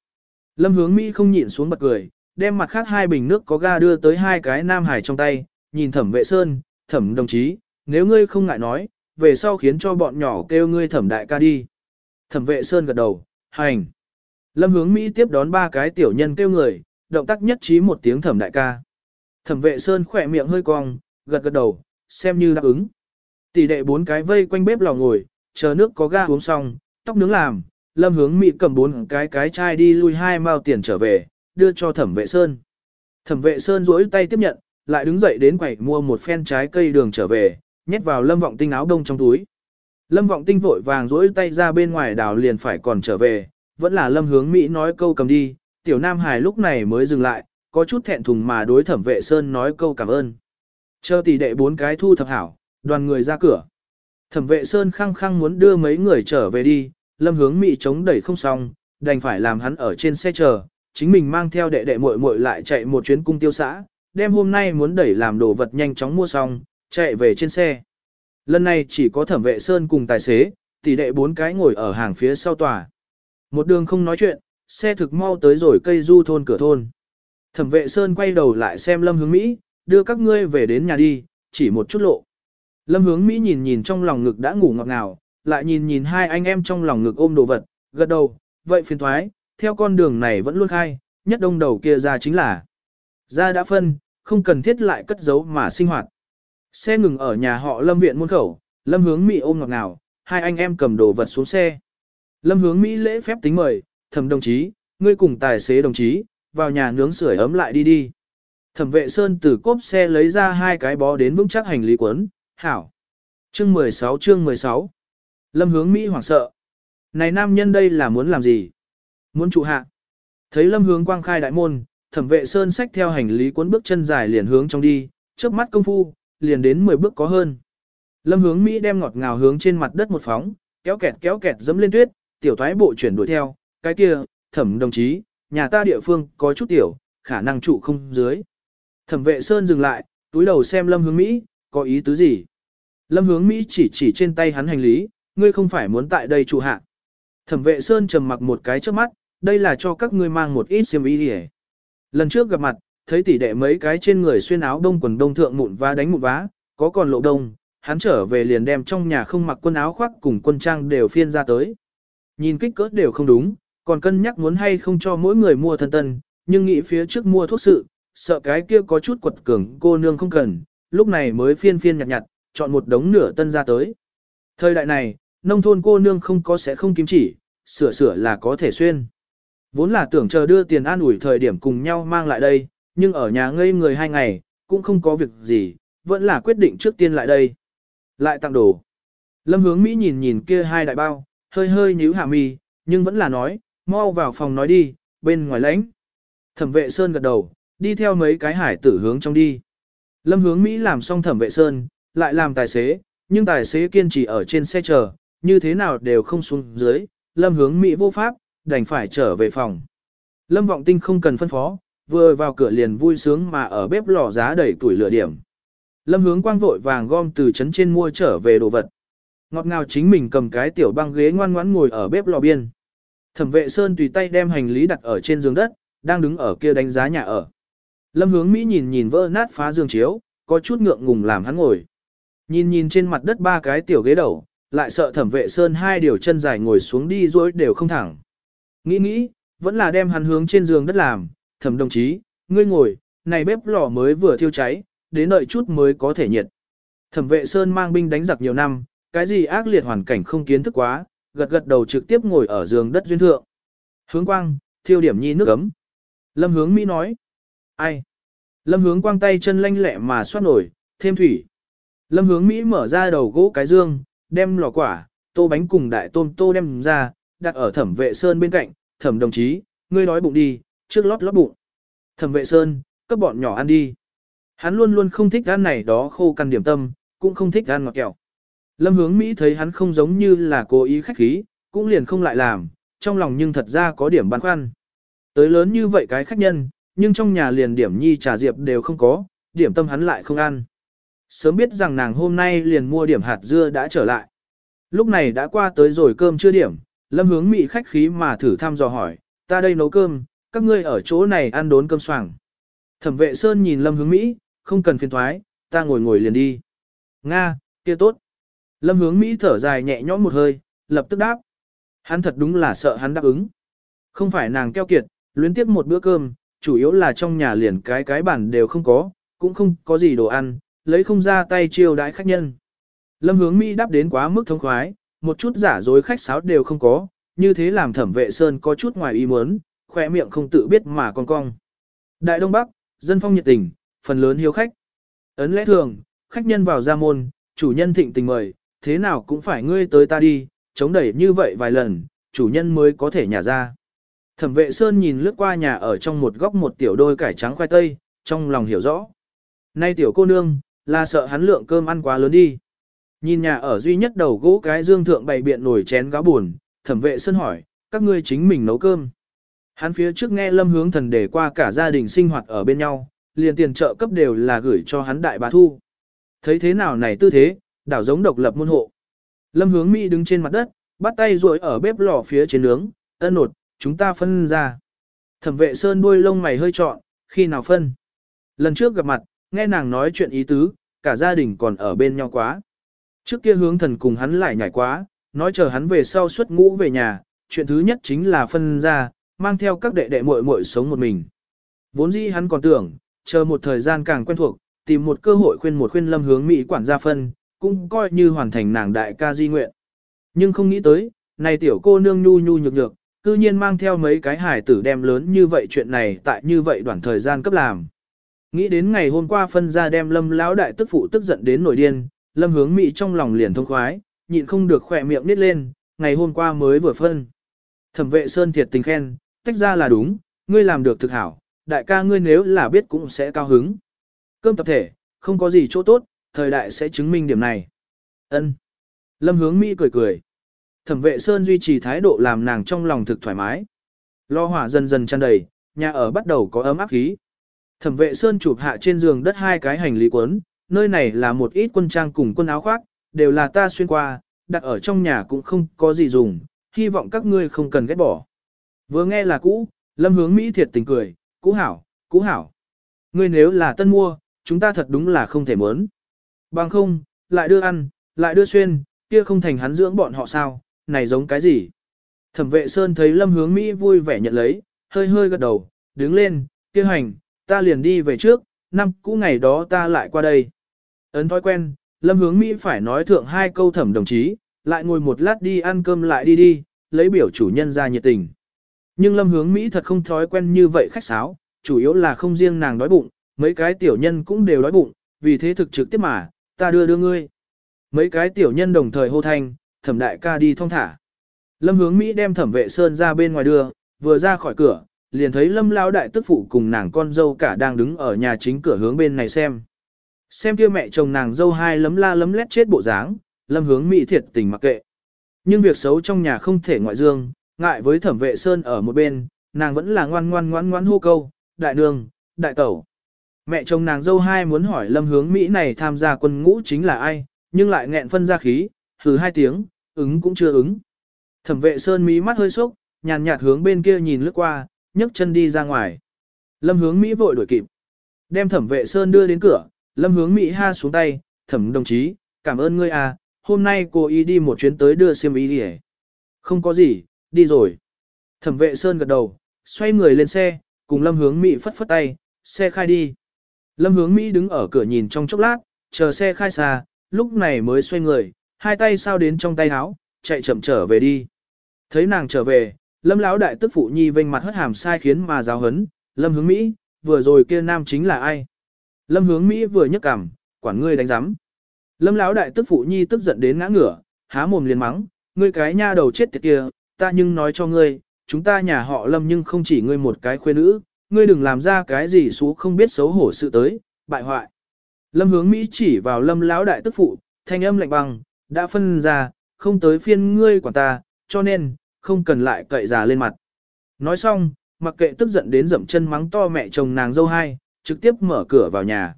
Lâm hướng Mỹ không nhịn xuống bật cười, đem mặt khác hai bình nước có ga đưa tới hai cái nam hải trong tay, nhìn thẩm vệ Sơn, thẩm đồng chí, nếu ngươi không ngại nói, về sau khiến cho bọn nhỏ kêu ngươi thẩm đại ca đi. Thẩm vệ Sơn gật đầu, hành. Lâm hướng Mỹ tiếp đón ba cái tiểu nhân kêu người, động tác nhất trí một tiếng thẩm đại ca. Thẩm vệ Sơn khỏe miệng hơi cong, gật gật đầu, xem như đáp ứng. Tỷ đệ bốn cái vây quanh bếp lò ngồi, chờ nước có ga uống xong, tóc nướng làm, lâm hướng Mỹ cầm bốn cái cái chai đi lui hai mao tiền trở về, đưa cho thẩm vệ Sơn. Thẩm vệ Sơn duỗi tay tiếp nhận, lại đứng dậy đến quầy mua một phen trái cây đường trở về, nhét vào lâm vọng tinh áo đông trong túi. Lâm vọng tinh vội vàng duỗi tay ra bên ngoài đào liền phải còn trở về, vẫn là lâm hướng Mỹ nói câu cầm đi, tiểu nam hải lúc này mới dừng lại, có chút thẹn thùng mà đối thẩm vệ Sơn nói câu cảm ơn. Chờ tỷ đệ bốn cái thu thập hảo, đoàn người ra cửa. Thẩm vệ Sơn khăng khăng muốn đưa mấy người trở về đi, lâm hướng mị chống đẩy không xong, đành phải làm hắn ở trên xe chờ, chính mình mang theo đệ đệ muội muội lại chạy một chuyến cung tiêu xã, đem hôm nay muốn đẩy làm đồ vật nhanh chóng mua xong, chạy về trên xe. Lần này chỉ có thẩm vệ Sơn cùng tài xế, tỷ đệ bốn cái ngồi ở hàng phía sau tòa. Một đường không nói chuyện, xe thực mau tới rồi cây du thôn cửa thôn. Thẩm vệ Sơn quay đầu lại xem lâm hướng Mỹ, đưa các ngươi về đến nhà đi, chỉ một chút lộ. Lâm hướng Mỹ nhìn nhìn trong lòng ngực đã ngủ ngọt ngào, lại nhìn nhìn hai anh em trong lòng ngực ôm đồ vật, gật đầu, vậy phiền thoái, theo con đường này vẫn luôn khai, nhất đông đầu kia ra chính là. Ra đã phân, không cần thiết lại cất giấu mà sinh hoạt. Xe ngừng ở nhà họ Lâm viện muôn khẩu, Lâm hướng Mỹ ôm ngọt ngào, hai anh em cầm đồ vật xuống xe. Lâm hướng Mỹ lễ phép tính mời, thẩm đồng chí, ngươi cùng tài xế đồng chí, vào nhà nướng sưởi ấm lại đi đi. Thẩm vệ Sơn từ cốp xe lấy ra hai cái bó đến vững chắc hành lý quấn, hảo. Chương 16 chương 16 Lâm hướng Mỹ hoảng sợ. Này nam nhân đây là muốn làm gì? Muốn trụ hạ. Thấy lâm hướng quang khai đại môn, thẩm vệ Sơn sách theo hành lý cuốn bước chân dài liền hướng trong đi, trước mắt công phu, liền đến 10 bước có hơn. Lâm hướng Mỹ đem ngọt ngào hướng trên mặt đất một phóng, kéo kẹt kéo kẹt dẫm lên tuyết, tiểu thoái bộ chuyển đuổi theo, cái kia, thẩm đồng chí, nhà ta địa phương có chút tiểu, khả năng trụ không dưới. Thẩm vệ Sơn dừng lại, túi đầu xem lâm hướng Mỹ, có ý tứ gì? Lâm hướng Mỹ chỉ chỉ trên tay hắn hành lý, ngươi không phải muốn tại đây trụ hạ. Thẩm vệ Sơn trầm mặc một cái trước mắt, đây là cho các ngươi mang một ít xiêm y đi Lần trước gặp mặt, thấy tỷ đệ mấy cái trên người xuyên áo đông quần đông thượng mụn vá đánh mụn vá, có còn lộ đông, hắn trở về liền đem trong nhà không mặc quần áo khoác cùng quân trang đều phiên ra tới. Nhìn kích cỡ đều không đúng, còn cân nhắc muốn hay không cho mỗi người mua thân tân, nhưng nghĩ phía trước mua thuốc sự, sợ cái kia có chút quật cường cô nương không cần, lúc này mới phiên phiên nhặt nhặt, chọn một đống nửa tân ra tới. Thời đại này, nông thôn cô nương không có sẽ không kim chỉ, sửa sửa là có thể xuyên. Vốn là tưởng chờ đưa tiền an ủi thời điểm cùng nhau mang lại đây, nhưng ở nhà ngây người hai ngày, cũng không có việc gì, vẫn là quyết định trước tiên lại đây. Lại tặng đồ. Lâm hướng Mỹ nhìn nhìn kia hai đại bao, hơi hơi nhíu hạ mi, nhưng vẫn là nói, mau vào phòng nói đi, bên ngoài lãnh. Thẩm vệ Sơn gật đầu, đi theo mấy cái hải tử hướng trong đi. Lâm hướng Mỹ làm xong thẩm vệ Sơn, lại làm tài xế, nhưng tài xế kiên trì ở trên xe chờ, như thế nào đều không xuống dưới, lâm hướng Mỹ vô pháp, đành phải trở về phòng. Lâm vọng tinh không cần phân phó, vừa vào cửa liền vui sướng mà ở bếp lò giá đẩy tuổi lửa điểm. Lâm hướng quang vội vàng gom từ trấn trên mua trở về đồ vật. Ngọt ngào chính mình cầm cái tiểu băng ghế ngoan ngoãn ngồi ở bếp lò biên. Thẩm vệ Sơn tùy tay đem hành lý đặt ở trên giường đất, đang đứng ở kia đánh giá nhà ở. Lâm hướng Mỹ nhìn nhìn vỡ nát phá giường chiếu, có chút ngượng ngùng làm hắn ngồi. Nhìn nhìn trên mặt đất ba cái tiểu ghế đầu, lại sợ thẩm vệ Sơn hai điều chân dài ngồi xuống đi dối đều không thẳng. Nghĩ nghĩ, vẫn là đem hắn hướng trên giường đất làm, thẩm đồng chí, ngươi ngồi, này bếp lò mới vừa thiêu cháy, đến đợi chút mới có thể nhiệt. Thẩm vệ Sơn mang binh đánh giặc nhiều năm, cái gì ác liệt hoàn cảnh không kiến thức quá, gật gật đầu trực tiếp ngồi ở giường đất duyên thượng. Hướng quang, thiêu điểm nhi nước ấm. Lâm hướng Mỹ nói. Ai? Lâm hướng quang tay chân lanh lẹ mà xoát nổi, thêm thủy. Lâm hướng Mỹ mở ra đầu gỗ cái dương, đem lò quả, tô bánh cùng đại tôm tô đem ra, đặt ở thẩm vệ sơn bên cạnh, thẩm đồng chí, ngươi nói bụng đi, trước lót lót bụng. Thẩm vệ sơn, cấp bọn nhỏ ăn đi. Hắn luôn luôn không thích ăn này đó khô cằn điểm tâm, cũng không thích ăn ngọt kẹo. Lâm hướng Mỹ thấy hắn không giống như là cố ý khách khí, cũng liền không lại làm, trong lòng nhưng thật ra có điểm băn khoăn. Tới lớn như vậy cái khách nhân, nhưng trong nhà liền điểm nhi trà diệp đều không có, điểm tâm hắn lại không ăn. Sớm biết rằng nàng hôm nay liền mua điểm hạt dưa đã trở lại. Lúc này đã qua tới rồi cơm chưa điểm, lâm hướng Mỹ khách khí mà thử thăm dò hỏi, ta đây nấu cơm, các ngươi ở chỗ này ăn đốn cơm soảng. Thẩm vệ Sơn nhìn lâm hướng Mỹ, không cần phiền thoái, ta ngồi ngồi liền đi. Nga, kia tốt. Lâm hướng Mỹ thở dài nhẹ nhõm một hơi, lập tức đáp. Hắn thật đúng là sợ hắn đáp ứng. Không phải nàng keo kiệt, luyến tiếp một bữa cơm, chủ yếu là trong nhà liền cái cái bản đều không có, cũng không có gì đồ ăn, lấy không ra tay chiêu đãi khách nhân. Lâm hướng Mỹ đáp đến quá mức thống khoái, một chút giả dối khách sáo đều không có, như thế làm thẩm vệ sơn có chút ngoài ý muốn, khỏe miệng không tự biết mà con cong. Đại Đông Bắc, dân phong nhiệt tình, phần lớn hiếu khách. Ấn lẽ thường, khách nhân vào gia môn, chủ nhân thịnh tình mời, thế nào cũng phải ngươi tới ta đi, chống đẩy như vậy vài lần, chủ nhân mới có thể nhả ra. Thẩm vệ Sơn nhìn lướt qua nhà ở trong một góc một tiểu đôi cải trắng khoai tây, trong lòng hiểu rõ. Nay tiểu cô nương, là sợ hắn lượng cơm ăn quá lớn đi. Nhìn nhà ở duy nhất đầu gỗ cái dương thượng bày biện nổi chén gáo buồn, thẩm vệ Sơn hỏi, các ngươi chính mình nấu cơm. Hắn phía trước nghe lâm hướng thần để qua cả gia đình sinh hoạt ở bên nhau, liền tiền trợ cấp đều là gửi cho hắn đại bá thu. Thấy thế nào này tư thế, đảo giống độc lập môn hộ. Lâm hướng Mỹ đứng trên mặt đất, bắt tay rồi ở bếp lò phía trên nướng, ân nột, chúng ta phân ra. Thẩm vệ sơn đuôi lông mày hơi trọn, khi nào phân. Lần trước gặp mặt, nghe nàng nói chuyện ý tứ, cả gia đình còn ở bên nhau quá. Trước kia hướng thần cùng hắn lại nhảy quá, nói chờ hắn về sau xuất ngũ về nhà, chuyện thứ nhất chính là phân ra, mang theo các đệ đệ muội muội sống một mình. Vốn dĩ hắn còn tưởng, chờ một thời gian càng quen thuộc, tìm một cơ hội khuyên một khuyên lâm hướng Mỹ quản gia phân, cũng coi như hoàn thành nàng đại ca di nguyện. Nhưng không nghĩ tới, này tiểu cô nương nhu nhu nhược nhược, cư nhiên mang theo mấy cái hải tử đem lớn như vậy chuyện này tại như vậy đoạn thời gian cấp làm. Nghĩ đến ngày hôm qua phân ra đem lâm lão đại tức phụ tức giận đến nổi điên, lâm hướng Mỹ trong lòng liền thông khoái, nhịn không được khỏe miệng nít lên, ngày hôm qua mới vừa phân. Thẩm vệ Sơn thiệt tình khen, tách ra là đúng, ngươi làm được thực hảo, đại ca ngươi nếu là biết cũng sẽ cao hứng. Cơm tập thể, không có gì chỗ tốt, thời đại sẽ chứng minh điểm này. Ân. Lâm hướng Mỹ cười cười. Thẩm vệ Sơn duy trì thái độ làm nàng trong lòng thực thoải mái. Lo hỏa dần dần tràn đầy, nhà ở bắt đầu có ấm áp khí. Thẩm vệ Sơn chụp hạ trên giường đất hai cái hành lý cuốn, nơi này là một ít quân trang cùng quân áo khoác, đều là ta xuyên qua, đặt ở trong nhà cũng không có gì dùng, hy vọng các ngươi không cần ghét bỏ. Vừa nghe là cũ, lâm hướng Mỹ thiệt tình cười, cũ hảo, cũ hảo. Ngươi nếu là tân mua, chúng ta thật đúng là không thể mớn. Bằng không, lại đưa ăn, lại đưa xuyên, kia không thành hắn dưỡng bọn họ sao, này giống cái gì? Thẩm vệ Sơn thấy lâm hướng Mỹ vui vẻ nhận lấy, hơi hơi gật đầu, đứng lên, kia hành, ta liền đi về trước, năm cũ ngày đó ta lại qua đây. Ấn thói quen, lâm hướng Mỹ phải nói thượng hai câu thẩm đồng chí, lại ngồi một lát đi ăn cơm lại đi đi, lấy biểu chủ nhân ra nhiệt tình. Nhưng lâm hướng Mỹ thật không thói quen như vậy khách sáo, chủ yếu là không riêng nàng đói bụng, mấy cái tiểu nhân cũng đều đói bụng, vì thế thực trực tiếp mà, ta đưa đưa ngươi. Mấy cái tiểu nhân đồng thời hô thanh, thẩm đại ca đi thong thả. Lâm hướng Mỹ đem thẩm vệ sơn ra bên ngoài đưa, vừa ra khỏi cửa, liền thấy lâm lao đại tức phụ cùng nàng con dâu cả đang đứng ở nhà chính cửa hướng bên này xem. Xem kia mẹ chồng nàng dâu hai lấm la lấm lét chết bộ dáng, lâm hướng Mỹ thiệt tình mặc kệ. Nhưng việc xấu trong nhà không thể ngoại dương, ngại với thẩm vệ sơn ở một bên, nàng vẫn là ngoan ngoan ngoan ngoan hô câu, đại nương, đại tẩu. Mẹ chồng nàng dâu hai muốn hỏi lâm hướng Mỹ này tham gia quân ngũ chính là ai, nhưng lại nghẹn phân ra khí, hừ hai tiếng, ứng cũng chưa ứng. Thẩm vệ sơn Mỹ mắt hơi sốc, nhàn nhạt hướng bên kia nhìn lướt qua, nhấc chân đi ra ngoài. Lâm hướng Mỹ vội đuổi kịp. Đem thẩm vệ sơn đưa đến cửa, lâm hướng Mỹ ha xuống tay, thẩm đồng chí, cảm ơn ngươi à, hôm nay cô ý đi một chuyến tới đưa xiêm ý đi Không có gì, đi rồi. Thẩm vệ sơn gật đầu, xoay người lên xe, cùng lâm hướng Mỹ phất phất tay, xe khai đi. Lâm hướng Mỹ đứng ở cửa nhìn trong chốc lát, chờ xe khai xa, lúc này mới xoay người, hai tay sao đến trong tay áo, chạy chậm trở về đi. Thấy nàng trở về, lâm lão đại tức phụ nhi vênh mặt hất hàm sai khiến mà giáo hấn, lâm hướng Mỹ, vừa rồi kia nam chính là ai? Lâm hướng Mỹ vừa nhấc cằm, quản ngươi đánh giám. Lâm lão đại tức phụ nhi tức giận đến ngã ngửa, há mồm liền mắng, ngươi cái nha đầu chết tiệt kia, ta nhưng nói cho ngươi, chúng ta nhà họ lâm nhưng không chỉ ngươi một cái khuê nữ, ngươi đừng làm ra cái gì xú không biết xấu hổ sự tới, bại hoại. Lâm hướng Mỹ chỉ vào lâm lão đại tức phụ, thanh âm lạnh băng, đã phân ra, không tới phiên ngươi quản ta, cho nên, không cần lại cậy già lên mặt. Nói xong, mặc kệ tức giận đến dậm chân mắng to mẹ chồng nàng dâu hai, trực tiếp mở cửa vào nhà.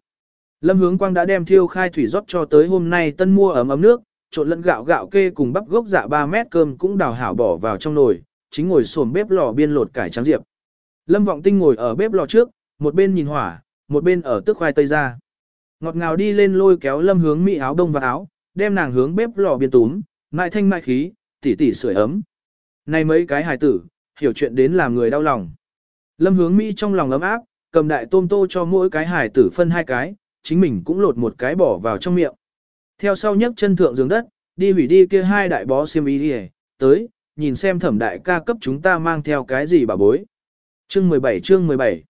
Lâm hướng quang đã đem thiêu khai thủy rót cho tới hôm nay tân mua ấm ấm nước, trộn lẫn gạo gạo kê cùng bắp gốc dạ 3 mét cơm cũng đào hảo bỏ vào trong nồi, chính ngồi xổm bếp lò biên lột cải trắng diệp. Lâm Vọng Tinh ngồi ở bếp lò trước, một bên nhìn hỏa, một bên ở tước khoai tây ra. Ngọt ngào đi lên lôi kéo Lâm hướng mỹ áo đông và áo, đem nàng hướng bếp lò biên túm, mại thanh mại khí, tỉ tỉ sưởi ấm. Này mấy cái hài tử, hiểu chuyện đến làm người đau lòng. Lâm hướng mỹ trong lòng ấm áp, cầm đại tôm tô cho mỗi cái hài tử phân hai cái, chính mình cũng lột một cái bỏ vào trong miệng. Theo sau nhấc chân thượng giường đất, đi hủy đi kia hai đại bó xiêm y đi tới, nhìn xem thẩm đại ca cấp chúng ta mang theo cái gì bà bối. Chương 17 chương 17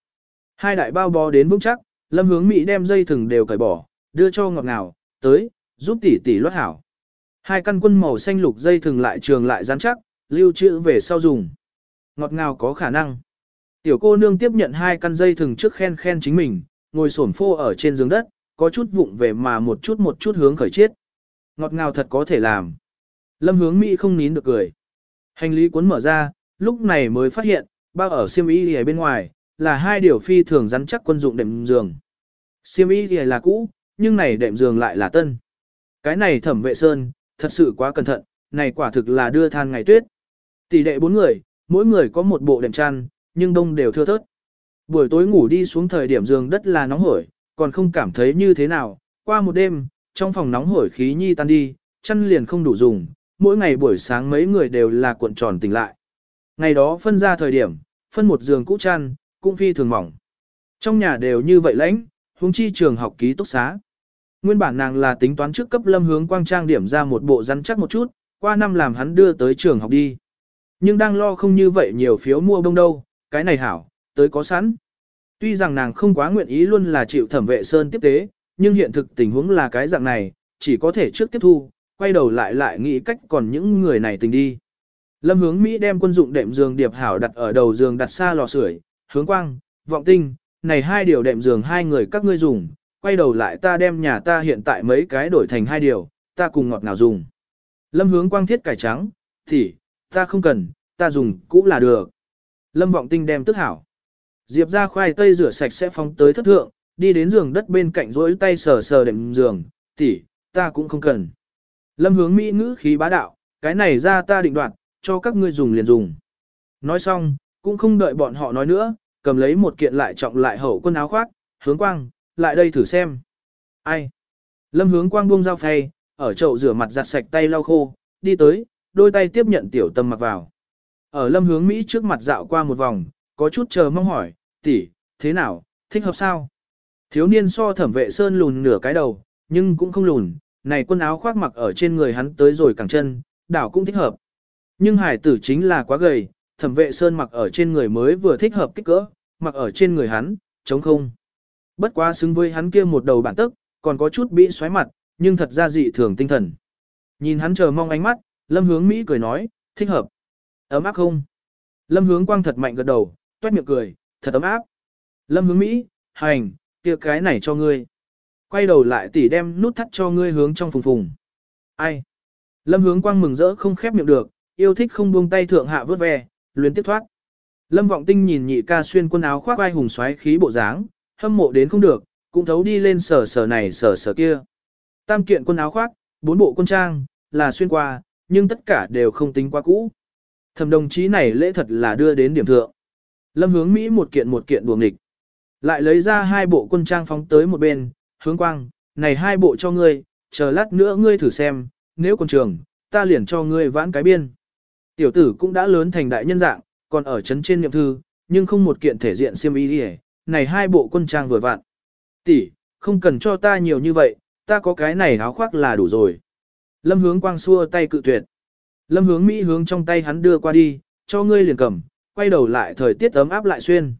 Hai đại bao bó đến vững chắc, lâm hướng Mỹ đem dây thừng đều cởi bỏ, đưa cho ngọt ngào, tới, giúp tỷ tỷ loát hảo. Hai căn quân màu xanh lục dây thừng lại trường lại rắn chắc, lưu trữ về sau dùng. Ngọt ngào có khả năng. Tiểu cô nương tiếp nhận hai căn dây thừng trước khen khen chính mình, ngồi xổm phô ở trên giường đất, có chút vụng về mà một chút một chút hướng khởi chiết. Ngọt ngào thật có thể làm. Lâm hướng Mỹ không nín được cười. Hành lý cuốn mở ra, lúc này mới phát hiện, bao ở siêm y ở bên ngoài, là hai điều phi thường rắn chắc quân dụng đệm giường. Siêm y thì là cũ, nhưng này đệm giường lại là tân. Cái này thẩm vệ sơn, thật sự quá cẩn thận, này quả thực là đưa than ngày tuyết. Tỷ đệ bốn người, mỗi người có một bộ đệm chăn, nhưng đông đều thưa thớt. Buổi tối ngủ đi xuống thời điểm giường đất là nóng hổi, còn không cảm thấy như thế nào, qua một đêm, trong phòng nóng hổi khí nhi tan đi, chăn liền không đủ dùng, mỗi ngày buổi sáng mấy người đều là cuộn tròn tỉnh lại. Ngày đó phân ra thời điểm, phân một giường cũ chăn, cũng phi thường mỏng. Trong nhà đều như vậy lãnh, huống chi trường học ký túc xá. Nguyên bản nàng là tính toán trước cấp lâm hướng quang trang điểm ra một bộ rắn chắc một chút, qua năm làm hắn đưa tới trường học đi. Nhưng đang lo không như vậy nhiều phiếu mua bông đâu, cái này hảo, tới có sẵn. Tuy rằng nàng không quá nguyện ý luôn là chịu thẩm vệ sơn tiếp tế, nhưng hiện thực tình huống là cái dạng này, chỉ có thể trước tiếp thu, quay đầu lại lại nghĩ cách còn những người này tình đi. Lâm hướng Mỹ đem quân dụng đệm giường điệp hảo đặt ở đầu giường đặt xa lò sưởi, hướng quang, vọng tinh, này hai điều đệm giường hai người các ngươi dùng, quay đầu lại ta đem nhà ta hiện tại mấy cái đổi thành hai điều, ta cùng ngọt ngào dùng. Lâm hướng quang thiết cải trắng, thì, ta không cần, ta dùng cũng là được. Lâm vọng tinh đem tức hảo. Diệp ra khoai tây rửa sạch sẽ phóng tới thất thượng, đi đến giường đất bên cạnh rỗi tay sờ sờ đệm giường, tỷ, ta cũng không cần. Lâm hướng Mỹ ngữ khí bá đạo, cái này ra ta định đoạt, cho các ngươi dùng liền dùng. Nói xong, cũng không đợi bọn họ nói nữa, cầm lấy một kiện lại trọng lại hậu quân áo khoác, hướng quang, lại đây thử xem. Ai? Lâm hướng quang buông dao phay, ở chậu rửa mặt giặt sạch tay lau khô, đi tới, đôi tay tiếp nhận tiểu tâm mặc vào. Ở lâm hướng Mỹ trước mặt dạo qua một vòng, có chút chờ mong hỏi, tỷ, thế nào, thích hợp sao? Thiếu niên so thẩm vệ sơn lùn nửa cái đầu, nhưng cũng không lùn, này quân áo khoác mặc ở trên người hắn tới rồi cẳng chân, đảo cũng thích hợp. Nhưng hải tử chính là quá gầy, thẩm vệ sơn mặc ở trên người mới vừa thích hợp kích cỡ, mặc ở trên người hắn, chống không. Bất quá xứng với hắn kia một đầu bản tức, còn có chút bị xoáy mặt, nhưng thật ra dị thường tinh thần. Nhìn hắn chờ mong ánh mắt, lâm hướng Mỹ cười nói, thích hợp. Ấm áp không? Lâm hướng quang thật mạnh gật đầu, toét miệng cười, thật ấm áp. Lâm hướng Mỹ, hành, kia cái này cho ngươi. Quay đầu lại tỉ đem nút thắt cho ngươi hướng trong phùng phùng. Ai? Lâm hướng quang mừng rỡ không khép miệng được, yêu thích không buông tay thượng hạ vớt ve, luyến tiếp thoát. Lâm vọng tinh nhìn nhị ca xuyên quần áo khoác vai hùng xoáy khí bộ dáng, hâm mộ đến không được, cũng thấu đi lên sở sở này sở sở kia. Tam kiện quần áo khoác, bốn bộ quân trang, là xuyên qua, nhưng tất cả đều không tính quá cũ. Thẩm đồng chí này lễ thật là đưa đến điểm thượng. Lâm hướng Mỹ một kiện một kiện buồng địch. Lại lấy ra hai bộ quân trang phóng tới một bên, hướng quang, này hai bộ cho ngươi, chờ lát nữa ngươi thử xem, nếu còn trường, ta liền cho ngươi vãn cái biên. Tiểu tử cũng đã lớn thành đại nhân dạng, còn ở chấn trên niệm thư, nhưng không một kiện thể diện xiêm y đi này hai bộ quân trang vừa vặn. Tỷ, không cần cho ta nhiều như vậy, ta có cái này áo khoác là đủ rồi. Lâm hướng quang xua tay cự tuyệt. Lâm hướng Mỹ hướng trong tay hắn đưa qua đi, cho ngươi liền cầm, quay đầu lại thời tiết ấm áp lại xuyên.